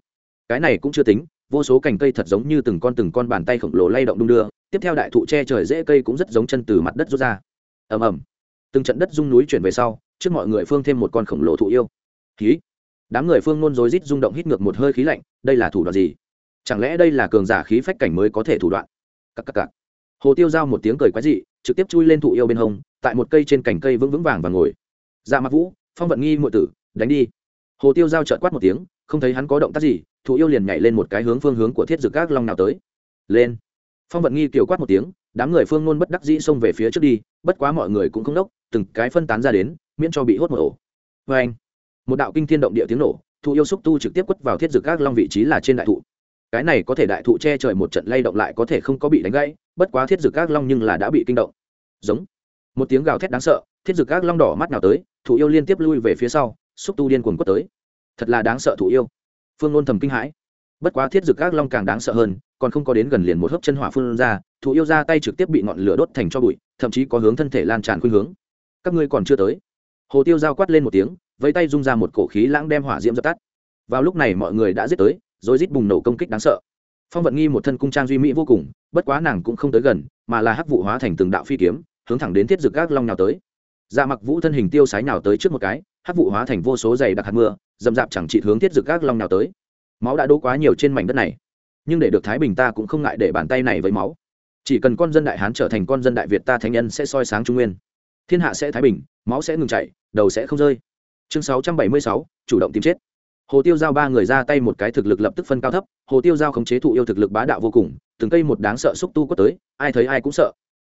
Cái này cũng chưa tính, vô số cành cây thật giống như từng con từng con bàn tay khổng lồ lay động đung đưa, tiếp theo đại thụ che trời dễ cây cũng rất giống chân từ mặt đất rút ra. Ầm ầm. Từng trận đất rung núi chuyển về sau, trước mọi người phương thêm một con khổng lồ thụ yêu. Khí. Đám người phương nôn rối rít rung động hít ngược một hơi khí lạnh, đây là thủ đoạn gì? Chẳng lẽ đây là cường giả khí phách cảnh mới có thể thủ đoạn? Cắc cắc cắc. hồ tiêu giao một tiếng cười quái dị, trực tiếp chui lên thụ yêu bên hông, tại một cây trên cành cây vững vững vàng và ngồi. Dạ mặc vũ, phong vận nghi muội tử đánh đi. Hồ tiêu giao trợn quát một tiếng, không thấy hắn có động tác gì, thụ yêu liền nhảy lên một cái hướng phương hướng của thiết dực các long nào tới. Lên. Phong vận nghi kiều quát một tiếng, đám người phương nôn bất đắc dĩ xông về phía trước đi, bất quá mọi người cũng không đốc, từng cái phân tán ra đến, miễn cho bị hốt một ổ. Vê anh một đạo kinh thiên động địa tiếng nổ, thụ yêu xúc tu trực tiếp quất vào thiết dực các long vị trí là trên đại thụ. Cái này có thể đại thụ che trời một trận lay động lại có thể không có bị đánh gãy, bất quá thiết dực các long nhưng là đã bị kinh động. Giống. Một tiếng gào thét đáng sợ, thiết dực các long đỏ mắt nào tới, thụ yêu liên tiếp lui về phía sau xúc tu điên cuồng quất tới. Thật là đáng sợ thụ yêu. Phương nôn thầm kinh hãi. Bất quá thiết dực các long càng đáng sợ hơn, còn không có đến gần liền một hớp chân hỏa phương ra thụ yêu ra tay trực tiếp bị ngọn lửa đốt thành cho bụi, thậm chí có hướng thân thể lan tràn khuynh hướng. Các ngươi còn chưa tới. Hồ tiêu giao quát lên một tiếng, vẫy tay rung ra một cổ khí lãng đem hỏa diễm dập tắt. Vào lúc này mọi người đã giết tới, rồi rít bùng nổ công kích đáng sợ. Phong vận nghi một thân cung trang duy mỹ vô cùng, bất quá nàng cũng không tới gần, mà là hắc vụ hóa thành từng đạo phi kiếm, hướng thẳng đến thiết dực gác long nào tới. Dạ mặc vũ thân hình tiêu sái nào tới trước một cái hắc vụ hóa thành vô số dày đặc hạt mưa, dầm dạp chẳng chỉ hướng thiết dực các long nào tới. Máu đã đỗ quá nhiều trên mảnh đất này. Nhưng để được thái bình ta cũng không ngại để bàn tay này với máu. Chỉ cần con dân đại hán trở thành con dân đại việt ta thánh nhân sẽ soi sáng trung nguyên. Thiên hạ sẽ thái bình, máu sẽ ngừng chảy, đầu sẽ không rơi. Chương sáu trăm bảy mươi sáu, chủ động tìm chết. Hồ tiêu giao ba người ra tay một cái thực lực lập tức phân cao thấp, hồ tiêu giao khống chế thụ yêu thực lực bá đạo vô cùng, từng cây một đáng sợ xúc tu quất tới, ai thấy ai cũng sợ.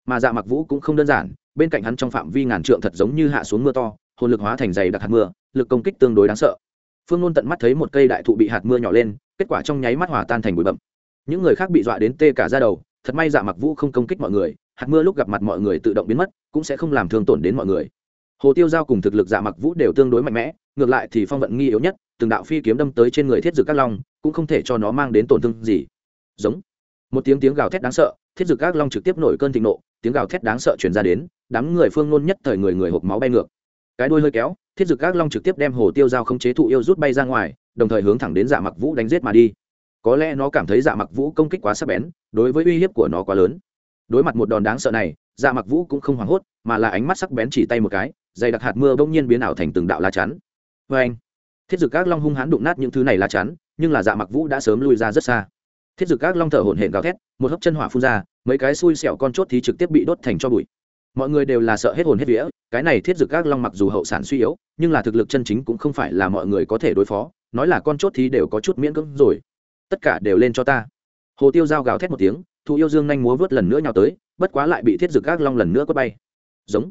Mà dạ mặc vũ cũng không đơn giản, bên cạnh hắn trong phạm vi ngàn trượng thật giống như hạ xuống mưa to hồn lực hóa thành dày đặc hạt mưa, lực công kích tương đối đáng sợ. Phương nôn tận mắt thấy một cây đại thụ bị hạt mưa nhỏ lên, kết quả trong nháy mắt hòa tan thành bụi bậm những người khác bị dọa đến tê cả ra đầu, thật may dạ mặc vũ không công kích mọi người, hạt mưa lúc gặp mặt mọi người tự động biến mất, cũng sẽ không làm thương tổn đến mọi người. Hồ tiêu giao cùng thực lực dạ mặc vũ đều tương đối mạnh mẽ, ngược lại thì phong vận nghi yếu nhất, từng đạo phi kiếm đâm tới trên người thiết dực các long, cũng không thể cho nó mang đến tổn thương gì. Giống. Một tiếng tiếng gào thét đáng sợ, thiết dực các long trực tiếp nổi cơn thịnh nộ, tiếng gào thét đáng sợ truyền ra đến, đám người phương nôn nhất thời người người hộp máu bay ngược cái đuôi hơi kéo, thiết dực các long trực tiếp đem hồ tiêu dao không chế thụ yêu rút bay ra ngoài, đồng thời hướng thẳng đến dạ mặc vũ đánh giết mà đi. Có lẽ nó cảm thấy dạ mặc vũ công kích quá sắc bén, đối với uy hiếp của nó quá lớn. Đối mặt một đòn đáng sợ này dạ mặc vũ cũng không hoảng hốt, mà là ánh mắt sắc bén chỉ tay một cái, dày đặc hạt mưa bỗng nhiên biến ảo thành từng đạo lá chắn. Vê anh, thiết dực các long hung hãn đụng nát những thứ này lá chắn, nhưng là dạ mặc vũ đã sớm lui ra rất xa. Thiết dực các long thở hổn hển gào thét, một hớp chân hỏa phun ra, mấy cái xui xẹo con chốt thì trực tiếp bị đốt thành cho bụi mọi người đều là sợ hết hồn hết vía, cái này thiết dực các long mặc dù hậu sản suy yếu, nhưng là thực lực chân chính cũng không phải là mọi người có thể đối phó, nói là con chốt thì đều có chút miễn cưỡng rồi. Tất cả đều lên cho ta. Hồ tiêu dao gào thét một tiếng thụ yêu dương nhanh múa vớt lần nữa nhào tới, bất quá lại bị thiết dực các long lần nữa quất bay. Giống.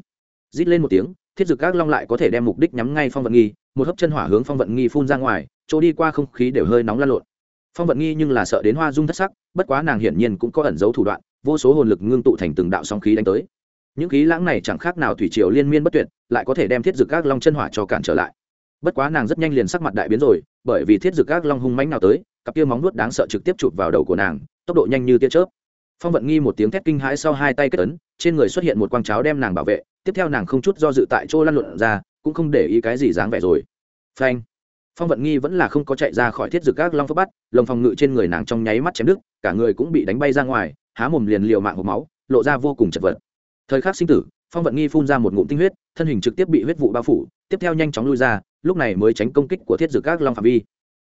Rít lên một tiếng, thiết dực các long lại có thể đem mục đích nhắm ngay phong vận nghi, một hấp chân hỏa hướng phong vận nghi phun ra ngoài, chỗ đi qua không khí đều hơi nóng lan lộn. Phong vận nghi nhưng là sợ đến hoa dung thất sắc, bất quá nàng hiển nhiên cũng có ẩn dấu thủ đoạn, vô số hồn lực ngưng tụ thành từng đạo sóng khí đánh tới những khí lãng này chẳng khác nào thủy triều liên miên bất tuyệt, lại có thể đem thiết dực các long chân hỏa cho cản trở lại. Bất quá nàng rất nhanh liền sắc mặt đại biến rồi, bởi vì thiết dực các long hung mánh nào tới, cặp kia móng nuốt đáng sợ trực tiếp chụp vào đầu của nàng, tốc độ nhanh như tia chớp. Phong vận nghi một tiếng thét kinh hãi sau hai tay kết ấn, trên người xuất hiện một quang cháo đem nàng bảo vệ, tiếp theo nàng không chút do dự tại chỗ lăn lộn ra, cũng không để ý cái gì dáng vẻ rồi. Phanh! Phong vận nghi vẫn là không có chạy ra khỏi thiết dực các long phước bắt, lồng phòng ngự trên người nàng trong nháy mắt chém đứt, cả người cũng bị đánh bay ra ngoài, há mồm liền liều mạng hộp máu, lộ ra vô cùng chật vật thời khắc sinh tử, phong vận nghi phun ra một ngụm tinh huyết, thân hình trực tiếp bị huyết vụ bao phủ, tiếp theo nhanh chóng lui ra, lúc này mới tránh công kích của thiết Dược các long phạm vi.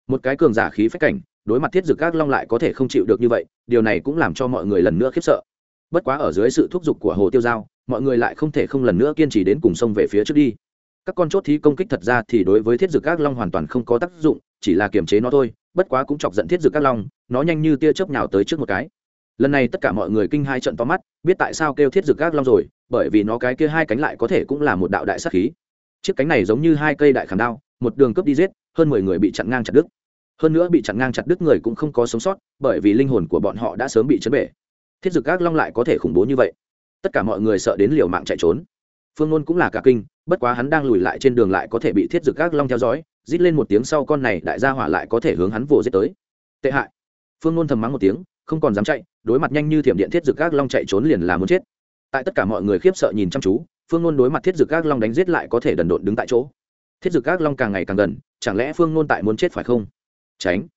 Một cái cường giả khí phách cảnh, đối mặt thiết Dược các long lại có thể không chịu được như vậy, điều này cũng làm cho mọi người lần nữa khiếp sợ. Bất quá ở dưới sự thúc giục của hồ tiêu giao, mọi người lại không thể không lần nữa kiên trì đến cùng sông về phía trước đi. Các con chốt thí công kích thật ra thì đối với thiết Dược các long hoàn toàn không có tác dụng, chỉ là kiềm chế nó thôi, bất quá cũng chọc giận thiết Dược các long, nó nhanh như tia chớp nhào tới trước một cái lần này tất cả mọi người kinh hai trận to mắt, biết tại sao kêu thiết dực gác long rồi, bởi vì nó cái kia hai cánh lại có thể cũng là một đạo đại sát khí. Chiếc cánh này giống như hai cây đại khảm đao, một đường cướp đi giết, hơn mười người bị chặn ngang chặt đứt. Hơn nữa bị chặn ngang chặt đứt người cũng không có sống sót, bởi vì linh hồn của bọn họ đã sớm bị chấn bể. Thiết dực gác long lại có thể khủng bố như vậy. Tất cả mọi người sợ đến liều mạng chạy trốn. Phương ngôn cũng là cả kinh, bất quá hắn đang lùi lại trên đường lại có thể bị thiết dực gác long theo dõi, rít lên một tiếng sau con này đại gia hỏa lại có thể hướng hắn vồ giết tới. Tệ hại. Phương ngôn thầm mắng một tiếng không còn dám chạy, đối mặt nhanh như thiểm điện thiết dực các long chạy trốn liền là muốn chết. Tại tất cả mọi người khiếp sợ nhìn chăm chú, phương ngôn đối mặt thiết dực các long đánh giết lại có thể đần độn đứng tại chỗ. Thiết dực các long càng ngày càng gần, chẳng lẽ phương ngôn tại muốn chết phải không? Tránh.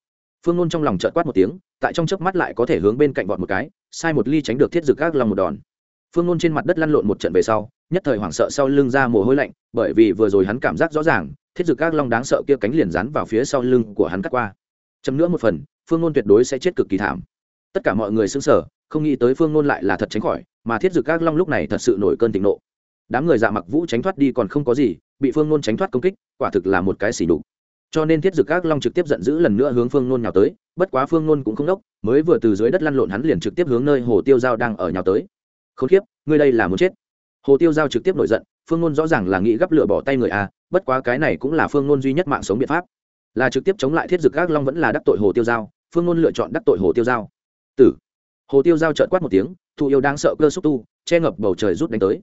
Phương ngôn trong lòng trợt quát một tiếng, tại trong chớp mắt lại có thể hướng bên cạnh vọt một cái, sai một ly tránh được thiết dực các long một đòn. Phương ngôn trên mặt đất lăn lộn một trận về sau, nhất thời hoảng sợ sau lưng ra mồ hôi lạnh, bởi vì vừa rồi hắn cảm giác rõ ràng, thiết dực các long đáng sợ kia cánh liền rán vào phía sau lưng của hắn cắt qua. Chấm nữa một phần, phương ngôn tuyệt đối sẽ chết cực kỳ thảm tất cả mọi người xứng sở không nghĩ tới phương nôn lại là thật tránh khỏi, mà thiết dực các long lúc này thật sự nổi cơn thịnh nộ. Đám người dạ mặc vũ tránh thoát đi còn không có gì, bị phương nôn tránh thoát công kích, quả thực là một cái xỉ đục cho nên thiết dực các long trực tiếp giận dữ lần nữa hướng phương nôn nhào tới, bất quá phương nôn cũng không đốc, mới vừa từ dưới đất lăn lộn hắn liền trực tiếp hướng nơi hồ tiêu giao đang ở nhào tới. Không khiếp ngươi đây là muốn chết. Hồ tiêu giao trực tiếp nổi giận, phương nôn rõ ràng là nghĩ gấp lửa bỏ tay người a bất quá cái này cũng là phương nôn duy nhất mạng sống biện pháp. Là trực tiếp chống lại thiết dực các long vẫn là đắc tội hồ tiêu giao, phương nôn lựa chọn đắc tội hồ tiêu giao tử. Hồ tiêu giao trợn quát một tiếng thụ yêu đang sợ cơ xúc tu, che ngập bầu trời rút đánh tới.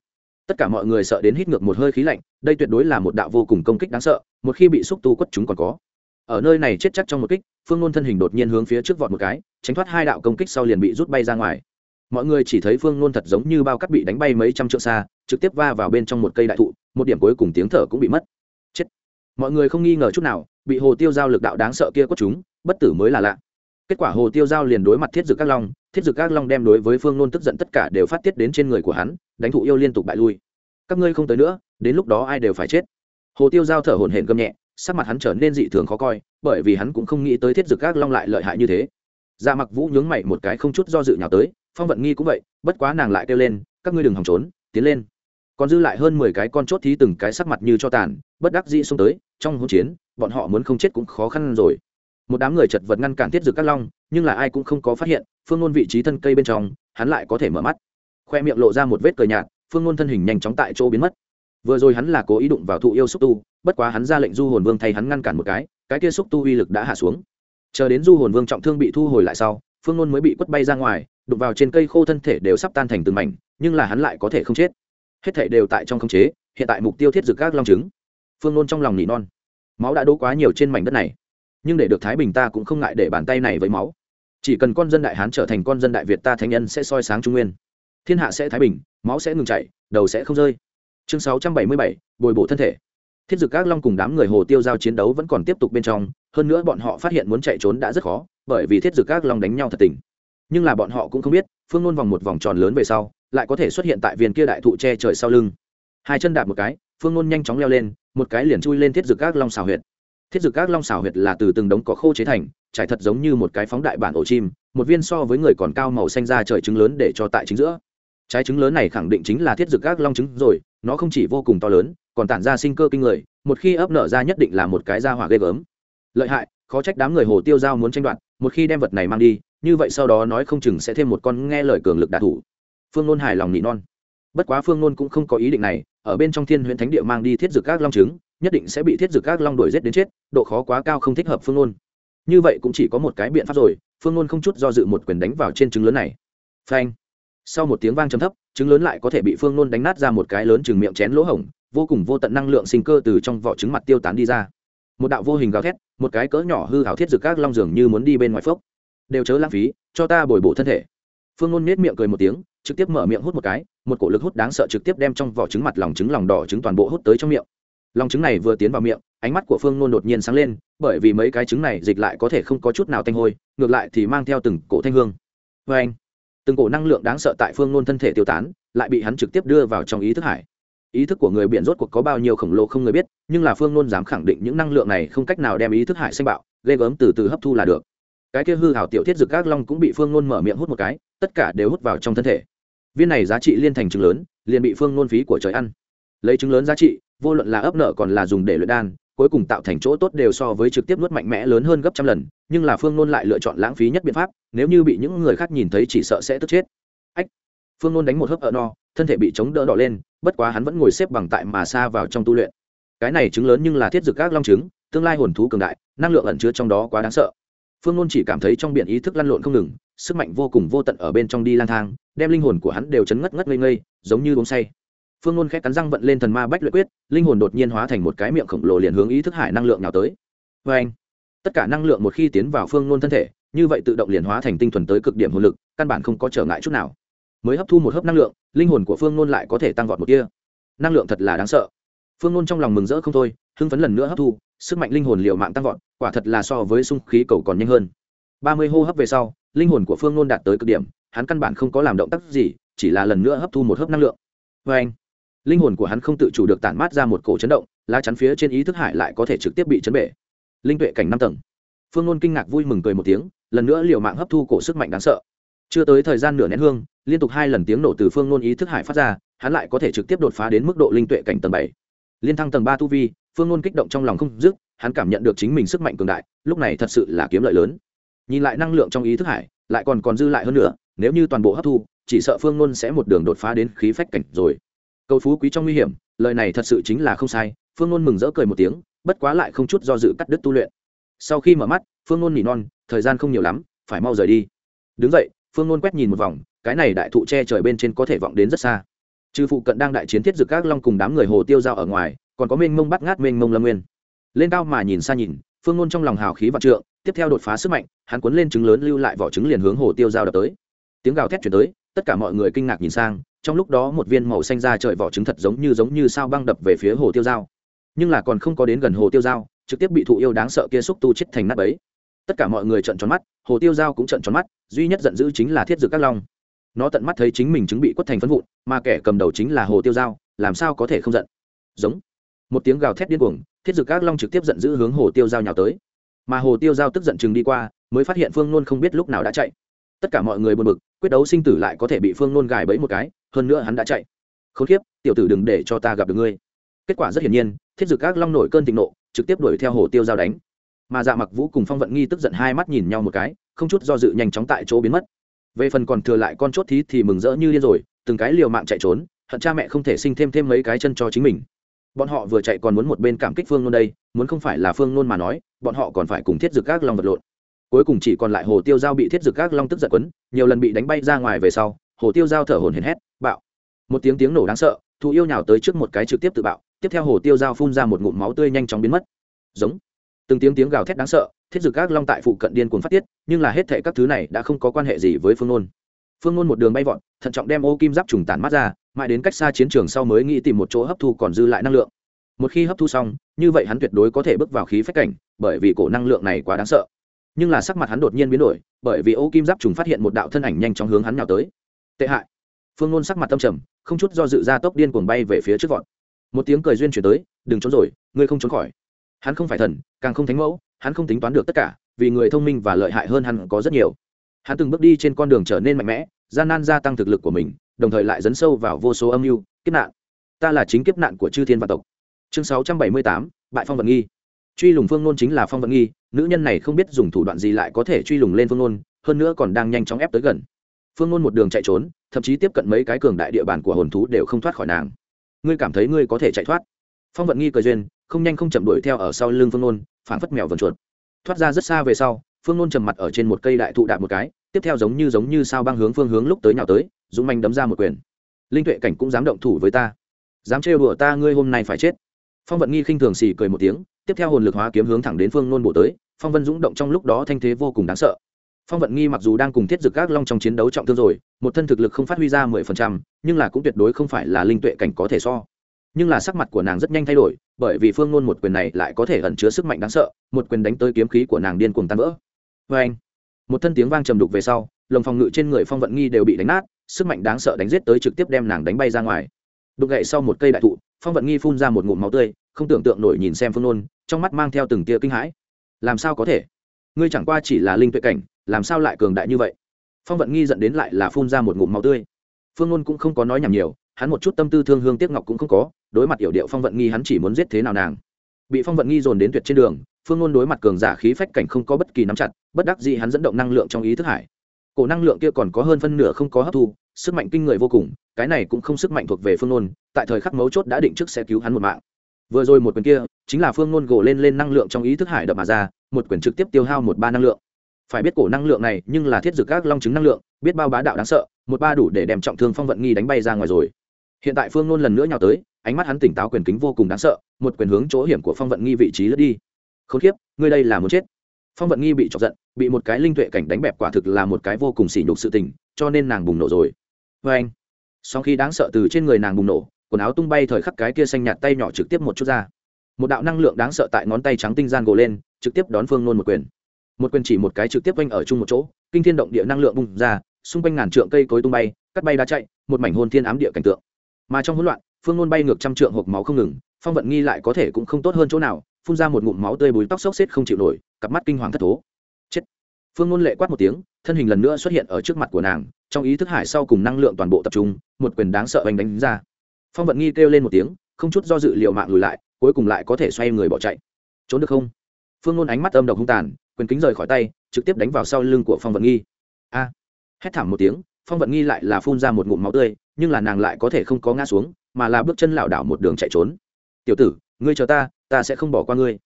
Tất cả mọi người sợ đến hít ngược một hơi khí lạnh, đây tuyệt đối là một đạo vô cùng công kích đáng sợ, một khi bị xúc tu quất chúng còn có. Ở nơi này chết chắc trong một kích, phương nôn thân hình đột nhiên hướng phía trước vọt một cái, tránh thoát hai đạo công kích sau liền bị rút bay ra ngoài. Mọi người chỉ thấy phương nôn thật giống như bao cắt bị đánh bay mấy trăm trượng xa, trực tiếp va vào bên trong một cây đại thụ, một điểm cuối cùng tiếng thở cũng bị mất. Chết. Mọi người không nghi ngờ chút nào, bị hồ tiêu giao lực đạo đáng sợ kia quất chúng, bất tử mới là lạ kết quả hồ tiêu giao liền đối mặt thiết dực các long, thiết dực các long đem đối với phương nôn tức giận tất cả đều phát tiết đến trên người của hắn, đánh thụ yêu liên tục bại lui. Các ngươi không tới nữa, đến lúc đó ai đều phải chết. Hồ tiêu giao thở hổn hển gầm nhẹ, sắc mặt hắn trở nên dị thường khó coi, bởi vì hắn cũng không nghĩ tới thiết dực các long lại lợi hại như thế. Dạ mặc vũ nhướng mày một cái không chút do dự nhào tới, phong vận nghi cũng vậy, bất quá nàng lại kêu lên, các ngươi đừng hòng trốn, tiến lên. Còn dư lại hơn mười cái con chốt thí từng cái sắc mặt như cho tàn, bất đắc dĩ xông tới, trong hỗn chiến, bọn họ muốn không chết cũng khó khăn rồi một đám người chật vật ngăn cản thiết dực các long, nhưng là ai cũng không có phát hiện, phương ngôn vị trí thân cây bên trong, hắn lại có thể mở mắt. Khoe miệng lộ ra một vết cờ nhạt, phương ngôn thân hình nhanh chóng tại chỗ biến mất. Vừa rồi hắn là cố ý đụng vào thụ yêu xúc tu, bất quá hắn ra lệnh du hồn vương thay hắn ngăn cản một cái cái kia xúc tu uy lực đã hạ xuống. Chờ đến du hồn vương trọng thương bị thu hồi lại sau, phương ngôn mới bị quất bay ra ngoài, đụng vào trên cây khô thân thể đều sắp tan thành từng mảnh, nhưng là hắn lại có thể không chết. Hết thể đều tại trong khống chế, hiện tại mục tiêu thiết dực các long trứng phương ngôn trong lòng nỉ non. Máu đã đỗ quá nhiều trên mảnh đất này nhưng để được thái bình ta cũng không ngại để bàn tay này với máu. Chỉ cần con dân đại hán trở thành con dân đại việt ta thánh nhân sẽ soi sáng trung nguyên. Thiên hạ sẽ thái bình, máu sẽ ngừng chảy, đầu sẽ không rơi. Chương sáu trăm bảy mươi bảy, bồi bổ thân thể. Thiết dực các long cùng đám người hồ tiêu giao chiến đấu vẫn còn tiếp tục bên trong, hơn nữa bọn họ phát hiện muốn chạy trốn đã rất khó, bởi vì thiết dực các long đánh nhau thật tình. Nhưng là bọn họ cũng không biết, phương nôn vòng một vòng tròn lớn về sau, lại có thể xuất hiện tại viên kia đại thụ che trời sau lưng. Hai chân đạp một cái, phương nôn nhanh chóng leo lên, một cái liền chui lên thiết dực các long xào huyệt thiết dực các long xào huyệt là từ từng đống cỏ khô chế thành, trải thật giống như một cái phóng đại bản ổ chim, một viên so với người còn cao màu xanh ra trời trứng lớn để cho tại chính giữa. Trái trứng lớn này khẳng định chính là thiết dược Các long trứng rồi, nó không chỉ vô cùng to lớn, còn tản ra sinh cơ kinh người, một khi ấp nở ra nhất định là một cái da hỏa ghê gớm. Lợi hại, khó trách đám người hồ tiêu giao muốn tranh đoạt, một khi đem vật này mang đi, như vậy sau đó nói không chừng sẽ thêm một con nghe lời cường lực đạ thủ. Phương nôn hài lòng nị non. Bất quá phương nôn cũng không có ý định này, ở bên trong thiên huyện thánh địa mang đi thiết dược các long trứng nhất định sẽ bị thiết dực các long đuổi g đến chết, độ khó quá cao không thích hợp phương ngôn. Như vậy cũng chỉ có một cái biện pháp rồi, phương ngôn không chút do dự một quyền đánh vào trên trứng lớn này. Phanh. Sau một tiếng vang trầm thấp, trứng lớn lại có thể bị phương ngôn đánh nát ra một cái lớn chừng miệng chén lỗ hổng, vô cùng vô tận năng lượng sinh cơ từ trong vỏ trứng mặt tiêu tán đi ra. Một đạo vô hình gào thét, một cái cỡ nhỏ hư hào thiết dực các long dường như muốn đi bên ngoài phốc. Đều chớ lãng phí, cho ta bồi bổ thân thể. Phương ngôn nết miệng cười một tiếng, trực tiếp mở miệng hút một cái, một cổ lực hút đáng sợ trực tiếp đem trong vỏ trứng mặt lòng trứng lòng đỏ trứng toàn bộ hút tới trong miệng lòng trứng này vừa tiến vào miệng, ánh mắt của phương nôn đột nhiên sáng lên, bởi vì mấy cái trứng này dịch lại có thể không có chút nào tanh hôi, ngược lại thì mang theo từng cổ thanh hương. Vê anh, từng cổ năng lượng đáng sợ tại phương nôn thân thể tiêu tán, lại bị hắn trực tiếp đưa vào trong ý thức hải. Ý thức của người biển rốt cuộc có bao nhiêu khổng lồ không người biết, nhưng là phương nôn dám khẳng định những năng lượng này không cách nào đem ý thức hải xanh bạo, ghê gớm từ từ hấp thu là được. Cái kia hư hảo tiểu thiết dực các long cũng bị phương nôn mở miệng hút một cái, tất cả đều hút vào trong thân thể. Viên này giá trị liên thành trứng lớn, liền bị phương nôn phí của trời ăn. Lấy trứng lớn giá trị vô luận là ấp nợ còn là dùng để luyện đan, cuối cùng tạo thành chỗ tốt đều so với trực tiếp nuốt mạnh mẽ lớn hơn gấp trăm lần, nhưng là phương nôn lại lựa chọn lãng phí nhất biện pháp, nếu như bị những người khác nhìn thấy chỉ sợ sẽ tức chết. Ách! Phương nôn đánh một hớp ở no, thân thể bị chống đỡ đỏ lên, bất quá hắn vẫn ngồi xếp bằng tại mà xa vào trong tu luyện. Cái này trứng lớn nhưng là thiết dực các long trứng, tương lai hồn thú cường đại, năng lượng ẩn chứa trong đó quá đáng sợ. Phương nôn chỉ cảm thấy trong biển ý thức lăn lộn không ngừng, sức mạnh vô cùng vô tận ở bên trong đi lang thang, đem linh hồn của hắn đều chấn ngất ngất ngây ngây, giống như uống say phương nôn khẽ cắn răng vận lên thần ma bách luyện quyết, linh hồn đột nhiên hóa thành một cái miệng khổng lồ liền hướng ý thức hải năng lượng nào tới. Vê anh tất cả năng lượng một khi tiến vào phương nôn thân thể, như vậy tự động liền hóa thành tinh thuần tới cực điểm hồn lực, căn bản không có trở ngại chút nào. Mới hấp thu một hớp năng lượng, linh hồn của phương nôn lại có thể tăng vọt một kia năng lượng thật là đáng sợ. Phương nôn trong lòng mừng rỡ không thôi, hưng phấn lần nữa hấp thu, sức mạnh linh hồn liệu mạng tăng vọt, quả thật là so với sung khí cầu còn nhanh hơn. Ba mươi hô hấp về sau, linh hồn của phương nôn đạt tới cực điểm, hắn căn bản không có làm động tác gì, chỉ là lần nữa hấp thu một hớp năng lượng. Vê anh linh hồn của hắn không tự chủ được tản mát ra một cổ chấn động, lá chắn phía trên ý thức hải lại có thể trực tiếp bị chấn bể. Linh tuệ cảnh năm tầng. Phương nôn kinh ngạc vui mừng cười một tiếng, lần nữa liều mạng hấp thu cổ sức mạnh đáng sợ. Chưa tới thời gian nửa nén hương, liên tục hai lần tiếng nổ từ phương nôn ý thức hải phát ra, hắn lại có thể trực tiếp đột phá đến mức độ linh tuệ cảnh tầng bảy. Liên thăng tầng ba tu vi, phương nôn kích động trong lòng không dứt, hắn cảm nhận được chính mình sức mạnh cường đại, lúc này thật sự là kiếm lợi lớn. Nhìn lại năng lượng trong ý thức hải, lại còn còn dư lại hơn nữa, nếu như toàn bộ hấp thu, chỉ sợ phương nôn sẽ một đường đột phá đến khí phách cảnh rồi cầu phú quý trong nguy hiểm, lời này thật sự chính là không sai, phương nôn mừng rỡ cười một tiếng, bất quá lại không chút do dự cắt đứt tu luyện. Sau khi mở mắt, phương nôn nỉ non, thời gian không nhiều lắm, phải mau rời đi. Đứng dậy, phương nôn quét nhìn một vòng, cái này đại thụ che trời bên trên có thể vọng đến rất xa. Trừ phụ cận đang đại chiến thiết dực các long cùng đám người hồ tiêu dao ở ngoài, còn có mênh mông bắt ngát mênh mông lâm nguyên. Lên cao mà nhìn xa nhìn, phương nôn trong lòng hào khí vạn trượng, tiếp theo đột phá sức mạnh, hắn cuốn lên trứng lớn lưu lại vỏ trứng liền hướng hồ tiêu dao đập tới. Tiếng gào thét chuyển tới, tất cả mọi người kinh ngạc nhìn sang trong lúc đó một viên màu xanh ra trời vỏ trứng thật giống như giống như sao băng đập về phía hồ tiêu dao. Nhưng là còn không có đến gần hồ tiêu dao, trực tiếp bị thụ yêu đáng sợ kia xúc tu chết thành nát ấy tất cả mọi người trợn tròn mắt, hồ tiêu dao cũng trợn tròn mắt, duy nhất giận dữ chính là thiết dược các long. Nó tận mắt thấy chính mình chứng bị quất thành phân vụn, mà kẻ cầm đầu chính là hồ tiêu dao, làm sao có thể không giận? Giống. Một tiếng gào thét điên cuồng, thiết dự các long trực tiếp giận dữ hướng hồ tiêu dao nhào tới. Mà hồ tiêu dao tức giận chừng đi qua, mới phát hiện phương nôn không biết lúc nào đã chạy. Tất cả mọi người buồn bực, quyết đấu sinh tử lại có thể bị phương nôn gài bẫy một cái hơn nữa hắn đã chạy. Khốn kiếp, tiểu tử đừng để cho ta gặp được ngươi. Kết quả rất hiển nhiên, thiết dực các long nổi cơn thịnh nộ, trực tiếp đuổi theo hồ tiêu giao đánh. Mà dạ mặc vũ cùng phong vận nghi tức giận hai mắt nhìn nhau một cái, không chút do dự nhanh chóng tại chỗ biến mất. Về phần còn thừa lại con chốt thí thì mừng rỡ như điên rồi, từng cái liều mạng chạy trốn, hận cha mẹ không thể sinh thêm thêm mấy cái chân cho chính mình. Bọn họ vừa chạy còn muốn một bên cảm kích phương nôn đây, muốn không phải là phương nôn mà nói, bọn họ còn phải cùng thiết dực các long vật lộn. Cuối cùng chỉ còn lại hồ tiêu giao bị thiết dực các long tức giận quấn, nhiều lần bị đánh bay ra ngoài về sau hồ tiêu giao thở hồn hển hét, bạo! Một tiếng tiếng nổ đáng sợ thú yêu nhào tới trước một cái trực tiếp tự bạo, tiếp theo hồ tiêu giao phun ra một ngụm máu tươi nhanh chóng biến mất. Giống. Từng tiếng tiếng gào thét đáng sợ, thiết dực các long tại phụ cận điên cuồng phát tiết, nhưng là hết thệ các thứ này đã không có quan hệ gì với phương nôn. Phương nôn một đường bay vọt, thận trọng đem ô kim giáp trùng tản mắt ra, mãi đến cách xa chiến trường sau mới nghĩ tìm một chỗ hấp thu còn dư lại năng lượng. Một khi hấp thu xong, như vậy hắn tuyệt đối có thể bước vào khí phách cảnh, bởi vì cổ năng lượng này quá đáng sợ. Nhưng là sắc mặt hắn đột nhiên biến đổi, bởi vì ô kim giáp trùng phát hiện một đạo thân ảnh nhanh chóng hướng hắn nào tới tệ hại. Phương nôn sắc mặt tâm trầm, không chút do dự ra tốc điên cuồng bay về phía trước vọt. Một tiếng cười duyên chuyển tới, đừng trốn rồi, ngươi không trốn khỏi. Hắn không phải thần, càng không thánh mẫu, hắn không tính toán được tất cả, vì người thông minh và lợi hại hơn hắn có rất nhiều. Hắn từng bước đi trên con đường trở nên mạnh mẽ, gian nan gia tăng thực lực của mình, đồng thời lại dấn sâu vào vô số âm mưu, kiếp nạn. Ta là chính kiếp nạn của chư thiên và tộc. Chương sáu trăm bảy mươi tám, bại phong vận nghi. Truy lùng phương nôn chính là phong vận nghi, nữ nhân này không biết dùng thủ đoạn gì lại có thể truy lùng lên phương nôn, hơn nữa còn đang nhanh chóng ép tới gần phương nôn một đường chạy trốn, thậm chí tiếp cận mấy cái cường đại địa bàn của hồn thú đều không thoát khỏi nàng. Ngươi cảm thấy ngươi có thể chạy thoát? Phong vận nghi cười duyên, không nhanh không chậm đuổi theo ở sau lưng phương nôn phản phất mèo vần chuột. Thoát ra rất xa về sau, phương nôn trầm mặt ở trên một cây đại thụ đạp một cái, tiếp theo giống như giống như sao băng hướng phương hướng lúc tới nào tới, dũng manh đấm ra một quyền. Linh tuệ cảnh cũng dám động thủ với ta. Dám trêu đùa ta, ngươi hôm nay phải chết. Phong vận nghi khinh thường xì cười một tiếng, tiếp theo hồn lực hóa kiếm hướng thẳng đến phương nôn bổ tới, phong vân dũng động trong lúc đó thanh thế vô cùng đáng sợ phong vận nghi mặc dù đang cùng thiết dực các long trong chiến đấu trọng thương rồi, một thân thực lực không phát huy ra mười phần trăm, nhưng là cũng tuyệt đối không phải là linh tuệ cảnh có thể so. Nhưng là sắc mặt của nàng rất nhanh thay đổi, bởi vì phương nôn một quyền này lại có thể ẩn chứa sức mạnh đáng sợ, một quyền đánh tới kiếm khí của nàng điên cuồng tan vỡ. Vê anh, một thân tiếng vang trầm đục về sau, lồng phòng ngự trên người phong vận nghi đều bị đánh nát, sức mạnh đáng sợ đánh giết tới trực tiếp đem nàng đánh bay ra ngoài. Đục gậy sau một cây đại thụ, phong vận nghi phun ra một ngụm máu tươi, không tưởng tượng nổi nhìn xem phương nôn, trong mắt mang theo từng tia kinh hãi. Làm sao có thể? Ngươi chẳng qua chỉ là linh tuệ cảnh làm sao lại cường đại như vậy? Phong vận nghi dẫn đến lại là phun ra một ngụm máu tươi. Phương ngôn cũng không có nói nhảm nhiều, hắn một chút tâm tư thương hương tiếc ngọc cũng không có, đối mặt yểu điệu phong vận nghi hắn chỉ muốn giết thế nào nàng. Bị phong vận nghi dồn đến tuyệt trên đường, phương ngôn đối mặt cường giả khí phách cảnh không có bất kỳ nắm chặt, bất đắc gì hắn dẫn động năng lượng trong ý thức hải. Cổ năng lượng kia còn có hơn phân nửa không có hấp thu, sức mạnh kinh người vô cùng, cái này cũng không sức mạnh thuộc về phương ngôn tại thời khắc mấu chốt đã định trước sẽ cứu hắn một mạng. Vừa rồi một quyền kia, chính là phương ngôn gỗ lên lên năng lượng trong ý thức hải đập mà ra, một quyền trực tiếp tiêu hao một ba năng lượng phải biết cổ năng lượng này nhưng là thiết dược các long chứng năng lượng, biết bao bá đạo đáng sợ, một ba đủ để đem trọng thương phong vận nghi đánh bay ra ngoài rồi. Hiện tại phương nôn lần nữa nhào tới, ánh mắt hắn tỉnh táo quyền kính vô cùng đáng sợ, một quyền hướng chỗ hiểm của phong vận nghi vị trí lướt đi. K h ố n kiếp, ngươi đây là muốn chết. Phong vận nghi bị chọc giận, bị một cái linh tuệ cảnh đánh bẹp quả thực là một cái vô cùng sỉ nhục sự tình, cho nên nàng bùng nổ rồi. Vê anh sau khi đáng sợ từ trên người nàng bùng nổ, quần áo tung bay thời khắc cái kia xanh nhạt tay nhỏ trực tiếp một chút ra. Một đạo năng lượng đáng sợ tại ngón tay trắng tinh gian gồ lên, trực tiếp đón phương nôn một quyền một quyền chỉ một cái trực tiếp quanh ở chung một chỗ, kinh thiên động địa năng lượng bung ra, xung quanh ngàn trượng cây cối tung bay, cắt bay đá chạy, một mảnh hôn thiên ám địa cảnh tượng. Mà trong hỗn loạn, phương ngôn bay ngược trăm trượng hộp máu không ngừng, phong vận nghi lại có thể cũng không tốt hơn chỗ nào, phun ra một ngụm máu tươi bùi tóc xốc xếp không chịu nổi, cặp mắt kinh hoàng thất thố. Chết. Phương ngôn lệ quát một tiếng, thân hình lần nữa xuất hiện ở trước mặt của nàng, trong ý thức hải sau cùng năng lượng toàn bộ tập trung, một quyền đáng sợ oanh đánh ra. Phong vận nghi kêu lên một tiếng, không chút do dự liệu mạng lùi lại, cuối cùng lại có thể xoay người bỏ chạy. Trốn được không? Phương ngôn ánh mắt âm độc hung tàn quyền kính rời khỏi tay, trực tiếp đánh vào sau lưng của phong vận nghi. A! Hét thảm một tiếng, phong vận nghi lại là phun ra một ngụm máu tươi, nhưng là nàng lại có thể không có ngã xuống, mà là bước chân lảo đảo một đường chạy trốn. Tiểu tử, ngươi chờ ta ta sẽ không bỏ qua ngươi.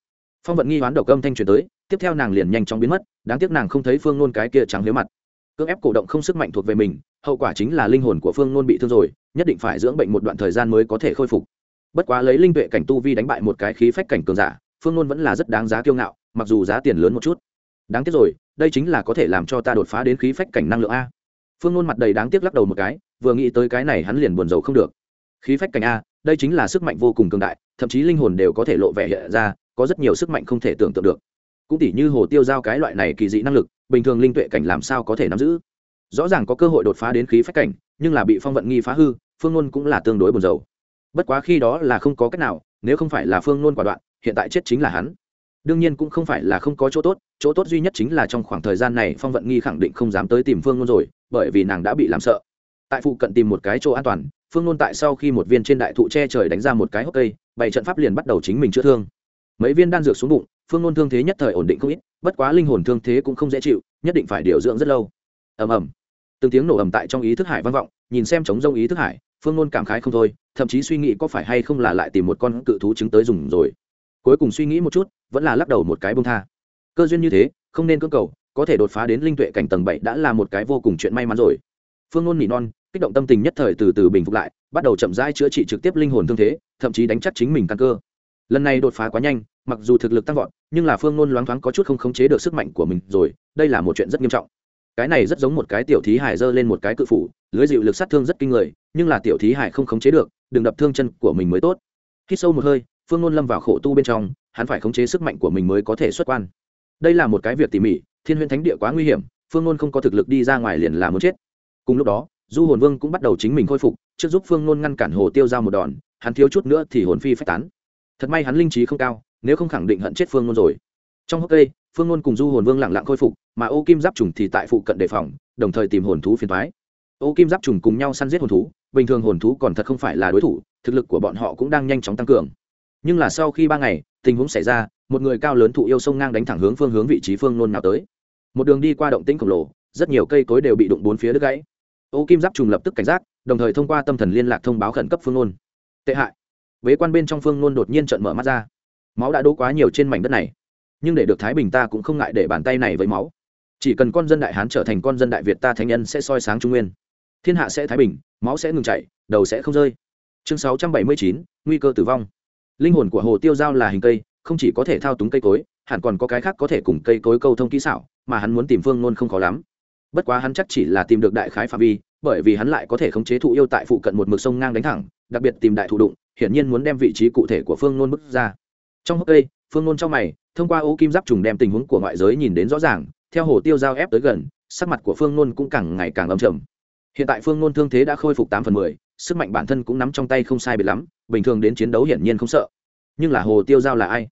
Phong vận nghi hoán đầu âm thanh truyền tới, tiếp theo nàng liền nhanh chóng biến mất, đáng tiếc nàng không thấy phương nôn cái kia trắng liếu mặt. Cưỡng ép cổ động không sức mạnh thuộc về mình, hậu quả chính là linh hồn của phương nôn bị thương rồi, nhất định phải dưỡng bệnh một đoạn thời gian mới có thể khôi phục. Bất quá lấy linh tuệ cảnh tu vi đánh bại một cái khí phách cảnh cường giả, phương nôn vẫn là rất đáng giá kiêu ngạo mặc dù giá tiền lớn một chút. Đáng tiếc rồi, đây chính là có thể làm cho ta đột phá đến khí phách cảnh năng lượng a. Phương nôn mặt đầy đáng tiếc lắc đầu một cái, vừa nghĩ tới cái này hắn liền buồn rầu không được. Khí phách cảnh a, đây chính là sức mạnh vô cùng cường đại, thậm chí linh hồn đều có thể lộ vẻ hiện ra, có rất nhiều sức mạnh không thể tưởng tượng được. Cũng tỉ như hồ tiêu giao cái loại này kỳ dị năng lực, bình thường linh tuệ cảnh làm sao có thể nắm giữ? Rõ ràng có cơ hội đột phá đến khí phách cảnh, nhưng là bị phong vận nghi phá hư, phương nôn cũng là tương đối buồn rầu. Bất quá khi đó là không có cách nào, nếu không phải là phương nôn quả đoạn, hiện tại chết chính là hắn đương nhiên cũng không phải là không có chỗ tốt chỗ tốt duy nhất chính là trong khoảng thời gian này phong vận nghi khẳng định không dám tới tìm phương nôn rồi, bởi vì nàng đã bị làm sợ. Tại phụ cận tìm một cái chỗ an toàn, phương nôn tại sau khi một viên trên đại thụ che trời đánh ra một cái hốc cây, bảy trận pháp liền bắt đầu chính mình chữa thương. Mấy viên đan dược xuống bụng, phương nôn thương thế nhất thời ổn định không ít, bất quá linh hồn thương thế cũng không dễ chịu, nhất định phải điều dưỡng rất lâu. Ầm ầm. Từng tiếng nổ ầm tại trong ý thức hải vang vọng, nhìn xem chống rông ý thức hải, phương nôn cảm khái không thôi, thậm chí suy nghĩ có phải hay không là lại tìm một con cự thú chứng tới dùng rồi cuối cùng suy nghĩ một chút, vẫn là lắc đầu một cái bông tha. Cơ duyên như thế, không nên cưỡng cầu, có thể đột phá đến linh tuệ cảnh tầng bảy đã là một cái vô cùng chuyện may mắn rồi. Phương ngôn nỉ non, kích động tâm tình nhất thời từ từ bình phục lại, bắt đầu chậm rãi chữa trị trực tiếp linh hồn thương thế, thậm chí đánh chắc chính mình căn cơ. Lần này đột phá quá nhanh, mặc dù thực lực tăng vọt, nhưng là phương ngôn loáng thoáng có chút không khống chế được sức mạnh của mình rồi, đây là một chuyện rất nghiêm trọng. Cái này rất giống một cái tiểu thí hải giơ lên một cái cự phủ, lưới dịu lực sát thương rất kinh người, nhưng là tiểu thí hải không khống chế được, đừng đập thương chân của mình mới tốt. Khi sâu một hơi phương ngôn lâm vào khổ tu bên trong, hắn phải khống chế sức mạnh của mình mới có thể xuất quan. Đây là một cái việc tỉ mỉ, thiên huyễn thánh địa quá nguy hiểm, phương ngôn không có thực lực đi ra ngoài liền là muốn chết. Cùng lúc đó, du hồn vương cũng bắt đầu chính mình khôi phục, trước giúp phương ngôn ngăn cản hồ tiêu ra một đòn, hắn thiếu chút nữa thì hồn phi phách tán. Thật may hắn linh trí không cao, nếu không khẳng định hận chết phương ngôn rồi. Trong hốc cây, phương ngôn cùng du hồn vương lặng lặng khôi phục, mà ô kim giáp trùng thì tại phụ cận đề phòng, đồng thời tìm hồn thú phiền thoái ô kim giáp trùng cùng nhau săn giết hồn thú, bình thường hồn thú còn thật không phải là đối thủ, thực lực của bọn họ cũng đang nhanh chóng tăng cường nhưng là sau khi ba ngày, tình huống xảy ra, một người cao lớn thụ yêu sông ngang đánh thẳng hướng phương hướng vị trí phương nôn nào tới. Một đường đi qua động tĩnh khổng lồ, rất nhiều cây cối đều bị đụng bốn phía đứt gãy. Ô kim giáp trùng lập tức cảnh giác, đồng thời thông qua tâm thần liên lạc thông báo khẩn cấp phương nôn. Tệ hại. Bế quan bên trong phương nôn đột nhiên trận mở mắt ra. Máu đã đỗ quá nhiều trên mảnh đất này. Nhưng để được thái bình ta cũng không ngại để bàn tay này với máu. Chỉ cần con dân đại hán trở thành con dân đại việt ta thánh nhân sẽ soi sáng trung nguyên. Thiên hạ sẽ thái bình, máu sẽ ngừng chảy, đầu sẽ không rơi. Chương sáu trăm bảy mươi chín, nguy cơ tử vong linh hồn của hồ tiêu giao là hình cây, không chỉ có thể thao túng cây cối, hẳn còn có cái khác có thể cùng cây cối câu thông kỹ xảo, mà hắn muốn tìm phương nôn không khó lắm. Bất quá hắn chắc chỉ là tìm được đại khái phạm vi, bởi vì hắn lại có thể khống chế thụ yêu tại phụ cận một mực sông ngang đánh thẳng, đặc biệt tìm đại thụ đụng, hiển nhiên muốn đem vị trí cụ thể của phương nôn bước ra. Trong hốc cây, phương nôn trong mày, thông qua ô kim giáp trùng đem tình huống của ngoại giới nhìn đến rõ ràng, theo hồ tiêu giao ép tới gần, sắc mặt của phương nôn cũng càng ngày càng âm trầm. Hiện tại phương nôn thương thế đã khôi phục tám phần mười sức mạnh bản thân cũng nắm trong tay không sai biệt lắm, bình thường đến chiến đấu hiển nhiên không sợ. Nhưng là hồ tiêu giao là ai?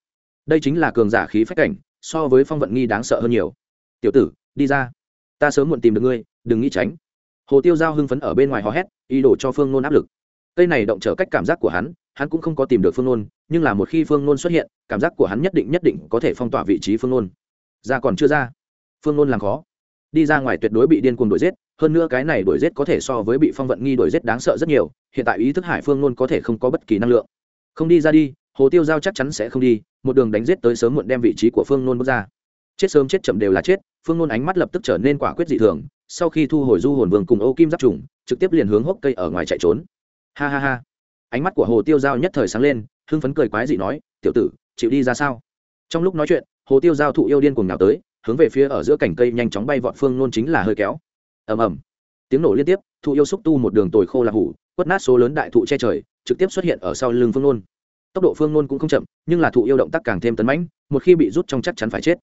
Đây chính là cường giả khí phách cảnh, so với phong vận nghi đáng sợ hơn nhiều. Tiểu tử, đi ra. Ta sớm muộn tìm được ngươi, đừng nghĩ tránh. Hồ tiêu giao hưng phấn ở bên ngoài hò hét, ý đồ cho phương nôn áp lực. Cây này động trở cách cảm giác của hắn hắn cũng không có tìm được phương nôn, nhưng là một khi phương nôn xuất hiện, cảm giác của hắn nhất định nhất định có thể phong tỏa vị trí phương nôn. Ra còn chưa ra. Phương nôn làm khó. Đi ra ngoài tuyệt đối bị điên cuồng đuổi giết hơn nữa cái này đuổi giết có thể so với bị phong vận nghi đuổi giết đáng sợ rất nhiều, hiện tại ý thức hải phương luôn có thể không có bất kỳ năng lượng. Không đi ra đi, hồ tiêu giao chắc chắn sẽ không đi, một đường đánh giết tới sớm muộn đem vị trí của phương nôn bước ra. Chết sớm chết chậm đều là chết, phương nôn ánh mắt lập tức trở nên quả quyết dị thường, sau khi thu hồi du hồn vương cùng ô kim giáp trùng, trực tiếp liền hướng hốc cây ở ngoài chạy trốn. Ha ha ha. Ánh mắt của hồ tiêu giao nhất thời sáng lên, hưng phấn cười quái dị nói, tiểu tử, chịu đi ra sao? Trong lúc nói chuyện, hồ tiêu giao thụ yêu điên cùng nào tới, hướng về phía ở giữa cành cây nhanh chóng bay vọt phương nôn chính là hơi kéo ầm ầm. Tiếng nổ liên tiếp, thụ yêu xúc tu một đường tồi khô là hủ, quất nát số lớn đại thụ che trời, trực tiếp xuất hiện ở sau lưng phương nôn. Tốc độ phương nôn cũng không chậm, nhưng là thụ yêu động tác càng thêm tấn mãnh, một khi bị rút trong chắc chắn phải chết.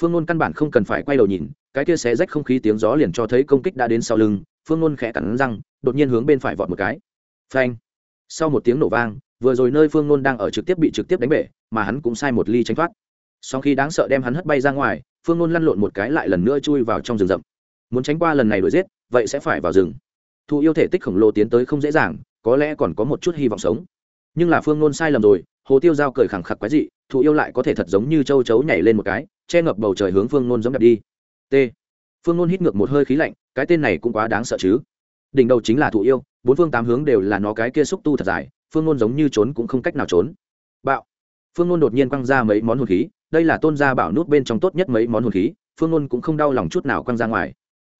Phương nôn căn bản không cần phải quay đầu nhìn, cái kia xé rách không khí tiếng gió liền cho thấy công kích đã đến sau lưng, phương nôn khẽ cắn răng, đột nhiên hướng bên phải vọt một cái. Phanh. Sau một tiếng nổ vang, vừa rồi nơi phương nôn đang ở trực tiếp bị trực tiếp đánh bể, mà hắn cũng sai một ly tránh thoát. Sau khi đáng sợ đem hắn hất bay ra ngoài, phương nôn lăn lộn một cái lại lần nữa chui vào trong rừng rậm muốn tránh qua lần này đuổi giết, vậy sẽ phải vào rừng. Thụ yêu thể tích khổng lồ tiến tới không dễ dàng, có lẽ còn có một chút hy vọng sống. Nhưng là phương nôn sai lầm rồi, hồ tiêu giao cười khẳng khặc quái dị thụ yêu lại có thể thật giống như châu chấu nhảy lên một cái, che ngập bầu trời hướng phương nôn giống đập đi. T. Phương nôn hít ngược một hơi khí lạnh, cái tên này cũng quá đáng sợ chứ. Đỉnh đầu chính là thụ yêu, bốn phương tám hướng đều là nó cái kia xúc tu thật dài, phương nôn giống như trốn cũng không cách nào trốn. Bạo. Phương nôn đột nhiên quăng ra mấy món hồn khí, đây là tôn gia bảo nút bên trong tốt nhất mấy món hồn khí, phương nôn cũng không đau lòng chút nào quăng ra ngoài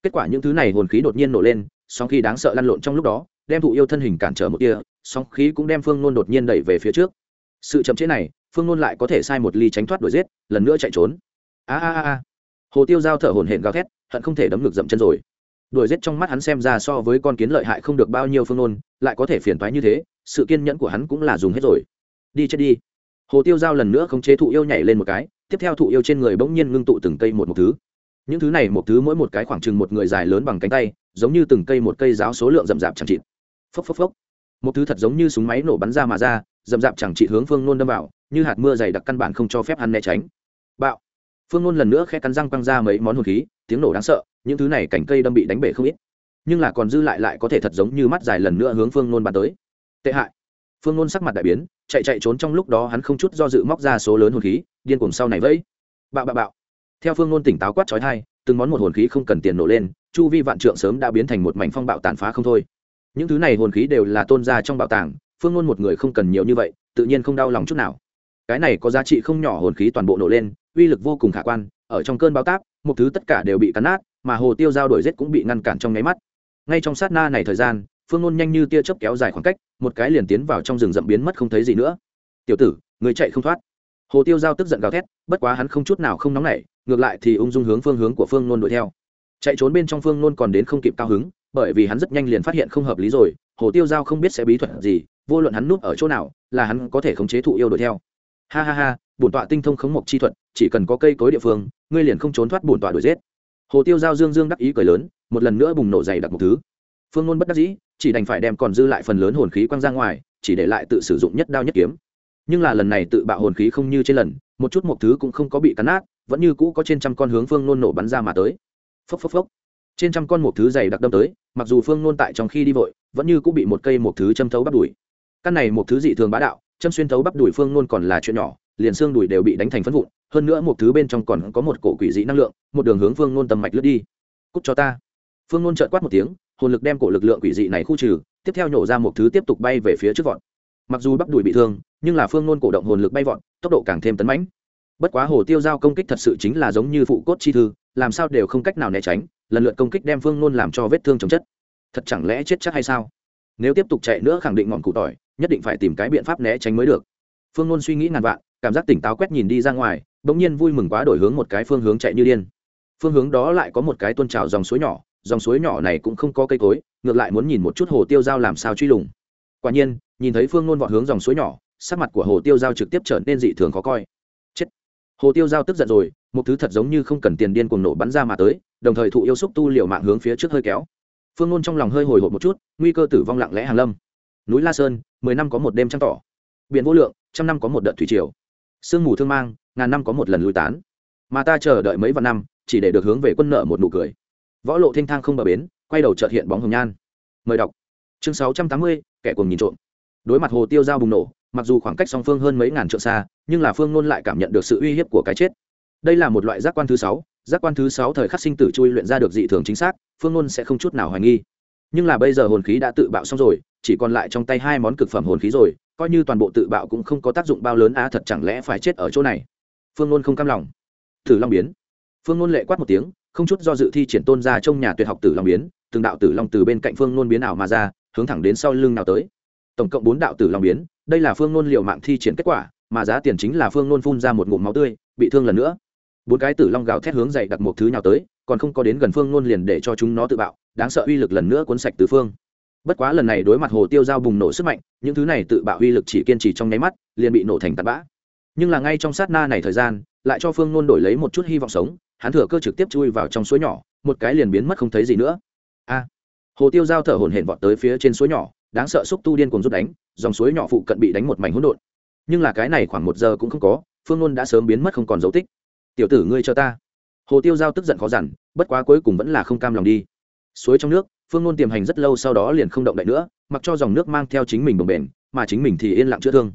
kết quả những thứ này hồn khí đột nhiên nổ lên song khi đáng sợ lăn lộn trong lúc đó, đem thụ yêu thân hình cản trở một kia song khí cũng đem phương nôn đột nhiên đẩy về phía trước. Sự chậm chế này, phương nôn lại có thể sai một ly tránh thoát đuổi giết, lần nữa chạy trốn. A a a hồ tiêu giao thở hổn hển gào thét, hận không thể đấm ngực dậm chân rồi. Đuổi giết trong mắt hắn xem ra so với con kiến lợi hại không được bao nhiêu phương nôn, lại có thể phiền toái như thế, sự kiên nhẫn của hắn cũng là dùng hết rồi. Đi chết đi. Hồ tiêu giao lần nữa không chế thụ yêu nhảy lên một cái, tiếp theo thụ yêu trên người bỗng nhiên ngưng tụ từng cây một một thứ những thứ này một thứ mỗi một cái khoảng chừng một người dài lớn bằng cánh tay, giống như từng cây một cây giáo số lượng rậm rạp chẳng chịt. Phốc phốc phốc. Một thứ thật giống như súng máy nổ bắn ra mà ra, rậm rạp chẳng chịt hướng phương nôn đâm vào, như hạt mưa dày đặc căn bản không cho phép hắn né tránh. Bạo. Phương nôn lần nữa khẽ cắn răng quăng ra mấy món hồn khí, tiếng nổ đáng sợ, những thứ này cảnh cây đâm bị đánh bể không ít. Nhưng là còn dư lại lại có thể thật giống như mắt dài lần nữa hướng phương nôn bắn tới. Tệ hại. Phương nôn sắc mặt đại biến, chạy chạy trốn trong lúc đó hắn không chút do dự móc ra số lớn hồn khí, điên cuồng sau này vẫy. Bạo bạo bạo theo phương nôn tỉnh táo quát trói thai từng món một hồn khí không cần tiền nổ lên, chu vi vạn trượng sớm đã biến thành một mảnh phong bạo tàn phá không thôi. Những thứ này hồn khí đều là tôn ra trong bảo tàng, phương nôn một người không cần nhiều như vậy, tự nhiên không đau lòng chút nào. Cái này có giá trị không nhỏ hồn khí toàn bộ nổ lên, uy lực vô cùng khả quan, ở trong cơn báo táp, một thứ tất cả đều bị cắn nát, mà hồ tiêu giao đổi rết cũng bị ngăn cản trong nháy mắt. Ngay trong sát na này thời gian, phương nôn nhanh như tia chớp kéo dài khoảng cách, một cái liền tiến vào trong rừng rậm biến mất không thấy gì nữa. Tiểu tử, người chạy không thoát hồ tiêu giao tức giận gào thét, bất quá hắn không chút nào không nóng nảy, ngược lại thì ung dung hướng phương hướng của phương nôn đuổi theo. Chạy trốn bên trong phương nôn còn đến không kịp cao hứng, bởi vì hắn rất nhanh liền phát hiện không hợp lý rồi, hồ tiêu giao không biết sẽ bí thuật gì, vô luận hắn núp ở chỗ nào, là hắn có thể khống chế thụ yêu đuổi theo. Ha ha ha, bổn tọa tinh thông khống mộc chi thuật, chỉ cần có cây cối địa phương, ngươi liền không trốn thoát bổn tọa đuổi giết. Hồ tiêu giao dương dương đắc ý cười lớn, một lần nữa bùng nổ dày đặc một thứ. Phương Nôn bất đắc dĩ, chỉ đành phải đem còn dư lại phần lớn hồn khí quăng ra ngoài, chỉ để lại tự sử dụng nhất đao nhất kiếm nhưng là lần này tự bạo hồn khí không như trên lần, một chút một thứ cũng không có bị cắn nát, vẫn như cũ có trên trăm con hướng phương nôn nổ bắn ra mà tới. Phốc phốc phốc. Trên trăm con một thứ dày đặc đâm tới, mặc dù phương nôn tại trong khi đi vội, vẫn như cũng bị một cây một thứ châm thấu bắp đùi. Căn này một thứ dị thường bá đạo, châm xuyên thấu bắp đùi phương nôn còn là chuyện nhỏ, liền xương đùi đều bị đánh thành phân vụn, hơn nữa một thứ bên trong còn có một cổ quỷ dị năng lượng, một đường hướng phương nôn tầm mạch lướt đi. Cút cho ta. Phương nôn trợn quát một tiếng, hồn lực đem cổ lực lượng quỷ dị này khu trừ, tiếp theo nhổ ra một thứ tiếp tục bay về phía trước vọt mặc dù bắp đùi bị thương, nhưng là phương nôn cổ động hồn lực bay vọt, tốc độ càng thêm tấn mãnh. Bất quá hồ tiêu giao công kích thật sự chính là giống như phụ cốt chi thư, làm sao đều không cách nào né tránh, lần lượt công kích đem phương nôn làm cho vết thương chồng chất. Thật chẳng lẽ chết chắc hay sao? Nếu tiếp tục chạy nữa khẳng định ngọn cụ tỏi, nhất định phải tìm cái biện pháp né tránh mới được. Phương nôn suy nghĩ ngàn vạn, cảm giác tỉnh táo quét nhìn đi ra ngoài đ ỗ n g nhiên vui mừng quá đổi hướng một cái phương hướng chạy như điên. Phương hướng đó lại có một cái tôn trào dòng suối nhỏ, dòng suối nhỏ này cũng không có cây cối, ngược lại muốn nhìn một chút hồ tiêu dao làm sao truy lùng. Quả nhiên nhìn thấy phương nôn vọt hướng dòng suối nhỏ, sắc mặt của hồ tiêu Giao trực tiếp trở nên dị thường khó coi. Chết! Hồ tiêu Giao tức giận rồi, một thứ thật giống như không cần tiền điên cuồng nổ bắn ra mà tới, đồng thời thụ yêu xúc tu liều mạng hướng phía trước hơi kéo. Phương Nôn trong lòng hơi hồi hộp một chút, nguy cơ tử vong lặng lẽ hàng lâm. Núi la sơn, mười năm có một đêm trăng tỏ. Biển vô lượng, trăm năm có một đợt thủy triều. Sương mù thương mang, ngàn năm có một lần lùi tán. Mà ta chờ đợi mấy vạn năm, chỉ để được hướng về quân nợ một nụ cười. Võ lộ thanh thang không bờ bến, quay đầu trợt hiện bóng hồng nhan. Mời đọc. Chương sáu trăm tám mươi, kẻ cùng nhìn trộm đối mặt hồ tiêu dao bùng nổ, mặc dù khoảng cách song phương hơn mấy ngàn trượng xa, nhưng là phương nôn lại cảm nhận được sự uy hiếp của cái chết. Đây là một loại giác quan thứ sáu, giác quan thứ sáu thời khắc sinh tử chui luyện ra được dị thường chính xác, phương nôn sẽ không chút nào hoài nghi. Nhưng là bây giờ hồn khí đã tự bạo xong rồi, chỉ còn lại trong tay hai món cực phẩm hồn khí rồi, coi như toàn bộ tự bạo cũng không có tác dụng bao lớn a thật chẳng lẽ phải chết ở chỗ này? Phương nôn không cam lòng. Thử long biến. Phương nôn lệ quát một tiếng, không chút do dự thi triển tôn ra trong nhà tuyệt học tử long biến, từng đạo tử long từ bên cạnh phương nôn biến ảo mà ra, hướng thẳng đến sau lưng nào tới tổng cộng bốn đạo tử long biến, đây là phương nôn liệu mạng thi triển kết quả, mà giá tiền chính là phương nôn phun ra một ngụm máu tươi, bị thương lần nữa. Bốn cái tử long gào thét hướng dậy đặt một thứ nhào tới, còn không có đến gần phương nôn liền để cho chúng nó tự bạo, đáng sợ uy lực lần nữa cuốn sạch từ phương. Bất quá lần này đối mặt hồ tiêu dao bùng nổ sức mạnh, những thứ này tự bạo uy lực chỉ kiên trì trong nháy mắt, liền bị nổ thành tạt bã. Nhưng là ngay trong sát na này thời gian, lại cho phương nôn đổi lấy một chút hy vọng sống, hắn thừa cơ trực tiếp chui vào trong suối nhỏ, một cái liền biến mất không thấy gì nữa. A! Hồ tiêu dao thở hổn hển vọt tới phía trên suối nhỏ đáng sợ xúc tu điên cuồng rút đánh, dòng suối nhỏ phụ cận bị đánh một mảnh hỗn độn. Nhưng là cái này khoảng một giờ cũng không có, phương nôn đã sớm biến mất không còn dấu tích. Tiểu tử ngươi cho ta. Hồ tiêu giao tức giận khó dằn, bất quá cuối cùng vẫn là không cam lòng đi. Suối trong nước, phương nôn tiềm hành rất lâu sau đó liền không động đậy nữa, mặc cho dòng nước mang theo chính mình bồng bền mà chính mình thì yên lặng chữa thương.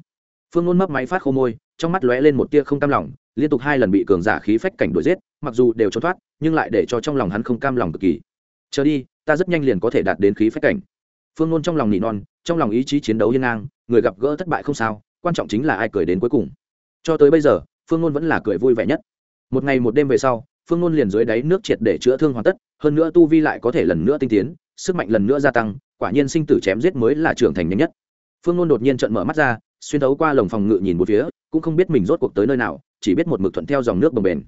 Phương nôn mấp máy phát khô môi, trong mắt lóe lên một tia không cam lòng, liên tục hai lần bị cường giả khí phách cảnh đuổi giết, mặc dù đều trốn thoát, nhưng lại để cho trong lòng hắn không cam lòng cực kỳ. Chờ đi, ta rất nhanh liền có thể đạt đến khí phách cảnh phương nôn trong lòng nỉ non, trong lòng ý chí chiến đấu hiên ngang, người gặp gỡ thất bại không sao, quan trọng chính là ai cười đến cuối cùng. Cho tới bây giờ, phương nôn vẫn là cười vui vẻ nhất. Một ngày một đêm về sau, phương nôn liền dưới đáy nước triệt để chữa thương hoàn tất, hơn nữa tu vi lại có thể lần nữa tinh tiến, sức mạnh lần nữa gia tăng, quả nhiên sinh tử chém giết mới là trưởng thành nhanh nhất. Phương nôn đột nhiên trận mở mắt ra, xuyên thấu qua lồng phòng ngự nhìn một phía, cũng không biết mình rốt cuộc tới nơi nào, chỉ biết một mực thuận theo dòng nước bồng bềnh.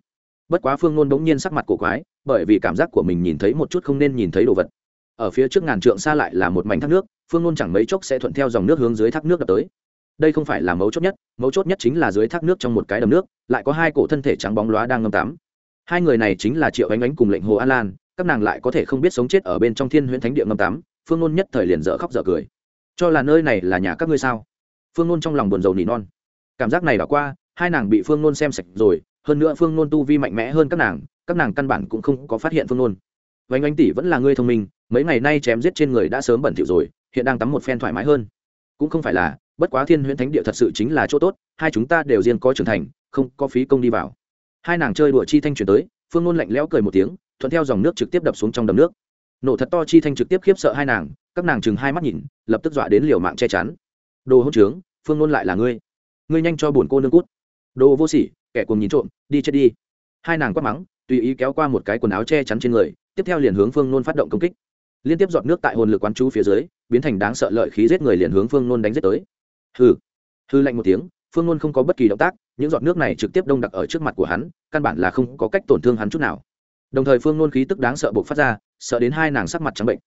Bất quá phương nôn bỗng nhiên sắc mặt cổ quái, bởi vì cảm giác của mình nhìn thấy một chút không nên nhìn thấy đồ vật ở phía trước ngàn trượng xa lại là một mảnh thác nước, phương nôn chẳng mấy chốc sẽ thuận theo dòng nước hướng dưới thác nước đập tới. Đây không phải là mấu chốt nhất, mấu chốt nhất chính là dưới thác nước trong một cái đầm nước, lại có hai cổ thân thể trắng bóng loá đang ngâm tắm. Hai người này chính là triệu ánh ánh cùng lệnh hồ an lan, các nàng lại có thể không biết sống chết ở bên trong thiên huyễn thánh địa ngâm tắm, phương nôn nhất thời liền dở khóc dở cười. Cho là nơi này là nhà các ngươi sao? Phương nôn trong lòng buồn rầu nỉ non. Cảm giác này đã qua, hai nàng bị phương nôn xem sạch rồi, hơn nữa phương nôn tu vi mạnh mẽ hơn các nàng các nàng căn bản cũng không có phát hiện phương nôn vánh anh tỷ vẫn là ngươi thông minh, mấy ngày nay chém giết trên người đã sớm bẩn thỉu rồi, hiện đang tắm một phen thoải mái hơn. Cũng không phải là, bất quá thiên huyễn thánh địa thật sự chính là chỗ tốt, hai chúng ta đều riêng có trưởng thành, không có phí công đi vào. Hai nàng chơi đùa chi thanh chuyển tới, phương ngôn lạnh lẽo cười một tiếng, thuận theo dòng nước trực tiếp đập xuống trong đầm nước. Nổ thật to chi thanh trực tiếp khiếp sợ hai nàng, các nàng chừng hai mắt nhìn, lập tức dọa đến liều mạng che chắn. Đồ hỗn trướng, phương ngôn lại là ngươi. Ngươi nhanh cho bổn cô nương cút. Đồ vô sỉ, kẻ cuồng nhìn trộm, đi chết đi. Hai nàng quát mắng tùy ý kéo qua một cái quần áo che chắn trên người, tiếp theo liền hướng phương nôn phát động công kích. Liên tiếp giọt nước tại hồn lực quán chú phía dưới, biến thành đáng sợ lợi khí giết người liền hướng phương nôn đánh giết tới. Hư hư lạnh một tiếng, phương nôn không có bất kỳ động tác, những giọt nước này trực tiếp đông đặc ở trước mặt của hắn, căn bản là không có cách tổn thương hắn chút nào. Đồng thời phương nôn khí tức đáng sợ buộc phát ra, sợ đến hai nàng sắc mặt trắng bệnh.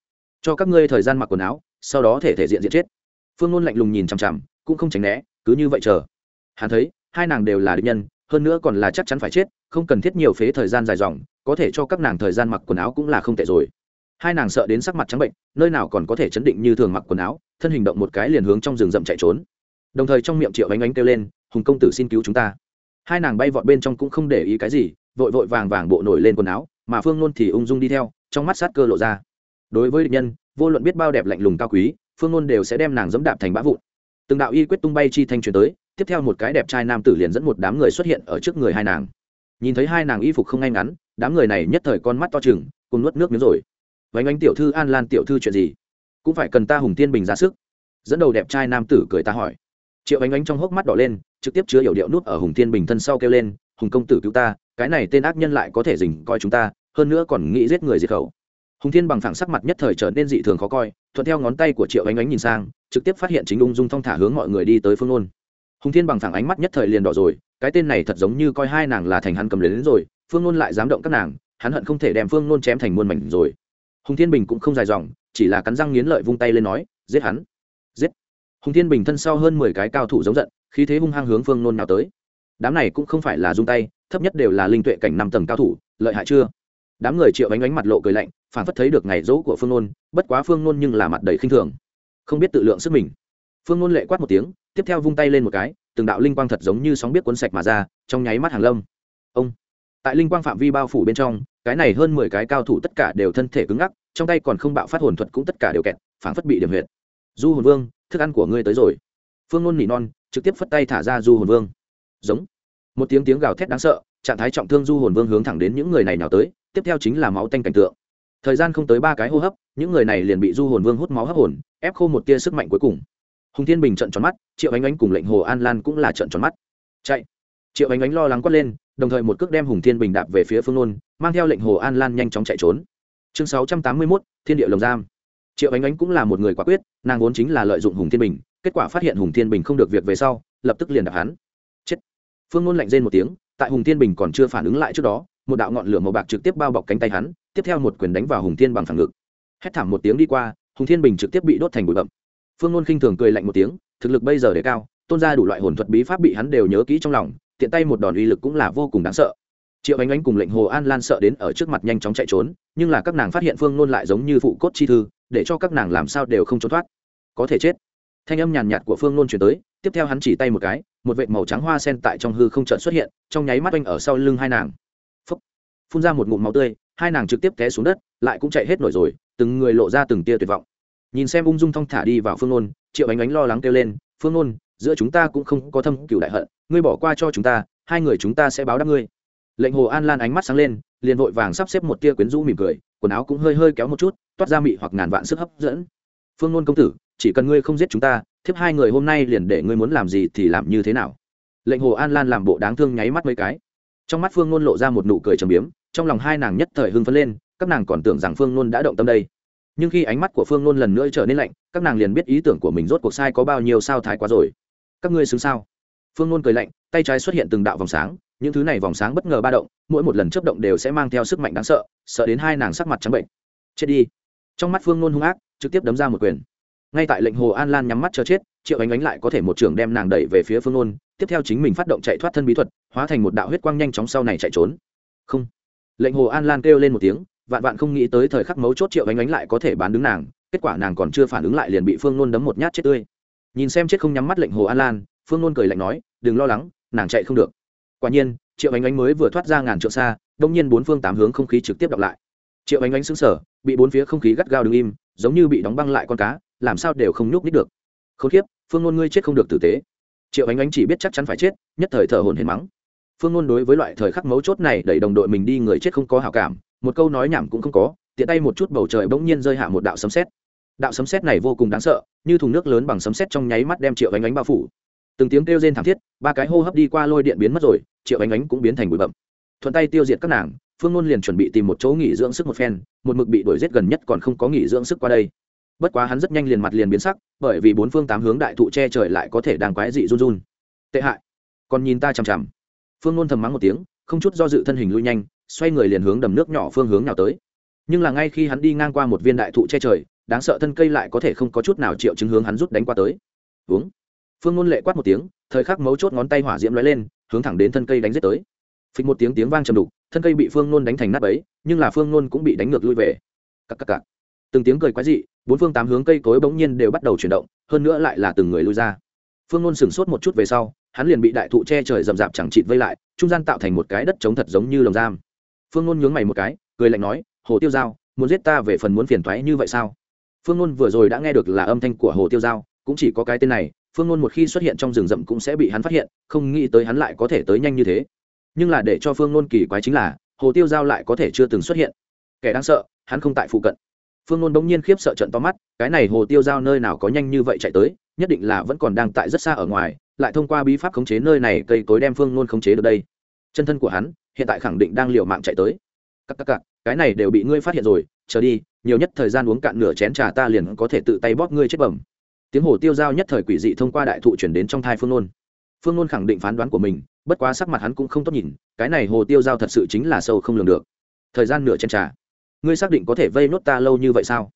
Cho các ngươi thời gian mặc quần áo, sau đó thể thể diện diện chết. Phương nôn lạnh lùng nhìn chằm chằm, cũng không tránh né, cứ như vậy chờ. Hắn thấy, hai nàng đều là địch nhân hơn nữa còn là chắc chắn phải chết, không cần thiết nhiều phế thời gian dài dòng, có thể cho các nàng thời gian mặc quần áo cũng là không tệ rồi. Hai nàng sợ đến sắc mặt trắng bệnh, nơi nào còn có thể chấn định như thường mặc quần áo, thân hình động một cái liền hướng trong rừng rậm chạy trốn. Đồng thời trong miệng triệu ánh ánh kêu lên, hùng công tử xin cứu chúng ta. Hai nàng bay vọt bên trong cũng không để ý cái gì, vội vội vàng vàng bộ nổi lên quần áo, mà phương nôn thì ung dung đi theo, trong mắt sát cơ lộ ra. Đối với địch nhân, vô luận biết bao đẹp lạnh lùng cao quý, phương ngôn đều sẽ đem nàng dẫm đạp thành bã vụn. Từng đạo y quyết tung bay chi thanh truyền tới tiếp theo một cái đẹp trai nam tử liền dẫn một đám người xuất hiện ở trước người hai nàng. Nhìn thấy hai nàng y phục không ngay ngắn, đám người này nhất thời con mắt to chừng cùng nuốt nước miếng rồi. Vánh ánh tiểu thư an lan tiểu thư chuyện gì? Cũng phải cần ta hùng tiên bình ra sức. Dẫn đầu đẹp trai nam tử cười ta hỏi. Triệu ánh ánh trong hốc mắt đỏ lên, trực tiếp chứa hiểu điệu nút ở hùng tiên bình thân sau kêu lên, hùng công tử cứu ta, cái này tên ác nhân lại có thể dình coi chúng ta, hơn nữa còn nghĩ giết người diệt khẩu. Hùng thiên bằng thẳng sắc mặt nhất thời trở nên dị thường khó coi, thuận theo ngón tay của triệu ánh ánh nhìn sang, trực tiếp phát hiện chính ung dung thong thả hướng mọi người đi tới phương ôn hùng thiên bằng phẳng ánh mắt nhất thời liền đỏ rồi cái tên này thật giống như coi hai nàng là thành hắn cầm đến, rồi phương Nôn lại dám động các nàng hắn hận không thể đem phương Nôn chém thành muôn mảnh rồi. Hùng thiên bình cũng không dài dòng chỉ là cắn răng nghiến lợi vung tay lên nói giết hắn giết. Hùng thiên bình thân sau hơn mười cái cao thủ giống giận khí thế hung hăng hướng phương nôn nào tới. Đám này cũng không phải là dung tay thấp nhất đều là linh tuệ cảnh năm tầng cao thủ lợi hại chưa? Đám người triệu ánh ánh mặt lộ cười lạnh phản phất thấy được ngày dỗ của phương nôn bất quá phương nôn nhưng là mặt đầy khinh thường không biết tự lượng sức mình. Phương nôn lệ quát một tiếng tiếp theo vung tay lên một cái, từng đạo linh quang thật giống như sóng biết cuốn sạch mà ra, trong nháy mắt hàng lâm. Ông. Tại linh quang phạm vi bao phủ bên trong, cái này hơn mười cái cao thủ tất cả đều thân thể cứng ngắc, trong tay còn không bạo phát hồn thuật cũng tất cả đều kẹt, phảng phất bị điểm huyệt. Du hồn vương, thức ăn của ngươi tới rồi. Phương ngôn nỉ non, trực tiếp phất tay thả ra du hồn vương. Giống. Một tiếng tiếng gào thét đáng sợ, trạng thái trọng thương du hồn vương hướng thẳng đến những người này nào tới, tiếp theo chính là máu tanh cảnh tượng. Thời gian không tới ba cái hô hấp, những người này liền bị du hồn vương hút máu hấp hồn, ép khô một tia sức mạnh cuối cùng hùng thiên bình trận tròn mắt, triệu ánh ánh cùng lệnh hồ an lan cũng là trận tròn mắt. Chạy. Triệu ánh ánh lo lắng quát lên, đồng thời một cước đem hùng thiên bình đạp về phía phương nôn, mang theo lệnh hồ an lan nhanh chóng chạy trốn. Chương sáu trăm tám mươi mốt, thiên địa lồng giam. Triệu ánh ánh cũng là một người quả quyết, nàng vốn chính là lợi dụng hùng thiên bình, kết quả phát hiện hùng thiên bình không được việc về sau, lập tức liền đạp hắn. Chết. Phương nôn lạnh rên một tiếng, tại hùng thiên bình còn chưa phản ứng lại trước đó, một đạo ngọn lửa màu bạc trực tiếp bao bọc cánh tay hắn, tiếp theo một quyền đánh vào hùng thiên bằng phản ngực. Hét thảm một tiếng đi qua, hùng thiên bình trực tiếp bị đốt thành bụi bậm phương ngôn khinh thường cười lạnh một tiếng, thực lực bây giờ để cao, tôn ra đủ loại hồn thuật bí pháp bị hắn đều nhớ kỹ trong lòng, tiện tay một đòn uy lực cũng là vô cùng đáng sợ. Triệu ánh ánh cùng lệnh hồ an lan sợ đến ở trước mặt nhanh chóng chạy trốn, nhưng là các nàng phát hiện phương nôn lại giống như phụ cốt chi thư, để cho các nàng làm sao đều không trốn thoát. Có thể chết. Thanh âm nhàn nhạt của phương nôn chuyển tới, tiếp theo hắn chỉ tay một cái, một vệt màu trắng hoa sen tại trong hư không chợt xuất hiện, trong nháy mắt oanh ở sau lưng hai nàng. Phúc. phun ra một ngụm máu tươi, hai nàng trực tiếp té xuống đất, lại cũng chạy hết nổi rồi, từng người lộ ra từng tia tuyệt vọng nhìn xem ung dung thong thả đi vào phương nôn, triệu ánh ánh lo lắng kêu lên, phương nôn, giữa chúng ta cũng không có thâm cựu đại hận, ngươi bỏ qua cho chúng ta, hai người chúng ta sẽ báo đáp ngươi. Lệnh hồ an lan ánh mắt sáng lên, liền vội vàng sắp xếp một tia quyến rũ mỉm cười, quần áo cũng hơi hơi kéo một chút, toát ra mị hoặc ngàn vạn sức hấp dẫn. Phương nôn công tử, chỉ cần ngươi không giết chúng ta, thiếp hai người hôm nay liền để ngươi muốn làm gì thì làm như thế nào? Lệnh hồ an lan làm bộ đáng thương nháy mắt mấy cái. Trong mắt phương nôn lộ ra một nụ cười trầm biếm, trong lòng hai nàng nhất thời hưng phấn lên, các nàng còn tưởng rằng phương nôn đã động tâm đây nhưng khi ánh mắt của phương nôn lần nữa trở nên lạnh, các nàng liền biết ý tưởng của mình rốt cuộc sai có bao nhiêu sao thái quá rồi. Các ngươi xứng sao? Phương nôn cười lạnh, tay trái xuất hiện từng đạo vòng sáng, những thứ này vòng sáng bất ngờ ba động, mỗi một lần chấp động đều sẽ mang theo sức mạnh đáng sợ sợ đến hai nàng sắc mặt trắng bệnh. Chết đi. Trong mắt phương nôn hung ác, trực tiếp đấm ra một quyền. Ngay tại lệnh hồ an lan nhắm mắt chờ chết, triệu ánh ánh lại có thể một trường đem nàng đẩy về phía phương nôn, tiếp theo chính mình phát động chạy thoát thân bí thuật, hóa thành một đạo huyết quang nhanh chóng sau này chạy trốn. Không. Lệnh hồ an lan kêu lên một tiếng vạn vạn không nghĩ tới thời khắc mấu chốt triệu ánh ánh lại có thể bán đứng nàng, kết quả nàng còn chưa phản ứng lại liền bị phương nôn đấm một nhát chết tươi. Nhìn xem chết không nhắm mắt lệnh hồ an lan, phương nôn cười lạnh nói, đừng lo lắng, nàng chạy không được. Quả nhiên, triệu ánh ánh mới vừa thoát ra ngàn trượng xa, đông nhiên bốn phương tám hướng không khí trực tiếp đọc lại. Triệu ánh ánh xứng sở bị bốn phía không khí gắt gao đứng im, giống như bị đóng băng lại con cá, làm sao đều không nhúc nít được. Không khiếp phương nôn ngươi chết không được tử tế. Triệu ánh ánh chỉ biết chắc chắn phải chết, nhất thời thở hồn hển mắng. Phương nôn đối với loại thời khắc mấu chốt này đẩy đồng đội mình đi người chết không có hảo cảm một câu nói nhảm cũng không có, tiện tay một chút bầu trời bỗng nhiên rơi hạ một đạo sấm sét. Đạo sấm sét này vô cùng đáng sợ, như thùng nước lớn bằng sấm sét trong nháy mắt đem triệu ánh ánh bao phủ. Từng tiếng kêu rên thảm thiết, ba cái hô hấp đi qua lôi điện biến mất rồi, triệu ánh ánh cũng biến thành bụi bậm thuận tay tiêu diệt các nàng, phương ngôn liền chuẩn bị tìm một chỗ nghỉ dưỡng sức một phen, một mực bị đuổi giết gần nhất còn không có nghỉ dưỡng sức qua đây. Bất quá hắn rất nhanh liền mặt liền biến sắc, bởi vì bốn phương tám hướng đại thụ che trời lại có thể đang quái dị run run. Tệ hại! Còn nhìn ta chằm chằm. Phương ngôn thầm mắng một tiếng, không chút do dự thân hình lui nhanh xoay người liền hướng đầm nước nhỏ phương hướng nào tới. Nhưng là ngay khi hắn đi ngang qua một viên đại thụ che trời, đáng sợ thân cây lại có thể không có chút nào triệu chứng hướng hắn rút đánh qua tới. Uống. Phương ngôn lệ quát một tiếng, thời khắc mấu chốt ngón tay hỏa diễm lóe lên, hướng thẳng đến thân cây đánh giết tới. Phịch một tiếng tiếng vang trầm đục, thân cây bị phương ngôn đánh thành nát ấy nhưng là phương ngôn cũng bị đánh ngược lui về. Cắc cắc cắc. từng tiếng cười quái dị, bốn phương tám hướng cây cối bỗng nhiên đều bắt đầu chuyển động, hơn nữa lại là từng người lui ra. Phương ngôn sửng sốt một chút về sau, hắn liền bị đại thụ che trời rậm rạp chẳng chịt vây lại, trung gian tạo thành một cái đất trống thật giống như lồng giam phương nôn nhướng mày một cái, cười lạnh nói, hồ tiêu Giao, muốn giết ta về phần muốn phiền thoái như vậy sao? Phương nôn vừa rồi đã nghe được là âm thanh của hồ tiêu giao, cũng chỉ có cái tên này, phương nôn một khi xuất hiện trong rừng rậm cũng sẽ bị hắn phát hiện, không nghĩ tới hắn lại có thể tới nhanh như thế. Nhưng là để cho phương nôn kỳ quái chính là, hồ tiêu giao lại có thể chưa từng xuất hiện. Kẻ đáng sợ, hắn không tại phụ cận. Phương nôn bỗng nhiên khiếp sợ trận to mắt, cái này hồ tiêu giao nơi nào có nhanh như vậy chạy tới, nhất định là vẫn còn đang tại rất xa ở ngoài, lại thông qua bí pháp khống chế nơi này cây cối đem phương nôn khống chế được đây. Chân thân của hắn hiện tại khẳng định đang liều mạng chạy tới. Các các cặc cái này đều bị ngươi phát hiện rồi, chờ đi, nhiều nhất thời gian uống cạn nửa chén trà ta liền có thể tự tay bóp ngươi chết bẩm. Tiếng hồ tiêu giao nhất thời quỷ dị thông qua đại thụ chuyển đến trong thai phương nôn. Phương nôn khẳng định phán đoán của mình, bất quá sắc mặt hắn cũng không tốt nhìn, cái này hồ tiêu giao thật sự chính là sâu không lường được. Thời gian nửa chén trà. Ngươi xác định có thể vây nốt ta lâu như vậy sao?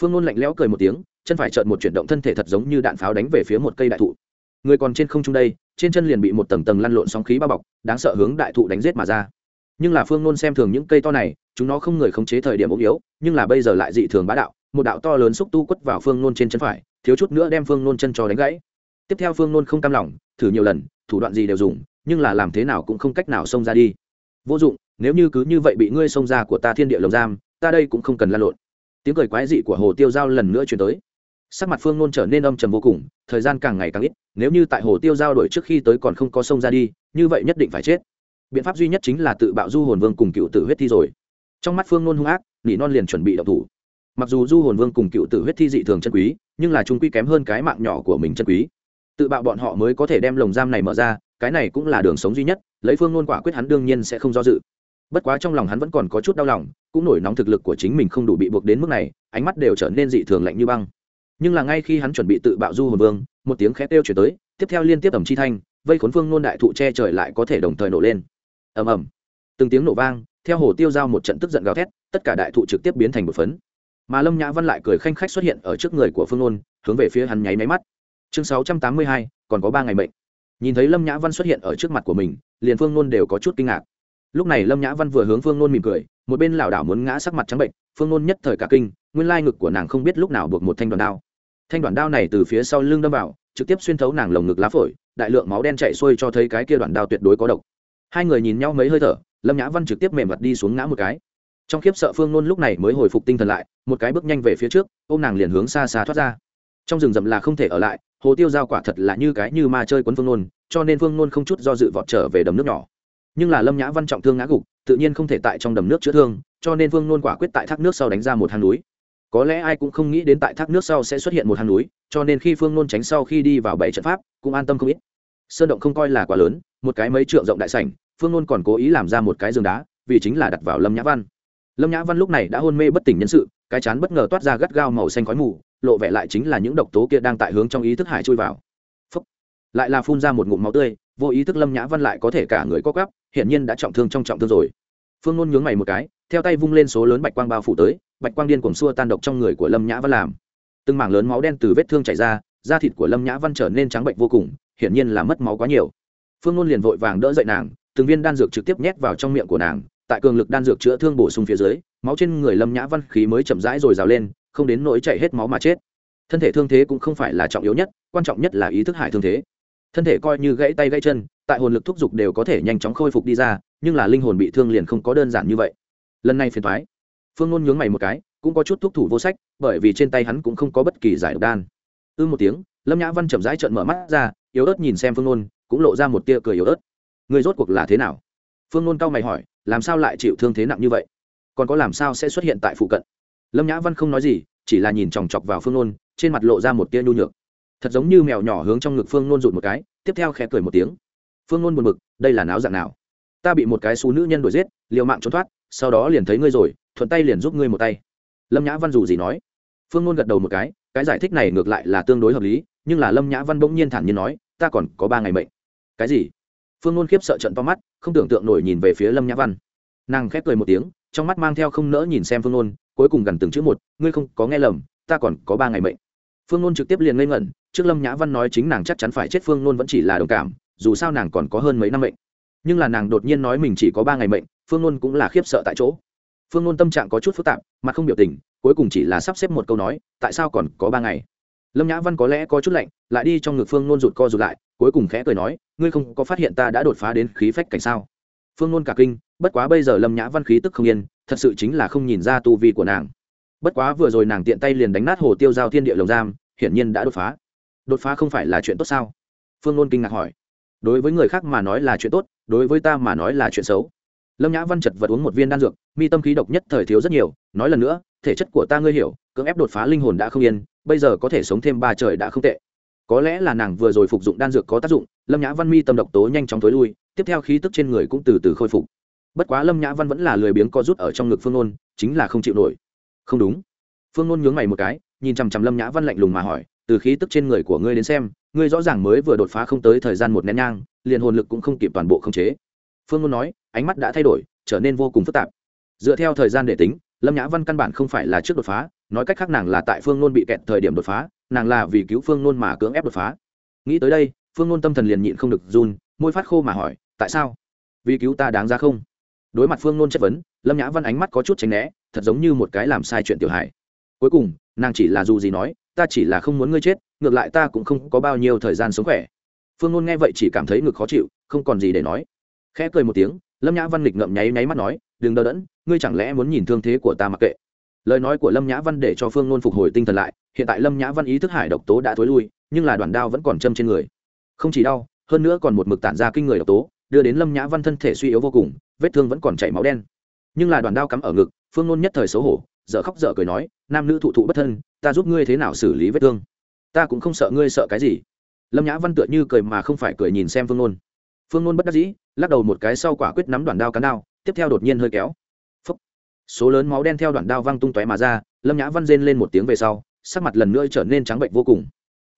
Phương nôn lạnh lẽo cười một tiếng, chân phải trợn một chuyển động thân thể thật giống như đạn pháo đánh về phía một cây đại thụ người còn trên không trung đây, trên chân liền bị một tầng tầng lăn lộn sóng khí bao bọc, đáng sợ hướng đại thụ đánh g i ế t mà ra. Nhưng là phương nôn xem thường những cây to này, chúng nó không người khống chế thời điểm ốm yếu, nhưng là bây giờ lại dị thường bá đạo, một đạo to lớn xúc tu quất vào phương nôn trên chân phải, thiếu chút nữa đem phương nôn chân cho đánh gãy. Tiếp theo phương nôn không cam lòng, thử nhiều lần, thủ đoạn gì đều dùng, nhưng là làm thế nào cũng không cách nào xông ra đi. Vô dụng, nếu như cứ như vậy bị ngươi xông ra của ta thiên địa lồng giam, ta đây cũng không cần la lộn. Tiếng cười quái dị của hồ tiêu giao lần nữa chuyển tới sắc mặt phương nôn trở nên âm trầm vô cùng, thời gian càng ngày càng ít, nếu như tại hồ tiêu giao đổi trước khi tới còn không có sông ra đi, như vậy nhất định phải chết. Biện pháp duy nhất chính là tự bạo du hồn vương cùng cựu tử huyết thi rồi. Trong mắt phương nôn hung ác, nỉ non liền chuẩn bị đậu thủ. Mặc dù du hồn vương cùng cựu tử huyết thi dị thường chân quý, nhưng là chúng quy kém hơn cái mạng nhỏ của mình chân quý. Tự bạo bọn họ mới có thể đem lồng giam này mở ra, cái này cũng là đường sống duy nhất, lấy phương nôn quả quyết hắn đương nhiên sẽ không do dự. Bất quá trong lòng hắn vẫn còn có chút đau lòng, cũng nổi nóng thực lực của chính mình không đủ bị buộc đến mức này, ánh mắt đều trở nên dị thường lạnh như băng nhưng là ngay khi hắn chuẩn bị tự bạo du hồn vương, một tiếng khét kêu chuyển tới, tiếp theo liên tiếp ẩm chi thanh, vây khốn phương nôn đại thụ che trời lại có thể đồng thời nổ lên. Ầm ầm. Từng tiếng nổ vang, theo hồ tiêu giao một trận tức giận gào thét, tất cả đại thụ trực tiếp biến thành một phấn. Mà lâm nhã văn lại cười khanh khách xuất hiện ở trước người của phương nôn, hướng về phía hắn nháy máy mắt. Chương sáu trăm tám mươi hai, còn có ba ngày mệnh. Nhìn thấy lâm nhã văn xuất hiện ở trước mặt của mình, liền phương nôn đều có chút kinh ngạc. Lúc này lâm nhã văn vừa hướng phương nôn mỉm cười, một bên lảo đảo muốn ngã sắc mặt trắng bệnh, phương nôn nhất thời cả kinh, nguyên lai ngực của nàng không biết lúc nào buộc một thanh đoàn đao thanh đoạn đao này từ phía sau lưng đâm vào, trực tiếp xuyên thấu nàng lồng ngực lá phổi, đại lượng máu đen chạy xuôi cho thấy cái kia đoạn đao tuyệt đối có độc. Hai người nhìn nhau mấy hơi thở, lâm nhã văn trực tiếp mềm mặt đi xuống ngã một cái. Trong khiếp sợ phương nôn lúc này mới hồi phục tinh thần lại, một cái bước nhanh về phía trước ô m nàng liền hướng xa xa thoát ra. Trong rừng rậm là không thể ở lại, hồ tiêu giao quả thật là như cái như ma chơi quấn phương nôn, cho nên phương nôn không chút do dự vọt trở về đầm nước nhỏ. Nhưng là lâm nhã văn trọng thương ngã gục, tự nhiên không thể tại trong đầm nước chữa thương, cho nên phương nôn quả quyết tại thác nước sau đánh ra một hang núi có lẽ ai cũng không nghĩ đến tại thác nước sau sẽ xuất hiện một hang núi, cho nên khi phương nôn tránh sau khi đi vào bảy trận pháp, cũng an tâm không ít. Sơn động không coi là quá lớn, một cái mấy trượng rộng đại sảnh, phương nôn còn cố ý làm ra một cái giường đá, vì chính là đặt vào lâm nhã văn. Lâm nhã văn lúc này đã hôn mê bất tỉnh nhân sự, cái chán bất ngờ toát ra gắt gao màu xanh khói mù, lộ vẻ lại chính là những độc tố kia đang tại hướng trong ý thức hải chui vào. Phúc. lại là phun ra một ngụm máu tươi, vô ý thức lâm nhã văn lại có thể cả người có gắp hiển nhiên đã trọng thương trong trọng thương rồi. Phương nôn nhướng mày một cái, theo tay vung lên số lớn bạch quang bao phủ tới bạch quang điên cuồng xua tan độc trong người của lâm nhã văn làm. Từng mảng lớn máu đen từ vết thương chảy ra, da thịt của lâm nhã văn trở nên trắng bệnh vô cùng, hiển nhiên là mất máu quá nhiều. Phương ngôn liền vội vàng đỡ dậy nàng, từng viên đan dược trực tiếp nhét vào trong miệng của nàng, tại cường lực đan dược chữa thương bổ sung phía dưới, máu trên người lâm nhã văn khí mới chậm rãi rồi rào lên, không đến nỗi chạy hết máu mà chết. Thân thể thương thế cũng không phải là trọng yếu nhất, quan trọng nhất là ý thức hải thương thế. Thân thể coi như gãy tay gãy chân, tại hồn lực thúc giục đều có thể nhanh chóng khôi phục đi ra, nhưng là linh hồn bị thương liền không có đơn giản như vậy. Lần này phiền thoái phương nôn nhướng mày một cái, cũng có chút thuốc thủ vô sách, bởi vì trên tay hắn cũng không có bất kỳ giải độc đan. Ư một tiếng, lâm nhã văn chậm rãi trợn mở mắt ra, yếu ớt nhìn xem phương nôn, cũng lộ ra một tia cười yếu ớt. Người rốt cuộc là thế nào? Phương nôn cao mày hỏi, làm sao lại chịu thương thế nặng như vậy? Còn có làm sao sẽ xuất hiện tại phụ cận? Lâm nhã văn không nói gì, chỉ là nhìn chòng chọc vào phương nôn, trên mặt lộ ra một tia nhu nhược. Thật giống như mèo nhỏ hướng trong ngực phương nôn rụt một cái, tiếp theo khẽ cười một tiếng. Phương nôn buồn bực, đây là náo dạng nào? Ta bị một cái xú nữ nhân đuổi giết, liều mạng trốn thoát, sau đó liền thấy ngươi rồi thuận tay liền giúp ngươi một tay. Lâm nhã văn dù gì nói. Phương ngôn gật đầu một cái cái giải thích này ngược lại là tương đối hợp lý, nhưng là lâm nhã văn bỗng nhiên thản nhiên nói, ta còn có ba ngày mệnh. Cái gì? Phương ngôn khiếp sợ trận to mắt, không tưởng tượng nổi nhìn về phía lâm nhã văn. Nàng khép cười một tiếng, trong mắt mang theo không nỡ nhìn xem phương ngôn cuối cùng gần từng chữ một, ngươi không có nghe lầm, ta còn có ba ngày mệnh. Phương ngôn trực tiếp liền ngây ngẩn, trước lâm nhã văn nói chính nàng chắc chắn phải chết phương ngôn vẫn chỉ là đồng cảm, dù sao nàng còn có hơn mấy năm mệnh. Nhưng là nàng đột nhiên nói mình chỉ có ba ngày mệnh, phương ngôn cũng là khiếp sợ tại chỗ phương nôn tâm trạng có chút phức tạp mà không biểu tình, cuối cùng chỉ là sắp xếp một câu nói, tại sao còn có ba ngày? Lâm nhã văn có lẽ có chút lạnh, lại đi trong ngực phương nôn rụt co rụt lại, cuối cùng khẽ cười nói, ngươi không có phát hiện ta đã đột phá đến khí phách cảnh sao? Phương nôn cả kinh, bất quá bây giờ lâm nhã văn khí tức không yên, thật sự chính là không nhìn ra tu vi của nàng. Bất quá vừa rồi nàng tiện tay liền đánh nát hồ tiêu giao thiên địa lồng giam, hiển nhiên đã đột phá. Đột phá không phải là chuyện tốt sao? Phương nôn kinh ngạc hỏi. Đối với người khác mà nói là chuyện tốt, đối với ta mà nói là chuyện xấu lâm nhã văn chật vật uống một viên đan dược, mi tâm khí độc nhất thời thiếu rất nhiều, nói lần nữa, thể chất của ta ngươi hiểu, cưỡng ép đột phá linh hồn đã không yên, bây giờ có thể sống thêm ba trời đã không tệ. Có lẽ là nàng vừa rồi phục dụng đan dược có tác dụng, lâm nhã văn mi tâm độc tố nhanh chóng t ố i lui, tiếp theo khí tức trên người cũng từ từ khôi phục. Bất quá lâm nhã văn vẫn là lười biếng co rút ở trong ngực phương nôn, chính là không chịu nổi. Không đúng. Phương nôn nhướng mày một cái, nhìn chằm chằm lâm nhã văn lạnh lùng mà hỏi, từ khí tức trên người của ngươi đến xem, ngươi rõ ràng mới vừa đột phá không tới thời gian một nén nhang, liền hồn lực cũng không kịp toàn bộ khống chế. Phương nôn nói ánh mắt đã thay đổi, trở nên vô cùng phức tạp. Dựa theo thời gian để tính, lâm nhã văn căn bản không phải là trước đột phá, nói cách khác nàng là tại phương nôn bị kẹt thời điểm đột phá, nàng là vì cứu phương nôn mà cưỡng ép đột phá. Nghĩ tới đây, phương nôn tâm thần liền nhịn không được run, môi phát khô mà hỏi, tại sao? Vì cứu ta đáng ra không? Đối mặt phương nôn chất vấn, lâm nhã văn ánh mắt có chút tránh né, thật giống như một cái làm sai chuyện tiểu hải cuối cùng, nàng chỉ là dù gì nói, ta chỉ là không muốn ngươi chết, ngược lại ta cũng không có bao nhiêu thời gian sống khỏe. Phương nôn nghe vậy chỉ cảm thấy ngực khó chịu, không còn gì để nói. Khẽ cười một tiếng lâm nhã văn lịch ngậm nháy nháy mắt nói, đừng đờ đẫn, ngươi chẳng lẽ muốn nhìn thương thế của ta mặc kệ? Lời nói của lâm nhã văn để cho phương nôn phục hồi tinh thần lại, hiện tại lâm nhã văn ý thức hải độc tố đã thối lui, nhưng là đoàn đao vẫn còn châm trên người. Không chỉ đau, hơn nữa còn một mực tản ra kinh người độc tố, đưa đến lâm nhã văn thân thể suy yếu vô cùng, vết thương vẫn còn chảy máu đen. Nhưng là đoàn đao cắm ở ngực, phương nôn nhất thời xấu hổ dợ khóc dợ cười nói, nam nữ thụ thụ bất thân, ta giúp ngươi thế nào xử lý vết thương? Ta cũng không sợ ngươi sợ cái gì. Lâm nhã văn tựa như cười mà không phải cười nhìn xem phương nôn phương nôn bất đắc dĩ, lắc đầu một cái sau quả quyết nắm đoạn đao cán đao, tiếp theo đột nhiên hơi kéo. Phúc. số lớn máu đen theo đoạn đao văng tung tóe mà ra, lâm nhã văn rên lên một tiếng về sau, sắc mặt lần nữa trở nên trắng bệnh vô cùng.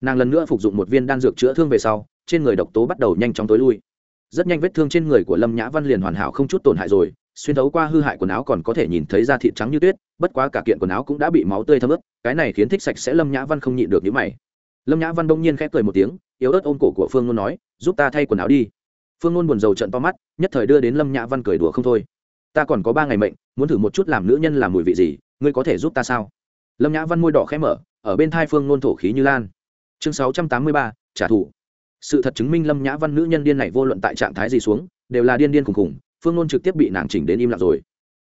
Nàng lần nữa phục dụng một viên đan dược chữa thương về sau, trên người độc tố bắt đầu nhanh chóng tối lui. Rất nhanh vết thương trên người của lâm nhã văn liền hoàn hảo không chút tổn hại rồi, xuyên thấu qua hư hại quần áo còn có thể nhìn thấy da thịt trắng như tuyết, bất quá cả kiện quần áo cũng đã bị máu tươi thấm ướt, cái này khiến thích sạch sẽ lâm nhã văn không nhịn được n mày. Lâm nhã văn đông nhiên khẽ cười một tiếng, yếu ớt ôm cổ của phương luôn nói, giúp ta thay quần áo đi phương ngôn buồn rầu trận to mắt, nhất thời đưa đến lâm nhã văn cười đùa không thôi. Ta còn có ba ngày mệnh, muốn thử một chút làm nữ nhân làm mùi vị gì, ngươi có thể giúp ta sao? Lâm nhã văn môi đỏ khẽ mở, ở bên thai phương ngôn thổ khí như lan. Chương sáu trăm tám mươi ba, trả thù. Sự thật chứng minh lâm nhã văn nữ nhân điên này vô luận tại trạng thái gì xuống, đều là điên điên khùng khùng phương ngôn trực tiếp bị nàng chỉnh đến im lặng rồi.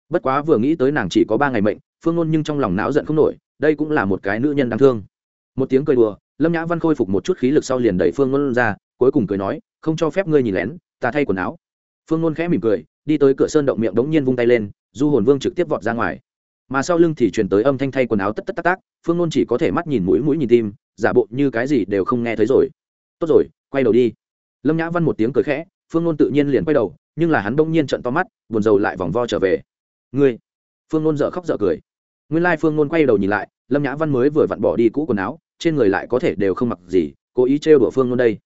Bất quá vừa nghĩ tới nàng chỉ có ba ngày mệnh, phương ngôn nhưng trong lòng não giận không nổi, đây cũng là một cái nữ nhân đáng thương. Một tiếng cười đùa, lâm nhã văn khôi phục một chút khí lực sau liền đẩy phương ngôn ra, cuối cùng cười nói, không cho phép ngươi nhìn lén ta thay quần áo. Phương nôn khẽ mỉm cười, đi tới cửa sơn động miệng đống nhiên vung tay lên, du hồn vương trực tiếp vọt ra ngoài. Mà sau lưng thì truyền tới âm thanh thay quần áo tất tất tác tác, phương nôn chỉ có thể mắt nhìn mũi mũi nhìn tim, giả bộ như cái gì đều không nghe thấy rồi. Tốt rồi, quay đầu đi. Lâm nhã văn một tiếng cười khẽ, phương nôn tự nhiên liền quay đầu, nhưng là hắn bỗng nhiên trận to mắt, buồn rầu lại vòng vo trở về. Ngươi? Phương nôn dở khóc dở cười. Nguyên lai phương nôn quay đầu nhìn lại, lâm nhã văn mới vừa vặn bỏ đi cũ quần áo, trên người lại có thể đều không mặc gì, cố ý trêu đùa phương nôn đây.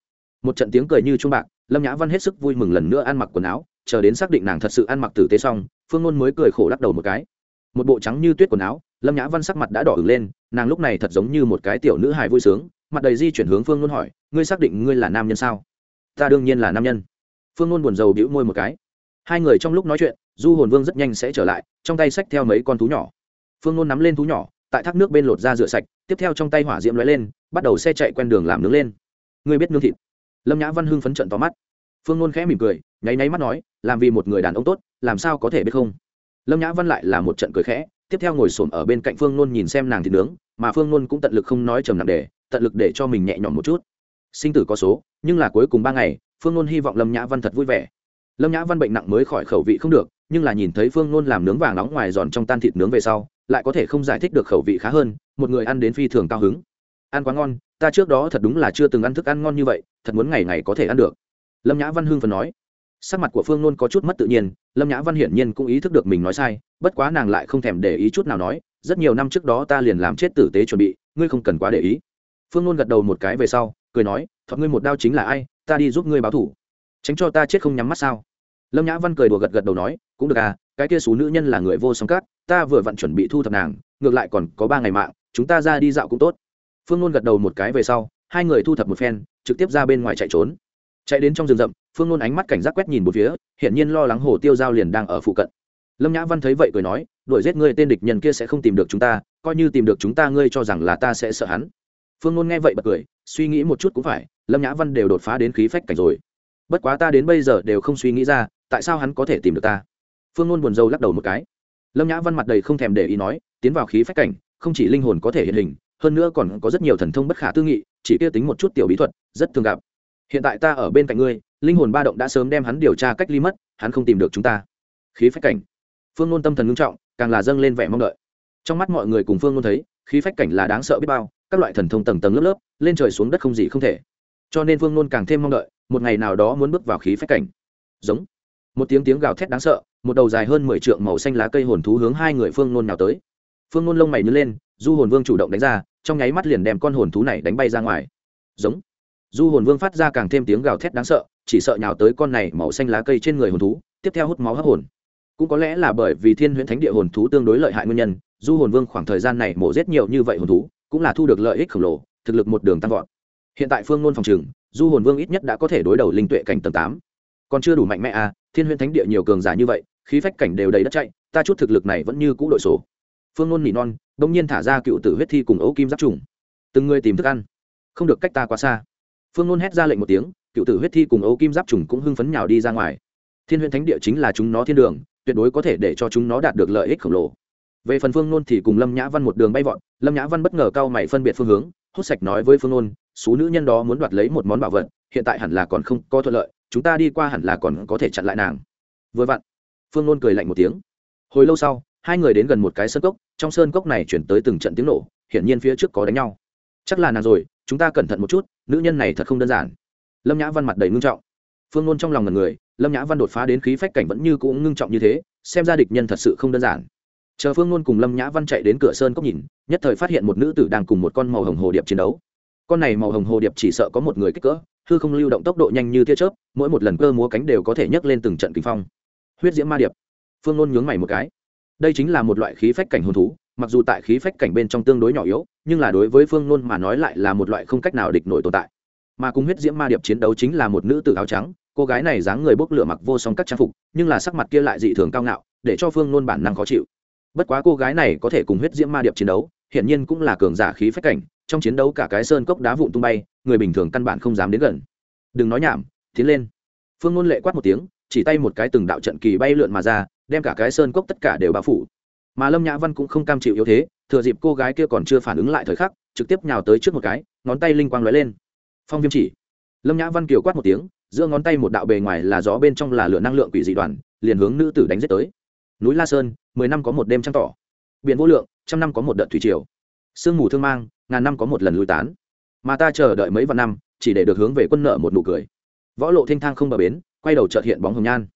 Một trận tiếng cười như trung bạc lâm nhã văn hết sức vui mừng lần nữa ăn mặc quần áo, chờ đến xác định nàng thật sự ăn mặc tử tế xong, phương ngôn mới cười khổ lắc đầu một cái. Một bộ trắng như tuyết quần áo, lâm nhã văn sắc mặt đã đỏ ửng lên, nàng lúc này thật giống như một cái tiểu nữ hài vui sướng, mặt đầy di chuyển hướng phương ngôn hỏi, ngươi xác định ngươi là nam nhân sao? Ta đương nhiên là nam nhân. Phương ngôn buồn rầu bĩu môi một cái. Hai người trong lúc nói chuyện, du hồn vương rất nhanh sẽ trở lại, trong tay xách theo mấy con thú nhỏ. Phương ngôn nắm lên thú nhỏ, tại thác nước bên lột ra rửa sạch, tiếp theo trong tay hỏa diễm lóe lên, bắt đầu xe chạy quen đường làm nướng lên. Ngươi biết nướng thịt? Lâm nhã văn hưng phấn trận tóm mắt phương nôn khẽ mỉm cười nháy nháy mắt nói làm vì một người đàn ông tốt làm sao có thể biết không lâm nhã văn lại là một trận cười khẽ tiếp theo ngồi xổm ở bên cạnh phương nôn nhìn xem nàng thịt nướng mà phương nôn cũng tận lực không nói trầm nặng để tận lực để cho mình nhẹ nhõm một chút sinh tử có số nhưng là cuối cùng ba ngày phương nôn hy vọng lâm nhã văn thật vui vẻ lâm nhã văn bệnh nặng mới khỏi khẩu vị không được nhưng là nhìn thấy phương nôn làm nướng vàng nóng ngoài giòn trong tan thịt nướng về sau lại có thể không giải thích được khẩu vị khá hơn một người ăn đến phi thường cao hứng ăn quá ngon ta trước đó thật đúng là chưa từng ăn thức ăn ngon như vậy, thật muốn ngày ngày có thể ăn được. Lâm nhã văn hưng phần nói. Sắc mặt của phương nôn có chút mất tự nhiên, lâm nhã văn hiển nhiên cũng ý thức được mình nói sai, bất quá nàng lại không thèm để ý chút nào nói, rất nhiều năm trước đó ta liền làm chết tử tế chuẩn bị, ngươi không cần quá để ý. Phương nôn gật đầu một cái về sau, cười nói thọt ngươi một đao chính là ai, ta đi giúp ngươi báo thủ. Tránh cho ta chết không nhắm mắt sao? Lâm nhã văn cười đùa gật gật đầu nói, cũng được à cái kia số nữ nhân là người vô song cát ta vừa vặn chuẩn bị thu thập nàng, ngược lại còn có ba ngày mạng, chúng ta ra đi dạo cũng tốt phương nôn gật đầu một cái về sau, hai người thu thập một phen, trực tiếp ra bên ngoài chạy trốn. Chạy đến trong rừng rậm, phương nôn ánh mắt cảnh giác quét nhìn một phía, hiển nhiên lo lắng hồ tiêu giao liền đang ở phụ cận. Lâm nhã văn thấy vậy cười nói, đuổi giết ngươi tên địch nhân kia sẽ không tìm được chúng ta, coi như tìm được chúng ta ngươi cho rằng là ta sẽ sợ hắn. Phương nôn nghe vậy bật cười, suy nghĩ một chút cũng phải, lâm nhã văn đều đột phá đến khí phách cảnh rồi. Bất quá ta đến bây giờ đều không suy nghĩ ra, tại sao hắn có thể tìm được ta? Phương nôn buồn rầu lắc đầu một cái. Lâm nhã văn mặt đầy không thèm để ý nói, tiến vào khí phách cảnh, không chỉ linh hồn có thể hiện hình hơn nữa còn có rất nhiều thần thông bất khả tư nghị, chỉ kia tính một chút tiểu bí thuật, rất thường gặp. Hiện tại ta ở bên cạnh ngươi, linh hồn ba động đã sớm đem hắn điều tra cách ly mất, hắn không tìm được chúng ta. Khí phách cảnh. Phương luân tâm thần ngưng trọng, càng là dâng lên vẻ mong đợi. Trong mắt mọi người cùng phương luân thấy, khí phách cảnh là đáng sợ biết bao, các loại thần thông tầng tầng lớp lớp, lên trời xuống đất không gì không thể. Cho nên phương luân càng thêm mong đợi, một ngày nào đó muốn bước vào khí phách cảnh. Giống. Một tiếng tiếng gào thét đáng sợ, một đầu dài hơn mười trượng màu xanh lá cây hồn thú hướng hai người phương luân nào tới phương nôn lông mày nhớ lên, du hồn vương chủ động đánh ra, trong nháy mắt liền đem con hồn thú này đánh bay ra ngoài. Giống. Du hồn vương phát ra càng thêm tiếng gào thét đáng sợ, chỉ sợ nhào tới con này màu xanh lá cây trên người hồn thú, tiếp theo hút máu hấp hồn. Cũng có lẽ là bởi vì thiên huyễn thánh địa hồn thú tương đối lợi hại nguyên nhân, du hồn vương khoảng thời gian này mổ rét nhiều như vậy hồn thú, cũng là thu được lợi ích khổng lồ, thực lực một đường tăng vọt. Hiện tại phương nôn phòng trừng du hồn vương ít nhất đã có thể đối đầu linh tuệ cảnh tầng tám. Còn chưa đủ mạnh mẽ à thiên huyễn thánh địa nhiều cường giả như vậy, khí phách cảnh đều đầy đất chạy, ta chút thực lực này vẫn như cũ đội sổ phương nôn nỉ non đông nhiên thả ra cựu tử huyết thi cùng ấu kim giáp trùng. Từng người tìm thức ăn. Không được cách ta quá xa. Phương nôn hét ra lệnh một tiếng, cựu tử huyết thi cùng ấu kim giáp trùng cũng hưng phấn nhào đi ra ngoài. Thiên Huyền thánh địa chính là chúng nó thiên đường, tuyệt đối có thể để cho chúng nó đạt được lợi ích khổng lồ. Về phần phương nôn thì cùng lâm nhã văn một đường bay vọt, lâm nhã văn bất ngờ cao mày phân biệt phương hướng hốt sạch nói với phương nôn số nữ nhân đó muốn đoạt lấy một món bảo vật, hiện tại hẳn là còn không có thuận lợi, chúng ta đi qua hẳn là còn có thể chặn lại nàng. Vừa vặn. Phương nôn cười lạnh một tiếng. Hồi lâu sau, hai người đến gần một cái sân cốc trong sơn cốc này chuyển tới từng trận tiếng nổ, hiển nhiên phía trước có đánh nhau. Chắc là nàng rồi, chúng ta cẩn thận một chút, nữ nhân này thật không đơn giản. Lâm nhã văn mặt đầy ngưng trọng. Phương nôn trong lòng ngần người, lâm nhã văn đột phá đến khí phách cảnh vẫn như cũng ngưng trọng như thế, xem ra địch nhân thật sự không đơn giản. Chờ phương nôn cùng lâm nhã văn chạy đến cửa sơn cốc nhìn, nhất thời phát hiện một nữ tử đang cùng một con màu hồng hồ điệp chiến đấu. Con này màu hồng hồ điệp chỉ sợ có một người kích cỡ, hư không lưu động tốc độ nhanh như tia chớp, mỗi một lần cơ múa cánh đều có thể nhấc lên từng trận kinh phong. Huyết diễm ma điệp. Phương nôn nhướng mày một cái đây chính là một loại khí phách cảnh hồn thú, mặc dù tại khí phách cảnh bên trong tương đối nhỏ yếu, nhưng là đối với phương nôn mà nói lại là một loại không cách nào địch nổi tồn tại. Mà cùng huyết diễm ma điệp chiến đấu chính là một nữ tử áo trắng, cô gái này dáng người bốc lửa mặc vô song các trang phục, nhưng là sắc mặt kia lại dị thường cao ngạo, để cho phương nôn bản năng khó chịu. Bất quá cô gái này có thể cùng huyết diễm ma điệp chiến đấu hiện nhiên cũng là cường giả khí phách cảnh, trong chiến đấu cả cái sơn cốc đá vụn tung bay, người bình thường căn bản không dám đến gần. Đừng nói nhảm, tiến lên. Phương nôn lệ quát một tiếng, chỉ tay một cái từng đạo trận kỳ bay lượn mà ra đem cả cái sơn cốc tất cả đều bao phủ. Mà lâm nhã văn cũng không cam chịu yếu thế, thừa dịp cô gái kia còn chưa phản ứng lại thời khắc, trực tiếp nhào tới trước một cái, ngón tay linh quang lóe lên. Phong viêm chỉ. Lâm nhã văn kiều quát một tiếng, giữa ngón tay một đạo bề ngoài là gió bên trong là lửa năng lượng quỷ dị đoàn, liền hướng nữ tử đánh giết tới. Núi la sơn, mười năm có một đêm trăng tỏ. Biển vô lượng, trăm năm có một đợt thủy triều. Sương mù thương mang, ngàn năm có một lần lùi tán. Mà ta chờ đợi mấy vạn năm, chỉ để được hướng về quân nợ một nụ cười. Võ lộ thanh thang không bờ bến, quay đầu trợt hiện bóng hồng nhan.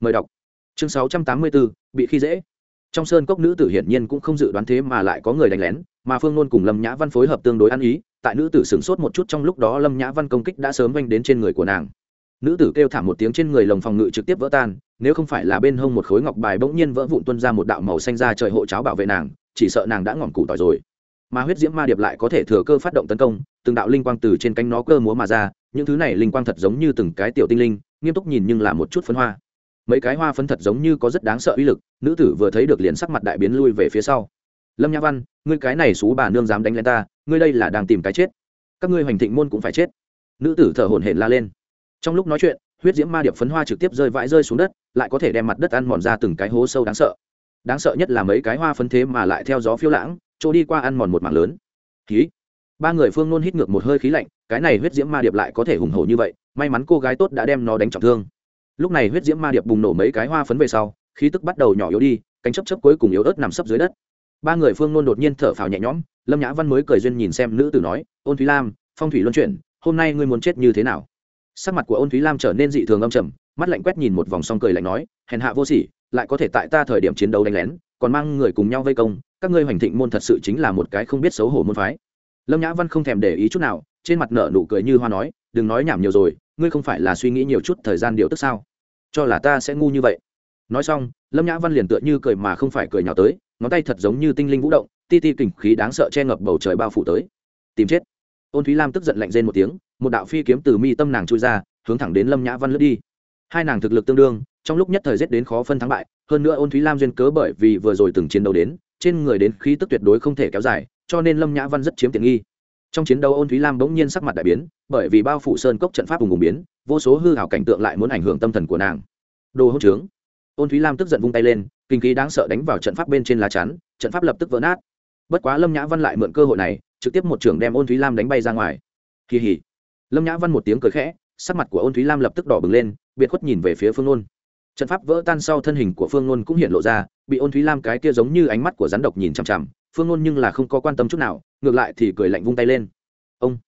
Mời đọc chương sáu trăm tám mươi bốn, bị khi dễ. Trong sơn cốc nữ tử hiển nhiên cũng không dự đoán thế mà lại có người đánh lén, mà phương nôn cùng lâm nhã văn phối hợp tương đối ăn ý, tại nữ tử sửng sốt một chút trong lúc đó lâm nhã văn công kích đã sớm vanh đến trên người của nàng. Nữ tử kêu thảm một tiếng trên người lồng phòng ngự trực tiếp vỡ tan, nếu không phải là bên hông một khối ngọc bài bỗng nhiên vỡ vụn tuân ra một đạo màu xanh ra trời hộ cháo bảo vệ nàng, chỉ sợ nàng đã ngỏm củ tỏi rồi. Mà huyết diễm ma điệp lại có thể thừa cơ phát động tấn công, từng đạo linh quang từ trên cánh nó cơ múa mà ra, những thứ này linh quang thật giống như từng cái tiểu tinh linh, nghiêm túc nhìn nhưng là một chút phấn hoa mấy cái hoa phấn thật giống như có rất đáng sợ uy lực, nữ tử vừa thấy được liền sắc mặt đại biến lui về phía sau. Lâm nhã văn, ngươi cái này xú bà nương dám đánh lên ta, ngươi đây là đang tìm cái chết. Các ngươi hoành thịnh môn cũng phải chết. Nữ tử thở hổn hển la lên. Trong lúc nói chuyện, huyết diễm ma điệp phấn hoa trực tiếp rơi vãi rơi xuống đất, lại có thể đem mặt đất ăn mòn ra từng cái hố sâu đáng sợ. Đáng sợ nhất là mấy cái hoa phấn thế mà lại theo gió phiêu lãng trôi đi qua ăn mòn một mảng lớn. Khí ba người phương nôn hít ngược một hơi khí lạnh, cái này huyết diễm ma điệp lại có thể hùng hổ như vậy, may mắn cô gái tốt đã đem nó đánh trọng thương lúc này huyết diễm ma điệp bùng nổ mấy cái hoa phấn về sau, khí tức bắt đầu nhỏ yếu đi, cánh chấp chấp cuối cùng yếu ớt nằm sấp dưới đất. Ba người phương nôn đột nhiên thở phào nhẹ nhõm, lâm nhã văn mới cười duyên nhìn xem nữ tử nói, ôn thúy lam, phong thủy luân chuyển, hôm nay ngươi muốn chết như thế nào? Sắc mặt của ôn thúy lam trở nên dị thường âm trầm, mắt lạnh quét nhìn một vòng xong cười lạnh nói, hèn hạ vô sỉ, lại có thể tại ta thời điểm chiến đấu đánh lén, còn mang người cùng nhau vây công, các ngươi hoành thịnh môn thật sự chính là một cái không biết xấu hổ môn phái. Lâm nhã văn không thèm để ý chút nào, trên mặt nở nụ cười như hoa nói, đừng nói nhảm nhiều rồi ngươi không phải là suy nghĩ nhiều chút thời gian điều tức sao? Cho là ta sẽ ngu như vậy. Nói xong, lâm nhã văn liền tựa như cười mà không phải cười nhào tới, ngón tay thật giống như tinh linh vũ động, ti ti kình khí đáng sợ che ngập bầu trời bao phủ tới. Tìm chết. Ôn thúy lam tức giận lạnh rên một tiếng, một đạo phi kiếm từ mi tâm nàng chui ra, hướng thẳng đến lâm nhã văn lướt đi. Hai nàng thực lực tương đương, trong lúc nhất thời giết đến khó phân thắng bại, hơn nữa ôn thúy lam duyên cớ bởi vì vừa rồi từng chiến đấu đến, trên người đến khí tức tuyệt đối không thể kéo dài, cho nên lâm nhã văn rất chiếm tiện nghi. Trong chiến đấu ôn thúy lam bỗng nhiên sắc mặt đại biến bởi vì bao phủ sơn cốc trận pháp vùng vùng biến, vô số hư hảo cảnh tượng lại muốn ảnh hưởng tâm thần của nàng. Đồ hỗn trướng. Ôn thúy lam tức giận vung tay lên, kinh khí đáng sợ đánh vào trận pháp bên trên lá chắn, trận pháp lập tức vỡ nát. Bất quá lâm nhã văn lại mượn cơ hội này, trực tiếp một trưởng đem ôn thúy lam đánh bay ra ngoài. Kỳ hỉ. Lâm nhã văn một tiếng cười khẽ, sắc mặt của ôn thúy lam lập tức đỏ bừng lên, biệt khuất nhìn về phía phương nôn. Trận pháp vỡ tan sau thân hình của phương nôn cũng hiện lộ ra, bị ôn thúy lam cái kia giống như ánh mắt của rắn độc nhìn chằm chằm. Phương nôn nhưng là không có quan tâm chút nào, ngược lại thì cười lạnh vung tay lên. Ông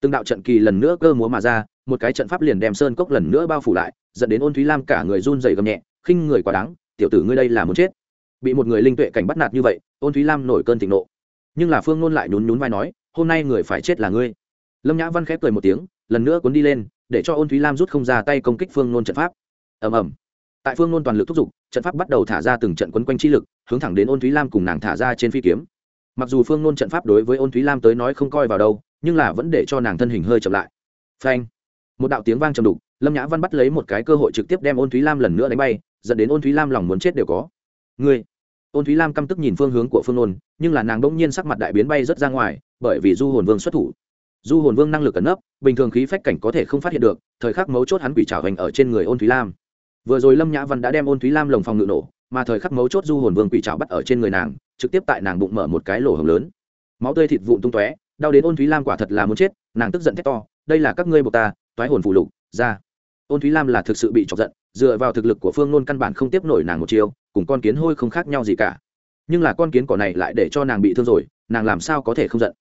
từng đạo trận kỳ lần nữa cơ múa mà ra, một cái trận pháp liền đem sơn cốc lần nữa bao phủ lại, dẫn đến ôn thúy lam cả người run dày gầm nhẹ, khinh người quá đáng, tiểu tử ngươi đây là muốn chết. Bị một người linh tuệ cảnh bắt nạt như vậy, ôn thúy lam nổi cơn thịnh nộ. Nhưng là phương nôn lại nhún nhún vai nói, hôm nay người phải chết là ngươi. Lâm nhã văn khép cười một tiếng, lần nữa cuốn đi lên, để cho ôn thúy lam rút không ra tay công kích phương nôn trận pháp. Ầm ầm. Tại phương nôn toàn lực thúc giục, trận pháp bắt đầu thả ra từng trận quấn quanh chi lực, hướng thẳng đến ôn thúy lam cùng nàng thả ra trên phi kiếm. Mặc dù phương nôn trận pháp đối với ôn thúy lam tới nói không coi vào đâu nhưng là vẫn để cho nàng thân hình hơi chậm lại. Phanh. Một đạo tiếng vang trầm đục, lâm nhã văn bắt lấy một cái cơ hội trực tiếp đem ôn thúy lam lần nữa đánh bay, dẫn đến ôn thúy lam lòng muốn chết đều có. Ngươi. Ôn thúy lam căm tức nhìn phương hướng của phương nôn, nhưng là nàng bỗng nhiên sắc mặt đại biến bay rất ra ngoài, bởi vì du hồn vương xuất thủ. Du hồn vương năng lực ẩn nấp, bình thường khí phách cảnh có thể không phát hiện được, thời khắc mấu chốt hắn quỷ trào hành ở trên người ôn thúy lam. Vừa rồi lâm nhã văn đã đem ôn thúy lam lồng phòng ngự nổ, mà thời khắc mấu chốt du hồn vương quỷ trào bắt ở trên người nàng, trực tiếp tại nàng bụng mở một cái lỗ hồng lớn. Máu tươi thịt vụn tung tóe đau đến ôn thúy lam quả thật là muốn chết, nàng tức giận thét to, đây là các ngươi buộc ta, toái hồn phụ lục, ra. Ôn thúy lam là thực sự bị chọc giận, dựa vào thực lực của phương nôn căn bản không tiếp nổi nàng một chiều cùng con kiến hôi không khác nhau gì cả. Nhưng là con kiến cỏ này lại để cho nàng bị thương rồi, nàng làm sao có thể không giận?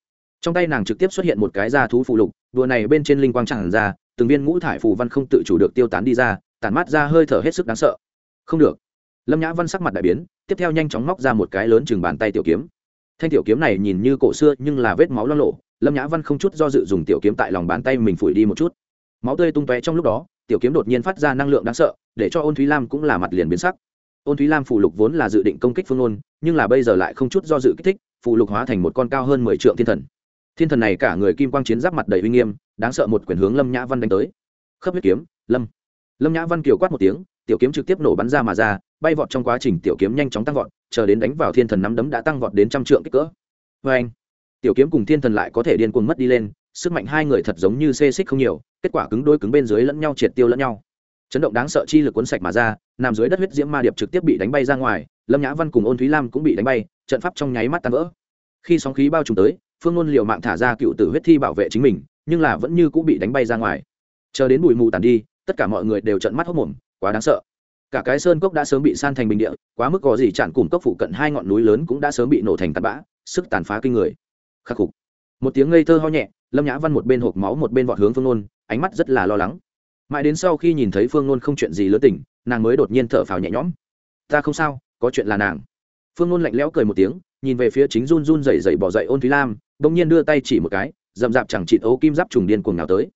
Trong tay nàng trực tiếp xuất hiện một cái da thú phụ lục, đùa này bên trên linh quang chẳng ra, từng viên ngũ thải phù văn không tự chủ được tiêu tán đi ra, tản mát ra hơi thở hết sức đáng sợ. Không được. Lâm nhã văn sắc mặt đại biến, tiếp theo nhanh chóng móc ra một cái lớn chừng bàn tay tiểu kiếm thanh tiểu kiếm này nhìn như cổ xưa nhưng là vết máu lo lộ, lâm nhã văn không chút do dự dùng tiểu kiếm tại lòng bàn tay mình phủi đi một chút. Máu tươi tung tóe trong lúc đó, tiểu kiếm đột nhiên phát ra năng lượng đáng sợ, để cho ôn thúy lam cũng là mặt liền biến sắc. Ôn thúy lam phù lục vốn là dự định công kích phương ôn, nhưng là bây giờ lại không chút do dự kích thích, phù lục hóa thành một con cao hơn mười triệu thiên thần. Thiên thần này cả người kim quang chiến giáp mặt đầy uy nghiêm, đáng sợ một quyển hướng lâm nhã văn đánh tới. Khớp huyết kiếm, lâm. Lâm nhã văn kiều quát một tiếng, tiểu kiếm trực tiếp nổ bắn ra mà ra bay vọt trong quá trình tiểu kiếm nhanh chóng tăng vọt, chờ đến đánh vào thiên thần nắm đấm đã tăng vọt đến trăm trượng kích cỡ. Vê anh, tiểu kiếm cùng thiên thần lại có thể điên cuồng mất đi lên, sức mạnh hai người thật giống như xê xích không nhiều, kết quả cứng đôi cứng bên dưới lẫn nhau triệt tiêu lẫn nhau. Chấn động đáng sợ chi lực cuốn sạch mà ra, nằm dưới đất huyết diễm ma điệp trực tiếp bị đánh bay ra ngoài, lâm nhã văn cùng ôn thúy lam cũng bị đánh bay, trận pháp trong nháy mắt tan vỡ. Khi sóng khí bao trùm tới, phương ngôn liều mạng thả ra cựu tử huyết thi bảo vệ chính mình, nhưng là vẫn như cũng bị đánh bay ra ngoài. Chờ đến bụi mù tàn đi, tất cả mọi người đều trận mắt hốc mồm quá đáng sợ cả cái sơn cốc đã sớm bị san thành bình địa, quá mức có gì chặn cùng cốc phụ cận hai ngọn núi lớn cũng đã sớm bị nổ thành tạt bã, sức tàn phá kinh người. Khắc phục một tiếng ngây thơ ho nhẹ, lâm nhã văn một bên hộp máu một bên vọt hướng phương nôn, ánh mắt rất là lo lắng. Mãi đến sau khi nhìn thấy phương nôn không chuyện gì lớn tỉnh, nàng mới đột nhiên thở phào nhẹ nhõm. Ta không sao, có chuyện là nàng. Phương nôn lạnh lẽo cười một tiếng, nhìn về phía chính run run rẩy rẩy bỏ dậy ôn thúy lam, bỗng nhiên đưa tay chỉ một cái, rậm rạp chẳng chịt ấu kim giáp trùng điên cuồng nào tới.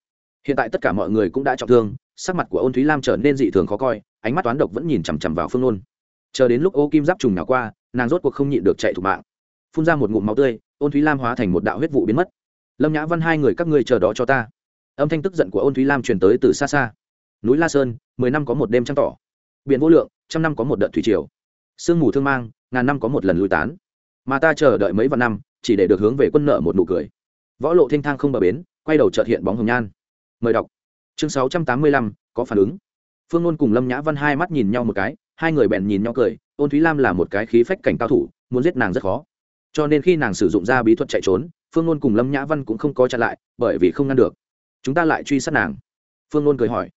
Hiện tại tất cả mọi người cũng đã trọng thương sắc mặt của ôn thúy lam trở nên dị thường khó coi, ánh mắt toán độc vẫn nhìn chằm chằm vào phương nôn. Chờ đến lúc ô kim giáp trùng nào qua, nàng rốt cuộc không nhịn được chạy thủ mạng. Phun ra một ngụm máu tươi, ôn thúy lam hóa thành một đạo huyết vụ biến mất. Lâm nhã văn hai người các ngươi chờ đó cho ta. Âm thanh tức giận của ôn thúy lam truyền tới từ xa xa. Núi la sơn, mười năm có một đêm trăng tỏ. Biển vô lượng, trăm năm có một đợt thủy triều. Sương mù thương mang, ngàn năm có một lần lui tán. Mà ta chờ đợi mấy vạn năm, chỉ để được hướng về quân nợ một nụ cười. Võ lộ thanh thang không bờ bến, quay đầu trợt hiện bóng hồng nhan. Mời đọc chương sáu trăm tám mươi lăm, có phản ứng. Phương ngôn cùng lâm nhã văn hai mắt nhìn nhau một cái, hai người bèn nhìn nhau cười ôn thúy lam là một cái khí phách cảnh cao thủ, muốn giết nàng rất khó. Cho nên khi nàng sử dụng ra bí thuật chạy trốn, phương ngôn cùng lâm nhã văn cũng không có chặn lại, bởi vì không ngăn được. Chúng ta lại truy sát nàng. Phương ngôn cười hỏi.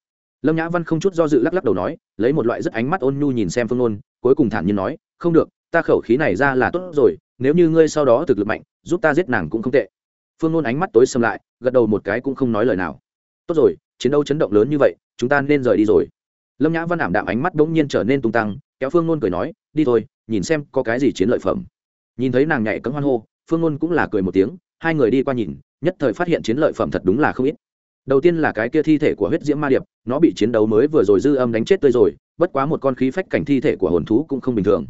Lâm nhã văn không chút do dự lắc lắc đầu nói, lấy một loại rất ánh mắt ôn nhu nhìn xem phương ngôn cuối cùng thản nhiên nói, không được, ta khẩu khí này ra là tốt rồi, nếu như ngươi sau đó thực lực mạnh, giúp ta giết nàng cũng không tệ. Phương ngôn ánh mắt tối xâm lại, gật đầu một cái cũng không nói lời nào. Tốt rồi chiến đấu chấn động lớn như vậy, chúng ta nên rời đi rồi. Lâm nhã văn ảm đạm ánh mắt đ ỗ n g nhiên trở nên tung tăng, kéo phương nôn cười nói, đi thôi, nhìn xem có cái gì chiến lợi phẩm. Nhìn thấy nàng nhảy cấm hoan hô, phương nôn cũng là cười một tiếng, hai người đi qua nhìn, nhất thời phát hiện chiến lợi phẩm thật đúng là không ít. Đầu tiên là cái kia thi thể của huyết diễm ma điệp, nó bị chiến đấu mới vừa rồi dư âm đánh chết tươi rồi, bất quá một con khí phách cảnh thi thể của hồn thú cũng không bình thường.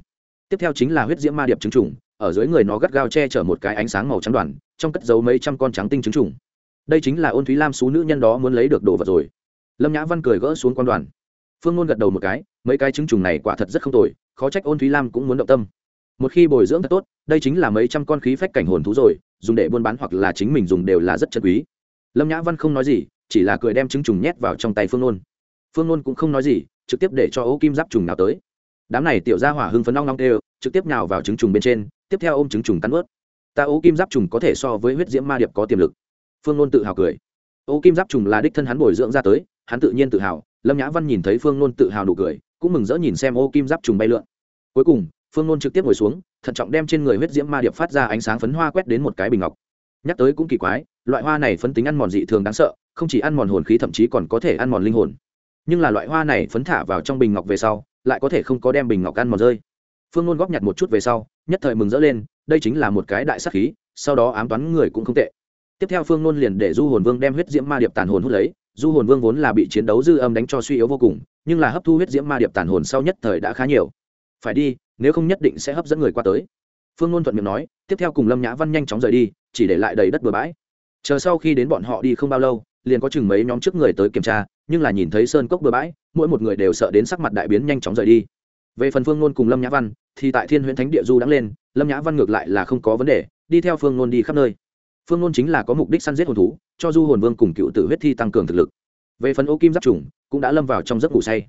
Tiếp theo chính là huyết diễm ma điệp trứng trùng, ở dưới người nó gắt gao che chở một cái ánh sáng màu trắng đoàn, trong cất giấu mấy trăm con trắng tinh trứng trùng đây chính là ôn thúy lam xú nữ nhân đó muốn lấy được đồ vật rồi. Lâm nhã văn cười gỡ xuống quan đoàn. Phương ngôn gật đầu một cái, mấy cái trứng trùng này quả thật rất không tồi, khó trách ôn thúy lam cũng muốn động tâm. Một khi bồi dưỡng thật tốt, đây chính là mấy trăm con khí phách cảnh hồn thú rồi, dùng để buôn bán hoặc là chính mình dùng đều là rất chân quý. Lâm nhã văn không nói gì, chỉ là cười đem trứng trùng nhét vào trong tay phương ngôn phương ngôn cũng không nói gì, trực tiếp để cho ô kim giáp trùng nào tới. Đám này tiểu ra hỏa hưng phấn long long đều trực tiếp nhào vào trứng trùng bên trên, tiếp theo ôm trứng trùng cắn ướt. Ta ô kim giáp trùng có thể so với huyết diễm ma điệp có tiềm lực phương nôn tự hào cười. Ô kim giáp trùng là đích thân hắn bồi dưỡng ra tới, hắn tự nhiên tự hào, lâm nhã văn nhìn thấy phương nôn tự hào nụ cười, cũng mừng rỡ nhìn xem ô kim giáp trùng bay lượn. Cuối cùng, phương nôn trực tiếp ngồi xuống, thận trọng đem trên người huyết diễm ma điệp phát ra ánh sáng phấn hoa quét đến một cái bình ngọc. Nhắc tới cũng kỳ quái, loại hoa này phấn tính ăn mòn dị thường đáng sợ, không chỉ ăn mòn hồn khí thậm chí còn có thể ăn mòn linh hồn. Nhưng là loại hoa này phấn thả vào trong bình ngọc về sau, lại có thể không có đem bình ngọc ăn mòn rơi. Phương nôn góp nhặt một chút về sau, nhất thời mừng rỡ lên, đây chính là một cái đại sắc khí, sau đó ám toán người cũng không tệ tiếp theo phương nôn liền để du hồn vương đem huyết diễm ma điệp tàn hồn hút lấy, du hồn vương vốn là bị chiến đấu dư âm đánh cho suy yếu vô cùng, nhưng là hấp thu huyết diễm ma điệp tàn hồn sau nhất thời đã khá nhiều. Phải đi, nếu không nhất định sẽ hấp dẫn người qua tới. Phương nôn thuận miệng nói, tiếp theo cùng lâm nhã văn nhanh chóng rời đi, chỉ để lại đầy đất bừa bãi. Chờ sau khi đến bọn họ đi không bao lâu, liền có chừng mấy nhóm trước người tới kiểm tra, nhưng là nhìn thấy sơn cốc bừa bãi, mỗi một người đều sợ đến sắc mặt đại biến nhanh chóng rời đi. Về phần phương nôn cùng lâm nhã văn, thì tại thiên huyễn thánh địa du đắng lên, lâm nhã văn ngược lại là không có vấn đề, đi theo phương nôn đi khắp nơi phương nôn chính là có mục đích săn giết hồn thú, cho du hồn vương cùng cựu tử huyết thi tăng cường thực lực. Về phần ô kim giáp trùng, cũng đã lâm vào trong giấc ngủ say.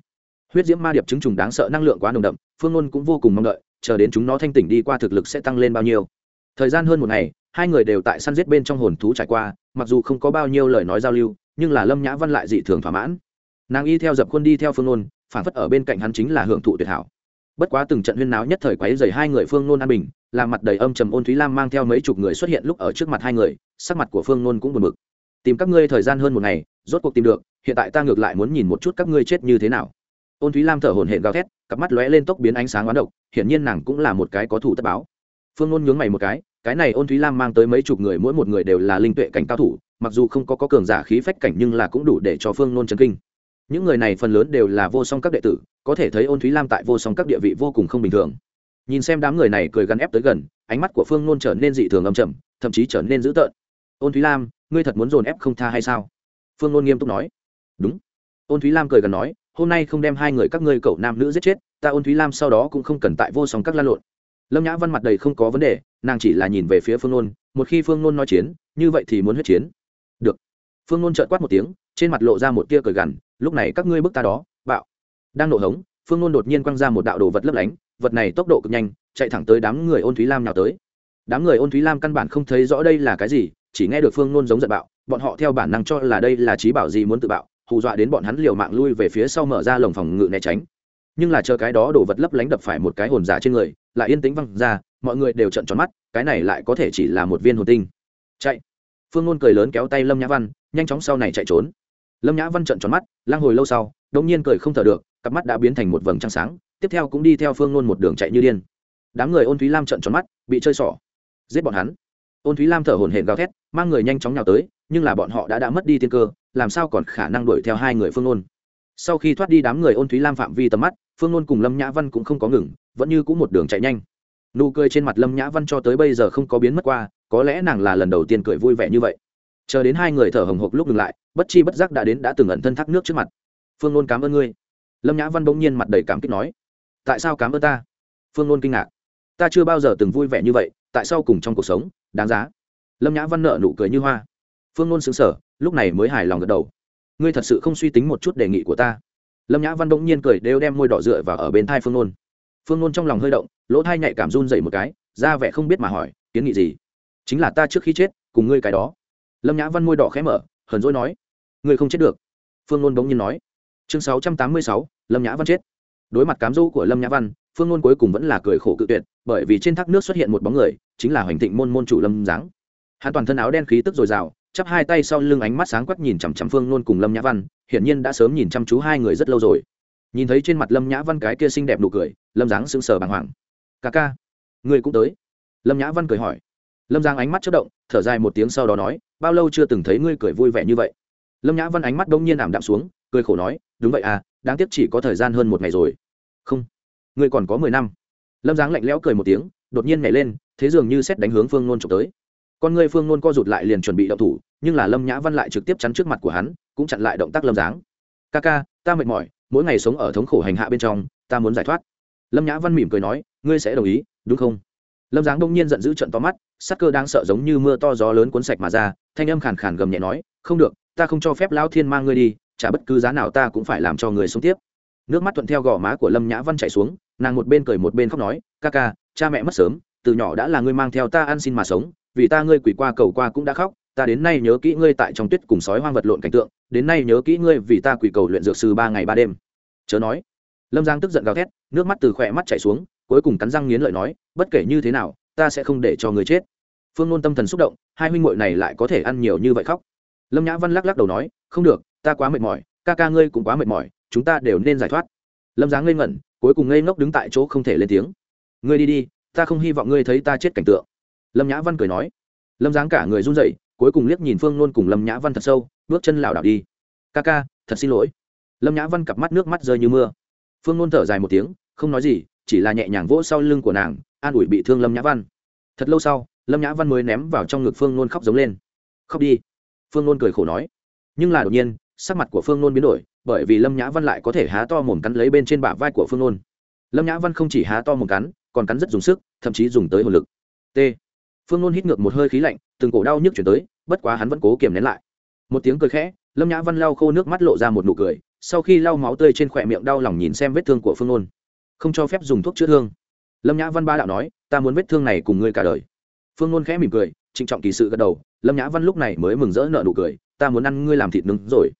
Huyết diễm ma điệp chứng trùng đáng sợ năng lượng quá nồng đậm, phương nôn cũng vô cùng mong đợi, chờ đến chúng nó thanh tỉnh đi qua thực lực sẽ tăng lên bao nhiêu. Thời gian hơn một ngày, hai người đều tại săn giết bên trong hồn thú trải qua, mặc dù không có bao nhiêu lời nói giao lưu, nhưng là lâm nhã văn lại dị thường thỏa mãn. Nàng y theo dập khuôn đi theo phương nôn, phản phất ở bên cạnh hắn chính là hưởng thụ tuyệt hảo. Bất quá từng trận huyên náo nhất thời quáy dày hai người phương nôn an bình làm mặt đầy âm trầm ôn thúy lam mang theo mấy chục người xuất hiện lúc ở trước mặt hai người sắc mặt của phương nôn cũng buồn bực. Tìm các ngươi thời gian hơn một ngày rốt cuộc tìm được hiện tại ta ngược lại muốn nhìn một chút các ngươi chết như thế nào. Ôn thúy lam thở hổn hển gào thét cặp mắt lóe lên tốc biến ánh sáng oán độc hiển nhiên nàng cũng là một cái có thủ tất báo. Phương nôn nhướng mày một cái cái này ôn thúy lam mang tới mấy chục người mỗi một người đều là linh tuệ cảnh cao thủ mặc dù không có, có cường giả khí phách cảnh nhưng là cũng đủ để cho phương nôn chấn kinh. Những người này phần lớn đều là vô song các đệ tử có thể thấy ôn thúy lam tại vô song các địa vị vô cùng không bình thường nhìn xem đám người này cười gắn ép tới gần, ánh mắt của phương nôn trở nên dị thường âm trầm, thậm chí trở nên dữ tợn. Ôn thúy lam, ngươi thật muốn dồn ép không tha hay sao? Phương nôn nghiêm túc nói. Đúng. Ôn thúy lam cười gần nói, hôm nay không đem hai người các ngươi cậu nam nữ giết chết, ta ôn thúy lam sau đó cũng không cần tại vô song các lan lộn. Lâm nhã văn mặt đầy không có vấn đề, nàng chỉ là nhìn về phía phương nôn, một khi phương nôn nói chiến, như vậy thì muốn huyết chiến. Được. Phương nôn trợt quát một tiếng, trên mặt lộ ra một tia cười gằn, lúc này các ngươi bức ta đó, bạo. Đang nổ hống, phương nôn đột nhiên quăng ra một đạo đồ vật lấp lánh vật này tốc độ cực nhanh, chạy thẳng tới đám người ôn thúy lam nào tới. Đám người ôn thúy lam căn bản không thấy rõ đây là cái gì, chỉ nghe được phương nôn giống giận bạo, bọn họ theo bản năng cho là đây là trí bảo gì muốn tự bạo, hù dọa đến bọn hắn liều mạng lui về phía sau mở ra lồng phòng ngự né tránh. Nhưng là chờ cái đó đổ vật lấp lánh đập phải một cái hồn giả trên người, lại yên tĩnh văng ra, mọi người đều trận tròn mắt, cái này lại có thể chỉ là một viên hồn tinh. Chạy. Phương nôn cười lớn kéo tay lâm nhã văn, nhanh chóng sau này chạy trốn. Lâm nhã văn trận tròn mắt lang hồi lâu sau đông nhiên cười không thở được, cặp mắt đã biến thành một vầng trăng sáng tiếp theo cũng đi theo phương nôn một đường chạy như điên. Đám người ôn thúy lam trận tròn mắt, bị chơi xỏ. Giết bọn hắn. Ôn thúy lam thở hổn hển gào thét, mang người nhanh chóng nhào tới, nhưng là bọn họ đã đã mất đi tiên cơ, làm sao còn khả năng đuổi theo hai người phương nôn? Sau khi thoát đi đám người ôn thúy lam phạm vi tầm mắt, phương nôn cùng lâm nhã văn cũng không có ngừng, vẫn như cũng một đường chạy nhanh. Nụ cười trên mặt lâm nhã văn cho tới bây giờ không có biến mất qua, có lẽ nàng là lần đầu tiên cười vui vẻ như vậy. Chờ đến hai người thở hồng hộc lúc ngừng lại, bất chi bất giác đã đến đã từng ẩn thân thác nước trước mặt. Phương nôn cảm ơn ngươi. Lâm nhã văn bỗng nhiên mặt đầy cảm kích nói tại sao cảm ơn ta? Phương nôn kinh ngạc. Ta chưa bao giờ từng vui vẻ như vậy, tại sao cùng trong cuộc sống? Đáng giá. Lâm nhã văn nợ nụ cười như hoa. Phương nôn xứng sở lúc này mới hài lòng gật đầu. Ngươi thật sự không suy tính một chút đề nghị của ta. Lâm nhã văn bỗng nhiên cười đều đem môi đỏ dựa vào ở bên thai phương nôn phương nôn trong lòng hơi động, lỗ thai nhạy cảm run dậy một cái, ra vẻ không biết mà hỏi, kiến nghị gì? Chính là ta trước khi chết, cùng ngươi cái đó. Lâm nhã văn môi đỏ khẽ mở, hờn dỗi nói, ngươi không chết được. Phương nôn bỗng nhiên nói. Chương sáu trăm tám mươi sáu, lâm nhã văn chết đối mặt cám dỗ của lâm nhã văn, phương ngôn cuối cùng vẫn là cười khổ cự tuyệt, bởi vì trên thác nước xuất hiện một bóng người, chính là hoành thịnh môn môn chủ lâm giáng. Hắn toàn thân áo đen khí tức dồi dào, chắp hai tay sau lưng ánh mắt sáng quắc nhìn chằm chằm phương ngôn cùng lâm nhã văn, hiển nhiên đã sớm nhìn chăm chú hai người rất lâu rồi. Nhìn thấy trên mặt lâm nhã văn cái kia xinh đẹp nụ cười, lâm giáng sững sờ bàng hoàng. Ca ca, người cũng tới. Lâm nhã văn cười hỏi. Lâm giang ánh mắt chất động, thở dài một tiếng sau đó nói, bao lâu chưa từng thấy ngươi cười vui vẻ như vậy? Lâm nhã văn ánh mắt đông nhiên ảm đạm xuống, cười khổ nói, đúng vậy à đáng tiếc chỉ có thời gian hơn một ngày rồi. Không, ngươi còn có mười năm. Lâm giáng lạnh lẽo cười một tiếng, đột nhiên nhảy lên, thế dường như xét đánh hướng phương nôn trộm tới. Con ngươi phương nôn co rụt lại liền chuẩn bị động thủ, nhưng là lâm nhã văn lại trực tiếp chắn trước mặt của hắn, cũng chặn lại động tác lâm giáng. Ca ca, ta mệt mỏi, mỗi ngày sống ở thống khổ hành hạ bên trong, ta muốn giải thoát. Lâm nhã văn mỉm cười nói, ngươi sẽ đồng ý, đúng không? Lâm giáng đông nhiên giận dữ trận to mắt, sắc cơ đang sợ giống như mưa to gió lớn cuốn sạch mà ra, thanh âm khàn khàn gầm nhẹ nói, không được, ta không cho phép lão thiên mang ngươi đi trả bất cứ giá nào ta cũng phải làm cho người sống tiếp. Nước mắt thuận theo gò má của lâm nhã văn chạy xuống, nàng một bên cười một bên khóc nói, ca ca, cha mẹ mất sớm, từ nhỏ đã là ngươi mang theo ta ăn xin mà sống, vì ta ngươi quỷ qua cầu qua cũng đã khóc, ta đến nay nhớ kỹ ngươi tại trong tuyết cùng sói hoang vật lộn cảnh tượng, đến nay nhớ kỹ ngươi vì ta quỷ cầu luyện dược sư ba ngày ba đêm. Chớ nói. Lâm giang tức giận gào thét, nước mắt từ khỏe mắt chảy xuống, cuối cùng cắn răng nghiến lợi nói, bất kể như thế nào, ta sẽ không để cho người chết. Phương nôn tâm thần xúc động, hai huynh muội này lại có thể ăn nhiều như vậy khóc. Lâm nhã văn lắc lắc đầu nói, không được ta quá mệt mỏi, ca ca ngươi cũng quá mệt mỏi, chúng ta đều nên giải thoát. Lâm giáng ngây ngẩn, cuối cùng ngây ngốc đứng tại chỗ không thể lên tiếng. Ngươi đi đi, ta không hy vọng ngươi thấy ta chết cảnh tượng. Lâm nhã văn cười nói. Lâm giáng cả người run rẩy, cuối cùng liếc nhìn phương luôn cùng lâm nhã văn thật sâu, bước chân lảo đảo đi. Ca ca, thật xin lỗi. Lâm nhã văn cặp mắt nước mắt rơi như mưa. Phương luôn thở dài một tiếng, không nói gì, chỉ là nhẹ nhàng vỗ sau lưng của nàng, an ủi bị thương lâm nhã văn. Thật lâu sau, lâm nhã văn mới ném vào trong ngực phương nôn khóc giống lên. Khóc đi. Phương nôn cười khổ nói. Nhưng là đột nhiên sắc mặt của phương nôn biến đổi, bởi vì lâm nhã văn lại có thể há to mồm cắn lấy bên trên bả vai của phương nôn. Lâm nhã văn không chỉ há to mồm cắn, còn cắn rất dùng sức, thậm chí dùng tới hồn lực. T. Phương nôn hít ngược một hơi khí lạnh, từng cổ đau nhức chuyển tới, bất quá hắn vẫn cố kiềm nén lại. Một tiếng cười khẽ, lâm nhã văn lau khô nước mắt lộ ra một nụ cười, sau khi lau máu tươi trên khỏe miệng đau lòng nhìn xem vết thương của phương nôn. Không cho phép dùng thuốc chữa thương. Lâm nhã văn ba đạo nói, ta muốn vết thương này cùng ngươi cả đời. Phương nôn khẽ mỉm cười, trịnh trọng kỳ sự gật đầu, lâm nhã văn lúc này mới mừng rỡ nợ nụ cười, ta muốn ăn ngươi làm thịt nướng rồi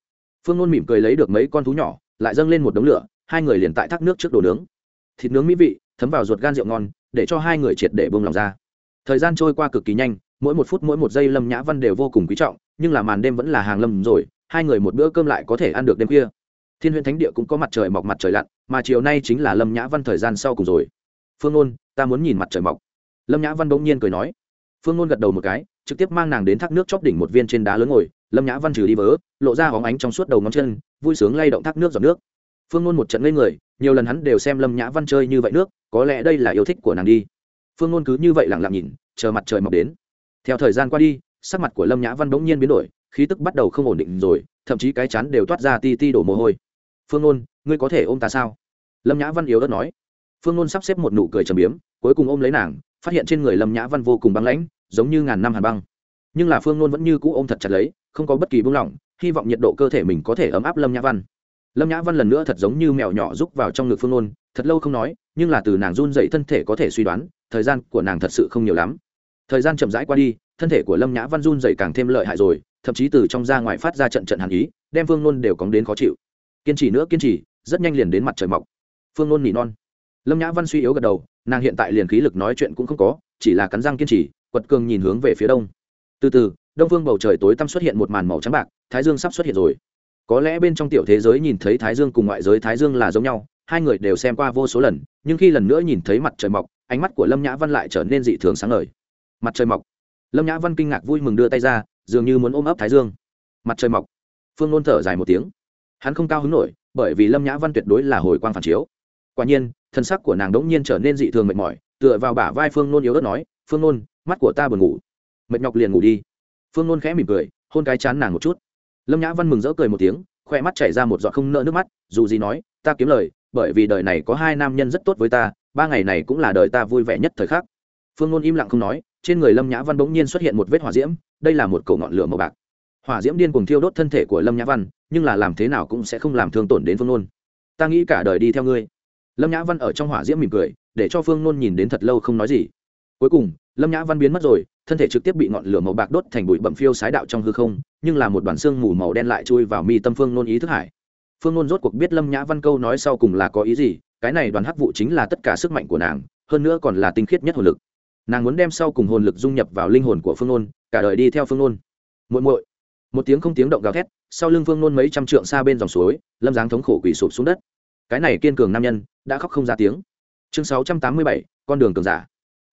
phương nôn mỉm cười lấy được mấy con thú nhỏ, lại dâng lên một đống lửa, hai người liền tại thác nước trước đồ nướng. Thịt nướng mỹ vị, thấm vào ruột gan rượu ngon, để cho hai người triệt để bông lòng ra. Thời gian trôi qua cực kỳ nhanh, mỗi một phút mỗi một giây lâm nhã văn đều vô cùng quý trọng, nhưng là màn đêm vẫn là hàng lâm rồi, hai người một bữa cơm lại có thể ăn được đêm khuya. Thiên huyện thánh địa cũng có mặt trời mọc mặt trời lặn, mà chiều nay chính là lâm nhã văn thời gian sau cùng rồi. Phương ôn ta muốn nhìn mặt trời mọc. Lâm nhã văn bỗng nhiên cười nói. Phương ôn gật đầu một cái, trực tiếp mang nàng đến thác nước chóp đỉnh một viên trên đá lớn ngồi lâm nhã văn trừ đi vớ, lộ ra hóng ánh trong suốt đầu ngón chân, vui sướng lay động thác nước giọt nước. Phương nôn một trận ngây người, nhiều lần hắn đều xem lâm nhã văn chơi như vậy nước, có lẽ đây là yêu thích của nàng đi. Phương nôn cứ như vậy lặng lặng nhìn, chờ mặt trời mọc đến. Theo thời gian qua đi, sắc mặt của lâm nhã văn bỗng nhiên biến đổi, khí tức bắt đầu không ổn định rồi, thậm chí cái chắn đều toát ra ti ti đổ mồ hôi. Phương nôn, ngươi có thể ôm ta sao? Lâm nhã văn yếu đất nói. Phương nôn sắp xếp một nụ cười trầm biếm, cuối cùng ôm lấy nàng, phát hiện trên người lâm nhã văn vô cùng băng lãnh, giống như ngàn năm hàn băng nhưng là phương nôn vẫn như cũ ôm thật chặt lấy, không có bất kỳ buông lỏng, hy vọng nhiệt độ cơ thể mình có thể ấm áp lâm nhã văn. Lâm nhã văn lần nữa thật giống như mèo nhỏ rúc vào trong ngực phương nôn, thật lâu không nói, nhưng là từ nàng run dậy thân thể có thể suy đoán, thời gian của nàng thật sự không nhiều lắm. Thời gian chậm rãi qua đi, thân thể của lâm nhã văn run dậy càng thêm lợi hại rồi, thậm chí từ trong ra ngoài phát ra trận trận hàn ý, đem phương nôn đều cóng đến khó chịu. Kiên trì nữa, kiên trì, rất nhanh liền đến mặt trời mọc. Phương nôn nỉ non. Lâm nhã văn suy yếu gật đầu, nàng hiện tại liền khí lực nói chuyện cũng không có, chỉ là cắn răng kiên trì, quật cường nhìn hướng về phía đông từ từ, đông phương bầu trời tối tăm xuất hiện một màn màu trắng bạc, thái dương sắp xuất hiện rồi. Có lẽ bên trong tiểu thế giới nhìn thấy thái dương cùng ngoại giới thái dương là giống nhau, hai người đều xem qua vô số lần, nhưng khi lần nữa nhìn thấy mặt trời mọc, ánh mắt của lâm nhã văn lại trở nên dị thường sáng ngời. Mặt trời mọc. Lâm nhã văn kinh ngạc vui mừng đưa tay ra, dường như muốn ôm ấp thái dương. Mặt trời mọc. Phương nôn thở dài một tiếng. Hắn không cao hứng nổi, bởi vì lâm nhã văn tuyệt đối là hồi quang phản chiếu. Quả nhiên, thân sắc của nàng đống nhiên trở nên dị thường mệt mỏi, tựa vào bả vai phương nôn yếu ớt nói, phương nôn, mắt của ta buồn ngủ mệt nhọc liền ngủ đi. Phương nôn khẽ mỉm cười, hôn cái chán nàng một chút. Lâm nhã văn mừng rỡ cười một tiếng khoe mắt chảy ra một giọt không nợ nước mắt, dù gì nói, ta kiếm lời, bởi vì đời này có hai nam nhân rất tốt với ta, ba ngày này cũng là đời ta vui vẻ nhất thời khắc. Phương nôn im lặng không nói, trên người lâm nhã văn bỗng nhiên xuất hiện một vết hỏa diễm, đây là một cầu ngọn lửa màu bạc. Hỏa diễm điên cùng thiêu đốt thân thể của lâm nhã văn, nhưng là làm thế nào cũng sẽ không làm thương tổn đến phương nôn. Ta nghĩ cả đời đi theo ngươi. Lâm nhã văn ở trong hỏa diễm mỉm cười, để cho phương nôn nhìn đến thật lâu không nói gì. Cuối cùng, lâm nhã văn biến mất rồi thân thể trực tiếp bị ngọn lửa màu bạc đốt thành bụi bậm phiêu sái đạo trong hư không, nhưng là một đoàn xương mù màu đen lại chui vào mi tâm phương nôn ý thức hải. Phương nôn rốt cuộc biết lâm nhã văn câu nói sau cùng là có ý gì, cái này đoàn hắc vụ chính là tất cả sức mạnh của nàng, hơn nữa còn là tinh khiết nhất hồn lực. Nàng muốn đem sau cùng hồn lực dung nhập vào linh hồn của phương nôn, cả đời đi theo phương nôn. Muội muội. Một tiếng không tiếng động gào thét, sau lưng phương nôn mấy trăm trượng xa bên dòng suối, lâm dáng thống khổ quỳ sụp xuống đất. Cái này kiên cường nam nhân, đã khóc không ra tiếng. Chương sáu trăm tám mươi bảy, con đường cường giả.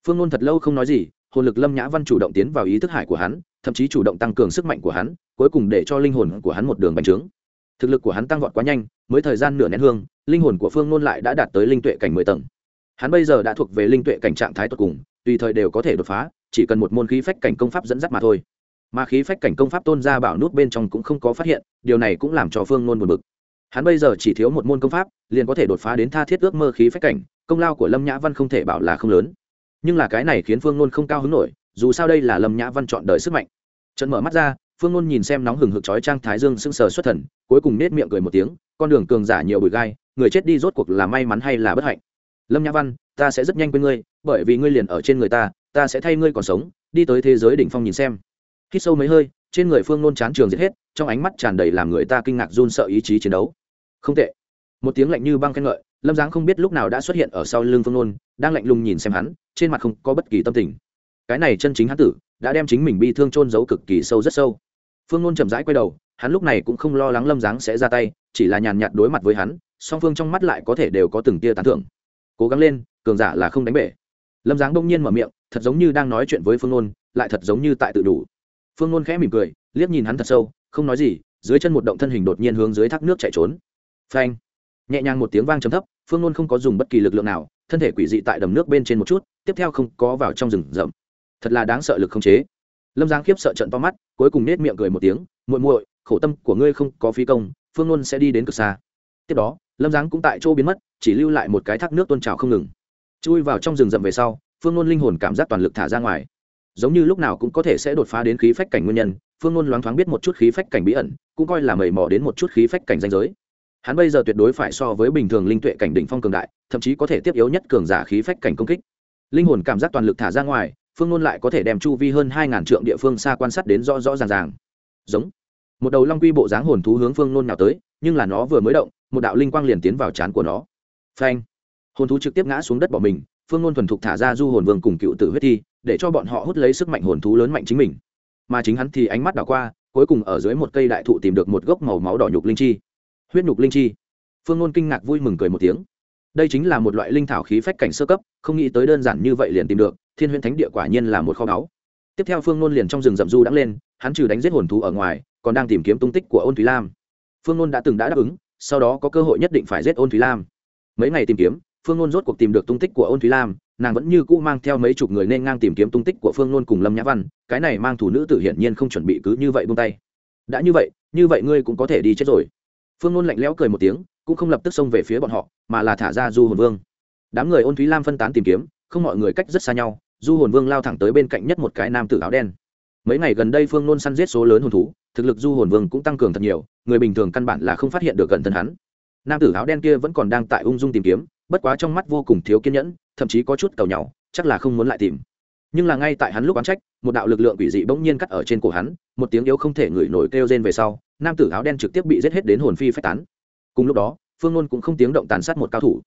Phương nôn thật lâu không nói gì hồn lực lâm nhã văn chủ động tiến vào ý thức hải của hắn, thậm chí chủ động tăng cường sức mạnh của hắn, cuối cùng để cho linh hồn của hắn một đường bành trướng. Thực lực của hắn tăng vọt quá nhanh, mới thời gian nửa nén hương, linh hồn của phương nôn lại đã đạt tới linh tuệ cảnh mười tầng. Hắn bây giờ đã thuộc về linh tuệ cảnh trạng thái tột cùng, tùy thời đều có thể đột phá, chỉ cần một môn khí phách cảnh công pháp dẫn dắt mà thôi. Mà khí phách cảnh công pháp tôn ra bảo nút bên trong cũng không có phát hiện, điều này cũng làm cho phương nôn buồn bực. Hắn bây giờ chỉ thiếu một môn công pháp, liền có thể đột phá đến tha thiết ước mơ khí phách cảnh, công lao của lâm nhã văn không thể bảo là không lớn nhưng là cái này khiến phương nôn không cao hứng nổi, dù sao đây là lâm nhã văn chọn đời sức mạnh. Trận mở mắt ra, phương nôn nhìn xem nóng hừng hực chói trang thái dương sưng sờ xuất thần, cuối cùng nết miệng cười một tiếng, con đường cường giả nhiều bụi gai, người chết đi rốt cuộc là may mắn hay là bất hạnh? Lâm nhã văn, ta sẽ rất nhanh quên ngươi, bởi vì ngươi liền ở trên người ta ta sẽ thay ngươi còn sống, đi tới thế giới đỉnh phong nhìn xem. Khi sâu mấy hơi, trên người phương nôn chán trường giết hết, trong ánh mắt tràn đầy làm người ta kinh ngạc run sợ ý chí chiến đấu. Không tệ. Một tiếng lạnh như băng khen ngợi lâm giáng không biết lúc nào đã xuất hiện ở sau lưng phương nôn đang lạnh lùng nhìn xem hắn trên mặt không có bất kỳ tâm tình cái này chân chính hắn tử đã đem chính mình bi thương trôn giấu cực kỳ sâu rất sâu phương nôn chậm rãi quay đầu hắn lúc này cũng không lo lắng lâm giáng sẽ ra tay chỉ là nhàn nhạt đối mặt với hắn song phương trong mắt lại có thể đều có từng tia tán thưởng cố gắng lên cường giả là không đánh bể lâm giáng đông nhiên mở miệng thật giống như đang nói chuyện với phương nôn lại thật giống như tại tự đủ phương nôn khẽ mỉm cười liếc nhìn hắn thật sâu không nói gì dưới chân một động thân hình đột nhiên hướng dưới thác nước chạy trốn phanh nhẹ nhàng một tiếng vang trầm thấp phương nôn không có dùng bất kỳ lực lượng nào, thân thể quỷ dị tại đầm nước bên trên một chút, tiếp theo không có vào trong rừng rậm. Thật là đáng sợ lực không chế. Lâm giang khiếp sợ trận to mắt, cuối cùng nết miệng cười một tiếng, muội muội, khổ tâm của ngươi không có phí công, phương nôn sẽ đi đến cực xa. Tiếp đó, lâm giang cũng tại chỗ biến mất, chỉ lưu lại một cái thác nước tôn trào không ngừng. Chui vào trong rừng rậm về sau, phương nôn linh hồn cảm giác toàn lực thả ra ngoài. Giống như lúc nào cũng có thể sẽ đột phá đến khí phách cảnh nguyên nhân, phương nôn loáng thoáng biết một chút khí phách cảnh bí ẩn, cũng coi là mầy mò đến một chút khí phách cảnh danh giới hắn bây giờ tuyệt đối phải so với bình thường linh tuệ cảnh đỉnh phong cường đại, thậm chí có thể tiếp yếu nhất cường giả khí phách cảnh công kích. Linh hồn cảm giác toàn lực thả ra ngoài, phương ngôn lại có thể đem chu vi hơn hai ngàn trượng địa phương xa quan sát đến rõ rõ ràng ràng. Giống. Một đầu long quy bộ dáng hồn thú hướng phương ngôn nào tới, nhưng là nó vừa mới động, một đạo linh quang liền tiến vào trán của nó. Phanh. Hồn thú trực tiếp ngã xuống đất bỏ mình, phương ngôn thuần thục thả ra du hồn vương cùng cựu tử huyết thi, để cho bọn họ hút lấy sức mạnh hồn thú lớn mạnh chính mình. Mà chính hắn thì ánh mắt đảo qua, cuối cùng ở dưới một cây đại thụ tìm được một gốc màu máu đỏ nhục linh chi huyết nhục linh chi. Phương ngôn kinh ngạc vui mừng cười một tiếng. Đây chính là một loại linh thảo khí phách cảnh sơ cấp, không nghĩ tới đơn giản như vậy liền tìm được, thiên huyễn thánh địa quả nhiên là một kho báu. Tiếp theo phương ngôn liền trong rừng rậm du đắng lên, hắn trừ đánh giết hồn thú ở ngoài, còn đang tìm kiếm tung tích của ôn thúy lam. Phương ngôn đã từng đã đáp ứng, sau đó có cơ hội nhất định phải giết ôn thúy lam. Mấy ngày tìm kiếm, phương ngôn rốt cuộc tìm được tung tích của ôn thúy lam, nàng vẫn như cũ mang theo mấy chục người nên ngang tìm kiếm tung tích của phương ngôn cùng lâm nhã văn, cái này mang thủ nữ tử hiển nhiên không chuẩn bị cứ như vậy buông tay. Đã như vậy như vậy ngươi cũng có thể đi chết rồi phương nôn lạnh lẽo cười một tiếng, cũng không lập tức xông về phía bọn họ, mà là thả ra du hồn vương. Đám người ôn thúy lam phân tán tìm kiếm, không mọi người cách rất xa nhau, du hồn vương lao thẳng tới bên cạnh nhất một cái nam tử áo đen. Mấy ngày gần đây phương nôn săn giết số lớn hồn thú, thực lực du hồn vương cũng tăng cường thật nhiều, người bình thường căn bản là không phát hiện được gần thân hắn. Nam tử áo đen kia vẫn còn đang tại ung dung tìm kiếm, bất quá trong mắt vô cùng thiếu kiên nhẫn, thậm chí có chút cầu nhau chắc là không muốn lại tìm. Nhưng là ngay tại hắn lúc oán trách, một đạo lực lượng quỷ dị bỗng nhiên cắt ở trên cổ hắn, một tiếng yếu không thể ngửi nổi kêu rên về sau nam tử áo đen trực tiếp bị giết hết đến hồn phi phách tán. Cùng lúc đó, phương ngôn cũng không tiếng động tàn sát một cao thủ.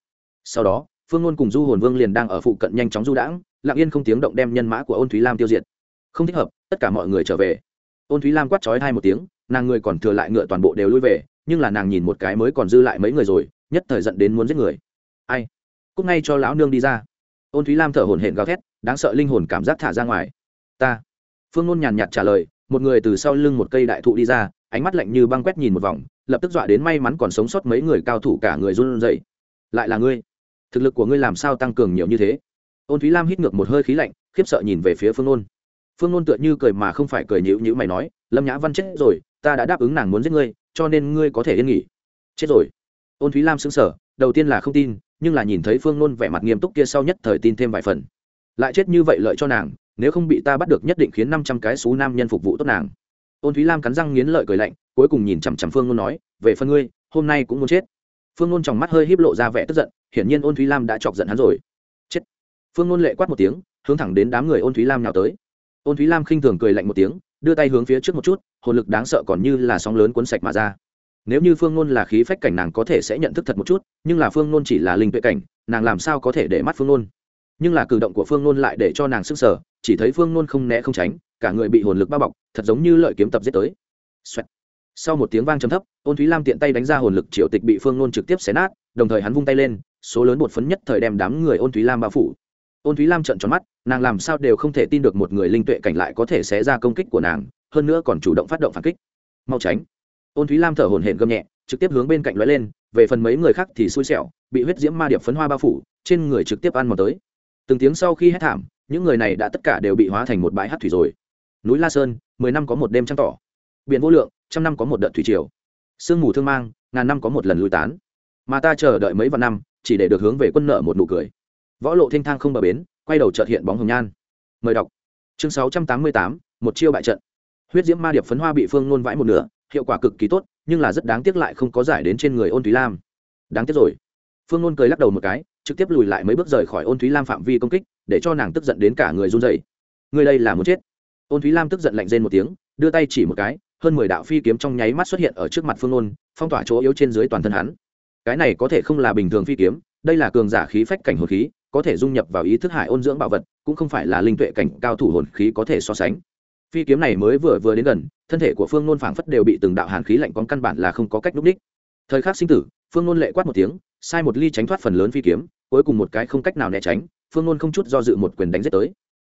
Sau đó, phương ngôn cùng du hồn vương liền đang ở phụ cận nhanh chóng du đãng, lặng yên không tiếng động đem nhân mã của ôn thúy lam tiêu diệt. Không thích hợp, tất cả mọi người trở về. Ôn thúy lam quát trói hai một tiếng, nàng người còn thừa lại ngựa toàn bộ đều lui về, nhưng là nàng nhìn một cái mới còn dư lại mấy người rồi, nhất thời giận đến muốn giết người. Ai? Cúc ngay cho lão nương đi ra. Ôn thúy lam thở hổn hển gào thét, đáng sợ linh hồn cảm giác thả ra ngoài. Ta. Phương ngôn nhàn nhạt trả lời một người từ sau lưng một cây đại thụ đi ra, ánh mắt lạnh như băng quét nhìn một vòng, lập tức dọa đến may mắn còn sống sót mấy người cao thủ cả người run rẩy. Lại là ngươi. Thực lực của ngươi làm sao tăng cường nhiều như thế? Ôn thúy lam hít ngược một hơi khí lạnh, khiếp sợ nhìn về phía phương nôn. Phương nôn tựa như cười mà không phải cười nhữ nhữ mày nói, lâm nhã văn chết rồi, ta đã đáp ứng nàng muốn giết ngươi, cho nên ngươi có thể yên nghỉ. Chết rồi. Ôn thúy lam xứng sở đầu tiên là không tin, nhưng là nhìn thấy phương nôn vẻ mặt nghiêm túc kia sau nhất thời tin thêm vài phần. Lại chết như vậy lợi cho nàng nếu không bị ta bắt được nhất định khiến năm trăm cái xú nam nhân phục vụ tốt nàng. Ôn thúy lam cắn răng nghiến lợi cười lạnh, cuối cùng nhìn chằm chằm phương nôn nói, về phần ngươi, hôm nay cũng muốn chết. Phương nôn trong mắt hơi híp lộ ra vẻ tức giận, hiển nhiên ôn thúy lam đã chọc giận hắn rồi. Chết. Phương nôn lệ quát một tiếng, hướng thẳng đến đám người ôn thúy lam nào tới. Ôn thúy lam khinh thường cười lạnh một tiếng, đưa tay hướng phía trước một chút, hồn lực đáng sợ còn như là sóng lớn cuốn sạch mà ra. Nếu như phương nôn là khí phách cảnh nàng có thể sẽ nhận thức thật một chút, nhưng là phương nôn chỉ là linh tuệ cảnh, nàng làm sao có thể để mắt phương nôn nhưng là cử động của phương nôn lại để cho nàng sức sở chỉ thấy phương nôn không né không tránh, cả người bị hồn lực bao bọc, thật giống như lợi kiếm tập giết tới、Xoẹt. sau một tiếng vang trầm thấp, ôn thúy lam tiện tay đánh ra hồn lực triệu tịch bị phương nôn trực tiếp xé nát, đồng thời hắn vung tay lên, số lớn bột phấn nhất thời đem đám người ôn thúy lam bao phủ. Ôn thúy lam trợn tròn mắt, nàng làm sao đều không thể tin được một người linh tuệ cảnh lại có thể xé ra công kích của nàng, hơn nữa còn chủ động phát động phản kích. Mau tránh. Ôn thúy lam thở hổn hển gầm nhẹ, trực tiếp hướng bên cạnh lóe lên, về phần mấy người khác thì xui xẻo, bị huyết diễm ma điệp phấn hoa bao phủ, trên người trực tiếp ăn mòn tới. Từng tiếng sau khi hét thảm những người này đã tất cả đều bị hóa thành một bãi hát thủy rồi. Núi la sơn, mười năm có một đêm trăng tỏ. Biển vô lượng, trăm năm có một đợt thủy triều. Sương mù thương mang, ngàn năm có một lần lui tán. Mà ta chờ đợi mấy vạn năm, chỉ để được hướng về quân nợ một nụ cười. Võ lộ thanh thang không bờ bến, quay đầu trợt hiện bóng hồng nhan. Mời đọc. Chương sáu trăm tám mươi tám, một chiêu bại trận. Huyết diễm ma điệp phấn hoa bị phương nôn vãi một nửa, hiệu quả cực kỳ tốt, nhưng là rất đáng tiếc lại không có giải đến trên người ôn thúy lam. Đáng tiếc rồi. Phương nôn cười lắc đầu một cái, trực tiếp lùi lại mấy bước rời khỏi ôn thúy lam phạm vi công kích để cho nàng tức giận đến cả người run rẩy. người đây là muốn chết. Ôn thúy lam tức giận lạnh rên một tiếng đưa tay chỉ một cái hơn mười đạo phi kiếm trong nháy mắt xuất hiện ở trước mặt phương Ôn, phong tỏa chỗ yếu trên dưới toàn thân hắn. Cái này có thể không là bình thường phi kiếm đây là cường giả khí phách cảnh hồn khí có thể dung nhập vào ý thức hải ôn dưỡng bảo vật cũng không phải là linh tuệ cảnh cao thủ hồn khí có thể so sánh. Phi kiếm này mới vừa vừa đến gần thân thể của phương nôn phảng phất đều bị từng đạo hàn khí lạnh con căn bản là không có cách núp đích. Thời khắc sinh tử phương nôn lệ quát một tiếng sai một ly tránh thoát phần lớn phi kiếm cuối cùng một cái không cách nào né tránh phương nôn không chút do dự một quyền đánh giết tới.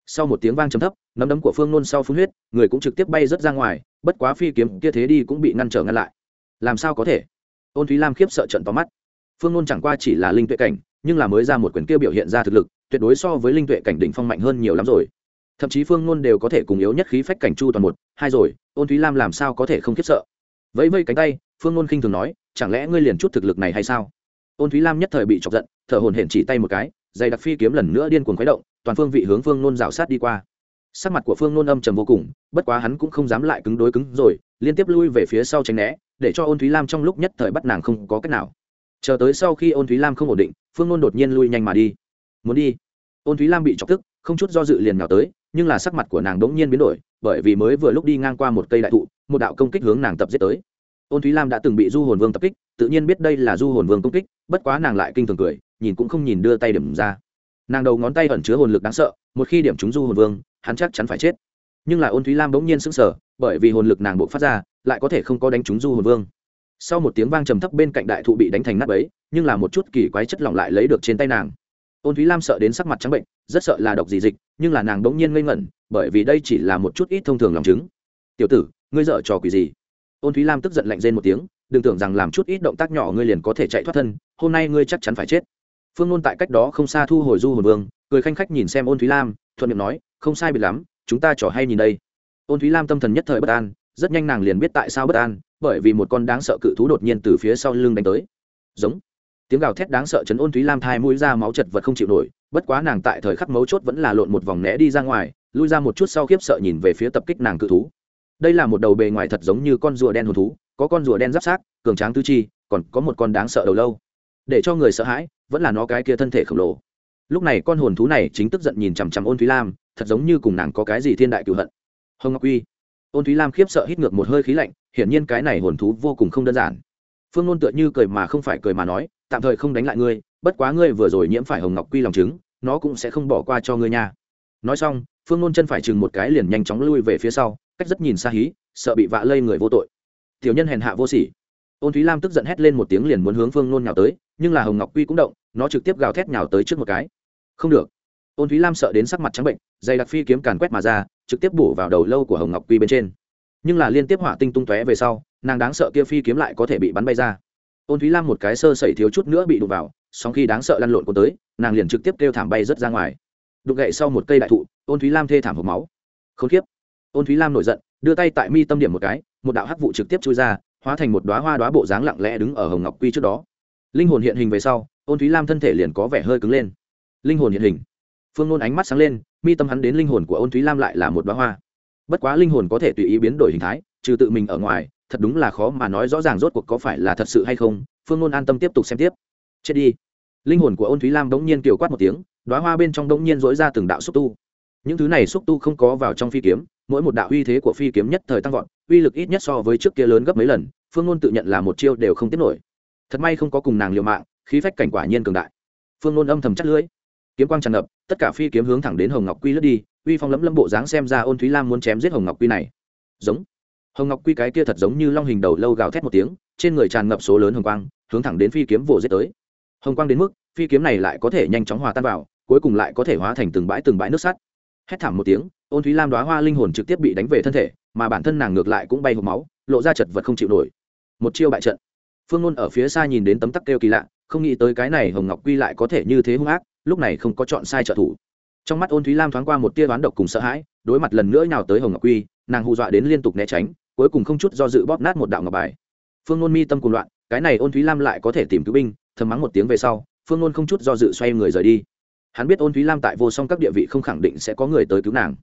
Sau một tiếng vang trầm thấp, nắm đấm của phương nôn sau phun huyết, người cũng trực tiếp bay rớt ra ngoài, bất quá phi kiếm kia thế đi cũng bị ngăn trở ngăn lại. Làm sao có thể? Ôn thúy lam khiếp sợ trận tóm mắt. Phương nôn chẳng qua chỉ là linh tuệ cảnh, nhưng là mới ra một quyền kia biểu hiện ra thực lực, tuyệt đối so với linh tuệ cảnh đỉnh phong mạnh hơn nhiều lắm rồi. Thậm chí phương nôn đều có thể cùng yếu nhất khí phách cảnh chu toàn một, hai rồi, ôn thúy lam làm sao có thể không khiếp sợ? Vẫy vây cánh tay, phương nôn khinh thường nói, chẳng lẽ ngươi liền chút thực lực này hay sao? Ôn thúy lam nhất thời bị chọc giận, thở hồn hển chỉ tay một cái dày đặc phi kiếm lần nữa điên cuồng khuấy động, toàn phương vị hướng phương nôn rào sát đi qua. Sắc mặt của phương nôn âm trầm vô cùng, bất quá hắn cũng không dám lại cứng đối cứng rồi, liên tiếp lui về phía sau tránh né, để cho ôn thúy lam trong lúc nhất thời bắt nàng không có cách nào. Chờ tới sau khi ôn thúy lam không ổn định, phương nôn đột nhiên lui nhanh mà đi. Muốn đi? Ôn thúy lam bị chọc tức, không chút do dự liền nào tới, nhưng là sắc mặt của nàng đống nhiên biến đổi, bởi vì mới vừa lúc đi ngang qua một cây đại thụ, một đạo công kích hướng nàng tập giết tới. Ôn thúy lam đã từng bị du hồn vương tập kích, tự nhiên biết đây là du hồn vương công kích, bất quá nàng lại kinh thường cười nhìn cũng không nhìn đưa tay điểm ra. Nàng đầu ngón tay ẩn chứa hồn lực đáng sợ, một khi điểm chúng du hồn vương, hắn chắc chắn phải chết. Nhưng là ôn thúy lam bỗng nhiên sững sờ, bởi vì hồn lực nàng buộc phát ra, lại có thể không có đánh chúng du hồn vương. Sau một tiếng vang trầm thấp bên cạnh đại thụ bị đánh thành nát ấy nhưng là một chút kỳ quái chất lỏng lại lấy được trên tay nàng. Ôn thúy lam sợ đến sắc mặt trắng bệnh, rất sợ là độc gì dịch, nhưng là nàng bỗng nhiên ngây ngẩn, bởi vì đây chỉ là một chút ít thông thường lòng chứng. Tiểu tử, ngươi dở trò quỷ gì? Ôn thúy lam tức giận lạnh rên một tiếng, đừng tưởng rằng làm chút ít động tác nhỏ ngươi liền có thể chạy thoát thân, hôm nay ngươi chắc chắn phải chết phương nôn tại cách đó không xa thu hồi du hồn vương, cười khanh khách nhìn xem ôn thúy lam, thuận miệng nói, không sai biệt lắm, chúng ta trò hay nhìn đây. Ôn thúy lam tâm thần nhất thời bất an, rất nhanh nàng liền biết tại sao bất an, bởi vì một con đáng sợ cự thú đột nhiên từ phía sau lưng đánh tới. Giống. Tiếng gào thét đáng sợ chấn ôn thúy lam thai mũi ra máu chật vật không chịu nổi, bất quá nàng tại thời khắc mấu chốt vẫn là lộn một vòng né đi ra ngoài, lui ra một chút sau khiếp sợ nhìn về phía tập kích nàng cự thú. Đây là một đầu bề ngoài thật giống như con rùa đen hồn thú, có con rùa đen giáp sát cường tráng tư chi, còn có một con đáng sợ đầu lâu. Để cho người sợ hãi vẫn là nó cái kia thân thể khổng lồ. Lúc này con hồn thú này chính tức giận nhìn chằm chằm ôn thúy lam thật giống như cùng nàng có cái gì thiên đại cựu hận. Hồng ngọc uy. Ôn thúy lam khiếp sợ hít ngược một hơi khí lạnh hiển nhiên cái này hồn thú vô cùng không đơn giản. Phương nôn tựa như cười mà không phải cười mà nói tạm thời không đánh lại ngươi bất quá ngươi vừa rồi nhiễm phải hồng ngọc quy lòng chứng, nó cũng sẽ không bỏ qua cho ngươi nha. Nói xong phương nôn chân phải chừng một cái liền nhanh chóng lui về phía sau cách rất nhìn xa hí sợ bị vạ lây người vô tội. Tiểu nhân hèn hạ vô sỉ. Ôn thúy lam tức giận hét lên một tiếng liền muốn hướng phương nôn nhào tới nhưng là hồng ngọc quy cũng động nó trực tiếp gào thét nhào tới trước một cái. Không được. Ôn thúy lam sợ đến sắc mặt trắng bệnh, dày đặc phi kiếm càn quét mà ra, trực tiếp bổ vào đầu lâu của hồng ngọc quy bên trên. Nhưng là liên tiếp hỏa tinh tung tóe về sau, nàng đáng sợ kia phi kiếm lại có thể bị bắn bay ra. Ôn thúy lam một cái sơ sẩy thiếu chút nữa bị đụng vào, song khi đáng sợ lăn lộn cuốn tới, nàng liền trực tiếp kêu thảm bay rớt ra ngoài. Đục gậy sau một cây đại thụ, ôn thúy lam thê thảm hộp máu. K h ố n kiếp. Ôn thúy lam nổi giận, đưa tay tại mi tâm điểm một cái, một đạo hắc vụ trực tiếp chui ra, hóa thành một đoá hoa đoá bộ dáng lặng lẽ đứng ở hồng ngọc quy trước đó. Linh hồn hiện hình về sau ôn thúy lam thân thể liền có vẻ hơi cứng lên. Linh hồn hiện hình. Phương nôn ánh mắt sáng lên, mi tâm hắn đến linh hồn của ôn thúy lam lại là một bá hoa. Bất quá linh hồn có thể tùy ý biến đổi hình thái, trừ tự mình ở ngoài, thật đúng là khó mà nói rõ ràng rốt cuộc có phải là thật sự hay không. Phương nôn an tâm tiếp tục xem tiếp. Chết đi. Linh hồn của ôn thúy lam đống nhiên kiều quát một tiếng đoá hoa bên trong đống nhiên dỗi ra từng đạo xúc tu. Những thứ này xúc tu không có vào trong phi kiếm, mỗi một đạo uy thế của phi kiếm nhất thời tăng vọt, uy lực ít nhất so với trước kia lớn gấp mấy lần, phương nôn tự nhận là một chiêu đều không tiết nổi. Thật may không có cùng nàng liều mạng khí phách cảnh quả nhiên cường đại. Phương ngôn âm thầm chắc lưỡi. Kiếm quang tràn ngập, tất cả phi kiếm hướng thẳng đến hồng ngọc quy lướt đi, uy phong lẫm lâm bộ dáng xem ra ôn thúy lam muốn chém giết hồng ngọc quy này. Giống. Hồng ngọc quy cái kia thật giống như long hình đầu lâu gào thét một tiếng, trên người tràn ngập số lớn hồng quang, hướng thẳng đến phi kiếm vồ giết tới. Hồng quang đến mức, phi kiếm này lại có thể nhanh chóng hòa tan vào, cuối cùng lại có thể hóa thành từng bãi từng bãi nước sắt. Hét thảm một tiếng, ôn thúy lam đoá hoa linh hồn trực tiếp bị đánh về thân thể, mà bản thân nàng ngược lại cũng bay hộp máu, lộ ra chật vật không chịu nổi. Một chiêu bại trận. Phương ngôn ở phía xa nhìn đến tấm tắc kêu kỳ lạ không nghĩ tới cái này hồng ngọc quy lại có thể như thế hung ác, lúc này không có chọn sai trợ thủ. Trong mắt ôn thúy lam thoáng qua một tia đoán độc cùng sợ hãi, đối mặt lần nữa nào tới hồng ngọc quy, nàng hù dọa đến liên tục né tránh, cuối cùng không chút do dự bóp nát một đạo ngọc bài. Phương nôn mi tâm cùng loạn, cái này ôn thúy lam lại có thể tìm cứu binh, thầm mắng một tiếng về sau, phương nôn không chút do dự xoay người rời đi. Hắn biết ôn thúy lam tại vô song các địa vị không khẳng định sẽ có người tới cứu nàng.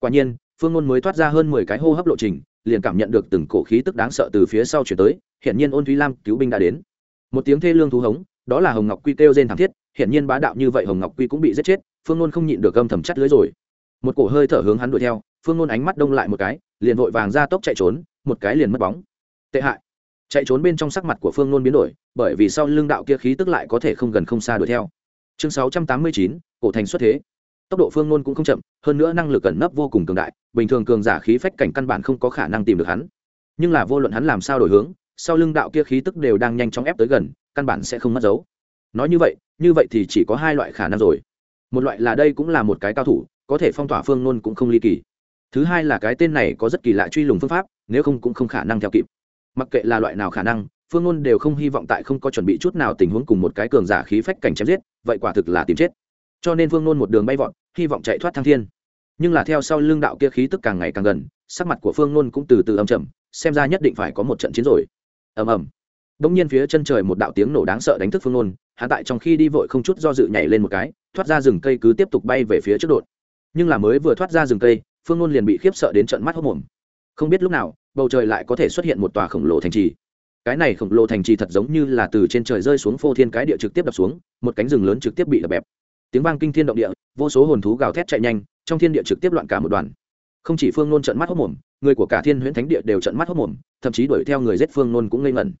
Quả nhiên, phương nôn mới thoát ra hơn mười cái hô hấp lộ trình, liền cảm nhận được từng cổ khí tức đáng sợ từ phía sau chuyển tới hiện nhiên ôn thúy lam cứu binh đã đến. Một tiếng thê lương thú hống đó là hồng ngọc quy kêu trên thảm thiết, hiển nhiên bá đạo như vậy hồng ngọc quy cũng bị giết chết, phương nôn không nhịn được gâm thầm chắt lưới rồi. Một cổ hơi thở hướng hắn đuổi theo, phương nôn ánh mắt đông lại một cái, liền vội vàng ra tốc chạy trốn, một cái liền mất bóng. Tệ hại. Chạy trốn bên trong sắc mặt của phương nôn biến đổi, bởi vì sau lưng đạo kia khí tức lại có thể không gần không xa đuổi theo. Chương sáu trăm tám mươi chín, cổ thành xuất thế. Tốc độ phương nôn cũng không chậm, hơn nữa năng lực cẩn nấp vô cùng cường đại, bình thường cường giả khí phách cảnh căn bản không có khả năng tìm được hắn. Nhưng là vô luận hắn làm sao đổi hướng, sau lưng đạo kia khí tức đều đang nhanh chóng ép tới gần căn bản sẽ không mất dấu. Nói như vậy như vậy thì chỉ có hai loại khả năng rồi. Một loại là đây cũng là một cái cao thủ, có thể phong tỏa phương nôn cũng không ly kỳ. Thứ hai là cái tên này có rất kỳ lạ truy lùng phương pháp, nếu không cũng không khả năng theo kịp. Mặc kệ là loại nào khả năng, phương nôn đều không hy vọng tại không có chuẩn bị chút nào tình huống cùng một cái cường giả khí phách cảnh chém giết, vậy quả thực là tìm chết. Cho nên phương nôn một đường bay vọt, hy vọng chạy thoát thăng thiên. Nhưng là theo sau lưng đạo kia khí tức càng ngày càng gần, sắc mặt của phương nôn cũng từ từ âm trầm, xem ra nhất định phải có một trận chiến rồi. Ầm ầm đông nhiên phía chân trời một đạo tiếng nổ đáng sợ đánh thức phương Luân, hắn tại trong khi đi vội không chút do dự nhảy lên một cái thoát ra rừng cây cứ tiếp tục bay về phía trước đột. Nhưng là mới vừa thoát ra rừng cây phương Luân liền bị khiếp sợ đến trận mắt hốc mồm. Không biết lúc nào bầu trời lại có thể xuất hiện một tòa khổng lồ thành trì. Cái này khổng lồ thành trì thật giống như là từ trên trời rơi xuống phô thiên cái địa trực tiếp đập xuống một cánh rừng lớn trực tiếp bị đập bẹp. Tiếng vang kinh thiên động địa vô số hồn thú gào thét chạy nhanh trong thiên địa trực tiếp loạn cả một đoàn. Không chỉ phương Luân trợn mắt hốc mồm người của cả thiên huyễn thánh địa đều trợn mắt hốc mồm thậm chí đuổi theo người giết phương Luân cũng ngây ngẩn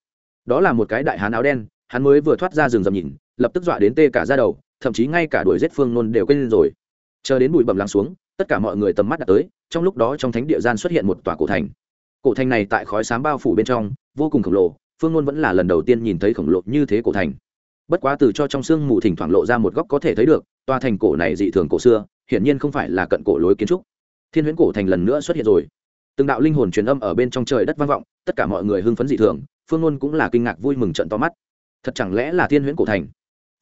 đó là một cái đại hán áo đen, hắn mới vừa thoát ra rừng rầm nhìn, lập tức dọa đến tê cả ra đầu, thậm chí ngay cả đuổi giết phương nôn đều quên rồi. Chờ đến bụi bầm lắng xuống, tất cả mọi người tầm mắt đã tới, trong lúc đó trong thánh địa gian xuất hiện một tòa cổ thành. Cổ thành này tại khói sám bao phủ bên trong, vô cùng khổng lồ, phương ngôn vẫn là lần đầu tiên nhìn thấy khổng lồ như thế cổ thành. Bất quá từ cho trong sương mù thỉnh thoảng lộ ra một góc có thể thấy được, tòa thành cổ này dị thường cổ xưa, hiển nhiên không phải là cận cổ lối kiến trúc. Thiên huyễn cổ thành lần nữa xuất hiện rồi. Từng đạo linh hồn truyền âm ở bên trong trời đất vang vọng, tất cả mọi người hưng phấn dị thường phương ngôn cũng là kinh ngạc vui mừng trận to mắt. Thật chẳng lẽ là thiên huyễn cổ thành?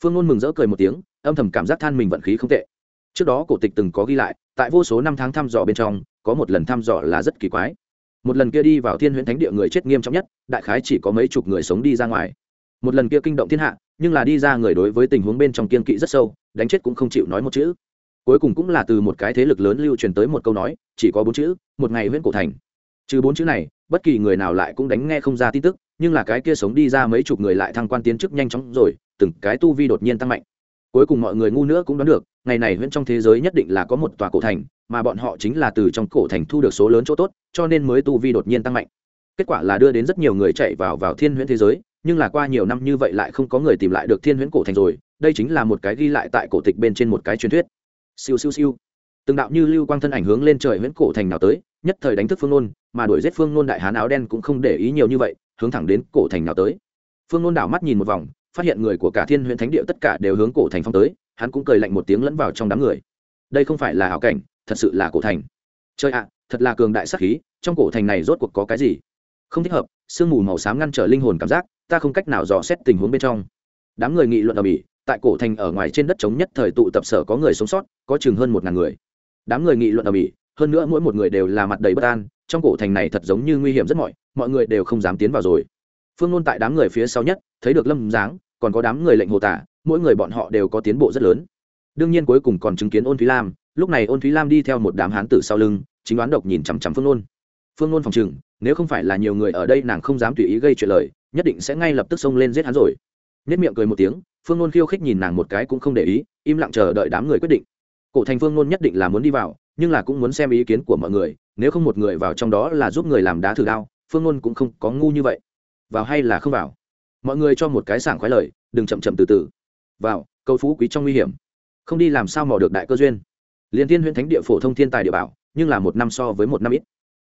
Phương ngôn mừng rỡ cười một tiếng, âm thầm cảm giác than mình vận khí không tệ. Trước đó cổ tịch từng có ghi lại, tại vô số năm tháng thăm dò bên trong, có một lần thăm dò là rất kỳ quái. Một lần kia đi vào thiên huyễn thánh địa người chết nghiêm trọng nhất, đại khái chỉ có mấy chục người sống đi ra ngoài. Một lần kia kinh động thiên hạ, nhưng là đi ra người đối với tình huống bên trong kiên kỵ rất sâu, đánh chết cũng không chịu nói một chữ. Cuối cùng cũng là từ một cái thế lực lớn lưu truyền tới một câu nói, chỉ có bốn chữ, một ngày huyễn cổ thành. Trừ bốn chữ này, bất kỳ người nào lại cũng đánh nghe không ra tin tức nhưng là cái kia sống đi ra mấy chục người lại thăng quan tiến chức nhanh chóng rồi, từng cái tu vi đột nhiên tăng mạnh. Cuối cùng mọi người ngu nữa cũng đoán được, ngày này huyễn trong thế giới nhất định là có một tòa cổ thành, mà bọn họ chính là từ trong cổ thành thu được số lớn chỗ tốt, cho nên mới tu vi đột nhiên tăng mạnh. Kết quả là đưa đến rất nhiều người chạy vào vào thiên huyễn thế giới, nhưng là qua nhiều năm như vậy lại không có người tìm lại được thiên huyễn cổ thành rồi, đây chính là một cái ghi lại tại cổ tịch bên trên một cái truyền thuyết. Siêu siêu siêu. Từng đạo như lưu quang thân ảnh hướng lên trời huyễn cổ thành nào tới, nhất thời đánh thức phương nôn mà đuổi giết phương nôn đại hán áo đen cũng không để ý nhiều như vậy, hướng thẳng đến cổ thành nào tới. Phương nôn đảo mắt nhìn một vòng, phát hiện người của cả thiên huyện thánh địa tất cả đều hướng cổ thành phong tới, hắn cũng cười lạnh một tiếng lẫn vào trong đám người. Đây không phải là hảo cảnh, thật sự là cổ thành. Chơi ạ à, thật là cường đại sắc khí, trong cổ thành này rốt cuộc có cái gì? Không thích hợp, sương mù màu xám ngăn trở linh hồn cảm giác, ta không cách nào dò xét tình huống bên trong. Đám người nghị luận ở bỉ tại cổ thành ở ngoài trên đất chống nhất thời tụ tập sở có người sống sót, có chừng hơn một ngàn người. Đám người nghị luận ở bỉ hơn nữa mỗi một người đều là mặt đầy bất an trong cổ thành này thật giống như nguy hiểm rất mọi mọi người đều không dám tiến vào rồi. Phương Nôn tại đám người phía sau nhất, thấy được lâm dáng còn có đám người lệnh hồ tả, mỗi người bọn họ đều có tiến bộ rất lớn. Đương nhiên cuối cùng còn chứng kiến ôn thúy lam, lúc này ôn thúy lam đi theo một đám hán tử sau lưng, chính đoán độc nhìn chằm chằm phương Nôn. phương Nôn phòng chừng nếu không phải là nhiều người ở đây nàng không dám tùy ý gây chuyện lời, nhất định sẽ ngay lập tức xông lên giết hắn rồi. Nhất miệng cười một tiếng, phương Nôn khiêu khích nhìn nàng một cái cũng không để ý, im lặng chờ đợi đám người quyết định. Cổ thành phương Nôn nhất định là muốn đi vào, nhưng là cũng muốn xem ý kiến của mọi người nếu không một người vào trong đó là giúp người làm đá thử đao, phương ngôn cũng không có ngu như vậy. Vào hay là không vào? Mọi người cho một cái sảng khoái lời, đừng chậm chậm từ từ. Vào câu phú quý trong nguy hiểm. Không đi làm sao mò được đại cơ duyên. Liền thiên huyễn thánh địa phổ thông thiên tài địa bảo, nhưng là một năm so với một năm ít.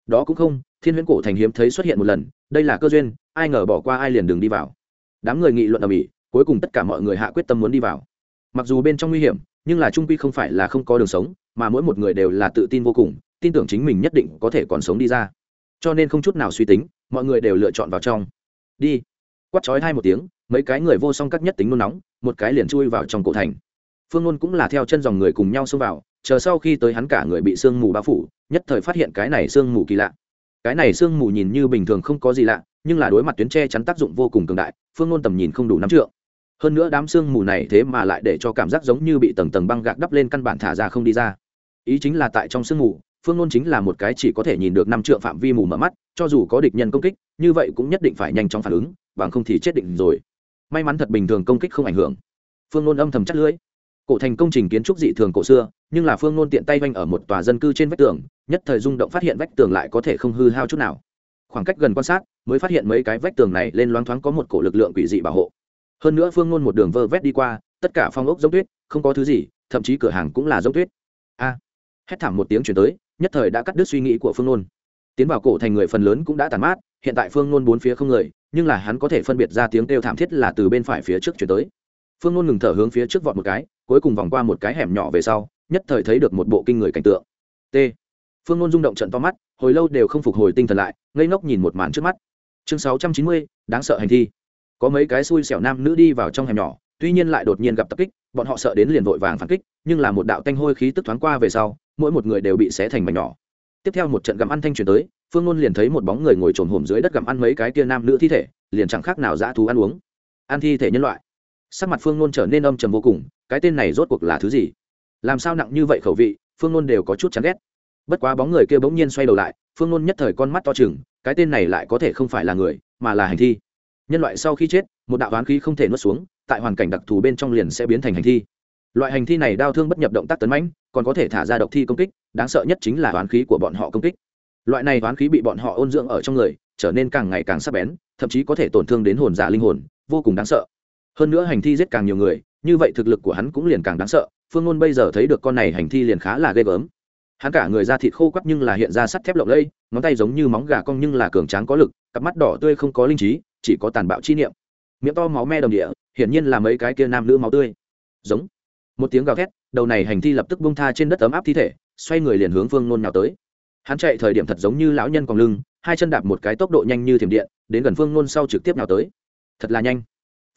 Đó cũng không, thiên huyễn cổ thành hiếm thấy xuất hiện một lần, đây là cơ duyên, ai ngờ bỏ qua ai liền đường đi vào. Đám người nghị luận ở mỹ cuối cùng tất cả mọi người hạ quyết tâm muốn đi vào. Mặc dù bên trong nguy hiểm, nhưng là trung quy không phải là không có đường sống, mà mỗi một người đều là tự tin vô cùng tin tưởng chính mình nhất định có thể còn sống đi ra. Cho nên không chút nào suy tính, mọi người đều lựa chọn vào trong. Đi. Quắt chói hai một tiếng, mấy cái người vô song các nhất tính nôn nóng, một cái liền chui vào trong cổ thành. Phương nôn cũng là theo chân dòng người cùng nhau xông vào, chờ sau khi tới hắn cả người bị sương mù bao phủ, nhất thời phát hiện cái này sương mù kỳ lạ. Cái này sương mù nhìn như bình thường không có gì lạ, nhưng là đối mặt tuyến tre chắn tác dụng vô cùng cường đại, phương nôn tầm nhìn không đủ năm trượng. Hơn nữa đám sương mù này thế mà lại để cho cảm giác giống như bị tầng tầng băng gạc đắp lên căn bản thả ra không đi ra. Ý chính là tại trong sương mù phương nôn chính là một cái chỉ có thể nhìn được năm trượng phạm vi mù mở mắt, cho dù có địch nhân công kích, như vậy cũng nhất định phải nhanh chóng phản ứng, bằng không thì chết định rồi. May mắn thật bình thường công kích không ảnh hưởng. Phương nôn âm thầm chắc lưỡi. Cổ thành công trình kiến trúc dị thường cổ xưa, nhưng là phương nôn tiện tay vanh ở một tòa dân cư trên vách tường, nhất thời rung động phát hiện vách tường lại có thể không hư hao chút nào. Khoảng cách gần quan sát, mới phát hiện mấy cái vách tường này lên loáng thoáng có một cổ lực lượng quỷ dị bảo hộ. Hơn nữa phương nôn một đường vơ vét đi qua, tất cả phong ốc giống tuyết, không có thứ gì, thậm chí cửa hàng cũng là giống tuyết. A! Hét thảm một tiếng chuyển tới, nhất thời đã cắt đứt suy nghĩ của phương nôn. Tiến vào cổ thành người phần lớn cũng đã tàn mát, hiện tại phương nôn bốn phía không người, nhưng là hắn có thể phân biệt ra tiếng kêu thảm thiết là từ bên phải phía trước chuyển tới. Phương nôn ngừng thở hướng phía trước vọt một cái, cuối cùng vòng qua một cái hẻm nhỏ về sau, nhất thời thấy được một bộ kinh người cảnh tượng. T. Phương nôn rung động trận to mắt, hồi lâu đều không phục hồi tinh thần lại, ngây ngốc nhìn một màn trước mắt. Chương sáu trăm chín mươi, đáng sợ hành thi. Có mấy cái xui xẻo nam nữ đi vào trong hẻm nhỏ, tuy nhiên lại đột nhiên gặp tập kích, bọn họ sợ đến liền vội vàng phản kích, nhưng là một đạo tanh hôi khí tức thoáng qua về sau mỗi một người đều bị xé thành mảnh nhỏ. Tiếp theo một trận gặm ăn thanh truyền tới, phương ngôn liền thấy một bóng người ngồi trồn hổm dưới đất gặm ăn mấy cái kia nam nữ thi thể, liền chẳng khác nào dã thú ăn uống. Ăn thi thể nhân loại. Sắc mặt phương ngôn trở nên âm trầm vô cùng, cái tên này rốt cuộc là thứ gì? Làm sao nặng như vậy khẩu vị, phương ngôn đều có chút chán ghét. Bất quá bóng người kia bỗng nhiên xoay đầu lại, phương ngôn nhất thời con mắt to chừng cái tên này lại có thể không phải là người, mà là hành thi. Nhân loại sau khi chết, một đạo oán khí không thể nuốt xuống, tại hoàn cảnh đặc thù bên trong liền sẽ biến thành hành thi loại hành thi này đau thương bất nhập động tác tấn mãnh, còn có thể thả ra độc thi công kích, đáng sợ nhất chính là oán khí của bọn họ công kích. Loại này oán khí bị bọn họ ôn dưỡng ở trong người, trở nên càng ngày càng sắc bén, thậm chí có thể tổn thương đến hồn giả linh hồn, vô cùng đáng sợ. Hơn nữa hành thi giết càng nhiều người, như vậy thực lực của hắn cũng liền càng đáng sợ, phương ngôn bây giờ thấy được con này hành thi liền khá là ghê gớm. Hắn cả người da thịt khô quắt nhưng là hiện ra sắt thép lộng lây ngón tay giống như móng gà cong nhưng là cường tráng có lực, cặp mắt đỏ tươi không có linh trí, chỉ có tàn bạo chi niệm. Miệng to máu me đồng địa, hiển nhiên là mấy cái kia nam nữ máu tươi. Giống một tiếng gào thét, đầu này hành thi lập tức bung tha trên đất ấm áp thi thể, xoay người liền hướng phương nôn nhào tới. Hắn chạy thời điểm thật giống như lão nhân còn lưng, hai chân đạp một cái tốc độ nhanh như thiểm điện, đến gần phương nôn sau trực tiếp nhào tới. Thật là nhanh.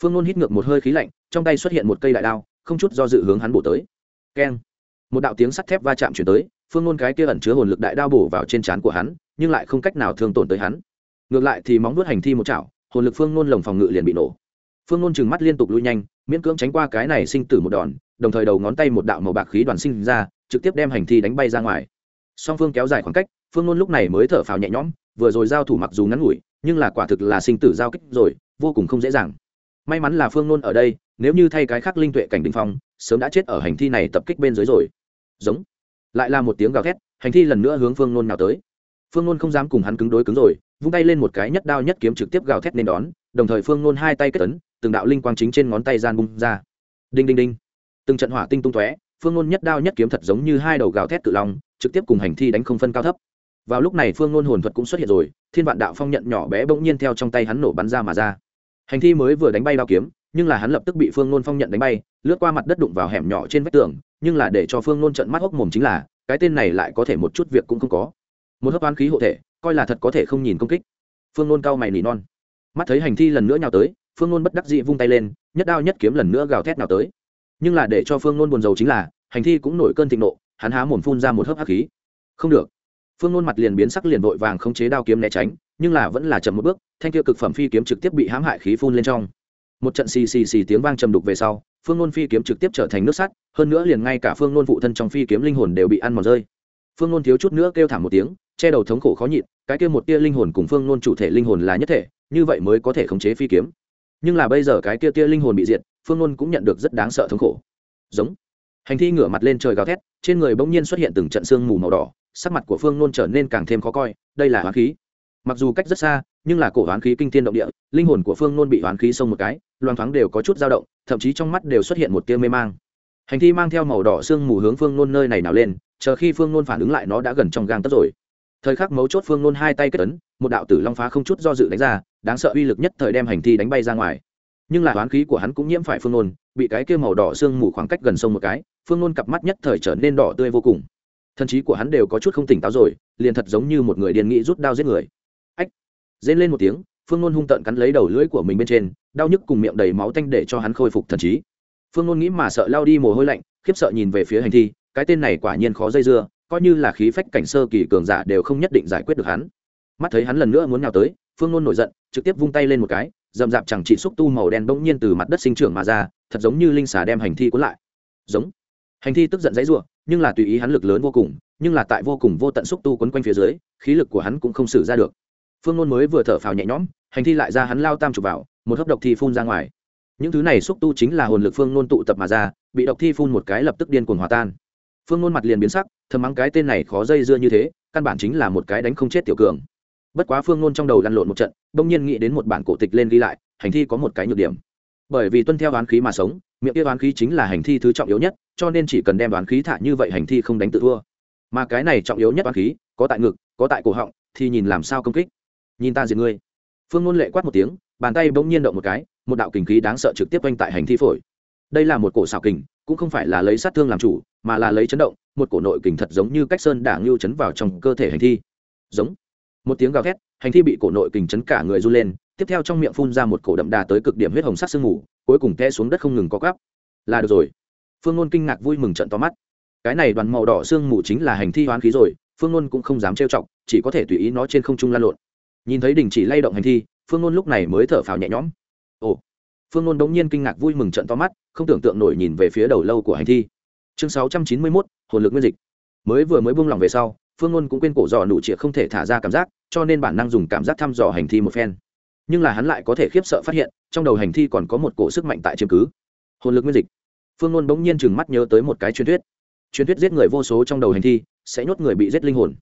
Phương nôn hít ngược một hơi khí lạnh, trong tay xuất hiện một cây đại đao, không chút do dự hướng hắn bổ tới. Keng. Một đạo tiếng sắt thép va chạm chuyển tới, phương nôn cái kia ẩn chứa hồn lực đại đao bổ vào trên trán của hắn, nhưng lại không cách nào thương tổn tới hắn. Ngược lại thì móng nuốt hành thi một chảo, hồn lực phương nôn lồng phòng ngự liền bị nổ. Phương nôn chừng mắt liên tục lui nhanh, miễn cưỡng tránh qua cái này sinh tử một đòn đồng thời đầu ngón tay một đạo màu bạc khí đoàn sinh ra, trực tiếp đem hành thi đánh bay ra ngoài. Song phương kéo dài khoảng cách, phương nôn lúc này mới thở phào nhẹ nhõm, vừa rồi giao thủ mặc dù ngắn ngủi, nhưng là quả thực là sinh tử giao kích rồi, vô cùng không dễ dàng. May mắn là phương nôn ở đây, nếu như thay cái khác linh tuệ cảnh đình phong, sớm đã chết ở hành thi này tập kích bên dưới rồi. Giống. Lại là một tiếng gào thét, hành thi lần nữa hướng phương nôn nào tới. Phương nôn không dám cùng hắn cứng đối cứng rồi, vung tay lên một cái nhất đao nhất kiếm trực tiếp gào thét nên đón, đồng thời phương nôn hai tay kết tấn từng đạo linh quang chính trên ngón tay gian bung ra. Đinh đinh đinh từng trận hỏa tinh tung tóe, phương nôn nhất đao nhất kiếm thật giống như hai đầu gào thét tự long, trực tiếp cùng hành thi đánh không phân cao thấp. Vào lúc này phương nôn hồn thuật cũng xuất hiện rồi, thiên vạn đạo phong nhận nhỏ bé bỗng nhiên theo trong tay hắn nổ bắn ra mà ra. Hành thi mới vừa đánh bay đao kiếm, nhưng là hắn lập tức bị phương nôn phong nhận đánh bay, lướt qua mặt đất đụng vào hẻm nhỏ trên vách tường, nhưng là để cho phương nôn trận mắt hốc mồm chính là, cái tên này lại có thể một chút việc cũng không có. Một hấp oán khí hộ thể, coi là thật có thể không nhìn công kích. Phương nôn cao mày nỉ non. Mắt thấy hành thi lần nữa nhào tới, phương nôn bất đắc dị vung tay lên, nhất đao nhất kiếm lần nữa gào thét nào tới nhưng là để cho phương nôn buồn rầu chính là, hành thi cũng nổi cơn thịnh nộ, hắn há mồm phun ra một hớp hắc khí. Không được. Phương nôn mặt liền biến sắc liền vội vàng không chế đao kiếm né tránh, nhưng là vẫn là chậm một bước, thanh kia cực phẩm phi kiếm trực tiếp bị hãm hại khí phun lên trong. Một trận xì xì xì tiếng vang trầm đục về sau, phương nôn phi kiếm trực tiếp trở thành nước sắt, hơn nữa liền ngay cả phương nôn phụ thân trong phi kiếm linh hồn đều bị ăn mòn rơi. Phương nôn thiếu chút nữa kêu thảm một tiếng, che đầu thống khổ khó nhịn, cái kia một tia linh hồn cùng phương nôn chủ thể linh hồn là nhất thể, như vậy mới có thể khống chế phi kiếm. Nhưng là bây giờ cái kia tia linh hồn bị diệt phương nôn cũng nhận được rất đáng sợ thống khổ. Giống. Hành thi ngửa mặt lên trời gào thét, trên người bỗng nhiên xuất hiện từng trận sương mù màu đỏ, sắc mặt của phương nôn trở nên càng thêm khó coi, đây là hoán khí. Mặc dù cách rất xa, nhưng là cổ hoán khí kinh tiên động địa, linh hồn của phương nôn bị hoán khí xông một cái, loang thoáng đều có chút dao động, thậm chí trong mắt đều xuất hiện một tia mê mang. Hành thi mang theo màu đỏ sương mù hướng phương nôn nơi này nào lên, chờ khi phương nôn phản ứng lại nó đã gần trong gang tất rồi. Thời khắc mấu chốt phương nôn hai tay kết ấn, một đạo tử long phá không chút do dự đánh ra, đáng sợ uy lực nhất thời đem hành thi đánh bay ra ngoài nhưng là hoán khí của hắn cũng nhiễm phải phương nôn, bị cái kia màu đỏ sương mù khoảng cách gần sông một cái, phương nôn cặp mắt nhất thời trở nên đỏ tươi vô cùng. Thần trí của hắn đều có chút không tỉnh táo rồi, liền thật giống như một người điên nghị rút đao giết người. Ách! Rên lên một tiếng, phương nôn hung tợn cắn lấy đầu lưỡi của mình bên trên, đau nhức cùng miệng đầy máu tanh để cho hắn khôi phục thần trí. Phương nôn nghĩ mà sợ lao đi mồ hôi lạnh, khiếp sợ nhìn về phía hành thi, cái tên này quả nhiên khó dây dưa, coi như là khí phách cảnh sơ kỳ cường giả đều không nhất định giải quyết được hắn. Mắt thấy hắn lần nữa muốn nhào tới, phương nôn nổi giận, trực tiếp vung tay lên một cái dầm dạp chẳng chỉ xúc tu màu đen bỗng nhiên từ mặt đất sinh trưởng mà ra, thật giống như linh xà đem hành thi cuốn lại. Giống. Hành thi tức giận dãy ruộng nhưng là tùy ý hắn lực lớn vô cùng, nhưng là tại vô cùng vô tận xúc tu quấn quanh phía dưới, khí lực của hắn cũng không xử ra được. Phương nôn mới vừa thở phào nhẹ nhõm, hành thi lại ra hắn lao tam chụp vào, một hớp độc thi phun ra ngoài. Những thứ này xúc tu chính là hồn lực phương nôn tụ tập mà ra, bị độc thi phun một cái lập tức điên cuồng hòa tan. Phương nôn mặt liền biến sắc, thầm mắng cái tên này khó dây dưa như thế, căn bản chính là một cái đánh không chết tiểu cường bất quá phương nôn trong đầu lăn lộn một trận bỗng nhiên nghĩ đến một bản cổ tịch lên ghi lại, hành thi có một cái nhược điểm. Bởi vì tuân theo đoán khí mà sống, miệng kia đoán khí chính là hành thi thứ trọng yếu nhất, cho nên chỉ cần đem đoán khí thả như vậy hành thi không đánh tự thua. Mà cái này trọng yếu nhất đoán khí, có tại ngực, có tại cổ họng, thì nhìn làm sao công kích. Nhìn ta diệt ngươi. Phương ngôn lệ quát một tiếng, bàn tay bỗng nhiên động một cái, một đạo kình khí đáng sợ trực tiếp quanh tại hành thi phổi. Đây là một cổ xào kình, cũng không phải là lấy sát thương làm chủ, mà là lấy chấn động, một cổ nội kình thật giống như cách sơn đảng lưu chấn vào trong cơ thể hành thi. Giống một tiếng gào thét, hành thi bị cổ nội kình chấn cả người run lên, tiếp theo trong miệng phun ra một cổ đậm đà tới cực điểm huyết hồng sắc sương mù, cuối cùng té xuống đất không ngừng có gắp là được rồi. Phương ngôn kinh ngạc vui mừng trận to mắt. Cái này đoàn màu đỏ sương mù chính là hành thi hoán khí rồi, phương ngôn cũng không dám trêu chọc, chỉ có thể tùy ý nó trên không trung lan lộn. Nhìn thấy đình chỉ lay động hành thi, phương ngôn lúc này mới thở phào nhẹ nhõm. Ồ. Phương ngôn đống nhiên kinh ngạc vui mừng trận to mắt, không tưởng tượng nổi nhìn về phía đầu lâu của hành thi. Chương sáu trăm chín mươi mốt, hồn lực nguyên dịch. Mới vừa mới buông lỏng về sau, phương ngôn cũng quên cổ dò nụ chĩa không thể thả ra cảm giác cho nên bản năng dùng cảm giác thăm dò hành thi một phen. Nhưng là hắn lại có thể khiếp sợ phát hiện, trong đầu hành thi còn có một cổ sức mạnh tại chiếm cứ. Hồn lực nguyên dịch. Phương ngôn bỗng nhiên chừng mắt nhớ tới một cái truyền thuyết. Truyền thuyết giết người vô số trong đầu hành thi, sẽ nhốt người bị giết linh hồn.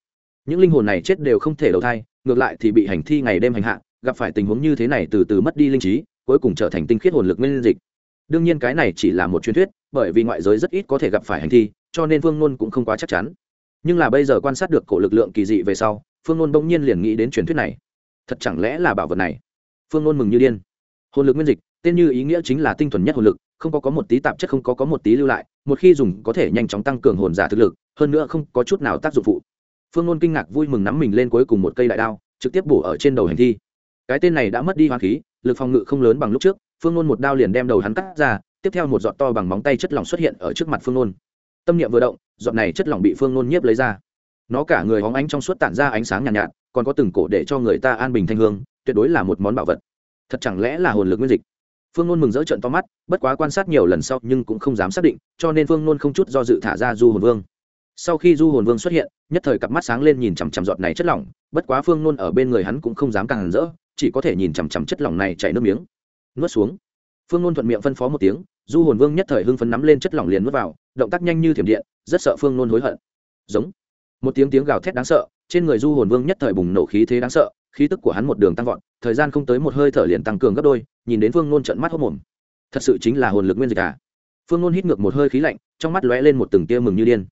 Những linh hồn này chết đều không thể đầu thai, ngược lại thì bị hành thi ngày đêm hành hạ, gặp phải tình huống như thế này từ từ mất đi linh trí, cuối cùng trở thành tinh khiết hồn lực nguyên dịch. Đương nhiên cái này chỉ là một truyền thuyết, bởi vì ngoại giới rất ít có thể gặp phải hành thi, cho nên phương ngôn cũng không quá chắc chắn. Nhưng là bây giờ quan sát được cổ lực lượng kỳ dị về sau phương nôn bỗng nhiên liền nghĩ đến truyền thuyết này. Thật chẳng lẽ là bảo vật này? Phương nôn mừng như điên. Hồn lực nguyên dịch, tên như ý nghĩa chính là tinh thuần nhất hồn lực, không có có một tí tạp chất, không có có một tí lưu lại, một khi dùng có thể nhanh chóng tăng cường hồn giả thực lực, hơn nữa không có chút nào tác dụng phụ. Phương nôn kinh ngạc vui mừng nắm mình lên cuối cùng một cây đại đao, trực tiếp bổ ở trên đầu hành thi. Cái tên này đã mất đi hoa khí, lực phòng ngự không lớn bằng lúc trước, phương nôn một đao liền đem đầu hắn cắt ra, tiếp theo một giọt to bằng móng tay chất lỏng xuất hiện ở trước mặt phương nôn. Tâm niệm vừa động, giọt này chất lỏng bị phương nôn nhiếp lấy ra nó cả người hóng ánh trong suốt tản ra ánh sáng nhàn nhạt, nhạt còn có từng cổ để cho người ta an bình thanh hương tuyệt đối là một món bảo vật. Thật chẳng lẽ là hồn lực nguyên dịch? Phương nôn mừng rỡ trận to mắt bất quá quan sát nhiều lần sau nhưng cũng không dám xác định cho nên phương nôn không chút do dự thả ra du hồn vương. Sau khi du hồn vương xuất hiện nhất thời cặp mắt sáng lên nhìn chằm chằm giọt này chất lỏng bất quá phương nôn ở bên người hắn cũng không dám càng rỡ chỉ có thể nhìn chằm chằm chất lỏng này chảy nước miếng. Nuốt xuống. Phương nôn thuận miệng phân phó một tiếng du hồn vương nhất thời hưng phấn nắm lên chất lỏng liền nuốt vào động tác nhanh như thiểm điện rất sợ phương nôn hối hận. Giống một tiếng tiếng gào thét đáng sợ, trên người du hồn vương nhất thời bùng nổ khí thế đáng sợ, khí tức của hắn một đường tăng vọt, thời gian không tới một hơi thở liền tăng cường gấp đôi, nhìn đến phương nôn trận mắt hốc mồm. Thật sự chính là hồn lực nguyên dịch à? Phương nôn hít ngược một hơi khí lạnh, trong mắt lóe lên một từng tia mừng như điên.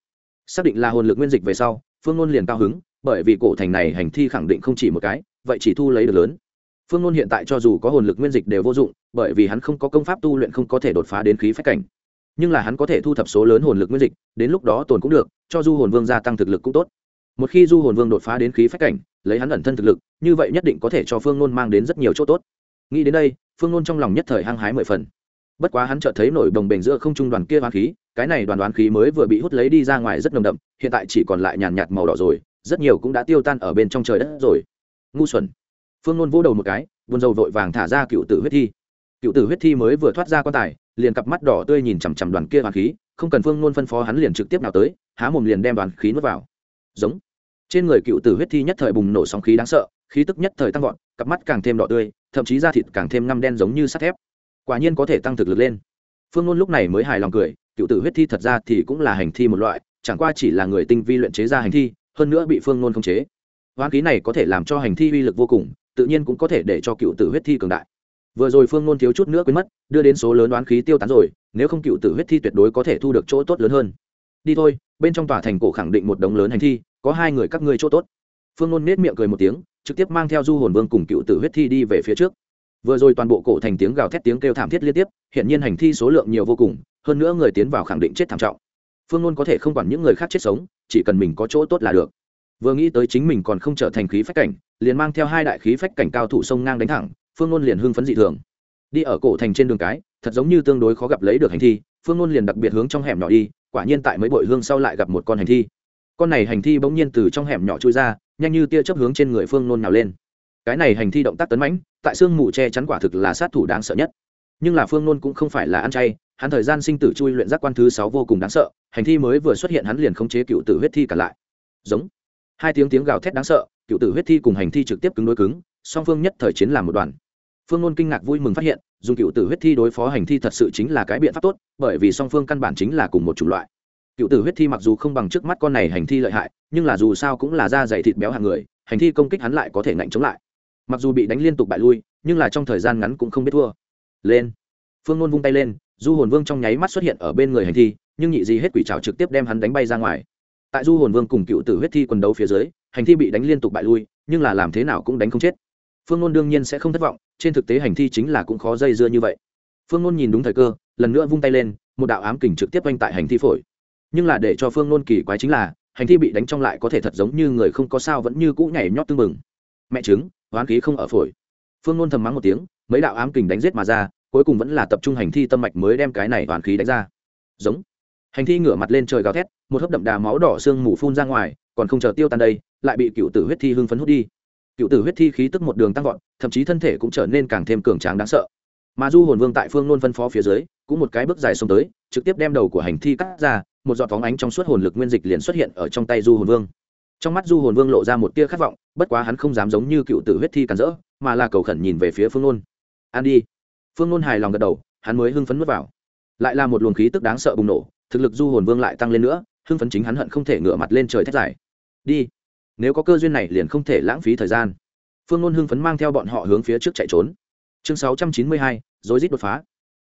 Xác định là hồn lực nguyên dịch về sau phương nôn liền cao hứng, bởi vì cổ thành này hành thi khẳng định không chỉ một cái, vậy chỉ thu lấy được lớn. Phương nôn hiện tại cho dù có hồn lực nguyên dịch đều vô dụng, bởi vì hắn không có công pháp tu luyện không có thể đột phá đến khí phách cảnh nhưng là hắn có thể thu thập số lớn hồn lực nguyên dịch, đến lúc đó tồn cũng được, cho du hồn vương gia tăng thực lực cũng tốt. Một khi du hồn vương đột phá đến khí phách cảnh, lấy hắn ẩn thân thực lực, như vậy nhất định có thể cho phương nôn mang đến rất nhiều chỗ tốt. Nghĩ đến đây, phương nôn trong lòng nhất thời hăng hái mười phần. Bất quá hắn chợt thấy nổi đồng bền giữa không trung đoàn kia đoán khí, cái này đoàn đoán khí mới vừa bị hút lấy đi ra ngoài rất nồng đậm, hiện tại chỉ còn lại nhàn nhạt màu đỏ rồi, rất nhiều cũng đã tiêu tan ở bên trong trời đất rồi. Ngu xuẩn. Phương nôn vỗ đầu một cái, buồn dầu vội vàng thả ra cựu tử huyết thi cựu tử huyết thi mới vừa thoát ra quan tài, liền cặp mắt đỏ tươi nhìn chằm chằm đoàn kia hoàn khí, không cần phương nôn phân phó hắn liền trực tiếp nào tới, há mồm liền đem đoàn khí nuốt vào. Giống. Trên người cựu tử huyết thi nhất thời bùng nổ sóng khí đáng sợ, khí tức nhất thời tăng vọt, cặp mắt càng thêm đỏ tươi, thậm chí da thịt càng thêm ngăm đen giống như sắt thép. Quả nhiên có thể tăng thực lực lên. Phương nôn lúc này mới hài lòng cười, cựu tử huyết thi thật ra thì cũng là hành thi một loại, chẳng qua chỉ là người tinh vi luyện chế ra hành thi, hơn nữa bị phương nôn khống chế. Hoán khí này có thể làm cho hành thi uy lực vô cùng, tự nhiên cũng có thể để cho cựu tử huyết thi cường đại vừa rồi phương ngôn thiếu chút nữa quên mất, đưa đến số lớn đoán khí tiêu tán rồi, nếu không cựu tử huyết thi tuyệt đối có thể thu được chỗ tốt lớn hơn. Đi thôi, bên trong tòa thành cổ khẳng định một đống lớn hành thi, có hai người các ngươi chỗ tốt. Phương nôn nết miệng cười một tiếng, trực tiếp mang theo du hồn vương cùng cựu tử huyết thi đi về phía trước. Vừa rồi toàn bộ cổ thành tiếng gào thét tiếng kêu thảm thiết liên tiếp hiện nhiên hành thi số lượng nhiều vô cùng, hơn nữa người tiến vào khẳng định chết thảm trọng. Phương nôn có thể không quản những người khác chết sống, chỉ cần mình có chỗ tốt là được. Vừa nghĩ tới chính mình còn không trở thành khí phách cảnh, liền mang theo hai đại khí phách cảnh cao thủ sông ngang đánh thẳng phương nôn liền hưng phấn dị thường. Đi ở cổ thành trên đường cái, thật giống như tương đối khó gặp lấy được hành thi, phương nôn liền đặc biệt hướng trong hẻm nhỏ đi, quả nhiên tại mấy bội hương sau lại gặp một con hành thi. Con này hành thi bỗng nhiên từ trong hẻm nhỏ trôi ra, nhanh như tia chớp hướng trên người phương nôn nào lên. Cái này hành thi động tác tấn mãnh, tại xương mù che chắn quả thực là sát thủ đáng sợ nhất. Nhưng là phương nôn cũng không phải là ăn chay, hắn thời gian sinh tử chui luyện giác quan thứ sáu vô cùng đáng sợ, hành thi mới vừa xuất hiện hắn liền khống chế cựu tử huyết thi cả lại. Giống. Hai tiếng tiếng gào thét đáng sợ, cựu tử huyết thi cùng hành thi trực tiếp cứng đối cứng, song phương nhất thời chiến làm một đoàn phương nôn kinh ngạc vui mừng phát hiện, dùng cựu tử huyết thi đối phó hành thi thật sự chính là cái biện pháp tốt, bởi vì song phương căn bản chính là cùng một chủng loại. Cựu tử huyết thi mặc dù không bằng trước mắt con này hành thi lợi hại, nhưng là dù sao cũng là da dày thịt béo hàng người, hành thi công kích hắn lại có thể ngạnh chống lại. Mặc dù bị đánh liên tục bại lui, nhưng là trong thời gian ngắn cũng không biết thua. Lên. Phương nôn vung tay lên, du hồn vương trong nháy mắt xuất hiện ở bên người hành thi, nhưng nhị gì hết quỷ trào trực tiếp đem hắn đánh bay ra ngoài. Tại du hồn vương cùng cựu tử huyết thi quần đấu phía dưới, hành thi bị đánh liên tục bại lui, nhưng là làm thế nào cũng đánh không chết. Phương nôn đương nhiên sẽ không thất vọng trên thực tế hành thi chính là cũng khó dây dưa như vậy. Phương nôn nhìn đúng thời cơ, lần nữa vung tay lên, một đạo ám kình trực tiếp oanh tại hành thi phổi. Nhưng là để cho phương nôn kỳ quái chính là, hành thi bị đánh trong lại có thể thật giống như người không có sao vẫn như cũ nhảy nhót tưng mừng mẹ chứng hoán khí không ở phổi. Phương nôn thầm mắng một tiếng, mấy đạo ám kình đánh giết mà ra, cuối cùng vẫn là tập trung hành thi tâm mạch mới đem cái này hoàn khí đánh ra. Giống. Hành thi ngửa mặt lên trời gào thét, một hớp đậm đà máu đỏ sương mù phun ra ngoài, còn không chờ tiêu tan đây, lại bị cựu tử huyết thi hưng phấn hút đi cựu tử huyết thi khí tức một đường tăng vọt, thậm chí thân thể cũng trở nên càng thêm cường tráng đáng sợ. Mà du hồn vương tại phương nôn phân phó phía dưới, cũng một cái bước dài xông tới, trực tiếp đem đầu của hành thi cắt ra, một giọt phóng ánh trong suốt hồn lực nguyên dịch liền xuất hiện ở trong tay du hồn vương. Trong mắt du hồn vương lộ ra một tia khát vọng, bất quá hắn không dám giống như cựu tử huyết thi càn rỡ, mà là cầu khẩn nhìn về phía phương nôn. An đi. Phương nôn hài lòng gật đầu, hắn mới hưng phấn n vào. Lại là một luồng khí tức đáng sợ bùng nổ, thực lực du hồn vương lại tăng lên nữa, hưng phấn chính hắn hận không thể ngửa mặt lên trời thét dài. Đi nếu có cơ duyên này liền không thể lãng phí thời gian. Phương nôn hưng phấn mang theo bọn họ hướng phía trước chạy trốn. Chương sáu trăm chín mươi hai, rối rít đột phá.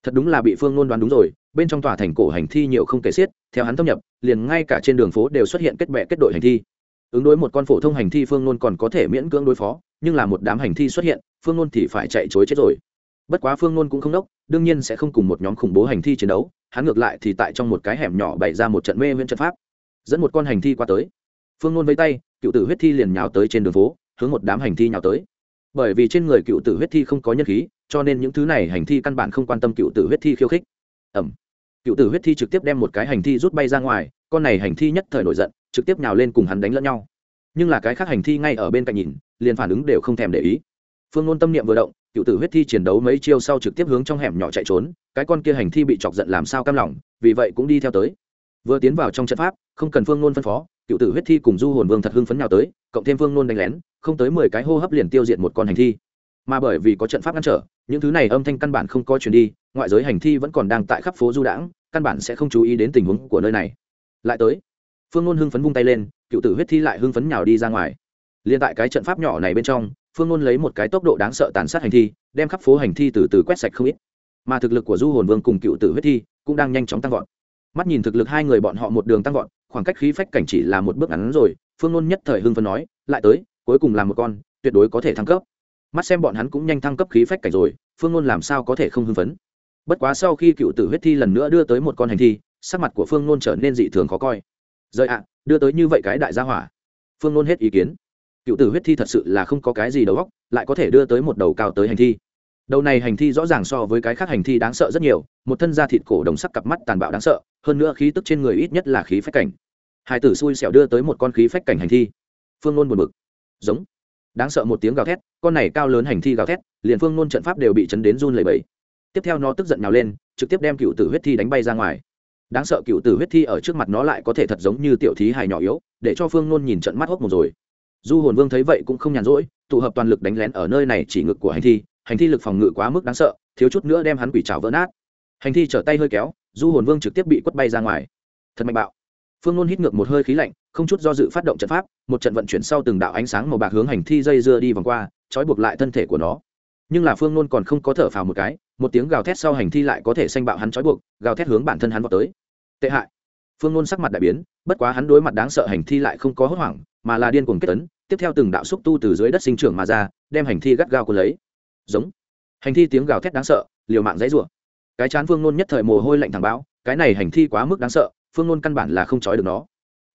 Thật đúng là bị phương nôn đoán đúng rồi, bên trong tòa thành cổ hành thi nhiều không kể xiết, theo hắn thâm nhập, liền ngay cả trên đường phố đều xuất hiện kết bệ kết đội hành thi. Ứng đối một con phổ thông hành thi phương nôn còn có thể miễn cưỡng đối phó, nhưng là một đám hành thi xuất hiện, phương nôn thì phải chạy chối chết rồi. Bất quá phương nôn cũng không đốc, đương nhiên sẽ không cùng một nhóm khủng bố hành thi chiến đấu, hắn ngược lại thì tại trong một cái hẻm nhỏ bày ra một trận mê viễn trận pháp. Dẫn một con hành thi qua tới. Phương nôn vây tay cựu tử huyết thi liền nhào tới trên đường phố, hướng một đám hành thi nhào tới. Bởi vì trên người cựu tử huyết thi không có nhân khí, cho nên những thứ này hành thi căn bản không quan tâm cựu tử huyết thi khiêu khích. Ẩm cựu tử huyết thi trực tiếp đem một cái hành thi rút bay ra ngoài, con này hành thi nhất thời nổi giận, trực tiếp nhào lên cùng hắn đánh lẫn nhau. Nhưng là cái khác hành thi ngay ở bên cạnh nhìn, liền phản ứng đều không thèm để ý. Phương ngôn tâm niệm vừa động, cựu tử huyết thi chiến đấu mấy chiêu sau trực tiếp hướng trong hẻm nhỏ chạy trốn, cái con kia hành thi bị chọc giận làm sao cam lòng, vì vậy cũng đi theo tới. Vừa tiến vào trong trận pháp, không cần phương ngôn phân phó cựu tử huyết thi cùng du hồn vương thật hưng phấn nào tới, cộng thêm vương nôn đánh lén, không tới mười cái hô hấp liền tiêu diệt một con hành thi. Mà bởi vì có trận pháp ngăn trở, những thứ này âm thanh căn bản không có chuyển đi, ngoại giới hành thi vẫn còn đang tại khắp phố du đãng, căn bản sẽ không chú ý đến tình huống của nơi này. Lại tới, phương nôn hưng phấn vung tay lên, cựu tử huyết thi lại hưng phấn nhào đi ra ngoài. Liền tại cái trận pháp nhỏ này bên trong, phương nôn lấy một cái tốc độ đáng sợ tàn sát hành thi, đem khắp phố hành thi từ từ quét sạch không ít. Mà thực lực của du hồn vương cùng cựu tử huyết thi cũng đang nhanh chóng tăng vọt. Mắt nhìn thực lực hai người bọn họ một đường tăng vọt khoảng cách khí phách cảnh chỉ là một bước ngắn rồi, phương nôn nhất thời hưng phấn nói, lại tới, cuối cùng là một con, tuyệt đối có thể thăng cấp. Mắt xem bọn hắn cũng nhanh thăng cấp khí phách cảnh rồi, phương nôn làm sao có thể không hưng phấn? Bất quá sau khi cựu tử huyết thi lần nữa đưa tới một con hành thi, sắc mặt của phương nôn trở nên dị thường khó coi. Rời ạ, đưa tới như vậy cái đại gia hỏa. Phương nôn hết ý kiến. Cựu tử huyết thi thật sự là không có cái gì đầu góc lại có thể đưa tới một đầu cao tới hành thi. Đầu này hành thi rõ ràng so với cái khác hành thi đáng sợ rất nhiều, một thân da thịt cổ đồng sắc cặp mắt tàn bạo đáng sợ, hơn nữa khí tức trên người ít nhất là khí phách cảnh hai tử xui xẻo đưa tới một con khí phách cảnh hành thi. Phương nôn buồn bực. Giống. Đáng sợ một tiếng gào thét, con này cao lớn hành thi gào thét, liền phương nôn trận pháp đều bị chấn đến run lầy bẫy tiếp theo nó tức giận nhào lên, trực tiếp đem cựu tử huyết thi đánh bay ra ngoài. Đáng sợ cựu tử huyết thi ở trước mặt nó lại có thể thật giống như tiểu thí hài nhỏ yếu, để cho phương nôn nhìn trận mắt hốc một rồi. Du hồn vương thấy vậy cũng không nhàn rỗi, tụ hợp toàn lực đánh lén ở nơi này chỉ ngực của hành thi hành thi lực phòng ngự quá mức đáng sợ, thiếu chút nữa đem hắn quỷ trào vỡ nát. Hành thi trở tay hơi kéo, du hồn vương trực tiếp bị quất bay ra ngoài. Thật mạnh bạo phương nôn hít ngược một hơi khí lạnh không chút do dự phát động trận pháp một trận vận chuyển sau từng đạo ánh sáng màu bạc hướng hành thi dây dưa đi vòng qua trói buộc lại thân thể của nó. Nhưng là phương nôn còn không có thở phào một cái một tiếng gào thét sau hành thi lại có thể xanh bạo hắn trói buộc gào thét hướng bản thân hắn vào tới. Tệ hại. Phương nôn sắc mặt đại biến bất quá hắn đối mặt đáng sợ hành thi lại không có hốt hoảng mà là điên cuồng kết tấn tiếp theo từng đạo xúc tu từ dưới đất sinh trưởng mà ra đem hành thi gắt gao cuốn lấy. Giống. Hành thi tiếng gào thét đáng sợ liều mạng dãy rủa. Cái chán phương nôn nhất thời mồ hôi lạnh thẳng bão, cái này hành thi quá mức đáng sợ phương nôn căn bản là không trói được nó.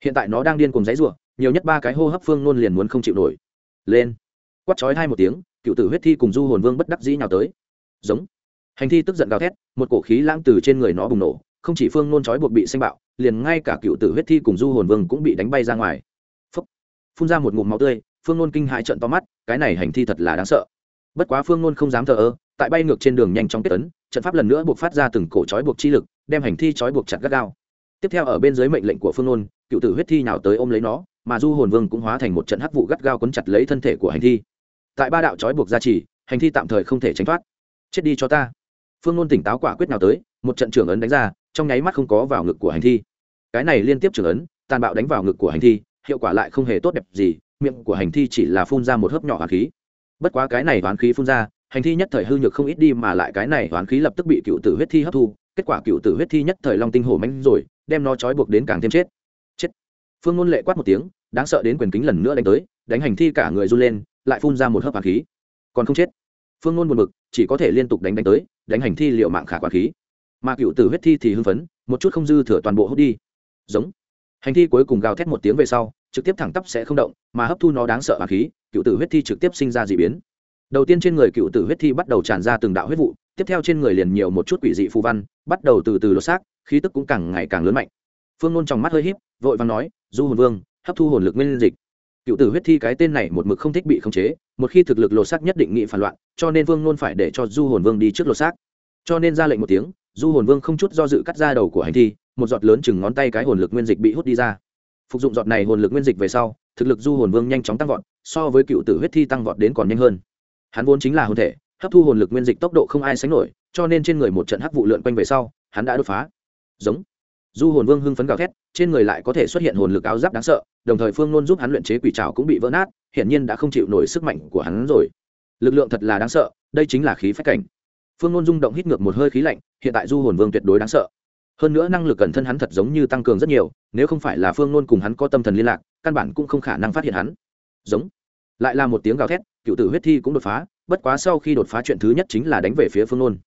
Hiện tại nó đang điên cùng dãy rủa nhiều nhất ba cái hô hấp phương nôn liền muốn không chịu nổi. Lên. Quát trói hai một tiếng, cựu tử huyết thi cùng du hồn vương bất đắc dĩ nhào tới. Giống. Hành thi tức giận gào thét, một cổ khí lãng từ trên người nó bùng nổ, không chỉ phương nôn trói buộc bị xanh bạo, liền ngay cả cựu tử huyết thi cùng du hồn vương cũng bị đánh bay ra ngoài. Phúc. phun ra một ngụm máu tươi, phương nôn kinh hãi trận to mắt, cái này hành thi thật là đáng sợ. Bất quá phương nôn không dám thờ ơ, tại bay ngược trên đường nhanh chóng kết tấn, trận pháp lần nữa buộc phát ra từng cổ trói buộc chi lực, đem hành thi trói buộc chặt gắt gao tiếp theo ở bên dưới mệnh lệnh của phương nôn, cựu tử huyết thi nào tới ôm lấy nó, mà du hồn vương cũng hóa thành một trận hắc vụ gắt gao quấn chặt lấy thân thể của hành thi. Tại ba đạo trói buộc gia trì, hành thi tạm thời không thể tránh thoát. Chết đi cho ta. Phương nôn tỉnh táo quả quyết nào tới, một trận trưởng ấn đánh ra, trong nháy mắt không có vào ngực của hành thi. Cái này liên tiếp trưởng ấn, tàn bạo đánh vào ngực của hành thi, hiệu quả lại không hề tốt đẹp gì, miệng của hành thi chỉ là phun ra một hớp nhỏ hoàn khí. Bất quá cái này hoàn khí phun ra, hành thi nhất thời hư nhược không ít đi mà lại cái này hoàn khí lập tức bị cựu tử huyết thi hấp thu, kết quả cựu tử huyết thi nhất thời long tinh hổ mánh rồi đem nó trói buộc đến càng thêm chết. Chết. Phương ngôn lệ quát một tiếng, đáng sợ đến quyền kính lần nữa đánh tới, đánh hành thi cả người run lên, lại phun ra một hớp hoán khí. Còn không chết. Phương ngôn buồn bực, chỉ có thể liên tục đánh đánh tới, đánh hành thi liệu mạng khả quản khí. Mà cựu tử huyết thi thì hưng phấn, một chút không dư thừa toàn bộ hút đi. Giống. Hành thi cuối cùng gào thét một tiếng về sau, trực tiếp thẳng tắp sẽ không động, mà hấp thu nó đáng sợ hoàng khí, cựu tử huyết thi trực tiếp sinh ra d ị biến. Đầu tiên trên người cựu tử huyết thi bắt đầu tràn ra từng đạo huyết vụ, tiếp theo trên người liền nhiều một chút quỷ dị phù văn, bắt đầu từ từ lột xác khí tức cũng càng ngày càng lớn mạnh. Phương nôn trong mắt hơi h í p vội và nói, du hồn vương, hấp thu hồn lực nguyên dịch. Cựu tử huyết thi cái tên này một mực không thích bị khống chế, một khi thực lực lột xác nhất định nghị phản loạn, cho nên vương nôn phải để cho du hồn vương đi trước lột xác. Cho nên ra lệnh một tiếng, du hồn vương không chút do dự cắt ra đầu của hành thi, một giọt lớn chừng ngón tay cái hồn lực nguyên dịch bị hút đi ra. Phục dụng giọt này hồn lực nguyên dịch về sau, thực lực du hồn vương nhanh chóng tăng vọt, so với cựu tử huyết thi tăng vọt đến còn nhanh hơn. Hắn vốn chính là hồn thể, hấp thu hồn lực nguyên dịch tốc độ không ai sánh nổi, cho nên trên người một trận hắc vụ lượn quanh về sau, hắn đã đột phá giống. Du hồn vương hưng phấn gào thét, trên người lại có thể xuất hiện hồn lực áo giáp đáng sợ, đồng thời phương nôn giúp hắn luyện chế quỷ trào cũng bị vỡ nát, hiển nhiên đã không chịu nổi sức mạnh của hắn rồi. Lực lượng thật là đáng sợ, đây chính là khí phách cảnh. Phương nôn rung động hít ngược một hơi khí lạnh, hiện tại du hồn vương tuyệt đối đáng sợ. Hơn nữa năng lực cẩn thân hắn thật giống như tăng cường rất nhiều, nếu không phải là phương nôn cùng hắn có tâm thần liên lạc, căn bản cũng không khả năng phát hiện hắn. Giống. Lại là một tiếng gào thét, cựu tử huyết thi cũng đột phá, bất quá sau khi đột phá chuyện thứ nhất chính là đánh về phía phương nôn.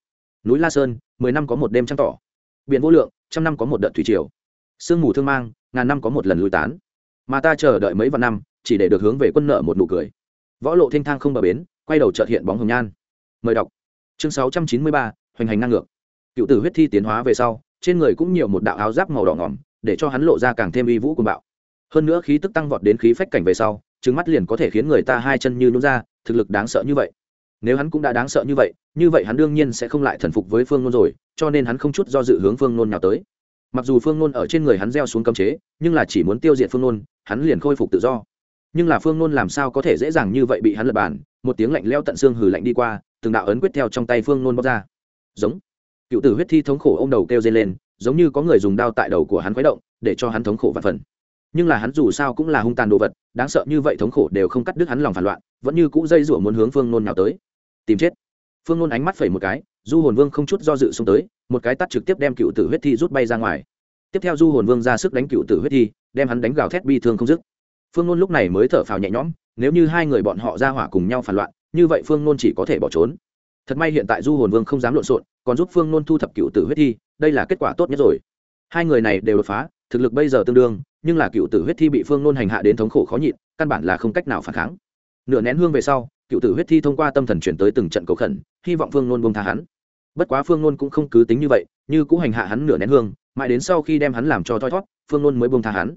Núi la sơn, mười năm có một đêm trăng tỏ biển vô lượng, trăm năm có một đợt thủy triều. Sương mù thương mang, ngàn năm có một lần lui tán. Mà ta chờ đợi mấy vạn năm, chỉ để được hướng về quân nợ một nụ cười. Võ lộ thanh thang không bờ bến, quay đầu trợt hiện bóng hồng nhan. Mời đọc. Chương sáu trăm chín mươi ba, hoành hành ngang ngược. Cựu tử huyết thi tiến hóa về sau, trên người cũng nhiều một đạo áo giáp màu đỏ ngỏm, để cho hắn lộ ra càng thêm uy vũ cùng bạo. Hơn nữa khí tức tăng vọt đến khí phách cảnh về sau trứng mắt liền có thể khiến người ta hai chân như nôn ra, thực lực đáng sợ như vậy nếu hắn cũng đã đáng sợ như vậy như vậy hắn đương nhiên sẽ không lại thần phục với phương nôn rồi, cho nên hắn không chút do dự hướng phương nôn nào tới. Mặc dù phương nôn ở trên người hắn gieo xuống cấm chế, nhưng là chỉ muốn tiêu diệt phương nôn, hắn liền khôi phục tự do. Nhưng là phương nôn làm sao có thể dễ dàng như vậy bị hắn lật bàn? Một tiếng lạnh leo tận xương hừ lạnh đi qua, từng đạo ấn quyết theo trong tay phương nôn bóc ra. Giống. Cựu tử huyết thi thống khổ ô m đầu kêu dây lên, giống như có người dùng đao tại đầu của hắn khuấy động, để cho hắn thống khổ và phần. Nhưng là hắn dù sao cũng là hung tàn đồ vật, đáng sợ như vậy thống khổ đều không cắt đứt hắn lòng phản loạn, vẫn như cũ dây rủa muốn hướng phương nôn nào tới tìm chết. Phương nôn ánh mắt phẩy một cái, du hồn vương không chút do dự xông tới, một cái tắt trực tiếp đem cựu tử huyết thi rút bay ra ngoài. Tiếp theo du hồn vương ra sức đánh cựu tử huyết thi, đem hắn đánh gào thét bi thương không dứt. Phương nôn lúc này mới thở phào nhẹ nhõm, nếu như hai người bọn họ ra hỏa cùng nhau phản loạn, như vậy phương nôn chỉ có thể bỏ trốn. Thật may hiện tại du hồn vương không dám lộn xộn, còn giúp phương nôn thu thập cựu tử huyết thi, đây là kết quả tốt nhất rồi. Hai người này đều đột phá, thực lực bây giờ tương đương, nhưng là cựu tử huyết thi bị phương nôn hành hạ đến thống khổ khó nhịn, căn bản là không cách nào phản kháng. Nửa nén hương về sau cựu tử huyết thi thông qua tâm thần chuyển tới từng trận cầu khẩn, hy vọng phương nôn buông tha hắn. Bất quá phương nôn cũng không cứ tính như vậy, như cũng hành hạ hắn nửa nén hương, mãi đến sau khi đem hắn làm cho thoi thót phương nôn mới buông tha hắn.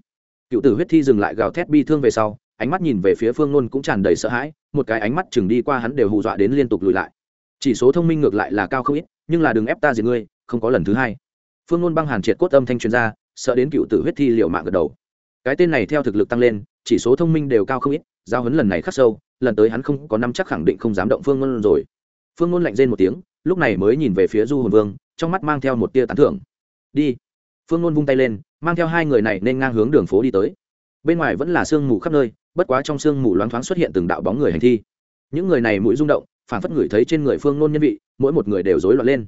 Cựu tử huyết thi dừng lại gào thét bi thương về sau, ánh mắt nhìn về phía phương nôn cũng tràn đầy sợ hãi, một cái ánh mắt chừng đi qua hắn đều hù dọa đến liên tục lùi lại. Chỉ số thông minh ngược lại là cao không ít, nhưng là đừng ép ta diệt ngươi, không có lần thứ hai. Phương nôn băng hàn triệt cốt âm thanh chuyên gia sợ đến cựu tử huyết thi liệu mạng gật đầu. Cái tên này theo thực lực tăng lên, chỉ số thông minh đều cao không ít giao hấn lần này khắc sâu, lần tới hắn không có năm chắc khẳng định không dám động phương ngôn rồi. Phương ngôn lạnh rên một tiếng, lúc này mới nhìn về phía du hồn vương, trong mắt mang theo một tia tán thưởng. Đi. Phương ngôn vung tay lên, mang theo hai người này nên ngang hướng đường phố đi tới. Bên ngoài vẫn là sương mù khắp nơi, bất quá trong sương mù loáng thoáng xuất hiện từng đạo bóng người hành thi. Những người này mũi rung động phản phất ngửi thấy trên người phương ngôn nhân vị, mỗi một người đều rối loạn lên.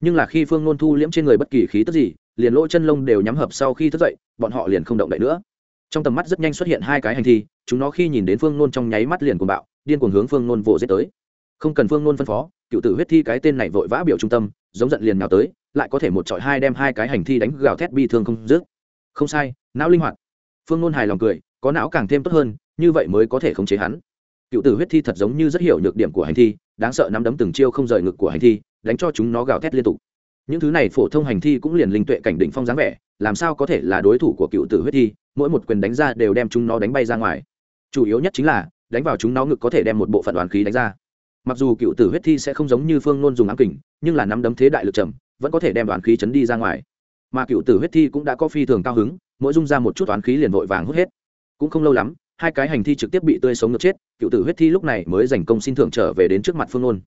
Nhưng là khi phương ngôn thu liễm trên người bất kỳ khí tức gì, liền lỗ chân lông đều nhắm hợp sau khi thức dậy, bọn họ liền không động đậy nữa trong tầm mắt rất nhanh xuất hiện hai cái hành thi, chúng nó khi nhìn đến phương nôn trong nháy mắt liền cuồng bạo, điên cuồng hướng phương nôn vồ giết tới. Không cần phương nôn phân phó, cựu tử huyết thi cái tên này vội vã biểu trung tâm, giống giận liền nào tới, lại có thể một trọi hai đem hai cái hành thi đánh gào thét bi thương không dứt. Không sai, não linh hoạt. Phương nôn hài lòng cười, có não càng thêm tốt hơn, như vậy mới có thể khống chế hắn. Cựu tử huyết thi thật giống như rất hiểu nhược điểm của hành thi, đáng sợ nắm đấm từng chiêu không rời ngực của hành thi, đánh cho chúng nó gào thét liên tục. Những thứ này phổ thông hành thi cũng liền linh tuệ cảnh đỉnh phong dáng vẻ, làm sao có thể là đối thủ của cựu tử huyết thi? Mỗi một quyền đánh ra đều đem chúng nó đánh bay ra ngoài. Chủ yếu nhất chính là, đánh vào chúng nó ngực có thể đem một bộ phận đoàn khí đánh ra. Mặc dù cựu tử huyết thi sẽ không giống như phương nôn dùng ám kình, nhưng là nắm đấm thế đại lực trầm vẫn có thể đem đoàn khí chấn đi ra ngoài. Mà cựu tử huyết thi cũng đã có phi thường cao hứng, mỗi dung ra một chút toán khí liền vội vàng hút hết. Cũng không lâu lắm, hai cái hành thi trực tiếp bị tươi sống ngược chết, cựu tử huyết thi lúc này mới giành công xin thưởng trở về đến trước mặt phương nôn.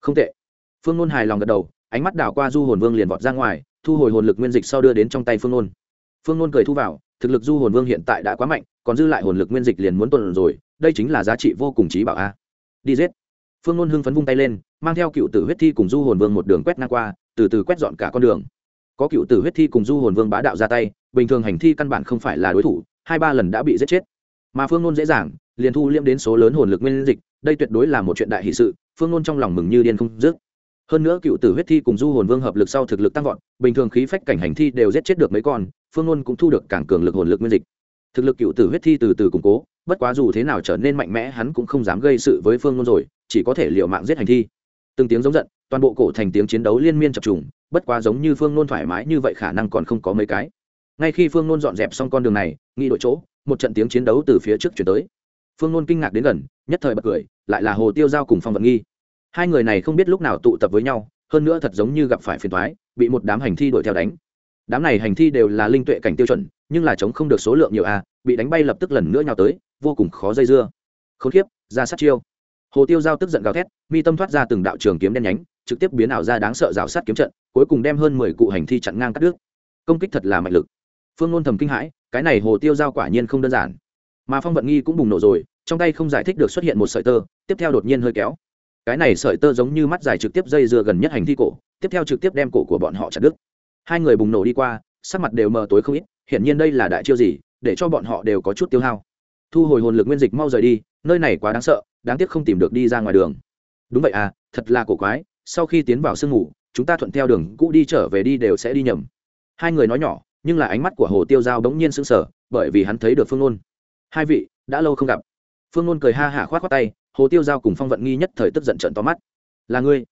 Không tệ. Phương nôn hài lòng gật đầu, ánh mắt đảo qua du hồn vương liền vọt ra ngoài, thu hồi hồn lực nguyên dịch sau đưa đến trong tay phương nôn. Phương nôn cười thu vào thực lực du hồn vương hiện tại đã quá mạnh, còn dư lại hồn lực nguyên dịch liền muốn tuần rồi, đây chính là giá trị vô cùng trí bảo a. Đi giết. Phương ngôn hưng phấn vung tay lên, mang theo cựu tử huyết thi cùng du hồn vương một đường quét ngang qua, từ từ quét dọn cả con đường. Có cựu tử huyết thi cùng du hồn vương bá đạo ra tay, bình thường hành thi căn bản không phải là đối thủ, hai ba lần đã bị giết chết. Mà phương ngôn dễ dàng, liền thu liêm đến số lớn hồn lực nguyên dịch, đây tuyệt đối là một chuyện đại hỷ sự, phương ngôn trong lòng mừng như điên không dứt hơn nữa cựu tử huyết thi cùng du hồn vương hợp lực sau thực lực tăng vọt, bình thường khí phách cảnh hành thi đều giết chết được mấy con, phương luân cũng thu được càng cường lực hồn lực nguyên dịch. Thực lực cựu tử huyết thi từ từ củng cố, bất quá dù thế nào trở nên mạnh mẽ hắn cũng không dám gây sự với phương luân rồi, chỉ có thể liệu mạng giết hành thi. Từng tiếng giống giận, toàn bộ cổ thành tiếng chiến đấu liên miên chập trùng, bất quá giống như phương luân thoải mái như vậy khả năng còn không có mấy cái. Ngay khi phương luân dọn dẹp xong con đường này, nghĩ đội chỗ, một trận tiếng chiến đấu từ phía trước chuyển tới. Phương luân kinh ngạc đến gần, nhất thời bật cười, lại là hồ tiêu giao cùng phong vận nghi hai người này không biết lúc nào tụ tập với nhau, hơn nữa thật giống như gặp phải phiền thoái bị một đám hành thi đuổi theo đánh. Đám này hành thi đều là linh tuệ cảnh tiêu chuẩn, nhưng là chống không được số lượng nhiều a, bị đánh bay lập tức lần nữa nhào tới, vô cùng khó dây dưa. K h ố n kiếp, ra sát chiêu. Hồ tiêu giao tức giận gào thét, mi tâm thoát ra từng đạo trường kiếm đen nhánh, trực tiếp biến ảo ra đáng sợ rào sát kiếm trận, cuối cùng đem hơn mười cụ hành thi chặn ngang cắt đứt. Công kích thật là mạnh lực. Phương ngôn thầm kinh hãi, cái này hồ tiêu giao quả nhiên không đơn giản. Mà phong vận nghi cũng bùng nổ rồi, trong tay không giải thích được xuất hiện một sợi tơ, tiếp theo đột nhiên hơi kéo cái này sợi tơ giống như mắt dài trực tiếp dây dưa gần nhất hành thi cổ, tiếp theo trực tiếp đem cổ của bọn họ chặt đứt. Hai người bùng nổ đi qua, sắc mặt đều mờ tối không ít, hiển nhiên đây là đại chiêu gì, để cho bọn họ đều có chút tiêu hao. Thu hồi hồn lực nguyên dịch mau rời đi, nơi này quá đáng sợ, đáng tiếc không tìm được đi ra ngoài đường. Đúng vậy à thật là cổ quái, sau khi tiến vào sương ngủ, chúng ta thuận theo đường, cũ đi trở về đi đều sẽ đi nhầm. Hai người nói nhỏ, nhưng là ánh mắt của hồ tiêu giao đống nhiên sững sờ, bởi vì hắn thấy được phương nôn. Hai vị, đã lâu không gặp. Phương nôn cười ha hả khoát khoát tay hồ tiêu giao cùng phong vận nghi nhất thời tức giận trận to mắt. Là ngươi?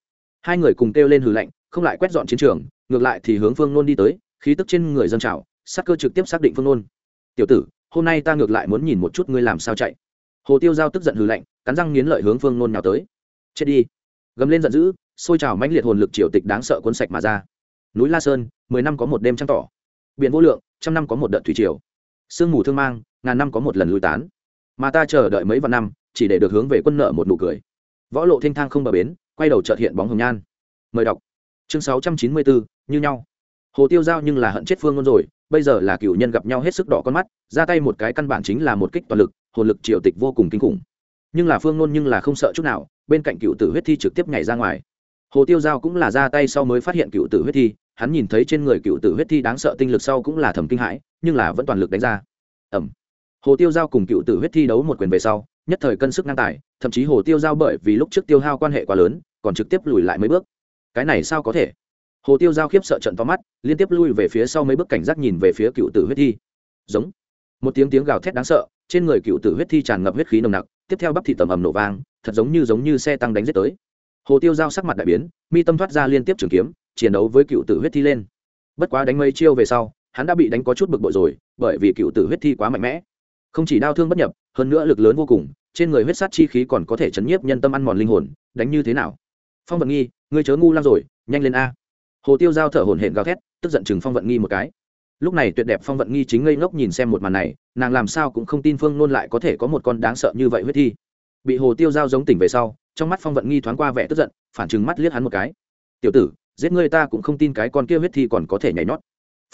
Hai người cùng kêu lên hừ lạnh, không lại quét dọn chiến trường, ngược lại thì hướng phương nôn đi tới, khí tức trên người dân trào sắc cơ trực tiếp xác định phương nôn. Tiểu tử, hôm nay ta ngược lại muốn nhìn một chút ngươi làm sao chạy. Hồ tiêu giao tức giận hừ lạnh, cắn răng nghiến lợi hướng phương nôn nhào tới. Chết đi. Gầm lên giận dữ, xôi trào mãnh liệt hồn lực triều tịch đáng sợ cuốn sạch mà ra. Núi la sơn, mười năm có một đêm trăng tỏ. Biển vô lượng, trăm năm có một đợt thủy triều. Sương mù thương mang, ngàn năm có một lần lui tán. Mà ta chờ đợi mấy vạn năm chỉ để được hướng về quân nợ một nụ cười. Võ lộ thanh thang không bờ bến, quay đầu trợt hiện bóng hồng nhan. Mời đọc. Chương sáu trăm chín mươi bốn như nhau. Hồ tiêu giao nhưng là hận chết phương ngôn rồi, bây giờ là cựu nhân gặp nhau hết sức đỏ con mắt, ra tay một cái căn bản chính là một kích toàn lực, hồn lực triều tịch vô cùng kinh khủng. Nhưng là phương ngôn nhưng là không sợ chút nào, bên cạnh cựu tử huyết thi trực tiếp nhảy ra ngoài. Hồ tiêu giao cũng là ra tay sau mới phát hiện cựu tử huyết thi, hắn nhìn thấy trên người cựu tử huyết thi đáng sợ tinh lực sau cũng là thầm kinh hãi, nhưng là vẫn toàn lực đánh ra. Ẩm hồ tiêu giao cùng cựu tử huyết thi đấu một quyền về sau nhất thời cân sức ngang tài, thậm chí hồ tiêu giao bởi vì lúc trước tiêu hao quan hệ quá lớn, còn trực tiếp lùi lại mấy bước. Cái này sao có thể? Hồ tiêu giao khiếp sợ trận to mắt, liên tiếp lui về phía sau mấy bước cảnh giác nhìn về phía cựu tử huyết thi. Giống. Một tiếng tiếng gào thét đáng sợ, trên người cựu tử huyết thi tràn ngập huyết khí nồng nặc, tiếp theo bắp thị tầm ầm nổ vang, thật giống như giống như xe tăng đánh giết tới. Hồ tiêu giao sắc mặt đại biến, mi tâm thoát ra liên tiếp trường kiếm, chiến đấu với cựu tử huyết thi lên. Bất quá đánh mấy chiêu về sau, hắn đã bị đánh có chút bực bội rồi, bởi vì cựu tử huyết thi quá mạnh mẽ không chỉ đau thương bất nhập, hơn nữa lực lớn vô cùng, trên người huyết sát chi khí còn có thể chấn nhiếp nhân tâm ăn mòn linh hồn, đánh như thế nào? Phong vận nghi, ngươi chớ ngu lăng rồi, nhanh lên a. Hồ tiêu giao thở hổn hển gào thét, tức giận chừng phong vận nghi một cái. Lúc này tuyệt đẹp phong vận nghi chính ngây ngốc nhìn xem một màn này, nàng làm sao cũng không tin phương nôn lại có thể có một con đáng sợ như vậy huyết thi. Bị hồ tiêu giao giống tỉnh về sau, trong mắt phong vận nghi thoáng qua vẻ tức giận, phản chừng mắt liếc hắn một cái. Tiểu tử, giết ngươi ta cũng không tin cái con kia huyết thi còn có thể nhảy nhót.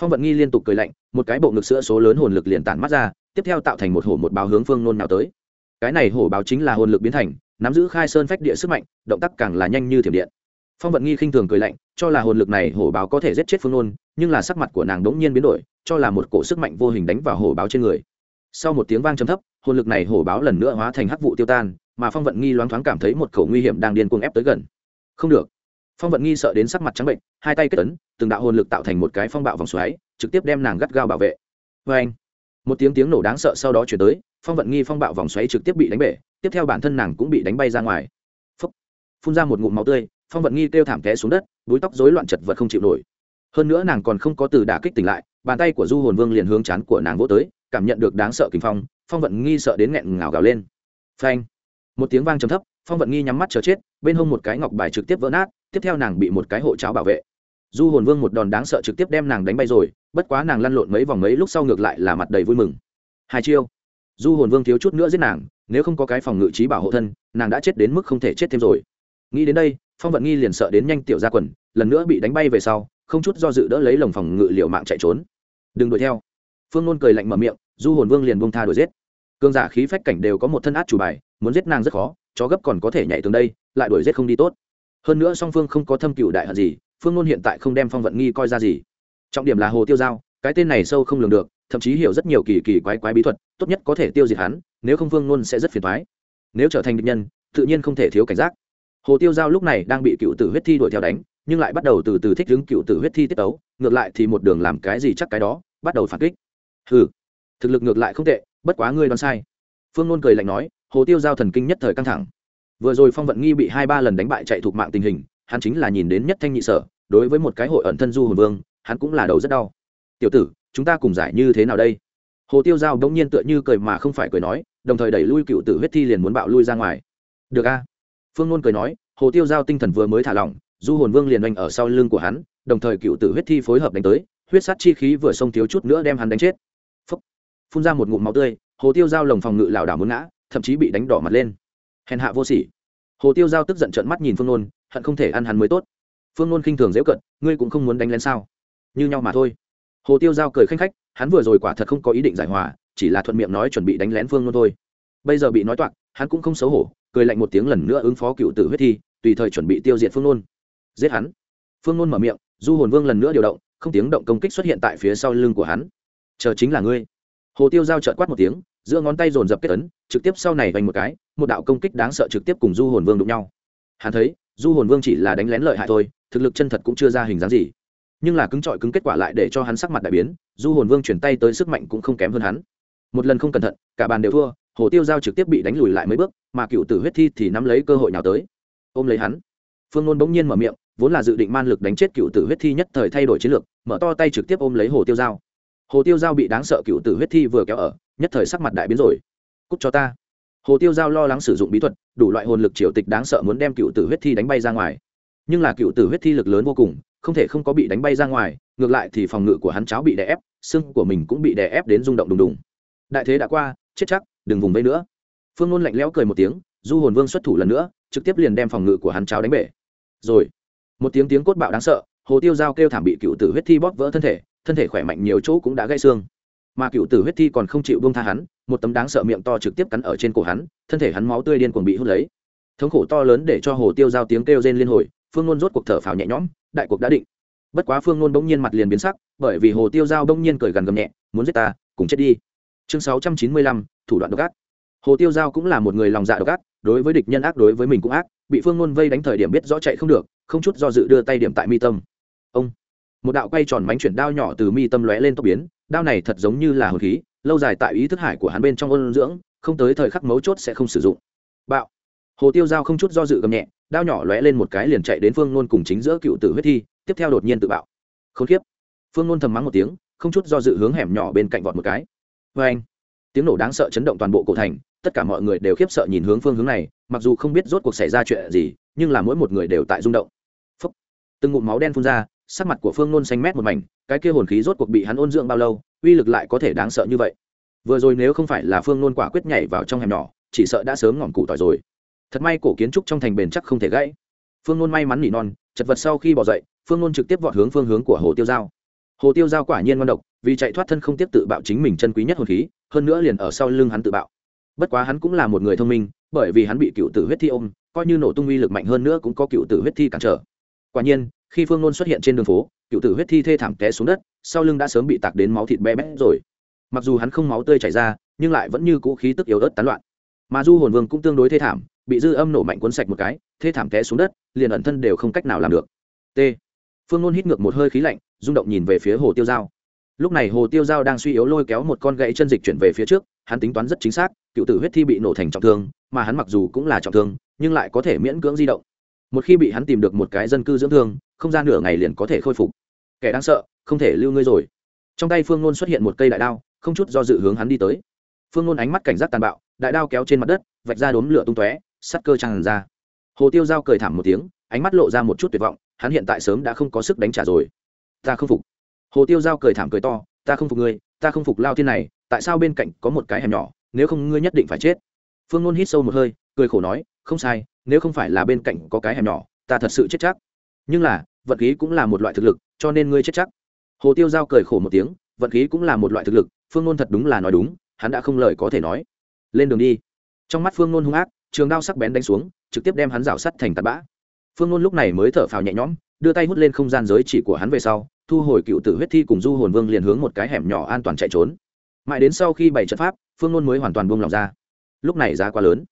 Phong vận nghi liên tục cười lạnh, một cái bộ ngực sữa số lớn hồn lực liền tản mắt ra tiếp theo tạo thành một hổ một báo hướng phương nôn nào tới. Cái này hổ báo chính là hồn lực biến thành, nắm giữ khai sơn phách địa sức mạnh, động tác càng là nhanh như thiểm điện. Phong vận nghi khinh thường cười lạnh, cho là hồn lực này hổ báo có thể giết chết phương nôn, nhưng là sắc mặt của nàng đống nhiên biến đổi, cho là một cổ sức mạnh vô hình đánh vào hổ báo trên người. Sau một tiếng vang trầm thấp, hồn lực này hổ báo lần nữa hóa thành hắc vụ tiêu tan, mà phong vận nghi loáng thoáng cảm thấy một khẩu nguy hiểm đang điên cuồng ép tới gần. Không được. Phong vận nghi sợ đến sắc mặt trắng bệnh, hai tay kết ấn, từng đạo hồn lực tạo thành một cái phong bạo vòng xoáy, trực tiếp đem nàng gắt gao bảo vệ. Vê anh một tiếng tiếng nổ đáng sợ sau đó chuyển tới, phong vận nghi phong bạo vòng xoáy trực tiếp bị đánh bể, tiếp theo bản thân nàng cũng bị đánh bay ra ngoài. Phúc. phun ra một ngụm máu tươi, phong vận nghi kêu thảm té xuống đất, búi tóc rối loạn chật vật không chịu nổi. Hơn nữa nàng còn không có từ đả kích tỉnh lại, bàn tay của du hồn vương liền hướng chán của nàng vỗ tới, cảm nhận được đáng sợ kinh phong phong vận nghi sợ đến nghẹn ngào gào lên. Phanh, một tiếng vang trầm thấp, phong vận nghi nhắm mắt chờ chết, bên hông một cái ngọc bài trực tiếp vỡ nát, tiếp theo nàng bị một cái hộ cháo bảo vệ. Du hồn vương một đòn đáng sợ trực tiếp đem nàng đánh bay rồi bất quá nàng lăn lộn mấy vòng mấy lúc sau ngược lại là mặt đầy vui mừng. Hai chiêu. Du hồn vương thiếu chút nữa giết nàng, nếu không có cái phòng ngự trí bảo hộ thân, nàng đã chết đến mức không thể chết thêm rồi. Nghĩ đến đây, phong vận nghi liền sợ đến nhanh tiểu ra quần, lần nữa bị đánh bay về sau, không chút do dự đỡ lấy lồng phòng ngự liều mạng chạy trốn. Đừng đuổi theo. Phương nôn cười lạnh mở miệng, du hồn vương liền bông tha đuổi giết. Cương giả khí phách cảnh đều có một thân át chủ bài, muốn giết nàng rất khó, chó gấp còn có thể nhảy tường đây, lại đuổi giết không đi tốt. Hơn nữa song phương không có thâm cựu đại hận gì, phương nôn hiện tại không đem phong vận nghi coi ra gì trọng điểm là hồ tiêu giao, cái tên này sâu không lường được, thậm chí hiểu rất nhiều kỳ kỳ quái quái bí thuật, tốt nhất có thể tiêu diệt hắn, nếu không vương luôn sẽ rất phiền thoái nếu trở thành địch nhân, tự nhiên không thể thiếu cảnh giác. Hồ tiêu giao lúc này đang bị cựu tử huyết thi đuổi theo đánh, nhưng lại bắt đầu từ từ thích ứng cựu tử huyết thi tiết tấu, ngược lại thì một đường làm cái gì chắc cái đó, bắt đầu phản kích. Ừ thực lực ngược lại không tệ, bất quá ngươi đoán sai. Phương luôn cười lạnh nói, hồ tiêu giao thần kinh nhất thời căng thẳng. Vừa rồi phong vận nghi bị hai ba lần đánh bại chạy thuộc mạng tình hình, hắn chính là nhìn đến nhất thanh nhị sở, đối với một cái hội ẩn thân du hồn vương hắn cũng là đầu rất đau. Tiểu tử, chúng ta cùng giải như thế nào đây? Hồ tiêu giao đông nhiên tựa như cười mà không phải cười nói, đồng thời đẩy lui cựu tử huyết thi liền muốn bạo lui ra ngoài. Được a. Phương nôn cười nói, hồ tiêu giao tinh thần vừa mới thả lỏng, du hồn vương liền oanh ở sau lưng của hắn, đồng thời cựu tử huyết thi phối hợp đánh tới, huyết sát chi khí vừa xông thiếu chút nữa đem hắn đánh chết. Phúc. phun ra một ngụm máu tươi, hồ tiêu giao lồng phòng ngự lảo đảo muốn ngã, thậm chí bị đánh đỏ mặt lên. Hèn hạ vô sỉ. Hồ tiêu giao tức giận trợn mắt nhìn phương nôn, hận không thể ăn hắn mới tốt. Phương nôn khinh thường dễ cận, ngươi cũng không muốn đánh lén sao? Như nhau mà thôi. Hồ tiêu giao cười khanh khách, hắn vừa rồi quả thật không có ý định giải hòa, chỉ là thuận miệng nói chuẩn bị đánh lén phương luôn thôi. Bây giờ bị nói toạc, hắn cũng không xấu hổ, cười lạnh một tiếng lần nữa ứng phó cựu tử huyết thi, tùy thời chuẩn bị tiêu diệt phương nôn giết hắn. Phương nôn mở miệng, du hồn vương lần nữa điều động, không tiếng động công kích xuất hiện tại phía sau lưng của hắn. Chờ chính là ngươi. Hồ tiêu giao trợt quát một tiếng, giữa ngón tay dồn dập kết ấn, trực tiếp sau này vành một cái, một đạo công kích đáng sợ trực tiếp cùng du hồn vương đụng nhau. Hắn thấy, du hồn vương chỉ là đánh lén lợi hại thôi, thực lực chân thật cũng chưa ra hình dáng gì nhưng là cứng trọi cứng kết quả lại để cho hắn sắc mặt đại biến, du hồn vương chuyển tay tới sức mạnh cũng không kém hơn hắn. Một lần không cẩn thận, cả bàn đều thua, hồ tiêu giao trực tiếp bị đánh lùi lại mấy bước, mà cựu tử huyết thi thì nắm lấy cơ hội nào tới. Ôm lấy hắn. Phương nôn bỗng nhiên mở miệng, vốn là dự định man lực đánh chết cựu tử huyết thi nhất thời thay đổi chiến lược, mở to tay trực tiếp ôm lấy hồ tiêu giao. Hồ tiêu giao bị đáng sợ cựu tử huyết thi vừa kéo ở, nhất thời sắc mặt đại biến rồi. Cúc cho ta. Hồ tiêu giao lo lắng sử dụng bí thuật, đủ loại hồn lực triều tịch đáng sợ muốn đem cựu tử huyết thi đánh bay ra ngoài. Nhưng là cựu tử huyết thi lực lớn vô cùng không thể không có bị đánh bay ra ngoài, ngược lại thì phòng ngự của hắn cháo bị đè ép, xương của mình cũng bị đè ép đến rung động đùng đùng. Đại thế đã qua, chết chắc, đừng vùng vây nữa. Phương nôn lạnh lẽo cười một tiếng, du hồn vương xuất thủ lần nữa, trực tiếp liền đem phòng ngự của hắn cháo đánh bể. Rồi, một tiếng tiếng cốt bạo đáng sợ, hồ tiêu dao kêu thảm bị cựu tử huyết thi bóp vỡ thân thể thân thể khỏe mạnh nhiều chỗ cũng đã gãy xương. Mà cựu tử huyết thi còn không chịu bông tha hắn, một tấm đáng sợ miệng to trực tiếp cắn ở trên cổ hắn, thân thể hắn máu tươi điên cuồng bị hút lấy. Thống khổ to lớn để cho hồ tiêu giao tiếng kêu rên liên hồi phương nôn rốt cuộc thở phào nhẹ nhõm, đại cuộc đã định. Bất quá phương nôn bỗng nhiên mặt liền biến sắc, bởi vì hồ tiêu giao bỗng nhiên cười gần gầm nhẹ, muốn giết ta, cùng chết đi. Chương sáu trăm chín mươi lăm, thủ đoạn độc ác. Hồ tiêu giao cũng là một người lòng dạ độc ác, đối với địch nhân ác, đối với mình cũng ác, bị phương nôn vây đánh thời điểm biết rõ chạy không được, không chút do dự đưa tay điểm tại mi tâm. Ông! Một đạo quay tròn mánh chuyển đao nhỏ từ mi tâm lóe lên tốc biến, đao này thật giống như là hồn khí, lâu dài tại ý thức hải của hắn bên trong ôn dưỡng, không tới thời khắc mấu chốt sẽ không sử dụng. Bạo! Hồ tiêu giao không chút do dự gầm nhẹ đao nhỏ lóe lên một cái liền chạy đến phương nôn cùng chính giữa cựu tử huyết thi, tiếp theo đột nhiên tự bạo. K h ố n k i ế p phương nôn thầm mắng một tiếng, không chút do dự hướng hẻm nhỏ bên cạnh vọt một cái. Vê anh, tiếng nổ đáng sợ chấn động toàn bộ cổ thành, tất cả mọi người đều khiếp sợ nhìn hướng phương hướng này, mặc dù không biết rốt cuộc xảy ra chuyện gì, nhưng là mỗi một người đều tại rung động. Phúc. từng ngụm máu đen phun ra, sắc mặt của phương nôn xanh mét một mảnh, cái kia hồn khí rốt cuộc bị hắn ôn dưỡng bao lâu, uy lực lại có thể đáng sợ như vậy. Vừa rồi nếu không phải là phương nôn quả quyết nhảy vào trong hẻm nhỏ, chỉ sợ đã sớm ngỏm củ tỏi rồi thật may cổ kiến trúc trong thành bền chắc không thể gãy. Phương nôn may mắn nỉ non, chật vật sau khi bỏ dậy, phương nôn trực tiếp vọt hướng phương hướng của hồ tiêu giao. Hồ tiêu giao quả nhiên ngon độc, vì chạy thoát thân không tiếp tự bạo chính mình chân quý nhất hồn khí, hơn nữa liền ở sau lưng hắn tự bạo. Bất quá hắn cũng là một người thông minh, bởi vì hắn bị cựu tử huyết thi ôm, coi như nổ tung uy lực mạnh hơn nữa cũng có cựu tử huyết thi cản trở. Quả nhiên, khi phương nôn xuất hiện trên đường phố, cựu tử huyết thi thê thảm té xuống đất, sau lưng đã sớm bị tạc đến máu thịt bé bét rồi. Mặc dù hắn không máu tươi chảy ra, nhưng lại vẫn như cũ khí tức yếu ớt tán loạn mà du hồn vương cũng tương đối thê thảm, bị dư âm nổ mạnh cuốn sạch một cái, thê thảm té xuống đất, liền ẩn thân đều không cách nào làm được. T. Phương nôn hít ngược một hơi khí lạnh, rung động nhìn về phía hồ tiêu giao. Lúc này hồ tiêu giao đang suy yếu lôi kéo một con gãy chân dịch chuyển về phía trước, hắn tính toán rất chính xác, cựu tử huyết thi bị nổ thành trọng thương, mà hắn mặc dù cũng là trọng thương, nhưng lại có thể miễn cưỡng di động. Một khi bị hắn tìm được một cái dân cư dưỡng thương, không gian nửa ngày liền có thể khôi phục. Kẻ đáng sợ, không thể lưu ngươi rồi. Trong tay phương nôn xuất hiện một cây đại đao, không chút do dự hướng hắn đi tới. Phương nôn ánh mắt cảnh giác tàn bạo đại đao kéo trên mặt đất, vạch ra đốm lửa tung tóe, sắt cơ tràn ra. Hồ tiêu giao cười thảm một tiếng, ánh mắt lộ ra một chút tuyệt vọng, hắn hiện tại sớm đã không có sức đánh trả rồi. Ta không phục. Hồ tiêu giao cười thảm cười to, ta không phục ngươi, ta không phục lao thiên này, tại sao bên cạnh có một cái hẻm nhỏ, nếu không ngươi nhất định phải chết. Phương ngôn hít sâu một hơi, cười khổ nói, không sai, nếu không phải là bên cạnh có cái hẻm nhỏ, ta thật sự chết chắc. Nhưng là vận khí cũng là một loại thực lực, cho nên ngươi chết chắc. Hồ tiêu giao cười khổ một tiếng vận khí cũng là một loại thực lực, phương nôn thật đúng là nói đúng, hắn đã không lời có thể nói lên đường đi. Trong mắt phương nôn hung ác, trường đao sắc bén đánh xuống, trực tiếp đem hắn rào sắt thành tạt bã. Phương nôn lúc này mới thở phào nhẹ nhõm, đưa tay hút lên không gian giới chỉ của hắn về sau, thu hồi cựu tử huyết thi cùng du hồn vương liền hướng một cái hẻm nhỏ an toàn chạy trốn. Mãi đến sau khi bày trận pháp, phương nôn mới hoàn toàn buông lòng ra. Lúc này giá quá lớn.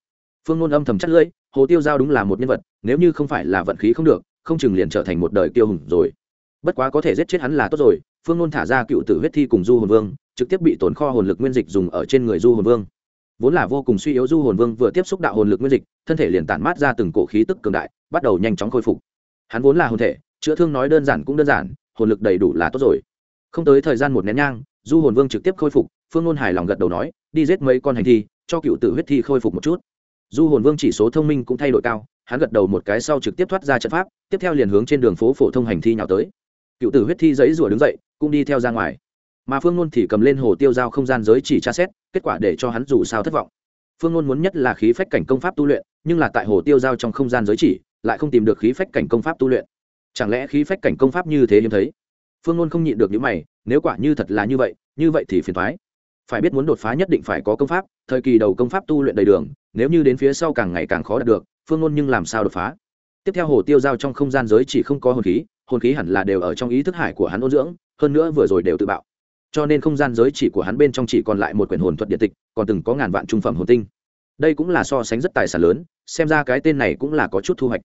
Phương nôn âm thầm chắc lưỡi, hồ tiêu giao đúng là một nhân vật, nếu như không phải là vận khí không được, không chừng liền trở thành một đời tiêu hùng rồi. Bất quá có thể giết chết hắn là tốt rồi, phương nôn thả ra cựu tử huyết thi cùng du hồn vương, trực tiếp bị tổn kho hồn lực nguyên dịch dùng ở trên người du hồn vương vốn là vô cùng suy yếu du hồn vương vừa tiếp xúc đạo hồn lực nguyên dịch, thân thể liền tản mát ra từng cổ khí tức cường đại, bắt đầu nhanh chóng khôi phục. Hắn vốn là hồn thể, chữa thương nói đơn giản cũng đơn giản, hồn lực đầy đủ là tốt rồi. Không tới thời gian một nén nhang, du hồn vương trực tiếp khôi phục, phương nôn hài lòng gật đầu nói, đi giết mấy con hành thi, cho cựu tử huyết thi khôi phục một chút. Du hồn vương chỉ số thông minh cũng thay đổi cao, hắn gật đầu một cái sau trực tiếp thoát ra trận pháp, tiếp theo liền hướng trên đường phố phổ thông hành thi nhào tới. Cựu tử huyết thi giấy rủa đứng dậy, cũng đi theo ra ngoài mà phương nôn thì cầm lên hồ tiêu giao không gian giới chỉ tra xét, kết quả để cho hắn dù sao thất vọng. Phương nôn muốn nhất là khí phách cảnh công pháp tu luyện, nhưng là tại hồ tiêu giao trong không gian giới chỉ, lại không tìm được khí phách cảnh công pháp tu luyện. Chẳng lẽ khí phách cảnh công pháp như thế hiếm thấy? Phương nôn không nhịn được những mày, nếu quả như thật là như vậy như vậy thì phiền thoái phải biết muốn đột phá nhất định phải có công pháp, thời kỳ đầu công pháp tu luyện đầy đường, nếu như đến phía sau càng ngày càng khó đạt được, phương nôn nhưng làm sao đột phá? Tiếp theo hồ tiêu giao trong không gian giới chỉ không có hồn khí hồn khí hẳn là đều ở trong ý thức hải của hắn ôn dưỡng, hơn nữa vừa rồi đều tự bạo cho nên không gian giới chỉ của hắn bên trong chỉ còn lại một quyển hồn thuật điện tịch, còn từng có ngàn vạn trung phẩm hồn tinh. Đây cũng là so sánh rất tài sản lớn, xem ra cái tên này cũng là có chút thu hoạch.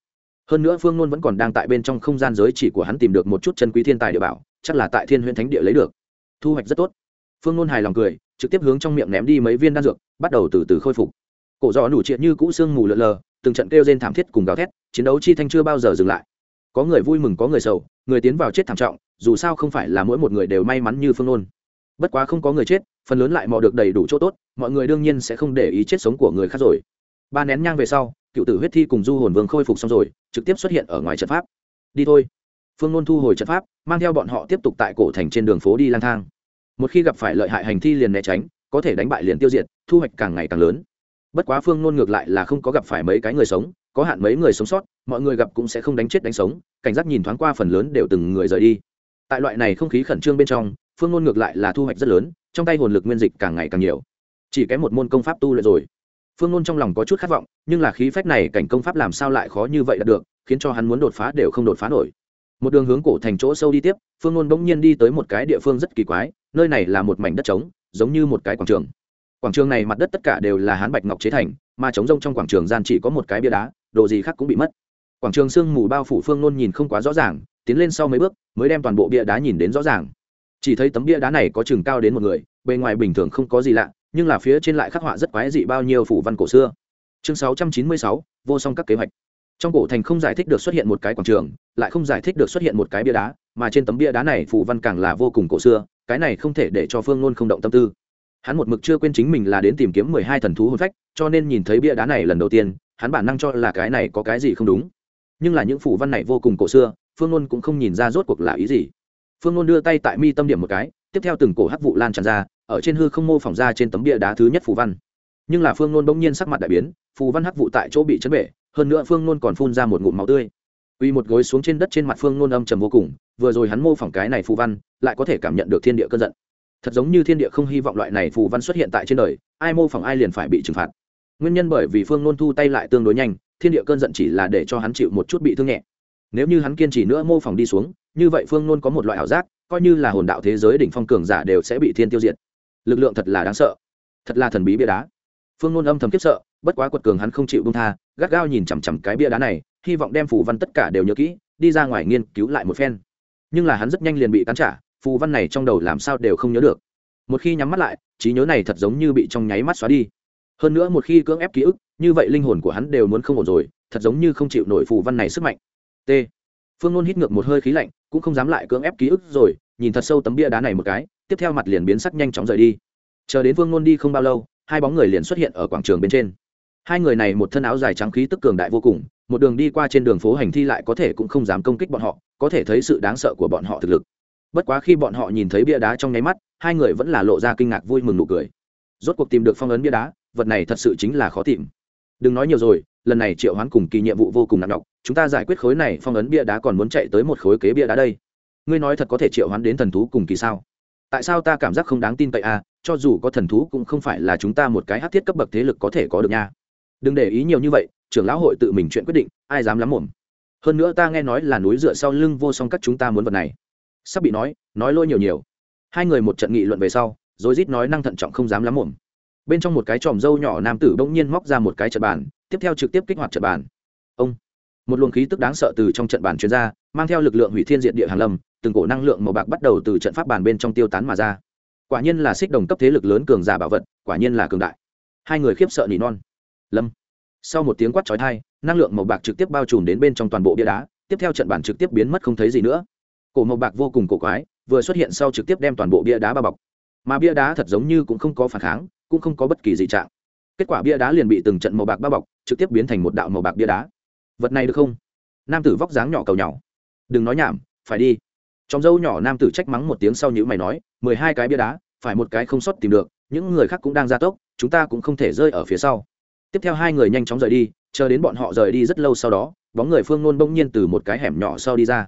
Hơn nữa phương nôn vẫn còn đang tại bên trong không gian giới chỉ của hắn tìm được một chút chân quý thiên tài địa bảo, chắc là tại thiên huyễn thánh địa lấy được. Thu hoạch rất tốt. Phương nôn hài lòng cười, trực tiếp hướng trong miệng ném đi mấy viên đan dược, bắt đầu từ từ khôi phục. Cổ giò nủ triệt như cũ sương mù lợn lờ, từng trận kêu rên thảm thiết cùng gào thét, chiến đấu chi thanh chưa bao giờ dừng lại. Có người vui mừng, có người sầu, người tiến vào chết thảm trọng, dù sao không phải là mỗi một người đều may mắn như phương nôn bất quá không có người chết, phần lớn lại mò được đầy đủ chỗ tốt, mọi người đương nhiên sẽ không để ý chết sống của người khác rồi. Ba nén nhang về sau, cựu tử huyết thi cùng du hồn vương khôi phục xong rồi, trực tiếp xuất hiện ở ngoài trận pháp. Đi thôi. Phương nôn thu hồi trận pháp, mang theo bọn họ tiếp tục tại cổ thành trên đường phố đi lang thang. Một khi gặp phải lợi hại hành thi liền né tránh, có thể đánh bại liền tiêu diệt, thu hoạch càng ngày càng lớn. Bất quá phương nôn ngược lại là không có gặp phải mấy cái người sống, có hạn mấy người sống sót, mọi người gặp cũng sẽ không đánh chết đánh sống, cảnh giác nhìn thoáng qua phần lớn đều từng người rời đi. Tại loại này không khí khẩn trương bên trong phương ngôn ngược lại là thu hoạch rất lớn, trong tay hồn lực nguyên dịch càng ngày càng nhiều. Chỉ kém một môn công pháp tu luyện rồi. Phương ngôn trong lòng có chút khát vọng, nhưng là khí phách này cảnh công pháp làm sao lại khó như vậy đạt được, khiến cho hắn muốn đột phá đều không đột phá nổi. Một đường hướng cổ thành chỗ sâu đi tiếp, phương ngôn bỗng nhiên đi tới một cái địa phương rất kỳ quái, nơi này là một mảnh đất trống, giống như một cái quảng trường. Quảng trường này mặt đất tất cả đều là hán bạch ngọc chế thành, mà trống rông trong quảng trường gian chỉ có một cái bia đá, đồ gì khác cũng bị mất. Quảng trường sương mù bao phủ phương nôn nhìn không quá rõ ràng, tiến lên sau mấy bước, mới đem toàn bộ bia đá nhìn đến rõ ràng chỉ thấy tấm bia đá này có chừng cao đến một người bề ngoài bình thường không có gì lạ nhưng là phía trên lại khắc họa rất quái dị bao nhiêu phủ văn cổ xưa. Chương 696, vô song các kế hoạch. Trong cổ thành không giải thích được xuất hiện một cái quảng trường lại không giải thích được xuất hiện một cái bia đá mà trên tấm bia đá này phủ văn càng là vô cùng cổ xưa cái này không thể để cho phương nôn không động tâm tư. Hắn một mực chưa quên chính mình là đến tìm kiếm mười hai thần thú hồn phách cho nên nhìn thấy bia đá này lần đầu tiên hắn bản năng cho là cái này có cái gì không đúng. Nhưng là những phủ văn này vô cùng cổ xưa phương nôn cũng không nhìn ra rốt cuộc là ý gì phương nôn đưa tay tại mi tâm điểm một cái, tiếp theo từng cổ hắc vụ lan tràn ra, ở trên hư không mô phỏng ra trên tấm bia đá thứ nhất phù văn. Nhưng là phương nôn bỗng nhiên sắc mặt đại biến, phù văn hắc vụ tại chỗ bị chấn bể, hơn nữa phương nôn còn phun ra một ngụm máu tươi. Uy một gối xuống trên đất trên mặt phương nôn âm trầm vô cùng, vừa rồi hắn mô phỏng cái này phù văn, lại có thể cảm nhận được thiên địa cơn giận. Thật giống như thiên địa không hy vọng loại này phù văn xuất hiện tại trên đời, ai mô phỏng ai liền phải bị trừng phạt. Nguyên nhân bởi vì phương nôn thu tay lại tương đối nhanh, thiên địa cơn giận chỉ là để cho hắn chịu một chút bị thương nhẹ. Nếu như hắn kiên trì nữa mô phỏng đi xuống như vậy phương nôn có một loại ảo giác, coi như là hồn đạo thế giới đỉnh phong cường giả đều sẽ bị thiên tiêu diệt. Lực lượng thật là đáng sợ. Thật là thần bí bia đá. Phương nôn âm thầm kiếp sợ, bất quá quật cường hắn không chịu bung tha, gắt gao nhìn chằm chằm cái bia đá này, hy vọng đem phù văn tất cả đều nhớ kỹ, đi ra ngoài nghiên cứu lại một phen. Nhưng là hắn rất nhanh liền bị cắn trả, phù văn này trong đầu làm sao đều không nhớ được. Một khi nhắm mắt lại, trí nhớ này thật giống như bị trong nháy mắt xóa đi. Hơn nữa một khi cưỡng ép ký ức, như vậy linh hồn của hắn đều muốn không ổn rồi, thật giống như không chịu nổi phù văn này sức mạnh. T. Phương nôn hít ngược một hơi khí lạnh cũng không dám lại cưỡng ép ký ức rồi, nhìn thật sâu tấm bia đá này một cái, tiếp theo mặt liền biến sắc nhanh chóng rời đi. Chờ đến vương nôn đi không bao lâu, hai bóng người liền xuất hiện ở quảng trường bên trên. Hai người này một thân áo dài trắng khí tức cường đại vô cùng, một đường đi qua trên đường phố hành thi lại có thể cũng không dám công kích bọn họ, có thể thấy sự đáng sợ của bọn họ thực lực. Bất quá khi bọn họ nhìn thấy bia đá trong nháy mắt, hai người vẫn là lộ ra kinh ngạc vui mừng nụ cười. Rốt cuộc tìm được phong ấn bia đá, vật này thật sự chính là khó tìm. Đừng nói nhiều rồi, lần này triệu hoán cùng kỳ nhiệm vụ vô cùng nặng nhọc chúng ta giải quyết khối này phong ấn bia đá còn muốn chạy tới một khối kế bia đá đây. Ngươi nói thật có thể triệu hoán đến thần thú cùng kỳ sao? Tại sao ta cảm giác không đáng tin cậy à? Cho dù có thần thú cũng không phải là chúng ta một cái hát thiết cấp bậc thế lực có thể có được nha. Đừng để ý nhiều như vậy, trưởng lão hội tự mình chuyện quyết định, ai dám lắm mồm hơn nữa ta nghe nói là núi dựa sau lưng vô song các chúng ta muốn vật này. Sắp bị nói nói lôi nhiều nhiều. Hai người một trận nghị luận về sau, rồi rít nói năng thận trọng không dám lắm mồm bên trong một cái tròm dâu nhỏ nam tử bỗng nhiên móc ra một cái trận bàn, tiếp theo trực tiếp kích hoạt trận bàn một luồng khí tức đáng sợ từ trong trận bàn chuyên ra, mang theo lực lượng hủy thiên diện địa hàn lâm, từng cổ năng lượng màu bạc bắt đầu từ trận pháp bàn bên trong tiêu tán mà ra. Quả nhiên là xích đồng cấp thế lực lớn cường giả bảo vật, quả nhiên là cường đại. Hai người khiếp sợ nỉ non. Lâm. Sau một tiếng quát chói thai năng lượng màu bạc trực tiếp bao trùm đến bên trong toàn bộ bia đá, tiếp theo trận bản trực tiếp biến mất không thấy gì nữa. Cổ màu bạc vô cùng cổ quái, vừa xuất hiện sau trực tiếp đem toàn bộ bia đá bao bọc. Mà bia đá thật giống như cũng không có phản kháng, cũng không có bất kỳ gì trạng. Kết quả bia đá liền bị từng trận màu bạc bao bọc, trực tiếp biến thành một đạo màu bạc bia đá vật này được không? Nam tử vóc dáng nhỏ cầu nhỏ đừng nói nhảm, phải đi. Trong dâu nhỏ nam tử trách mắng một tiếng sau như mày nói, mười hai cái bia đá, phải một cái không xuất tìm được, những người khác cũng đang ra tốc, chúng ta cũng không thể rơi ở phía sau. Tiếp theo hai người nhanh chóng rời đi, chờ đến bọn họ rời đi rất lâu sau đó, bóng người phương nôn bỗng nhiên từ một cái hẻm nhỏ sau đi ra.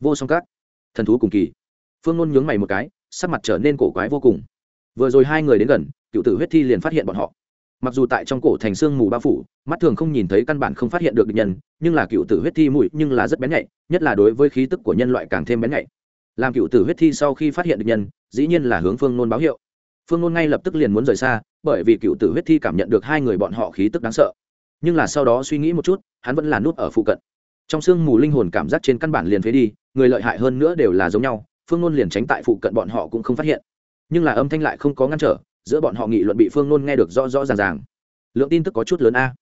Vô song cát thần thú cùng kỳ. Phương nôn nhướng mày một cái, sắc mặt trở nên cổ quái vô cùng. Vừa rồi hai người đến gần, cựu tử huyết thi liền phát hiện bọn họ mặc dù tại trong cổ thành xương mù bao phủ, mắt thường không nhìn thấy căn bản không phát hiện được địch nhân, nhưng là cựu tử huyết thi mùi nhưng là rất bén nhạy, nhất là đối với khí tức của nhân loại càng thêm bén nhạy. Làm cựu tử huyết thi sau khi phát hiện địch nhân, dĩ nhiên là hướng phương nôn báo hiệu. Phương nôn ngay lập tức liền muốn rời xa, bởi vì cựu tử huyết thi cảm nhận được hai người bọn họ khí tức đáng sợ. Nhưng là sau đó suy nghĩ một chút, hắn vẫn là nút ở phụ cận. Trong sương mù linh hồn cảm giác trên căn bản liền phế đi, người lợi hại hơn nữa đều là giống nhau, phương nôn liền tránh tại phụ cận bọn họ cũng không phát hiện. Nhưng là âm thanh lại không có ngăn trở giữa bọn họ nghị luận bị phương nôn nghe được rõ rõ ràng ràng. Lượng tin tức có chút lớn a.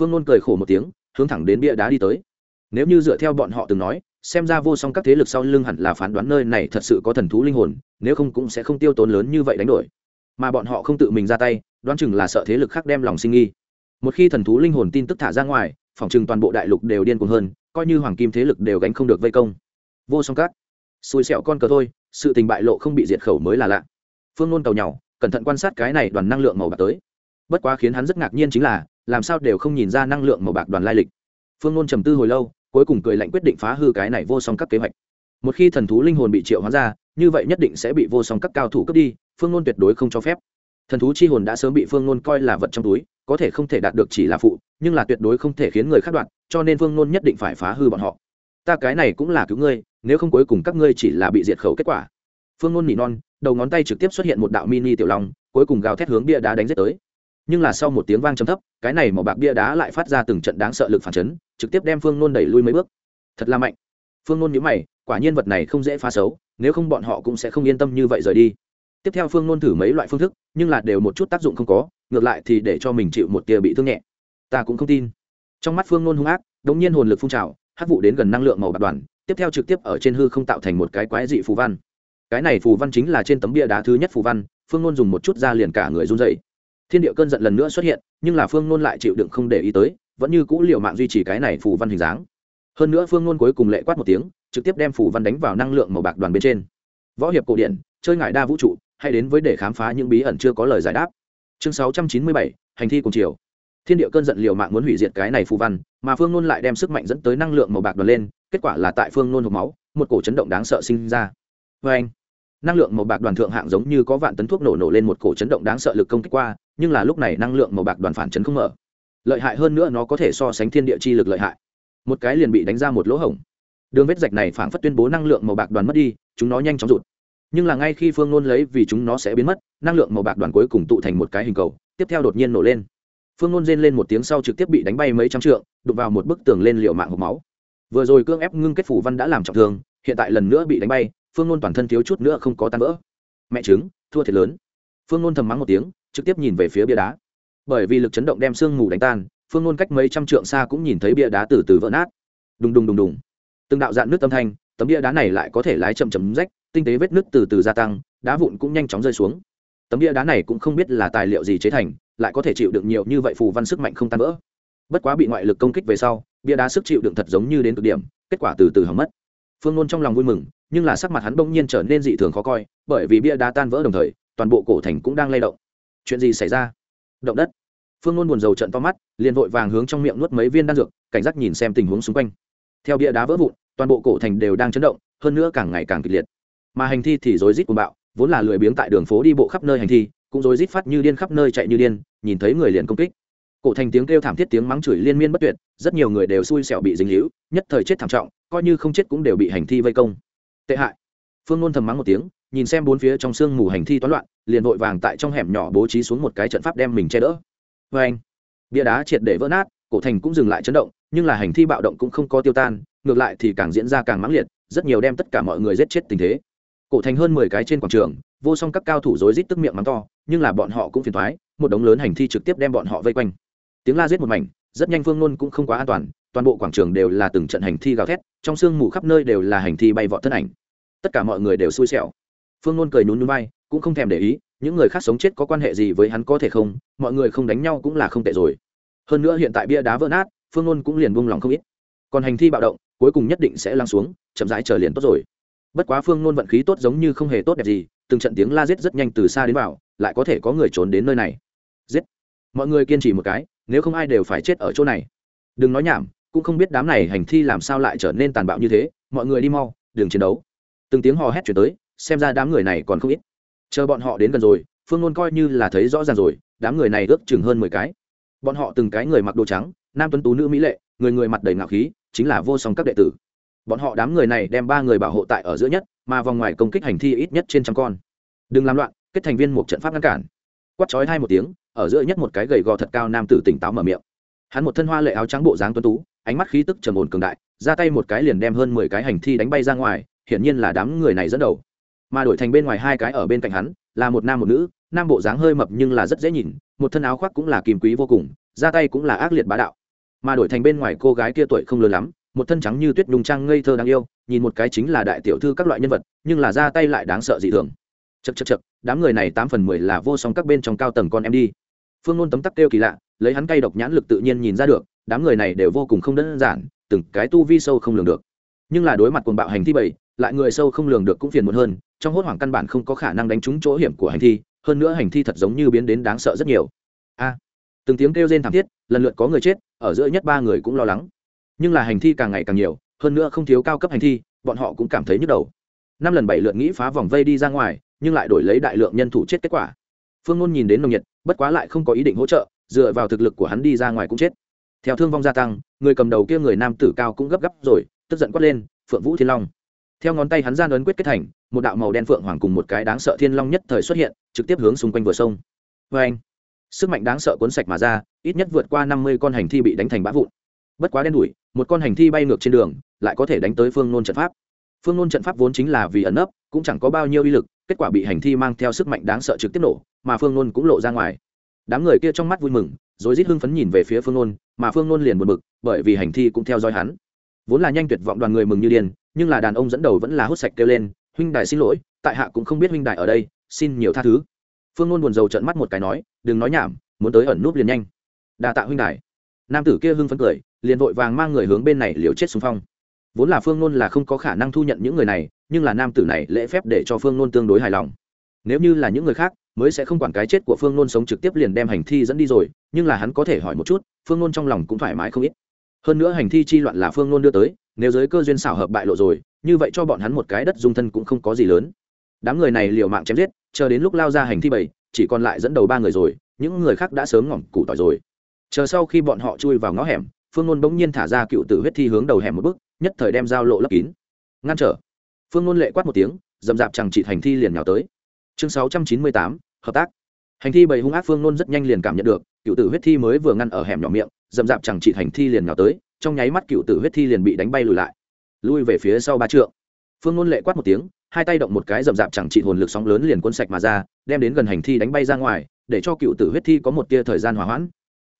Phương nôn cười khổ một tiếng hướng thẳng đến bia đá đi tới. Nếu như dựa theo bọn họ từng nói xem ra vô song các thế lực sau lưng hẳn là phán đoán nơi này thật sự có thần thú linh hồn nếu không cũng sẽ không tiêu tốn lớn như vậy đánh đổi. Mà bọn họ không tự mình ra tay đoán chừng là sợ thế lực khác đem lòng sinh nghi. Một khi thần thú linh hồn tin tức thả ra ngoài phòng chừng toàn bộ đại lục đều điên cuồng hơn coi như hoàng kim thế lực đều gánh không được vây công. Vô song các, xui xẹo con cờ thôi sự tình bại lộ không bị diệt khẩu mới là lạ. Phương nôn cầu nhau cẩn thận quan sát cái này đoàn năng lượng màu bạc tới. Bất quá khiến hắn rất ngạc nhiên chính là, làm sao đều không nhìn ra năng lượng màu bạc đoàn lai lịch. Phương nôn trầm tư hồi lâu, cuối cùng cười lạnh quyết định phá hư cái này vô song các kế hoạch. Một khi thần thú linh hồn bị triệu hóa ra, như vậy nhất định sẽ bị vô song các cao thủ cướp đi, phương nôn tuyệt đối không cho phép. Thần thú chi hồn đã sớm bị phương nôn coi là vật trong túi, có thể không thể đạt được chỉ là phụ, nhưng là tuyệt đối không thể khiến người khác đoạt, cho nên phương nôn nhất định phải phá hư bọn họ. Ta cái này cũng là cứu ngươi, nếu không cuối cùng các ngươi chỉ là bị diệt khẩu kết quả. Phương nôn nỉ non đầu ngón tay trực tiếp xuất hiện một đạo mini tiểu long, cuối cùng gào thét hướng bia đá đánh giết tới. Nhưng là sau một tiếng vang trầm thấp, cái này màu bạc bia đá lại phát ra từng trận đáng sợ lực phản chấn, trực tiếp đem phương nôn đẩy lui mấy bước. Thật là mạnh. Phương nôn nhíu mày, quả nhiên vật này không dễ phá xấu, nếu không bọn họ cũng sẽ không yên tâm như vậy rời đi. Tiếp theo phương nôn thử mấy loại phương thức, nhưng là đều một chút tác dụng không có, ngược lại thì để cho mình chịu một tia bị thương nhẹ. Ta cũng không tin. Trong mắt phương nôn hung ác, đống nhiên hồn lực phun trào, hắc vụ đến gần năng lượng màu bạc đoàn, tiếp theo trực tiếp ở trên hư không tạo thành một cái quái dị phù văn cái này phù văn chính là trên tấm bia đá thứ nhất phù văn, phương nôn dùng một chút ra liền cả người run dậy thiên địa cơn giận lần nữa xuất hiện, nhưng là phương nôn lại chịu đựng không để ý tới, vẫn như cũ liệu mạng duy trì cái này phù văn hình dáng. Hơn nữa phương nôn cuối cùng lệ quát một tiếng, trực tiếp đem phù văn đánh vào năng lượng màu bạc đoàn bên trên. Võ hiệp cổ điển, chơi ngại đa vũ trụ hay đến với để khám phá những bí ẩn chưa có lời giải đáp. Chương sáu trăm chín mươi bảy, hành thi cùng chiều. Thiên địa cơn giận liều mạng muốn hủy diệt cái này phù văn, mà phương nôn lại đem sức mạnh dẫn tới năng lượng màu bạc đoàn lên, kết quả là tại phương nôn hộp máu, một cổ chấn động đáng sợ sinh ra. Vê anh năng lượng màu bạc đoàn thượng hạng giống như có vạn tấn thuốc nổ nổ lên một cổ chấn động đáng sợ lực công kích qua, nhưng là lúc này năng lượng màu bạc đoàn phản chấn không mở. Lợi hại hơn nữa nó có thể so sánh thiên địa chi lực lợi hại. Một cái liền bị đánh ra một lỗ hổng. Đường vết rạch này phảng phất tuyên bố năng lượng màu bạc đoàn mất đi, chúng nó nhanh chóng rụt. Nhưng là ngay khi phương nôn lấy vì chúng nó sẽ biến mất, năng lượng màu bạc đoàn cuối cùng tụ thành một cái hình cầu, tiếp theo đột nhiên nổ lên. Phương nôn rên lên một tiếng sau trực tiếp bị đánh bay mấy trăm trượng, đụng vào một bức tường lên liệu mạng hộp máu. Vừa rồi cương ép ngưng kết phủ văn đã làm trọng thương, hiện tại lần nữa bị đánh bay phương nôn toàn thân thiếu chút nữa không có tan vỡ. Mẹ chứng thua thiệt lớn. Phương nôn thầm mắng một tiếng, trực tiếp nhìn về phía bia đá. Bởi vì lực chấn động đem sương mù đánh tan, phương nôn cách mấy trăm trượng xa cũng nhìn thấy bia đá từ từ vỡ nát. Đùng đùng đùng đùng. Từng đạo dạn nước tâm thanh, tấm bia đá này lại có thể lái chậm chấm rách, tinh tế vết nước từ từ gia tăng, đá vụn cũng nhanh chóng rơi xuống. Tấm bia đá này cũng không biết là tài liệu gì chế thành, lại có thể chịu đựng nhiều như vậy phù văn sức mạnh không tan vỡ. Bất quá bị ngoại lực công kích về sau, bia đá sức chịu đựng thật giống như đến cực điểm, kết quả từ từ hỏng mất phương nôn trong lòng vui mừng, nhưng là sắc mặt hắn bỗng nhiên trở nên dị thường khó coi, bởi vì bia đá tan vỡ đồng thời, toàn bộ cổ thành cũng đang lay động. Chuyện gì xảy ra? Động đất. Phương nôn buồn rầu trận to mắt, liền vội vàng hướng trong miệng nuốt mấy viên đan dược, cảnh giác nhìn xem tình huống xung quanh. Theo bia đá vỡ vụn, toàn bộ cổ thành đều đang chấn động, hơn nữa càng ngày càng kịch liệt. Mà hành thi thì rối rít cuồng bạo, vốn là lười biếng tại đường phố đi bộ khắp nơi hành thi, cũng rối rít phát như điên khắp nơi chạy như điên, nhìn thấy người liền công kích cổ thành tiếng kêu thảm thiết, tiếng mắng chửi liên miên bất tuyệt, rất nhiều người đều xui xẻo bị dính hữu nhất thời chết thảm trọng, coi như không chết cũng đều bị hành thi vây công. Tệ hại. Phương nôn thầm mắng một tiếng, nhìn xem bốn phía trong sương mù hành thi toán loạn, liền vội vàng tại trong hẻm nhỏ bố trí xuống một cái trận pháp đem mình che đỡ. Vê anh, bia đá triệt để vỡ nát, cổ thành cũng dừng lại chấn động, nhưng là hành thi bạo động cũng không có tiêu tan, ngược lại thì càng diễn ra càng mãng liệt, rất nhiều đem tất cả mọi người giết chết tình thế. Cổ thành hơn mười cái trên quảng trường, vô song các cao thủ rối rít tức miệng mắng to, nhưng là bọn họ cũng phiền thoái, một đống lớn hành thi trực tiếp đem bọn họ vây quanh tiếng la giết một mảnh rất nhanh phương nôn cũng không quá an toàn toàn bộ quảng trường đều là từng trận hành thi gào thét trong sương mù khắp nơi đều là hành thi bay vọt thân ảnh. Tất cả mọi người đều xui xẻo. Phương nôn cười nhún nhún bay, cũng không thèm để ý những người khác sống chết có quan hệ gì với hắn có thể không mọi người không đánh nhau cũng là không tệ rồi. Hơn nữa hiện tại bia đá vỡ nát phương nôn cũng liền buông lòng không ít. Còn hành thi bạo động cuối cùng nhất định sẽ lăn xuống chậm rãi chờ liền tốt rồi. Bất quá phương nôn vận khí tốt giống như không hề tốt đẹp gì từng trận tiếng la giết rất nhanh từ xa đến vào lại có thể có người trốn đến nơi này. Giết. Mọi người kiên trì một cái nếu không ai đều phải chết ở chỗ này. Đừng nói nhảm, cũng không biết đám này hành thi làm sao lại trở nên tàn bạo như thế, mọi người đi mau, đừng chiến đấu. Từng tiếng hò hét chuyển tới, xem ra đám người này còn không ít. Chờ bọn họ đến gần rồi, phương nôn coi như là thấy rõ ràng rồi, đám người này ước chừng hơn mười cái. Bọn họ từng cái người mặc đồ trắng, nam tuấn tú nữ mỹ lệ, người người mặt đầy ngạo khí, chính là vô song các đệ tử. Bọn họ đám người này đem ba người bảo hộ tại ở giữa nhất, mà vòng ngoài công kích hành thi ít nhất trên trăm con. Đừng làm loạn, kết thành viên một trận pháp ngăn cản. Quát chói hai một tiếng ở giữa nhất một cái gầy gò thật cao nam tử tỉnh táo mở miệng. Hắn một thân hoa lệ áo trắng bộ dáng tuấn tú, ánh mắt khí tức trầm ổn cường đại, ra tay một cái liền đem hơn mười cái hành thi đánh bay ra ngoài, hiển nhiên là đám người này dẫn đầu. Mà đổi thành bên ngoài hai cái ở bên cạnh hắn, là một nam một nữ, nam bộ dáng hơi mập nhưng là rất dễ nhìn, một thân áo khoác cũng là kìm quý vô cùng, ra tay cũng là ác liệt bá đạo. Mà đổi thành bên ngoài cô gái kia tuổi không lớn lắm, một thân trắng như tuyết nhung trang ngây thơ đáng yêu, nhìn một cái chính là đại tiểu thư các loại nhân vật, nhưng là ra tay lại đáng sợ dị thường. Chật chật chật đám người này tám phần mười là vô song các bên trong cao tầng con em đi phương nôn tấm tắc kêu kỳ lạ, lấy hắn cay độc nhãn lực tự nhiên nhìn ra được, đám người này đều vô cùng không đơn giản, từng cái tu vi sâu không lường được. Nhưng là đối mặt cuồng bạo hành thi bảy lại người sâu không lường được cũng phiền muộn hơn, trong hốt hoảng căn bản không có khả năng đánh trúng chỗ hiểm của hành thi, hơn nữa hành thi thật giống như biến đến đáng sợ rất nhiều. A! Từng tiếng kêu rên thảm thiết, lần lượt có người chết, ở giữa nhất ba người cũng lo lắng. Nhưng là hành thi càng ngày càng nhiều, hơn nữa không thiếu cao cấp hành thi, bọn họ cũng cảm thấy nhức đầu. Năm lần bảy lượt nghĩ phá vòng vây đi ra ngoài, nhưng lại đổi lấy đại lượng nhân thủ chết kết quả. Phương ngôn nhìn đến nồng nhiệt bất quá lại không có ý định hỗ trợ, dựa vào thực lực của hắn đi ra ngoài cũng chết. Theo thương vong gia tăng, người cầm đầu kia người nam tử cao cũng gấp gáp rồi, tức giận quát lên, phượng vũ thiên long. Theo ngón tay hắn gian ấn quyết kết thành, một đạo màu đen phượng hoàng cùng một cái đáng sợ thiên long nhất thời xuất hiện, trực tiếp hướng xung quanh vừa sông. Vê anh, sức mạnh đáng sợ cuốn sạch mà ra, ít nhất vượt qua năm mươi con hành thi bị đánh thành bã vụn. Bất quá đen đủi, một con hành thi bay ngược trên đường, lại có thể đánh tới phương nôn trận pháp. Phương nôn trận pháp vốn chính là vì ẩn nấp, cũng chẳng có bao nhiêu uy lực kết quả bị hành thi mang theo sức mạnh đáng sợ trực tiếp nổ, mà phương nôn cũng lộ ra ngoài. Đám người kia trong mắt vui mừng, rồi rít hưng phấn nhìn về phía phương nôn, mà phương nôn liền buồn bực, bởi vì hành thi cũng theo dõi hắn. Vốn là nhanh tuyệt vọng đoàn người mừng như điên, nhưng là đàn ông dẫn đầu vẫn là hút sạch kêu lên, huynh đài xin lỗi, tại hạ cũng không biết huynh đài ở đây, xin nhiều tha thứ. Phương nôn buồn rầu trận mắt một cái nói, đừng nói nhảm, muốn tới ẩn núp liền nhanh. Đà tạ huynh đài. Nam tử kia hưng phấn cười, liền vội vàng mang người hướng bên này liều chết xung phong. Vốn là phương nôn là không có khả năng thu nhận những người này nhưng là nam tử này lễ phép để cho phương nôn tương đối hài lòng. Nếu như là những người khác, mới sẽ không quản cái chết của phương nôn sống trực tiếp liền đem hành thi dẫn đi rồi, nhưng là hắn có thể hỏi một chút, phương nôn trong lòng cũng thoải mái không ít. Hơn nữa hành thi chi loạn là phương nôn đưa tới, nếu giới cơ duyên xảo hợp bại lộ rồi, như vậy cho bọn hắn một cái đất dung thân cũng không có gì lớn. Đám người này liều mạng chém giết, chờ đến lúc lao ra hành thi bảy, chỉ còn lại dẫn đầu ba người rồi, những người khác đã sớm ngỏm củ tỏi rồi. Chờ sau khi bọn họ chui vào ngõ hẻm, phương nôn bỗng nhiên thả ra cựu tử huyết thi hướng đầu hẻm một bước, nhất thời đem dao lộ lấp kín. Ngăn trở phương nôn lệ quát một tiếng dầm dạp chẳng trị hành thi liền nhào tới. Chương sáu trăm chín mươi tám, hợp tác. Hành thi bầy hung ác phương nôn rất nhanh liền cảm nhận được, cựu tử huyết thi mới vừa ngăn ở hẻm nhỏ miệng dầm dạp chẳng trị hành thi liền nhào tới, trong nháy mắt cựu tử huyết thi liền bị đánh bay lùi lại. Lui về phía sau ba trượng. Phương nôn lệ quát một tiếng, hai tay động một cái dầm dạp chẳng trị hồn lực sóng lớn liền quân sạch mà ra, đem đến gần hành thi đánh bay ra ngoài, để cho cựu tử huyết thi có một tia thời gian hỏa hoãn.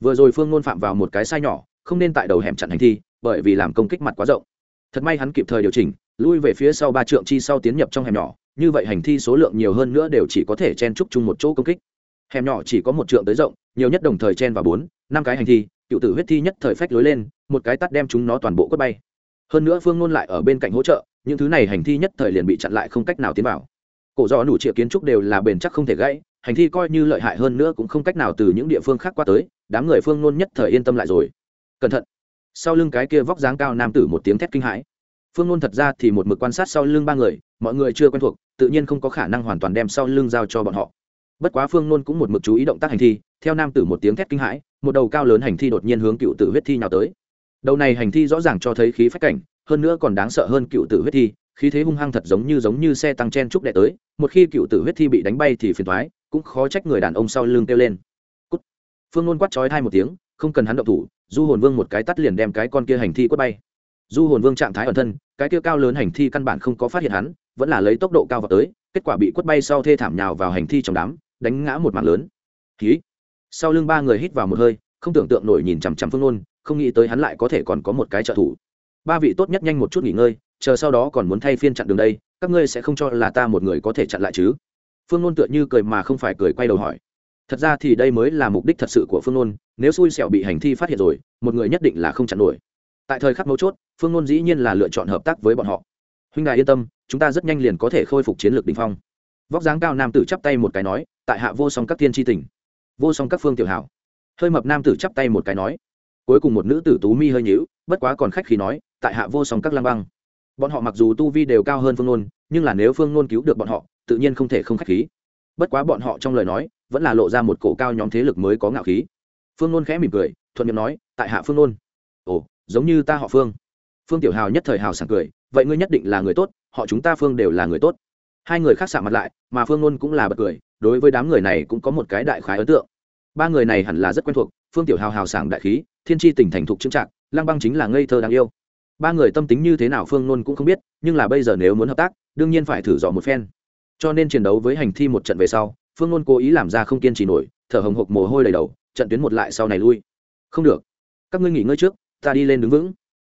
Vừa rồi phương nôn phạm vào một cái sai nhỏ, không nên tại đầu hẻm chặn hành thi, bởi vì làm công kích mặt quá rộng thật may hắn kịp thời điều chỉnh, lui về phía sau ba trượng chi sau tiến nhập trong hẻm nhỏ, như vậy hành thi số lượng nhiều hơn nữa đều chỉ có thể chen trúc chung một chỗ công kích. Hẻm nhỏ chỉ có một trượng tới rộng, nhiều nhất đồng thời chen vào bốn, năm cái hành thi, cựu tử huyết thi nhất thời phách lối lên, một cái tắt đem chúng nó toàn bộ quất bay. Hơn nữa phương ngôn lại ở bên cạnh hỗ trợ, những thứ này hành thi nhất thời liền bị chặn lại không cách nào tiến vào. Cổ do nủ triệu kiến trúc đều là bền chắc không thể gãy, hành thi coi như lợi hại hơn nữa cũng không cách nào từ những địa phương khác qua tới, đám người phương ngôn nhất thời yên tâm lại rồi. Cẩn thận sau lưng cái kia vóc dáng cao nam tử một tiếng thét kinh hãi. Phương nôn thật ra thì một mực quan sát sau lưng ba người, mọi người chưa quen thuộc, tự nhiên không có khả năng hoàn toàn đem sau lưng giao cho bọn họ. Bất quá phương nôn cũng một mực chú ý động tác hành thi, theo nam tử một tiếng thét kinh hãi, một đầu cao lớn hành thi đột nhiên hướng cựu tử huyết thi nhào tới. Đầu này hành thi rõ ràng cho thấy khí phách cảnh, hơn nữa còn đáng sợ hơn cựu tử huyết thi, khí thế hung hăng thật giống như giống như xe tăng chen trúc đệ tới, một khi cựu tử huyết thi bị đánh bay thì phiền thoái cũng khó trách người đàn ông sau lưng kêu lên. Cút. phương nôn quát trói hai một tiếng không cần hắn động thủ, du hồn vương một cái tắt liền đem cái con kia hành thi quất bay. Du hồn vương trạng thái ẩn thân, cái kia cao lớn hành thi căn bản không có phát hiện hắn, vẫn là lấy tốc độ cao vào tới, kết quả bị quất bay sau thê thảm nhào vào hành thi trong đám, đánh ngã một mạng lớn. Ký sau lưng ba người hít vào một hơi, không tưởng tượng nổi nhìn chằm chằm phương nôn, không nghĩ tới hắn lại có thể còn có một cái trợ thủ. Ba vị tốt nhất nhanh một chút nghỉ ngơi, chờ sau đó còn muốn thay phiên chặn đường đây, các ngươi sẽ không cho là ta một người có thể chặn lại chứ? Phương nôn tựa như cười mà không phải cười quay đầu hỏi thật ra thì đây mới là mục đích thật sự của phương nôn, nếu xui xẻo bị hành thi phát hiện rồi, một người nhất định là không chặn nổi. Tại thời khắc mấu chốt, phương nôn dĩ nhiên là lựa chọn hợp tác với bọn họ. Huynh đại yên tâm, chúng ta rất nhanh liền có thể khôi phục chiến lược đình phong. Vóc dáng cao nam tử chắp tay một cái nói, tại hạ vô song các tiên tri tỉnh vô song các phương tiểu hảo. Hơi mập nam tử chắp tay một cái nói. Cuối cùng một nữ tử tú mi hơi nhíu, bất quá còn khách khi nói, tại hạ vô song các lang băng. Bọn họ mặc dù tu vi đều cao hơn phương nôn, nhưng là nếu phương nôn cứu được bọn họ, tự nhiên không thể không khách khí. Bất quá bọn họ trong lời nói vẫn là lộ ra một cổ cao nhóm thế lực mới có ngạo khí. Phương nôn khẽ mỉm cười, thuận miệng nói, tại hạ phương nôn. Ồ, giống như ta họ phương. Phương tiểu hào nhất thời hào sảng cười, vậy ngươi nhất định là người tốt, họ chúng ta phương đều là người tốt. Hai người khác xạ mặt lại, mà phương nôn cũng là bật cười, đối với đám người này cũng có một cái đại khái ấn tượng. Ba người này hẳn là rất quen thuộc, phương tiểu hào hào sảng đại khí, thiên tri tỉnh thành thục trưng trạng lăng băng chính là ngây thơ đáng yêu. Ba người tâm tính như thế nào phương nôn cũng không biết, nhưng là bây giờ nếu muốn hợp tác, đương nhiên phải thử dò một phen. Cho nên chiến đấu với hành thi một trận về sau phương nôn cố ý làm ra không kiên trì nổi, thở hồng hộc mồ hôi đầy đầu, trận tuyến một lại sau này lui. Không được. Các ngươi nghỉ ngơi trước, ta đi lên đứng vững.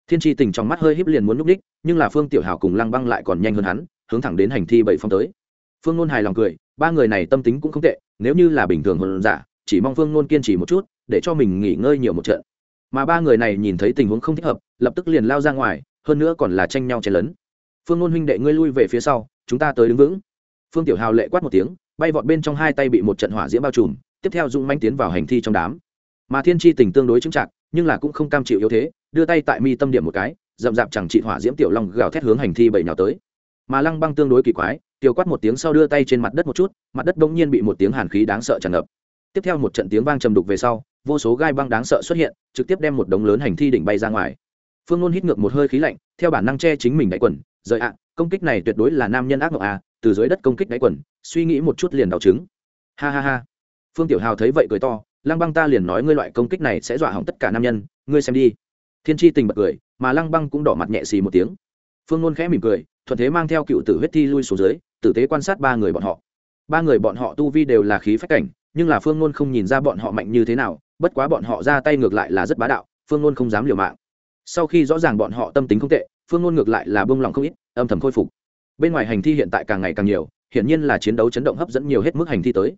Thiên tri tình trong mắt hơi híp liền muốn núp đích, nhưng là phương tiểu Hào cùng lăng băng lại còn nhanh hơn hắn, hướng thẳng đến hành thi bảy phong tới. Phương nôn hài lòng cười, ba người này tâm tính cũng không tệ, nếu như là bình thường hơn giả chỉ mong phương nôn kiên trì một chút, để cho mình nghỉ ngơi nhiều một trận. Mà ba người này nhìn thấy tình huống không thích hợp, lập tức liền lao ra ngoài, hơn nữa còn là tranh nhau chen lấn. Phương nôn huynh đệ ngươi lui về phía sau, chúng ta tới đứng vững. Phương tiểu hào lệ quát một tiếng bay vọt bên trong hai tay bị một trận hỏa diễm bao trùm, tiếp theo dung manh tiến vào hành thi trong đám. Mà thiên tri tình tương đối chứng chặt nhưng là cũng không cam chịu yếu thế, đưa tay tại mi tâm điểm một cái, rậm rạp chẳng trị hỏa diễm tiểu long gào thét hướng hành thi bảy nhào tới. Mà lăng băng tương đối kỳ quái, tiểu quát một tiếng sau đưa tay trên mặt đất một chút, mặt đất bỗng nhiên bị một tiếng hàn khí đáng sợ tràn ngập. Tiếp theo một trận tiếng vang trầm đục về sau, vô số gai băng đáng sợ xuất hiện, trực tiếp đem một đống lớn hành thi đỉnh bay ra ngoài. Phương nôn hít ngược một hơi khí lạnh, theo bản năng che chính mình đại quần, rời ạ công kích này tuyệt đối là nam nhân ác mộng à từ dưới đất công kích đáy quần, suy nghĩ một chút liền đào trứng. Ha ha ha. Phương tiểu hào thấy vậy cười to, lăng băng ta liền nói ngươi loại công kích này sẽ dọa hỏng tất cả nam nhân, ngươi xem đi. Thiên tri tình bật cười, mà lăng băng cũng đỏ mặt nhẹ xì một tiếng. Phương nôn khẽ mỉm cười, thuận thế mang theo cựu tử huyết thi lui xuống dưới, tử tế quan sát ba người bọn họ. Ba người bọn họ tu vi đều là khí phách cảnh, nhưng là phương nôn không nhìn ra bọn họ mạnh như thế nào, bất quá bọn họ ra tay ngược lại là rất bá đạo, phương nôn không dám liều mạng. Sau khi rõ ràng bọn họ tâm tính không tệ phương ngôn ngược lại là bông lòng không ít, âm thầm khôi phục. Bên ngoài hành thi hiện tại càng ngày càng nhiều, hiển nhiên là chiến đấu chấn động hấp dẫn nhiều hết mức hành thi tới.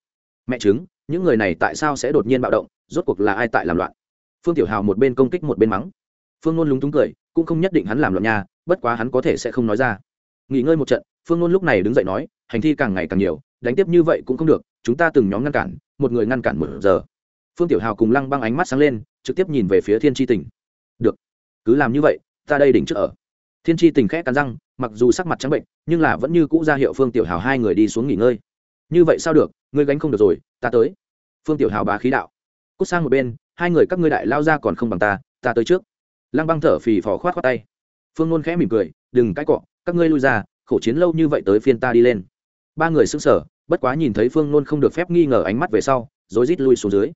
Mẹ chứng những người này tại sao sẽ đột nhiên bạo động, rốt cuộc là ai tại làm loạn? Phương tiểu hào một bên công kích một bên mắng. Phương ngôn lúng túng cười, cũng không nhất định hắn làm loạn nha, bất quá hắn có thể sẽ không nói ra. Nghỉ ngơi một trận, phương ngôn lúc này đứng dậy nói, hành thi càng ngày càng nhiều, đánh tiếp như vậy cũng không được, chúng ta từng nhóm ngăn cản, một người ngăn cản một giờ. Phương tiểu hào cùng lăng băng ánh mắt sáng lên, trực tiếp nhìn về phía thiên tri tỉnh. Được, cứ làm như vậy, ta đây đỉnh trước ở thiên tri tình khẽ cắn răng, mặc dù sắc mặt trắng bệnh, nhưng là vẫn như cũ ra hiệu phương tiểu hào hai người đi xuống nghỉ ngơi. Như vậy sao được, ngươi gánh không được rồi, ta tới. Phương tiểu hào bá khí đạo. Cút sang một bên, hai người các ngươi đại lao ra còn không bằng ta ta tới trước. Lăng băng thở phì phò khoát khoát tay. Phương nôn khẽ mỉm cười, đừng cãi cọ, các ngươi lui ra, khổ chiến lâu như vậy tới phiên ta đi lên. Ba người xứng sở bất quá nhìn thấy phương nôn không được phép nghi ngờ ánh mắt về sau, rối rít lui xuống dưới.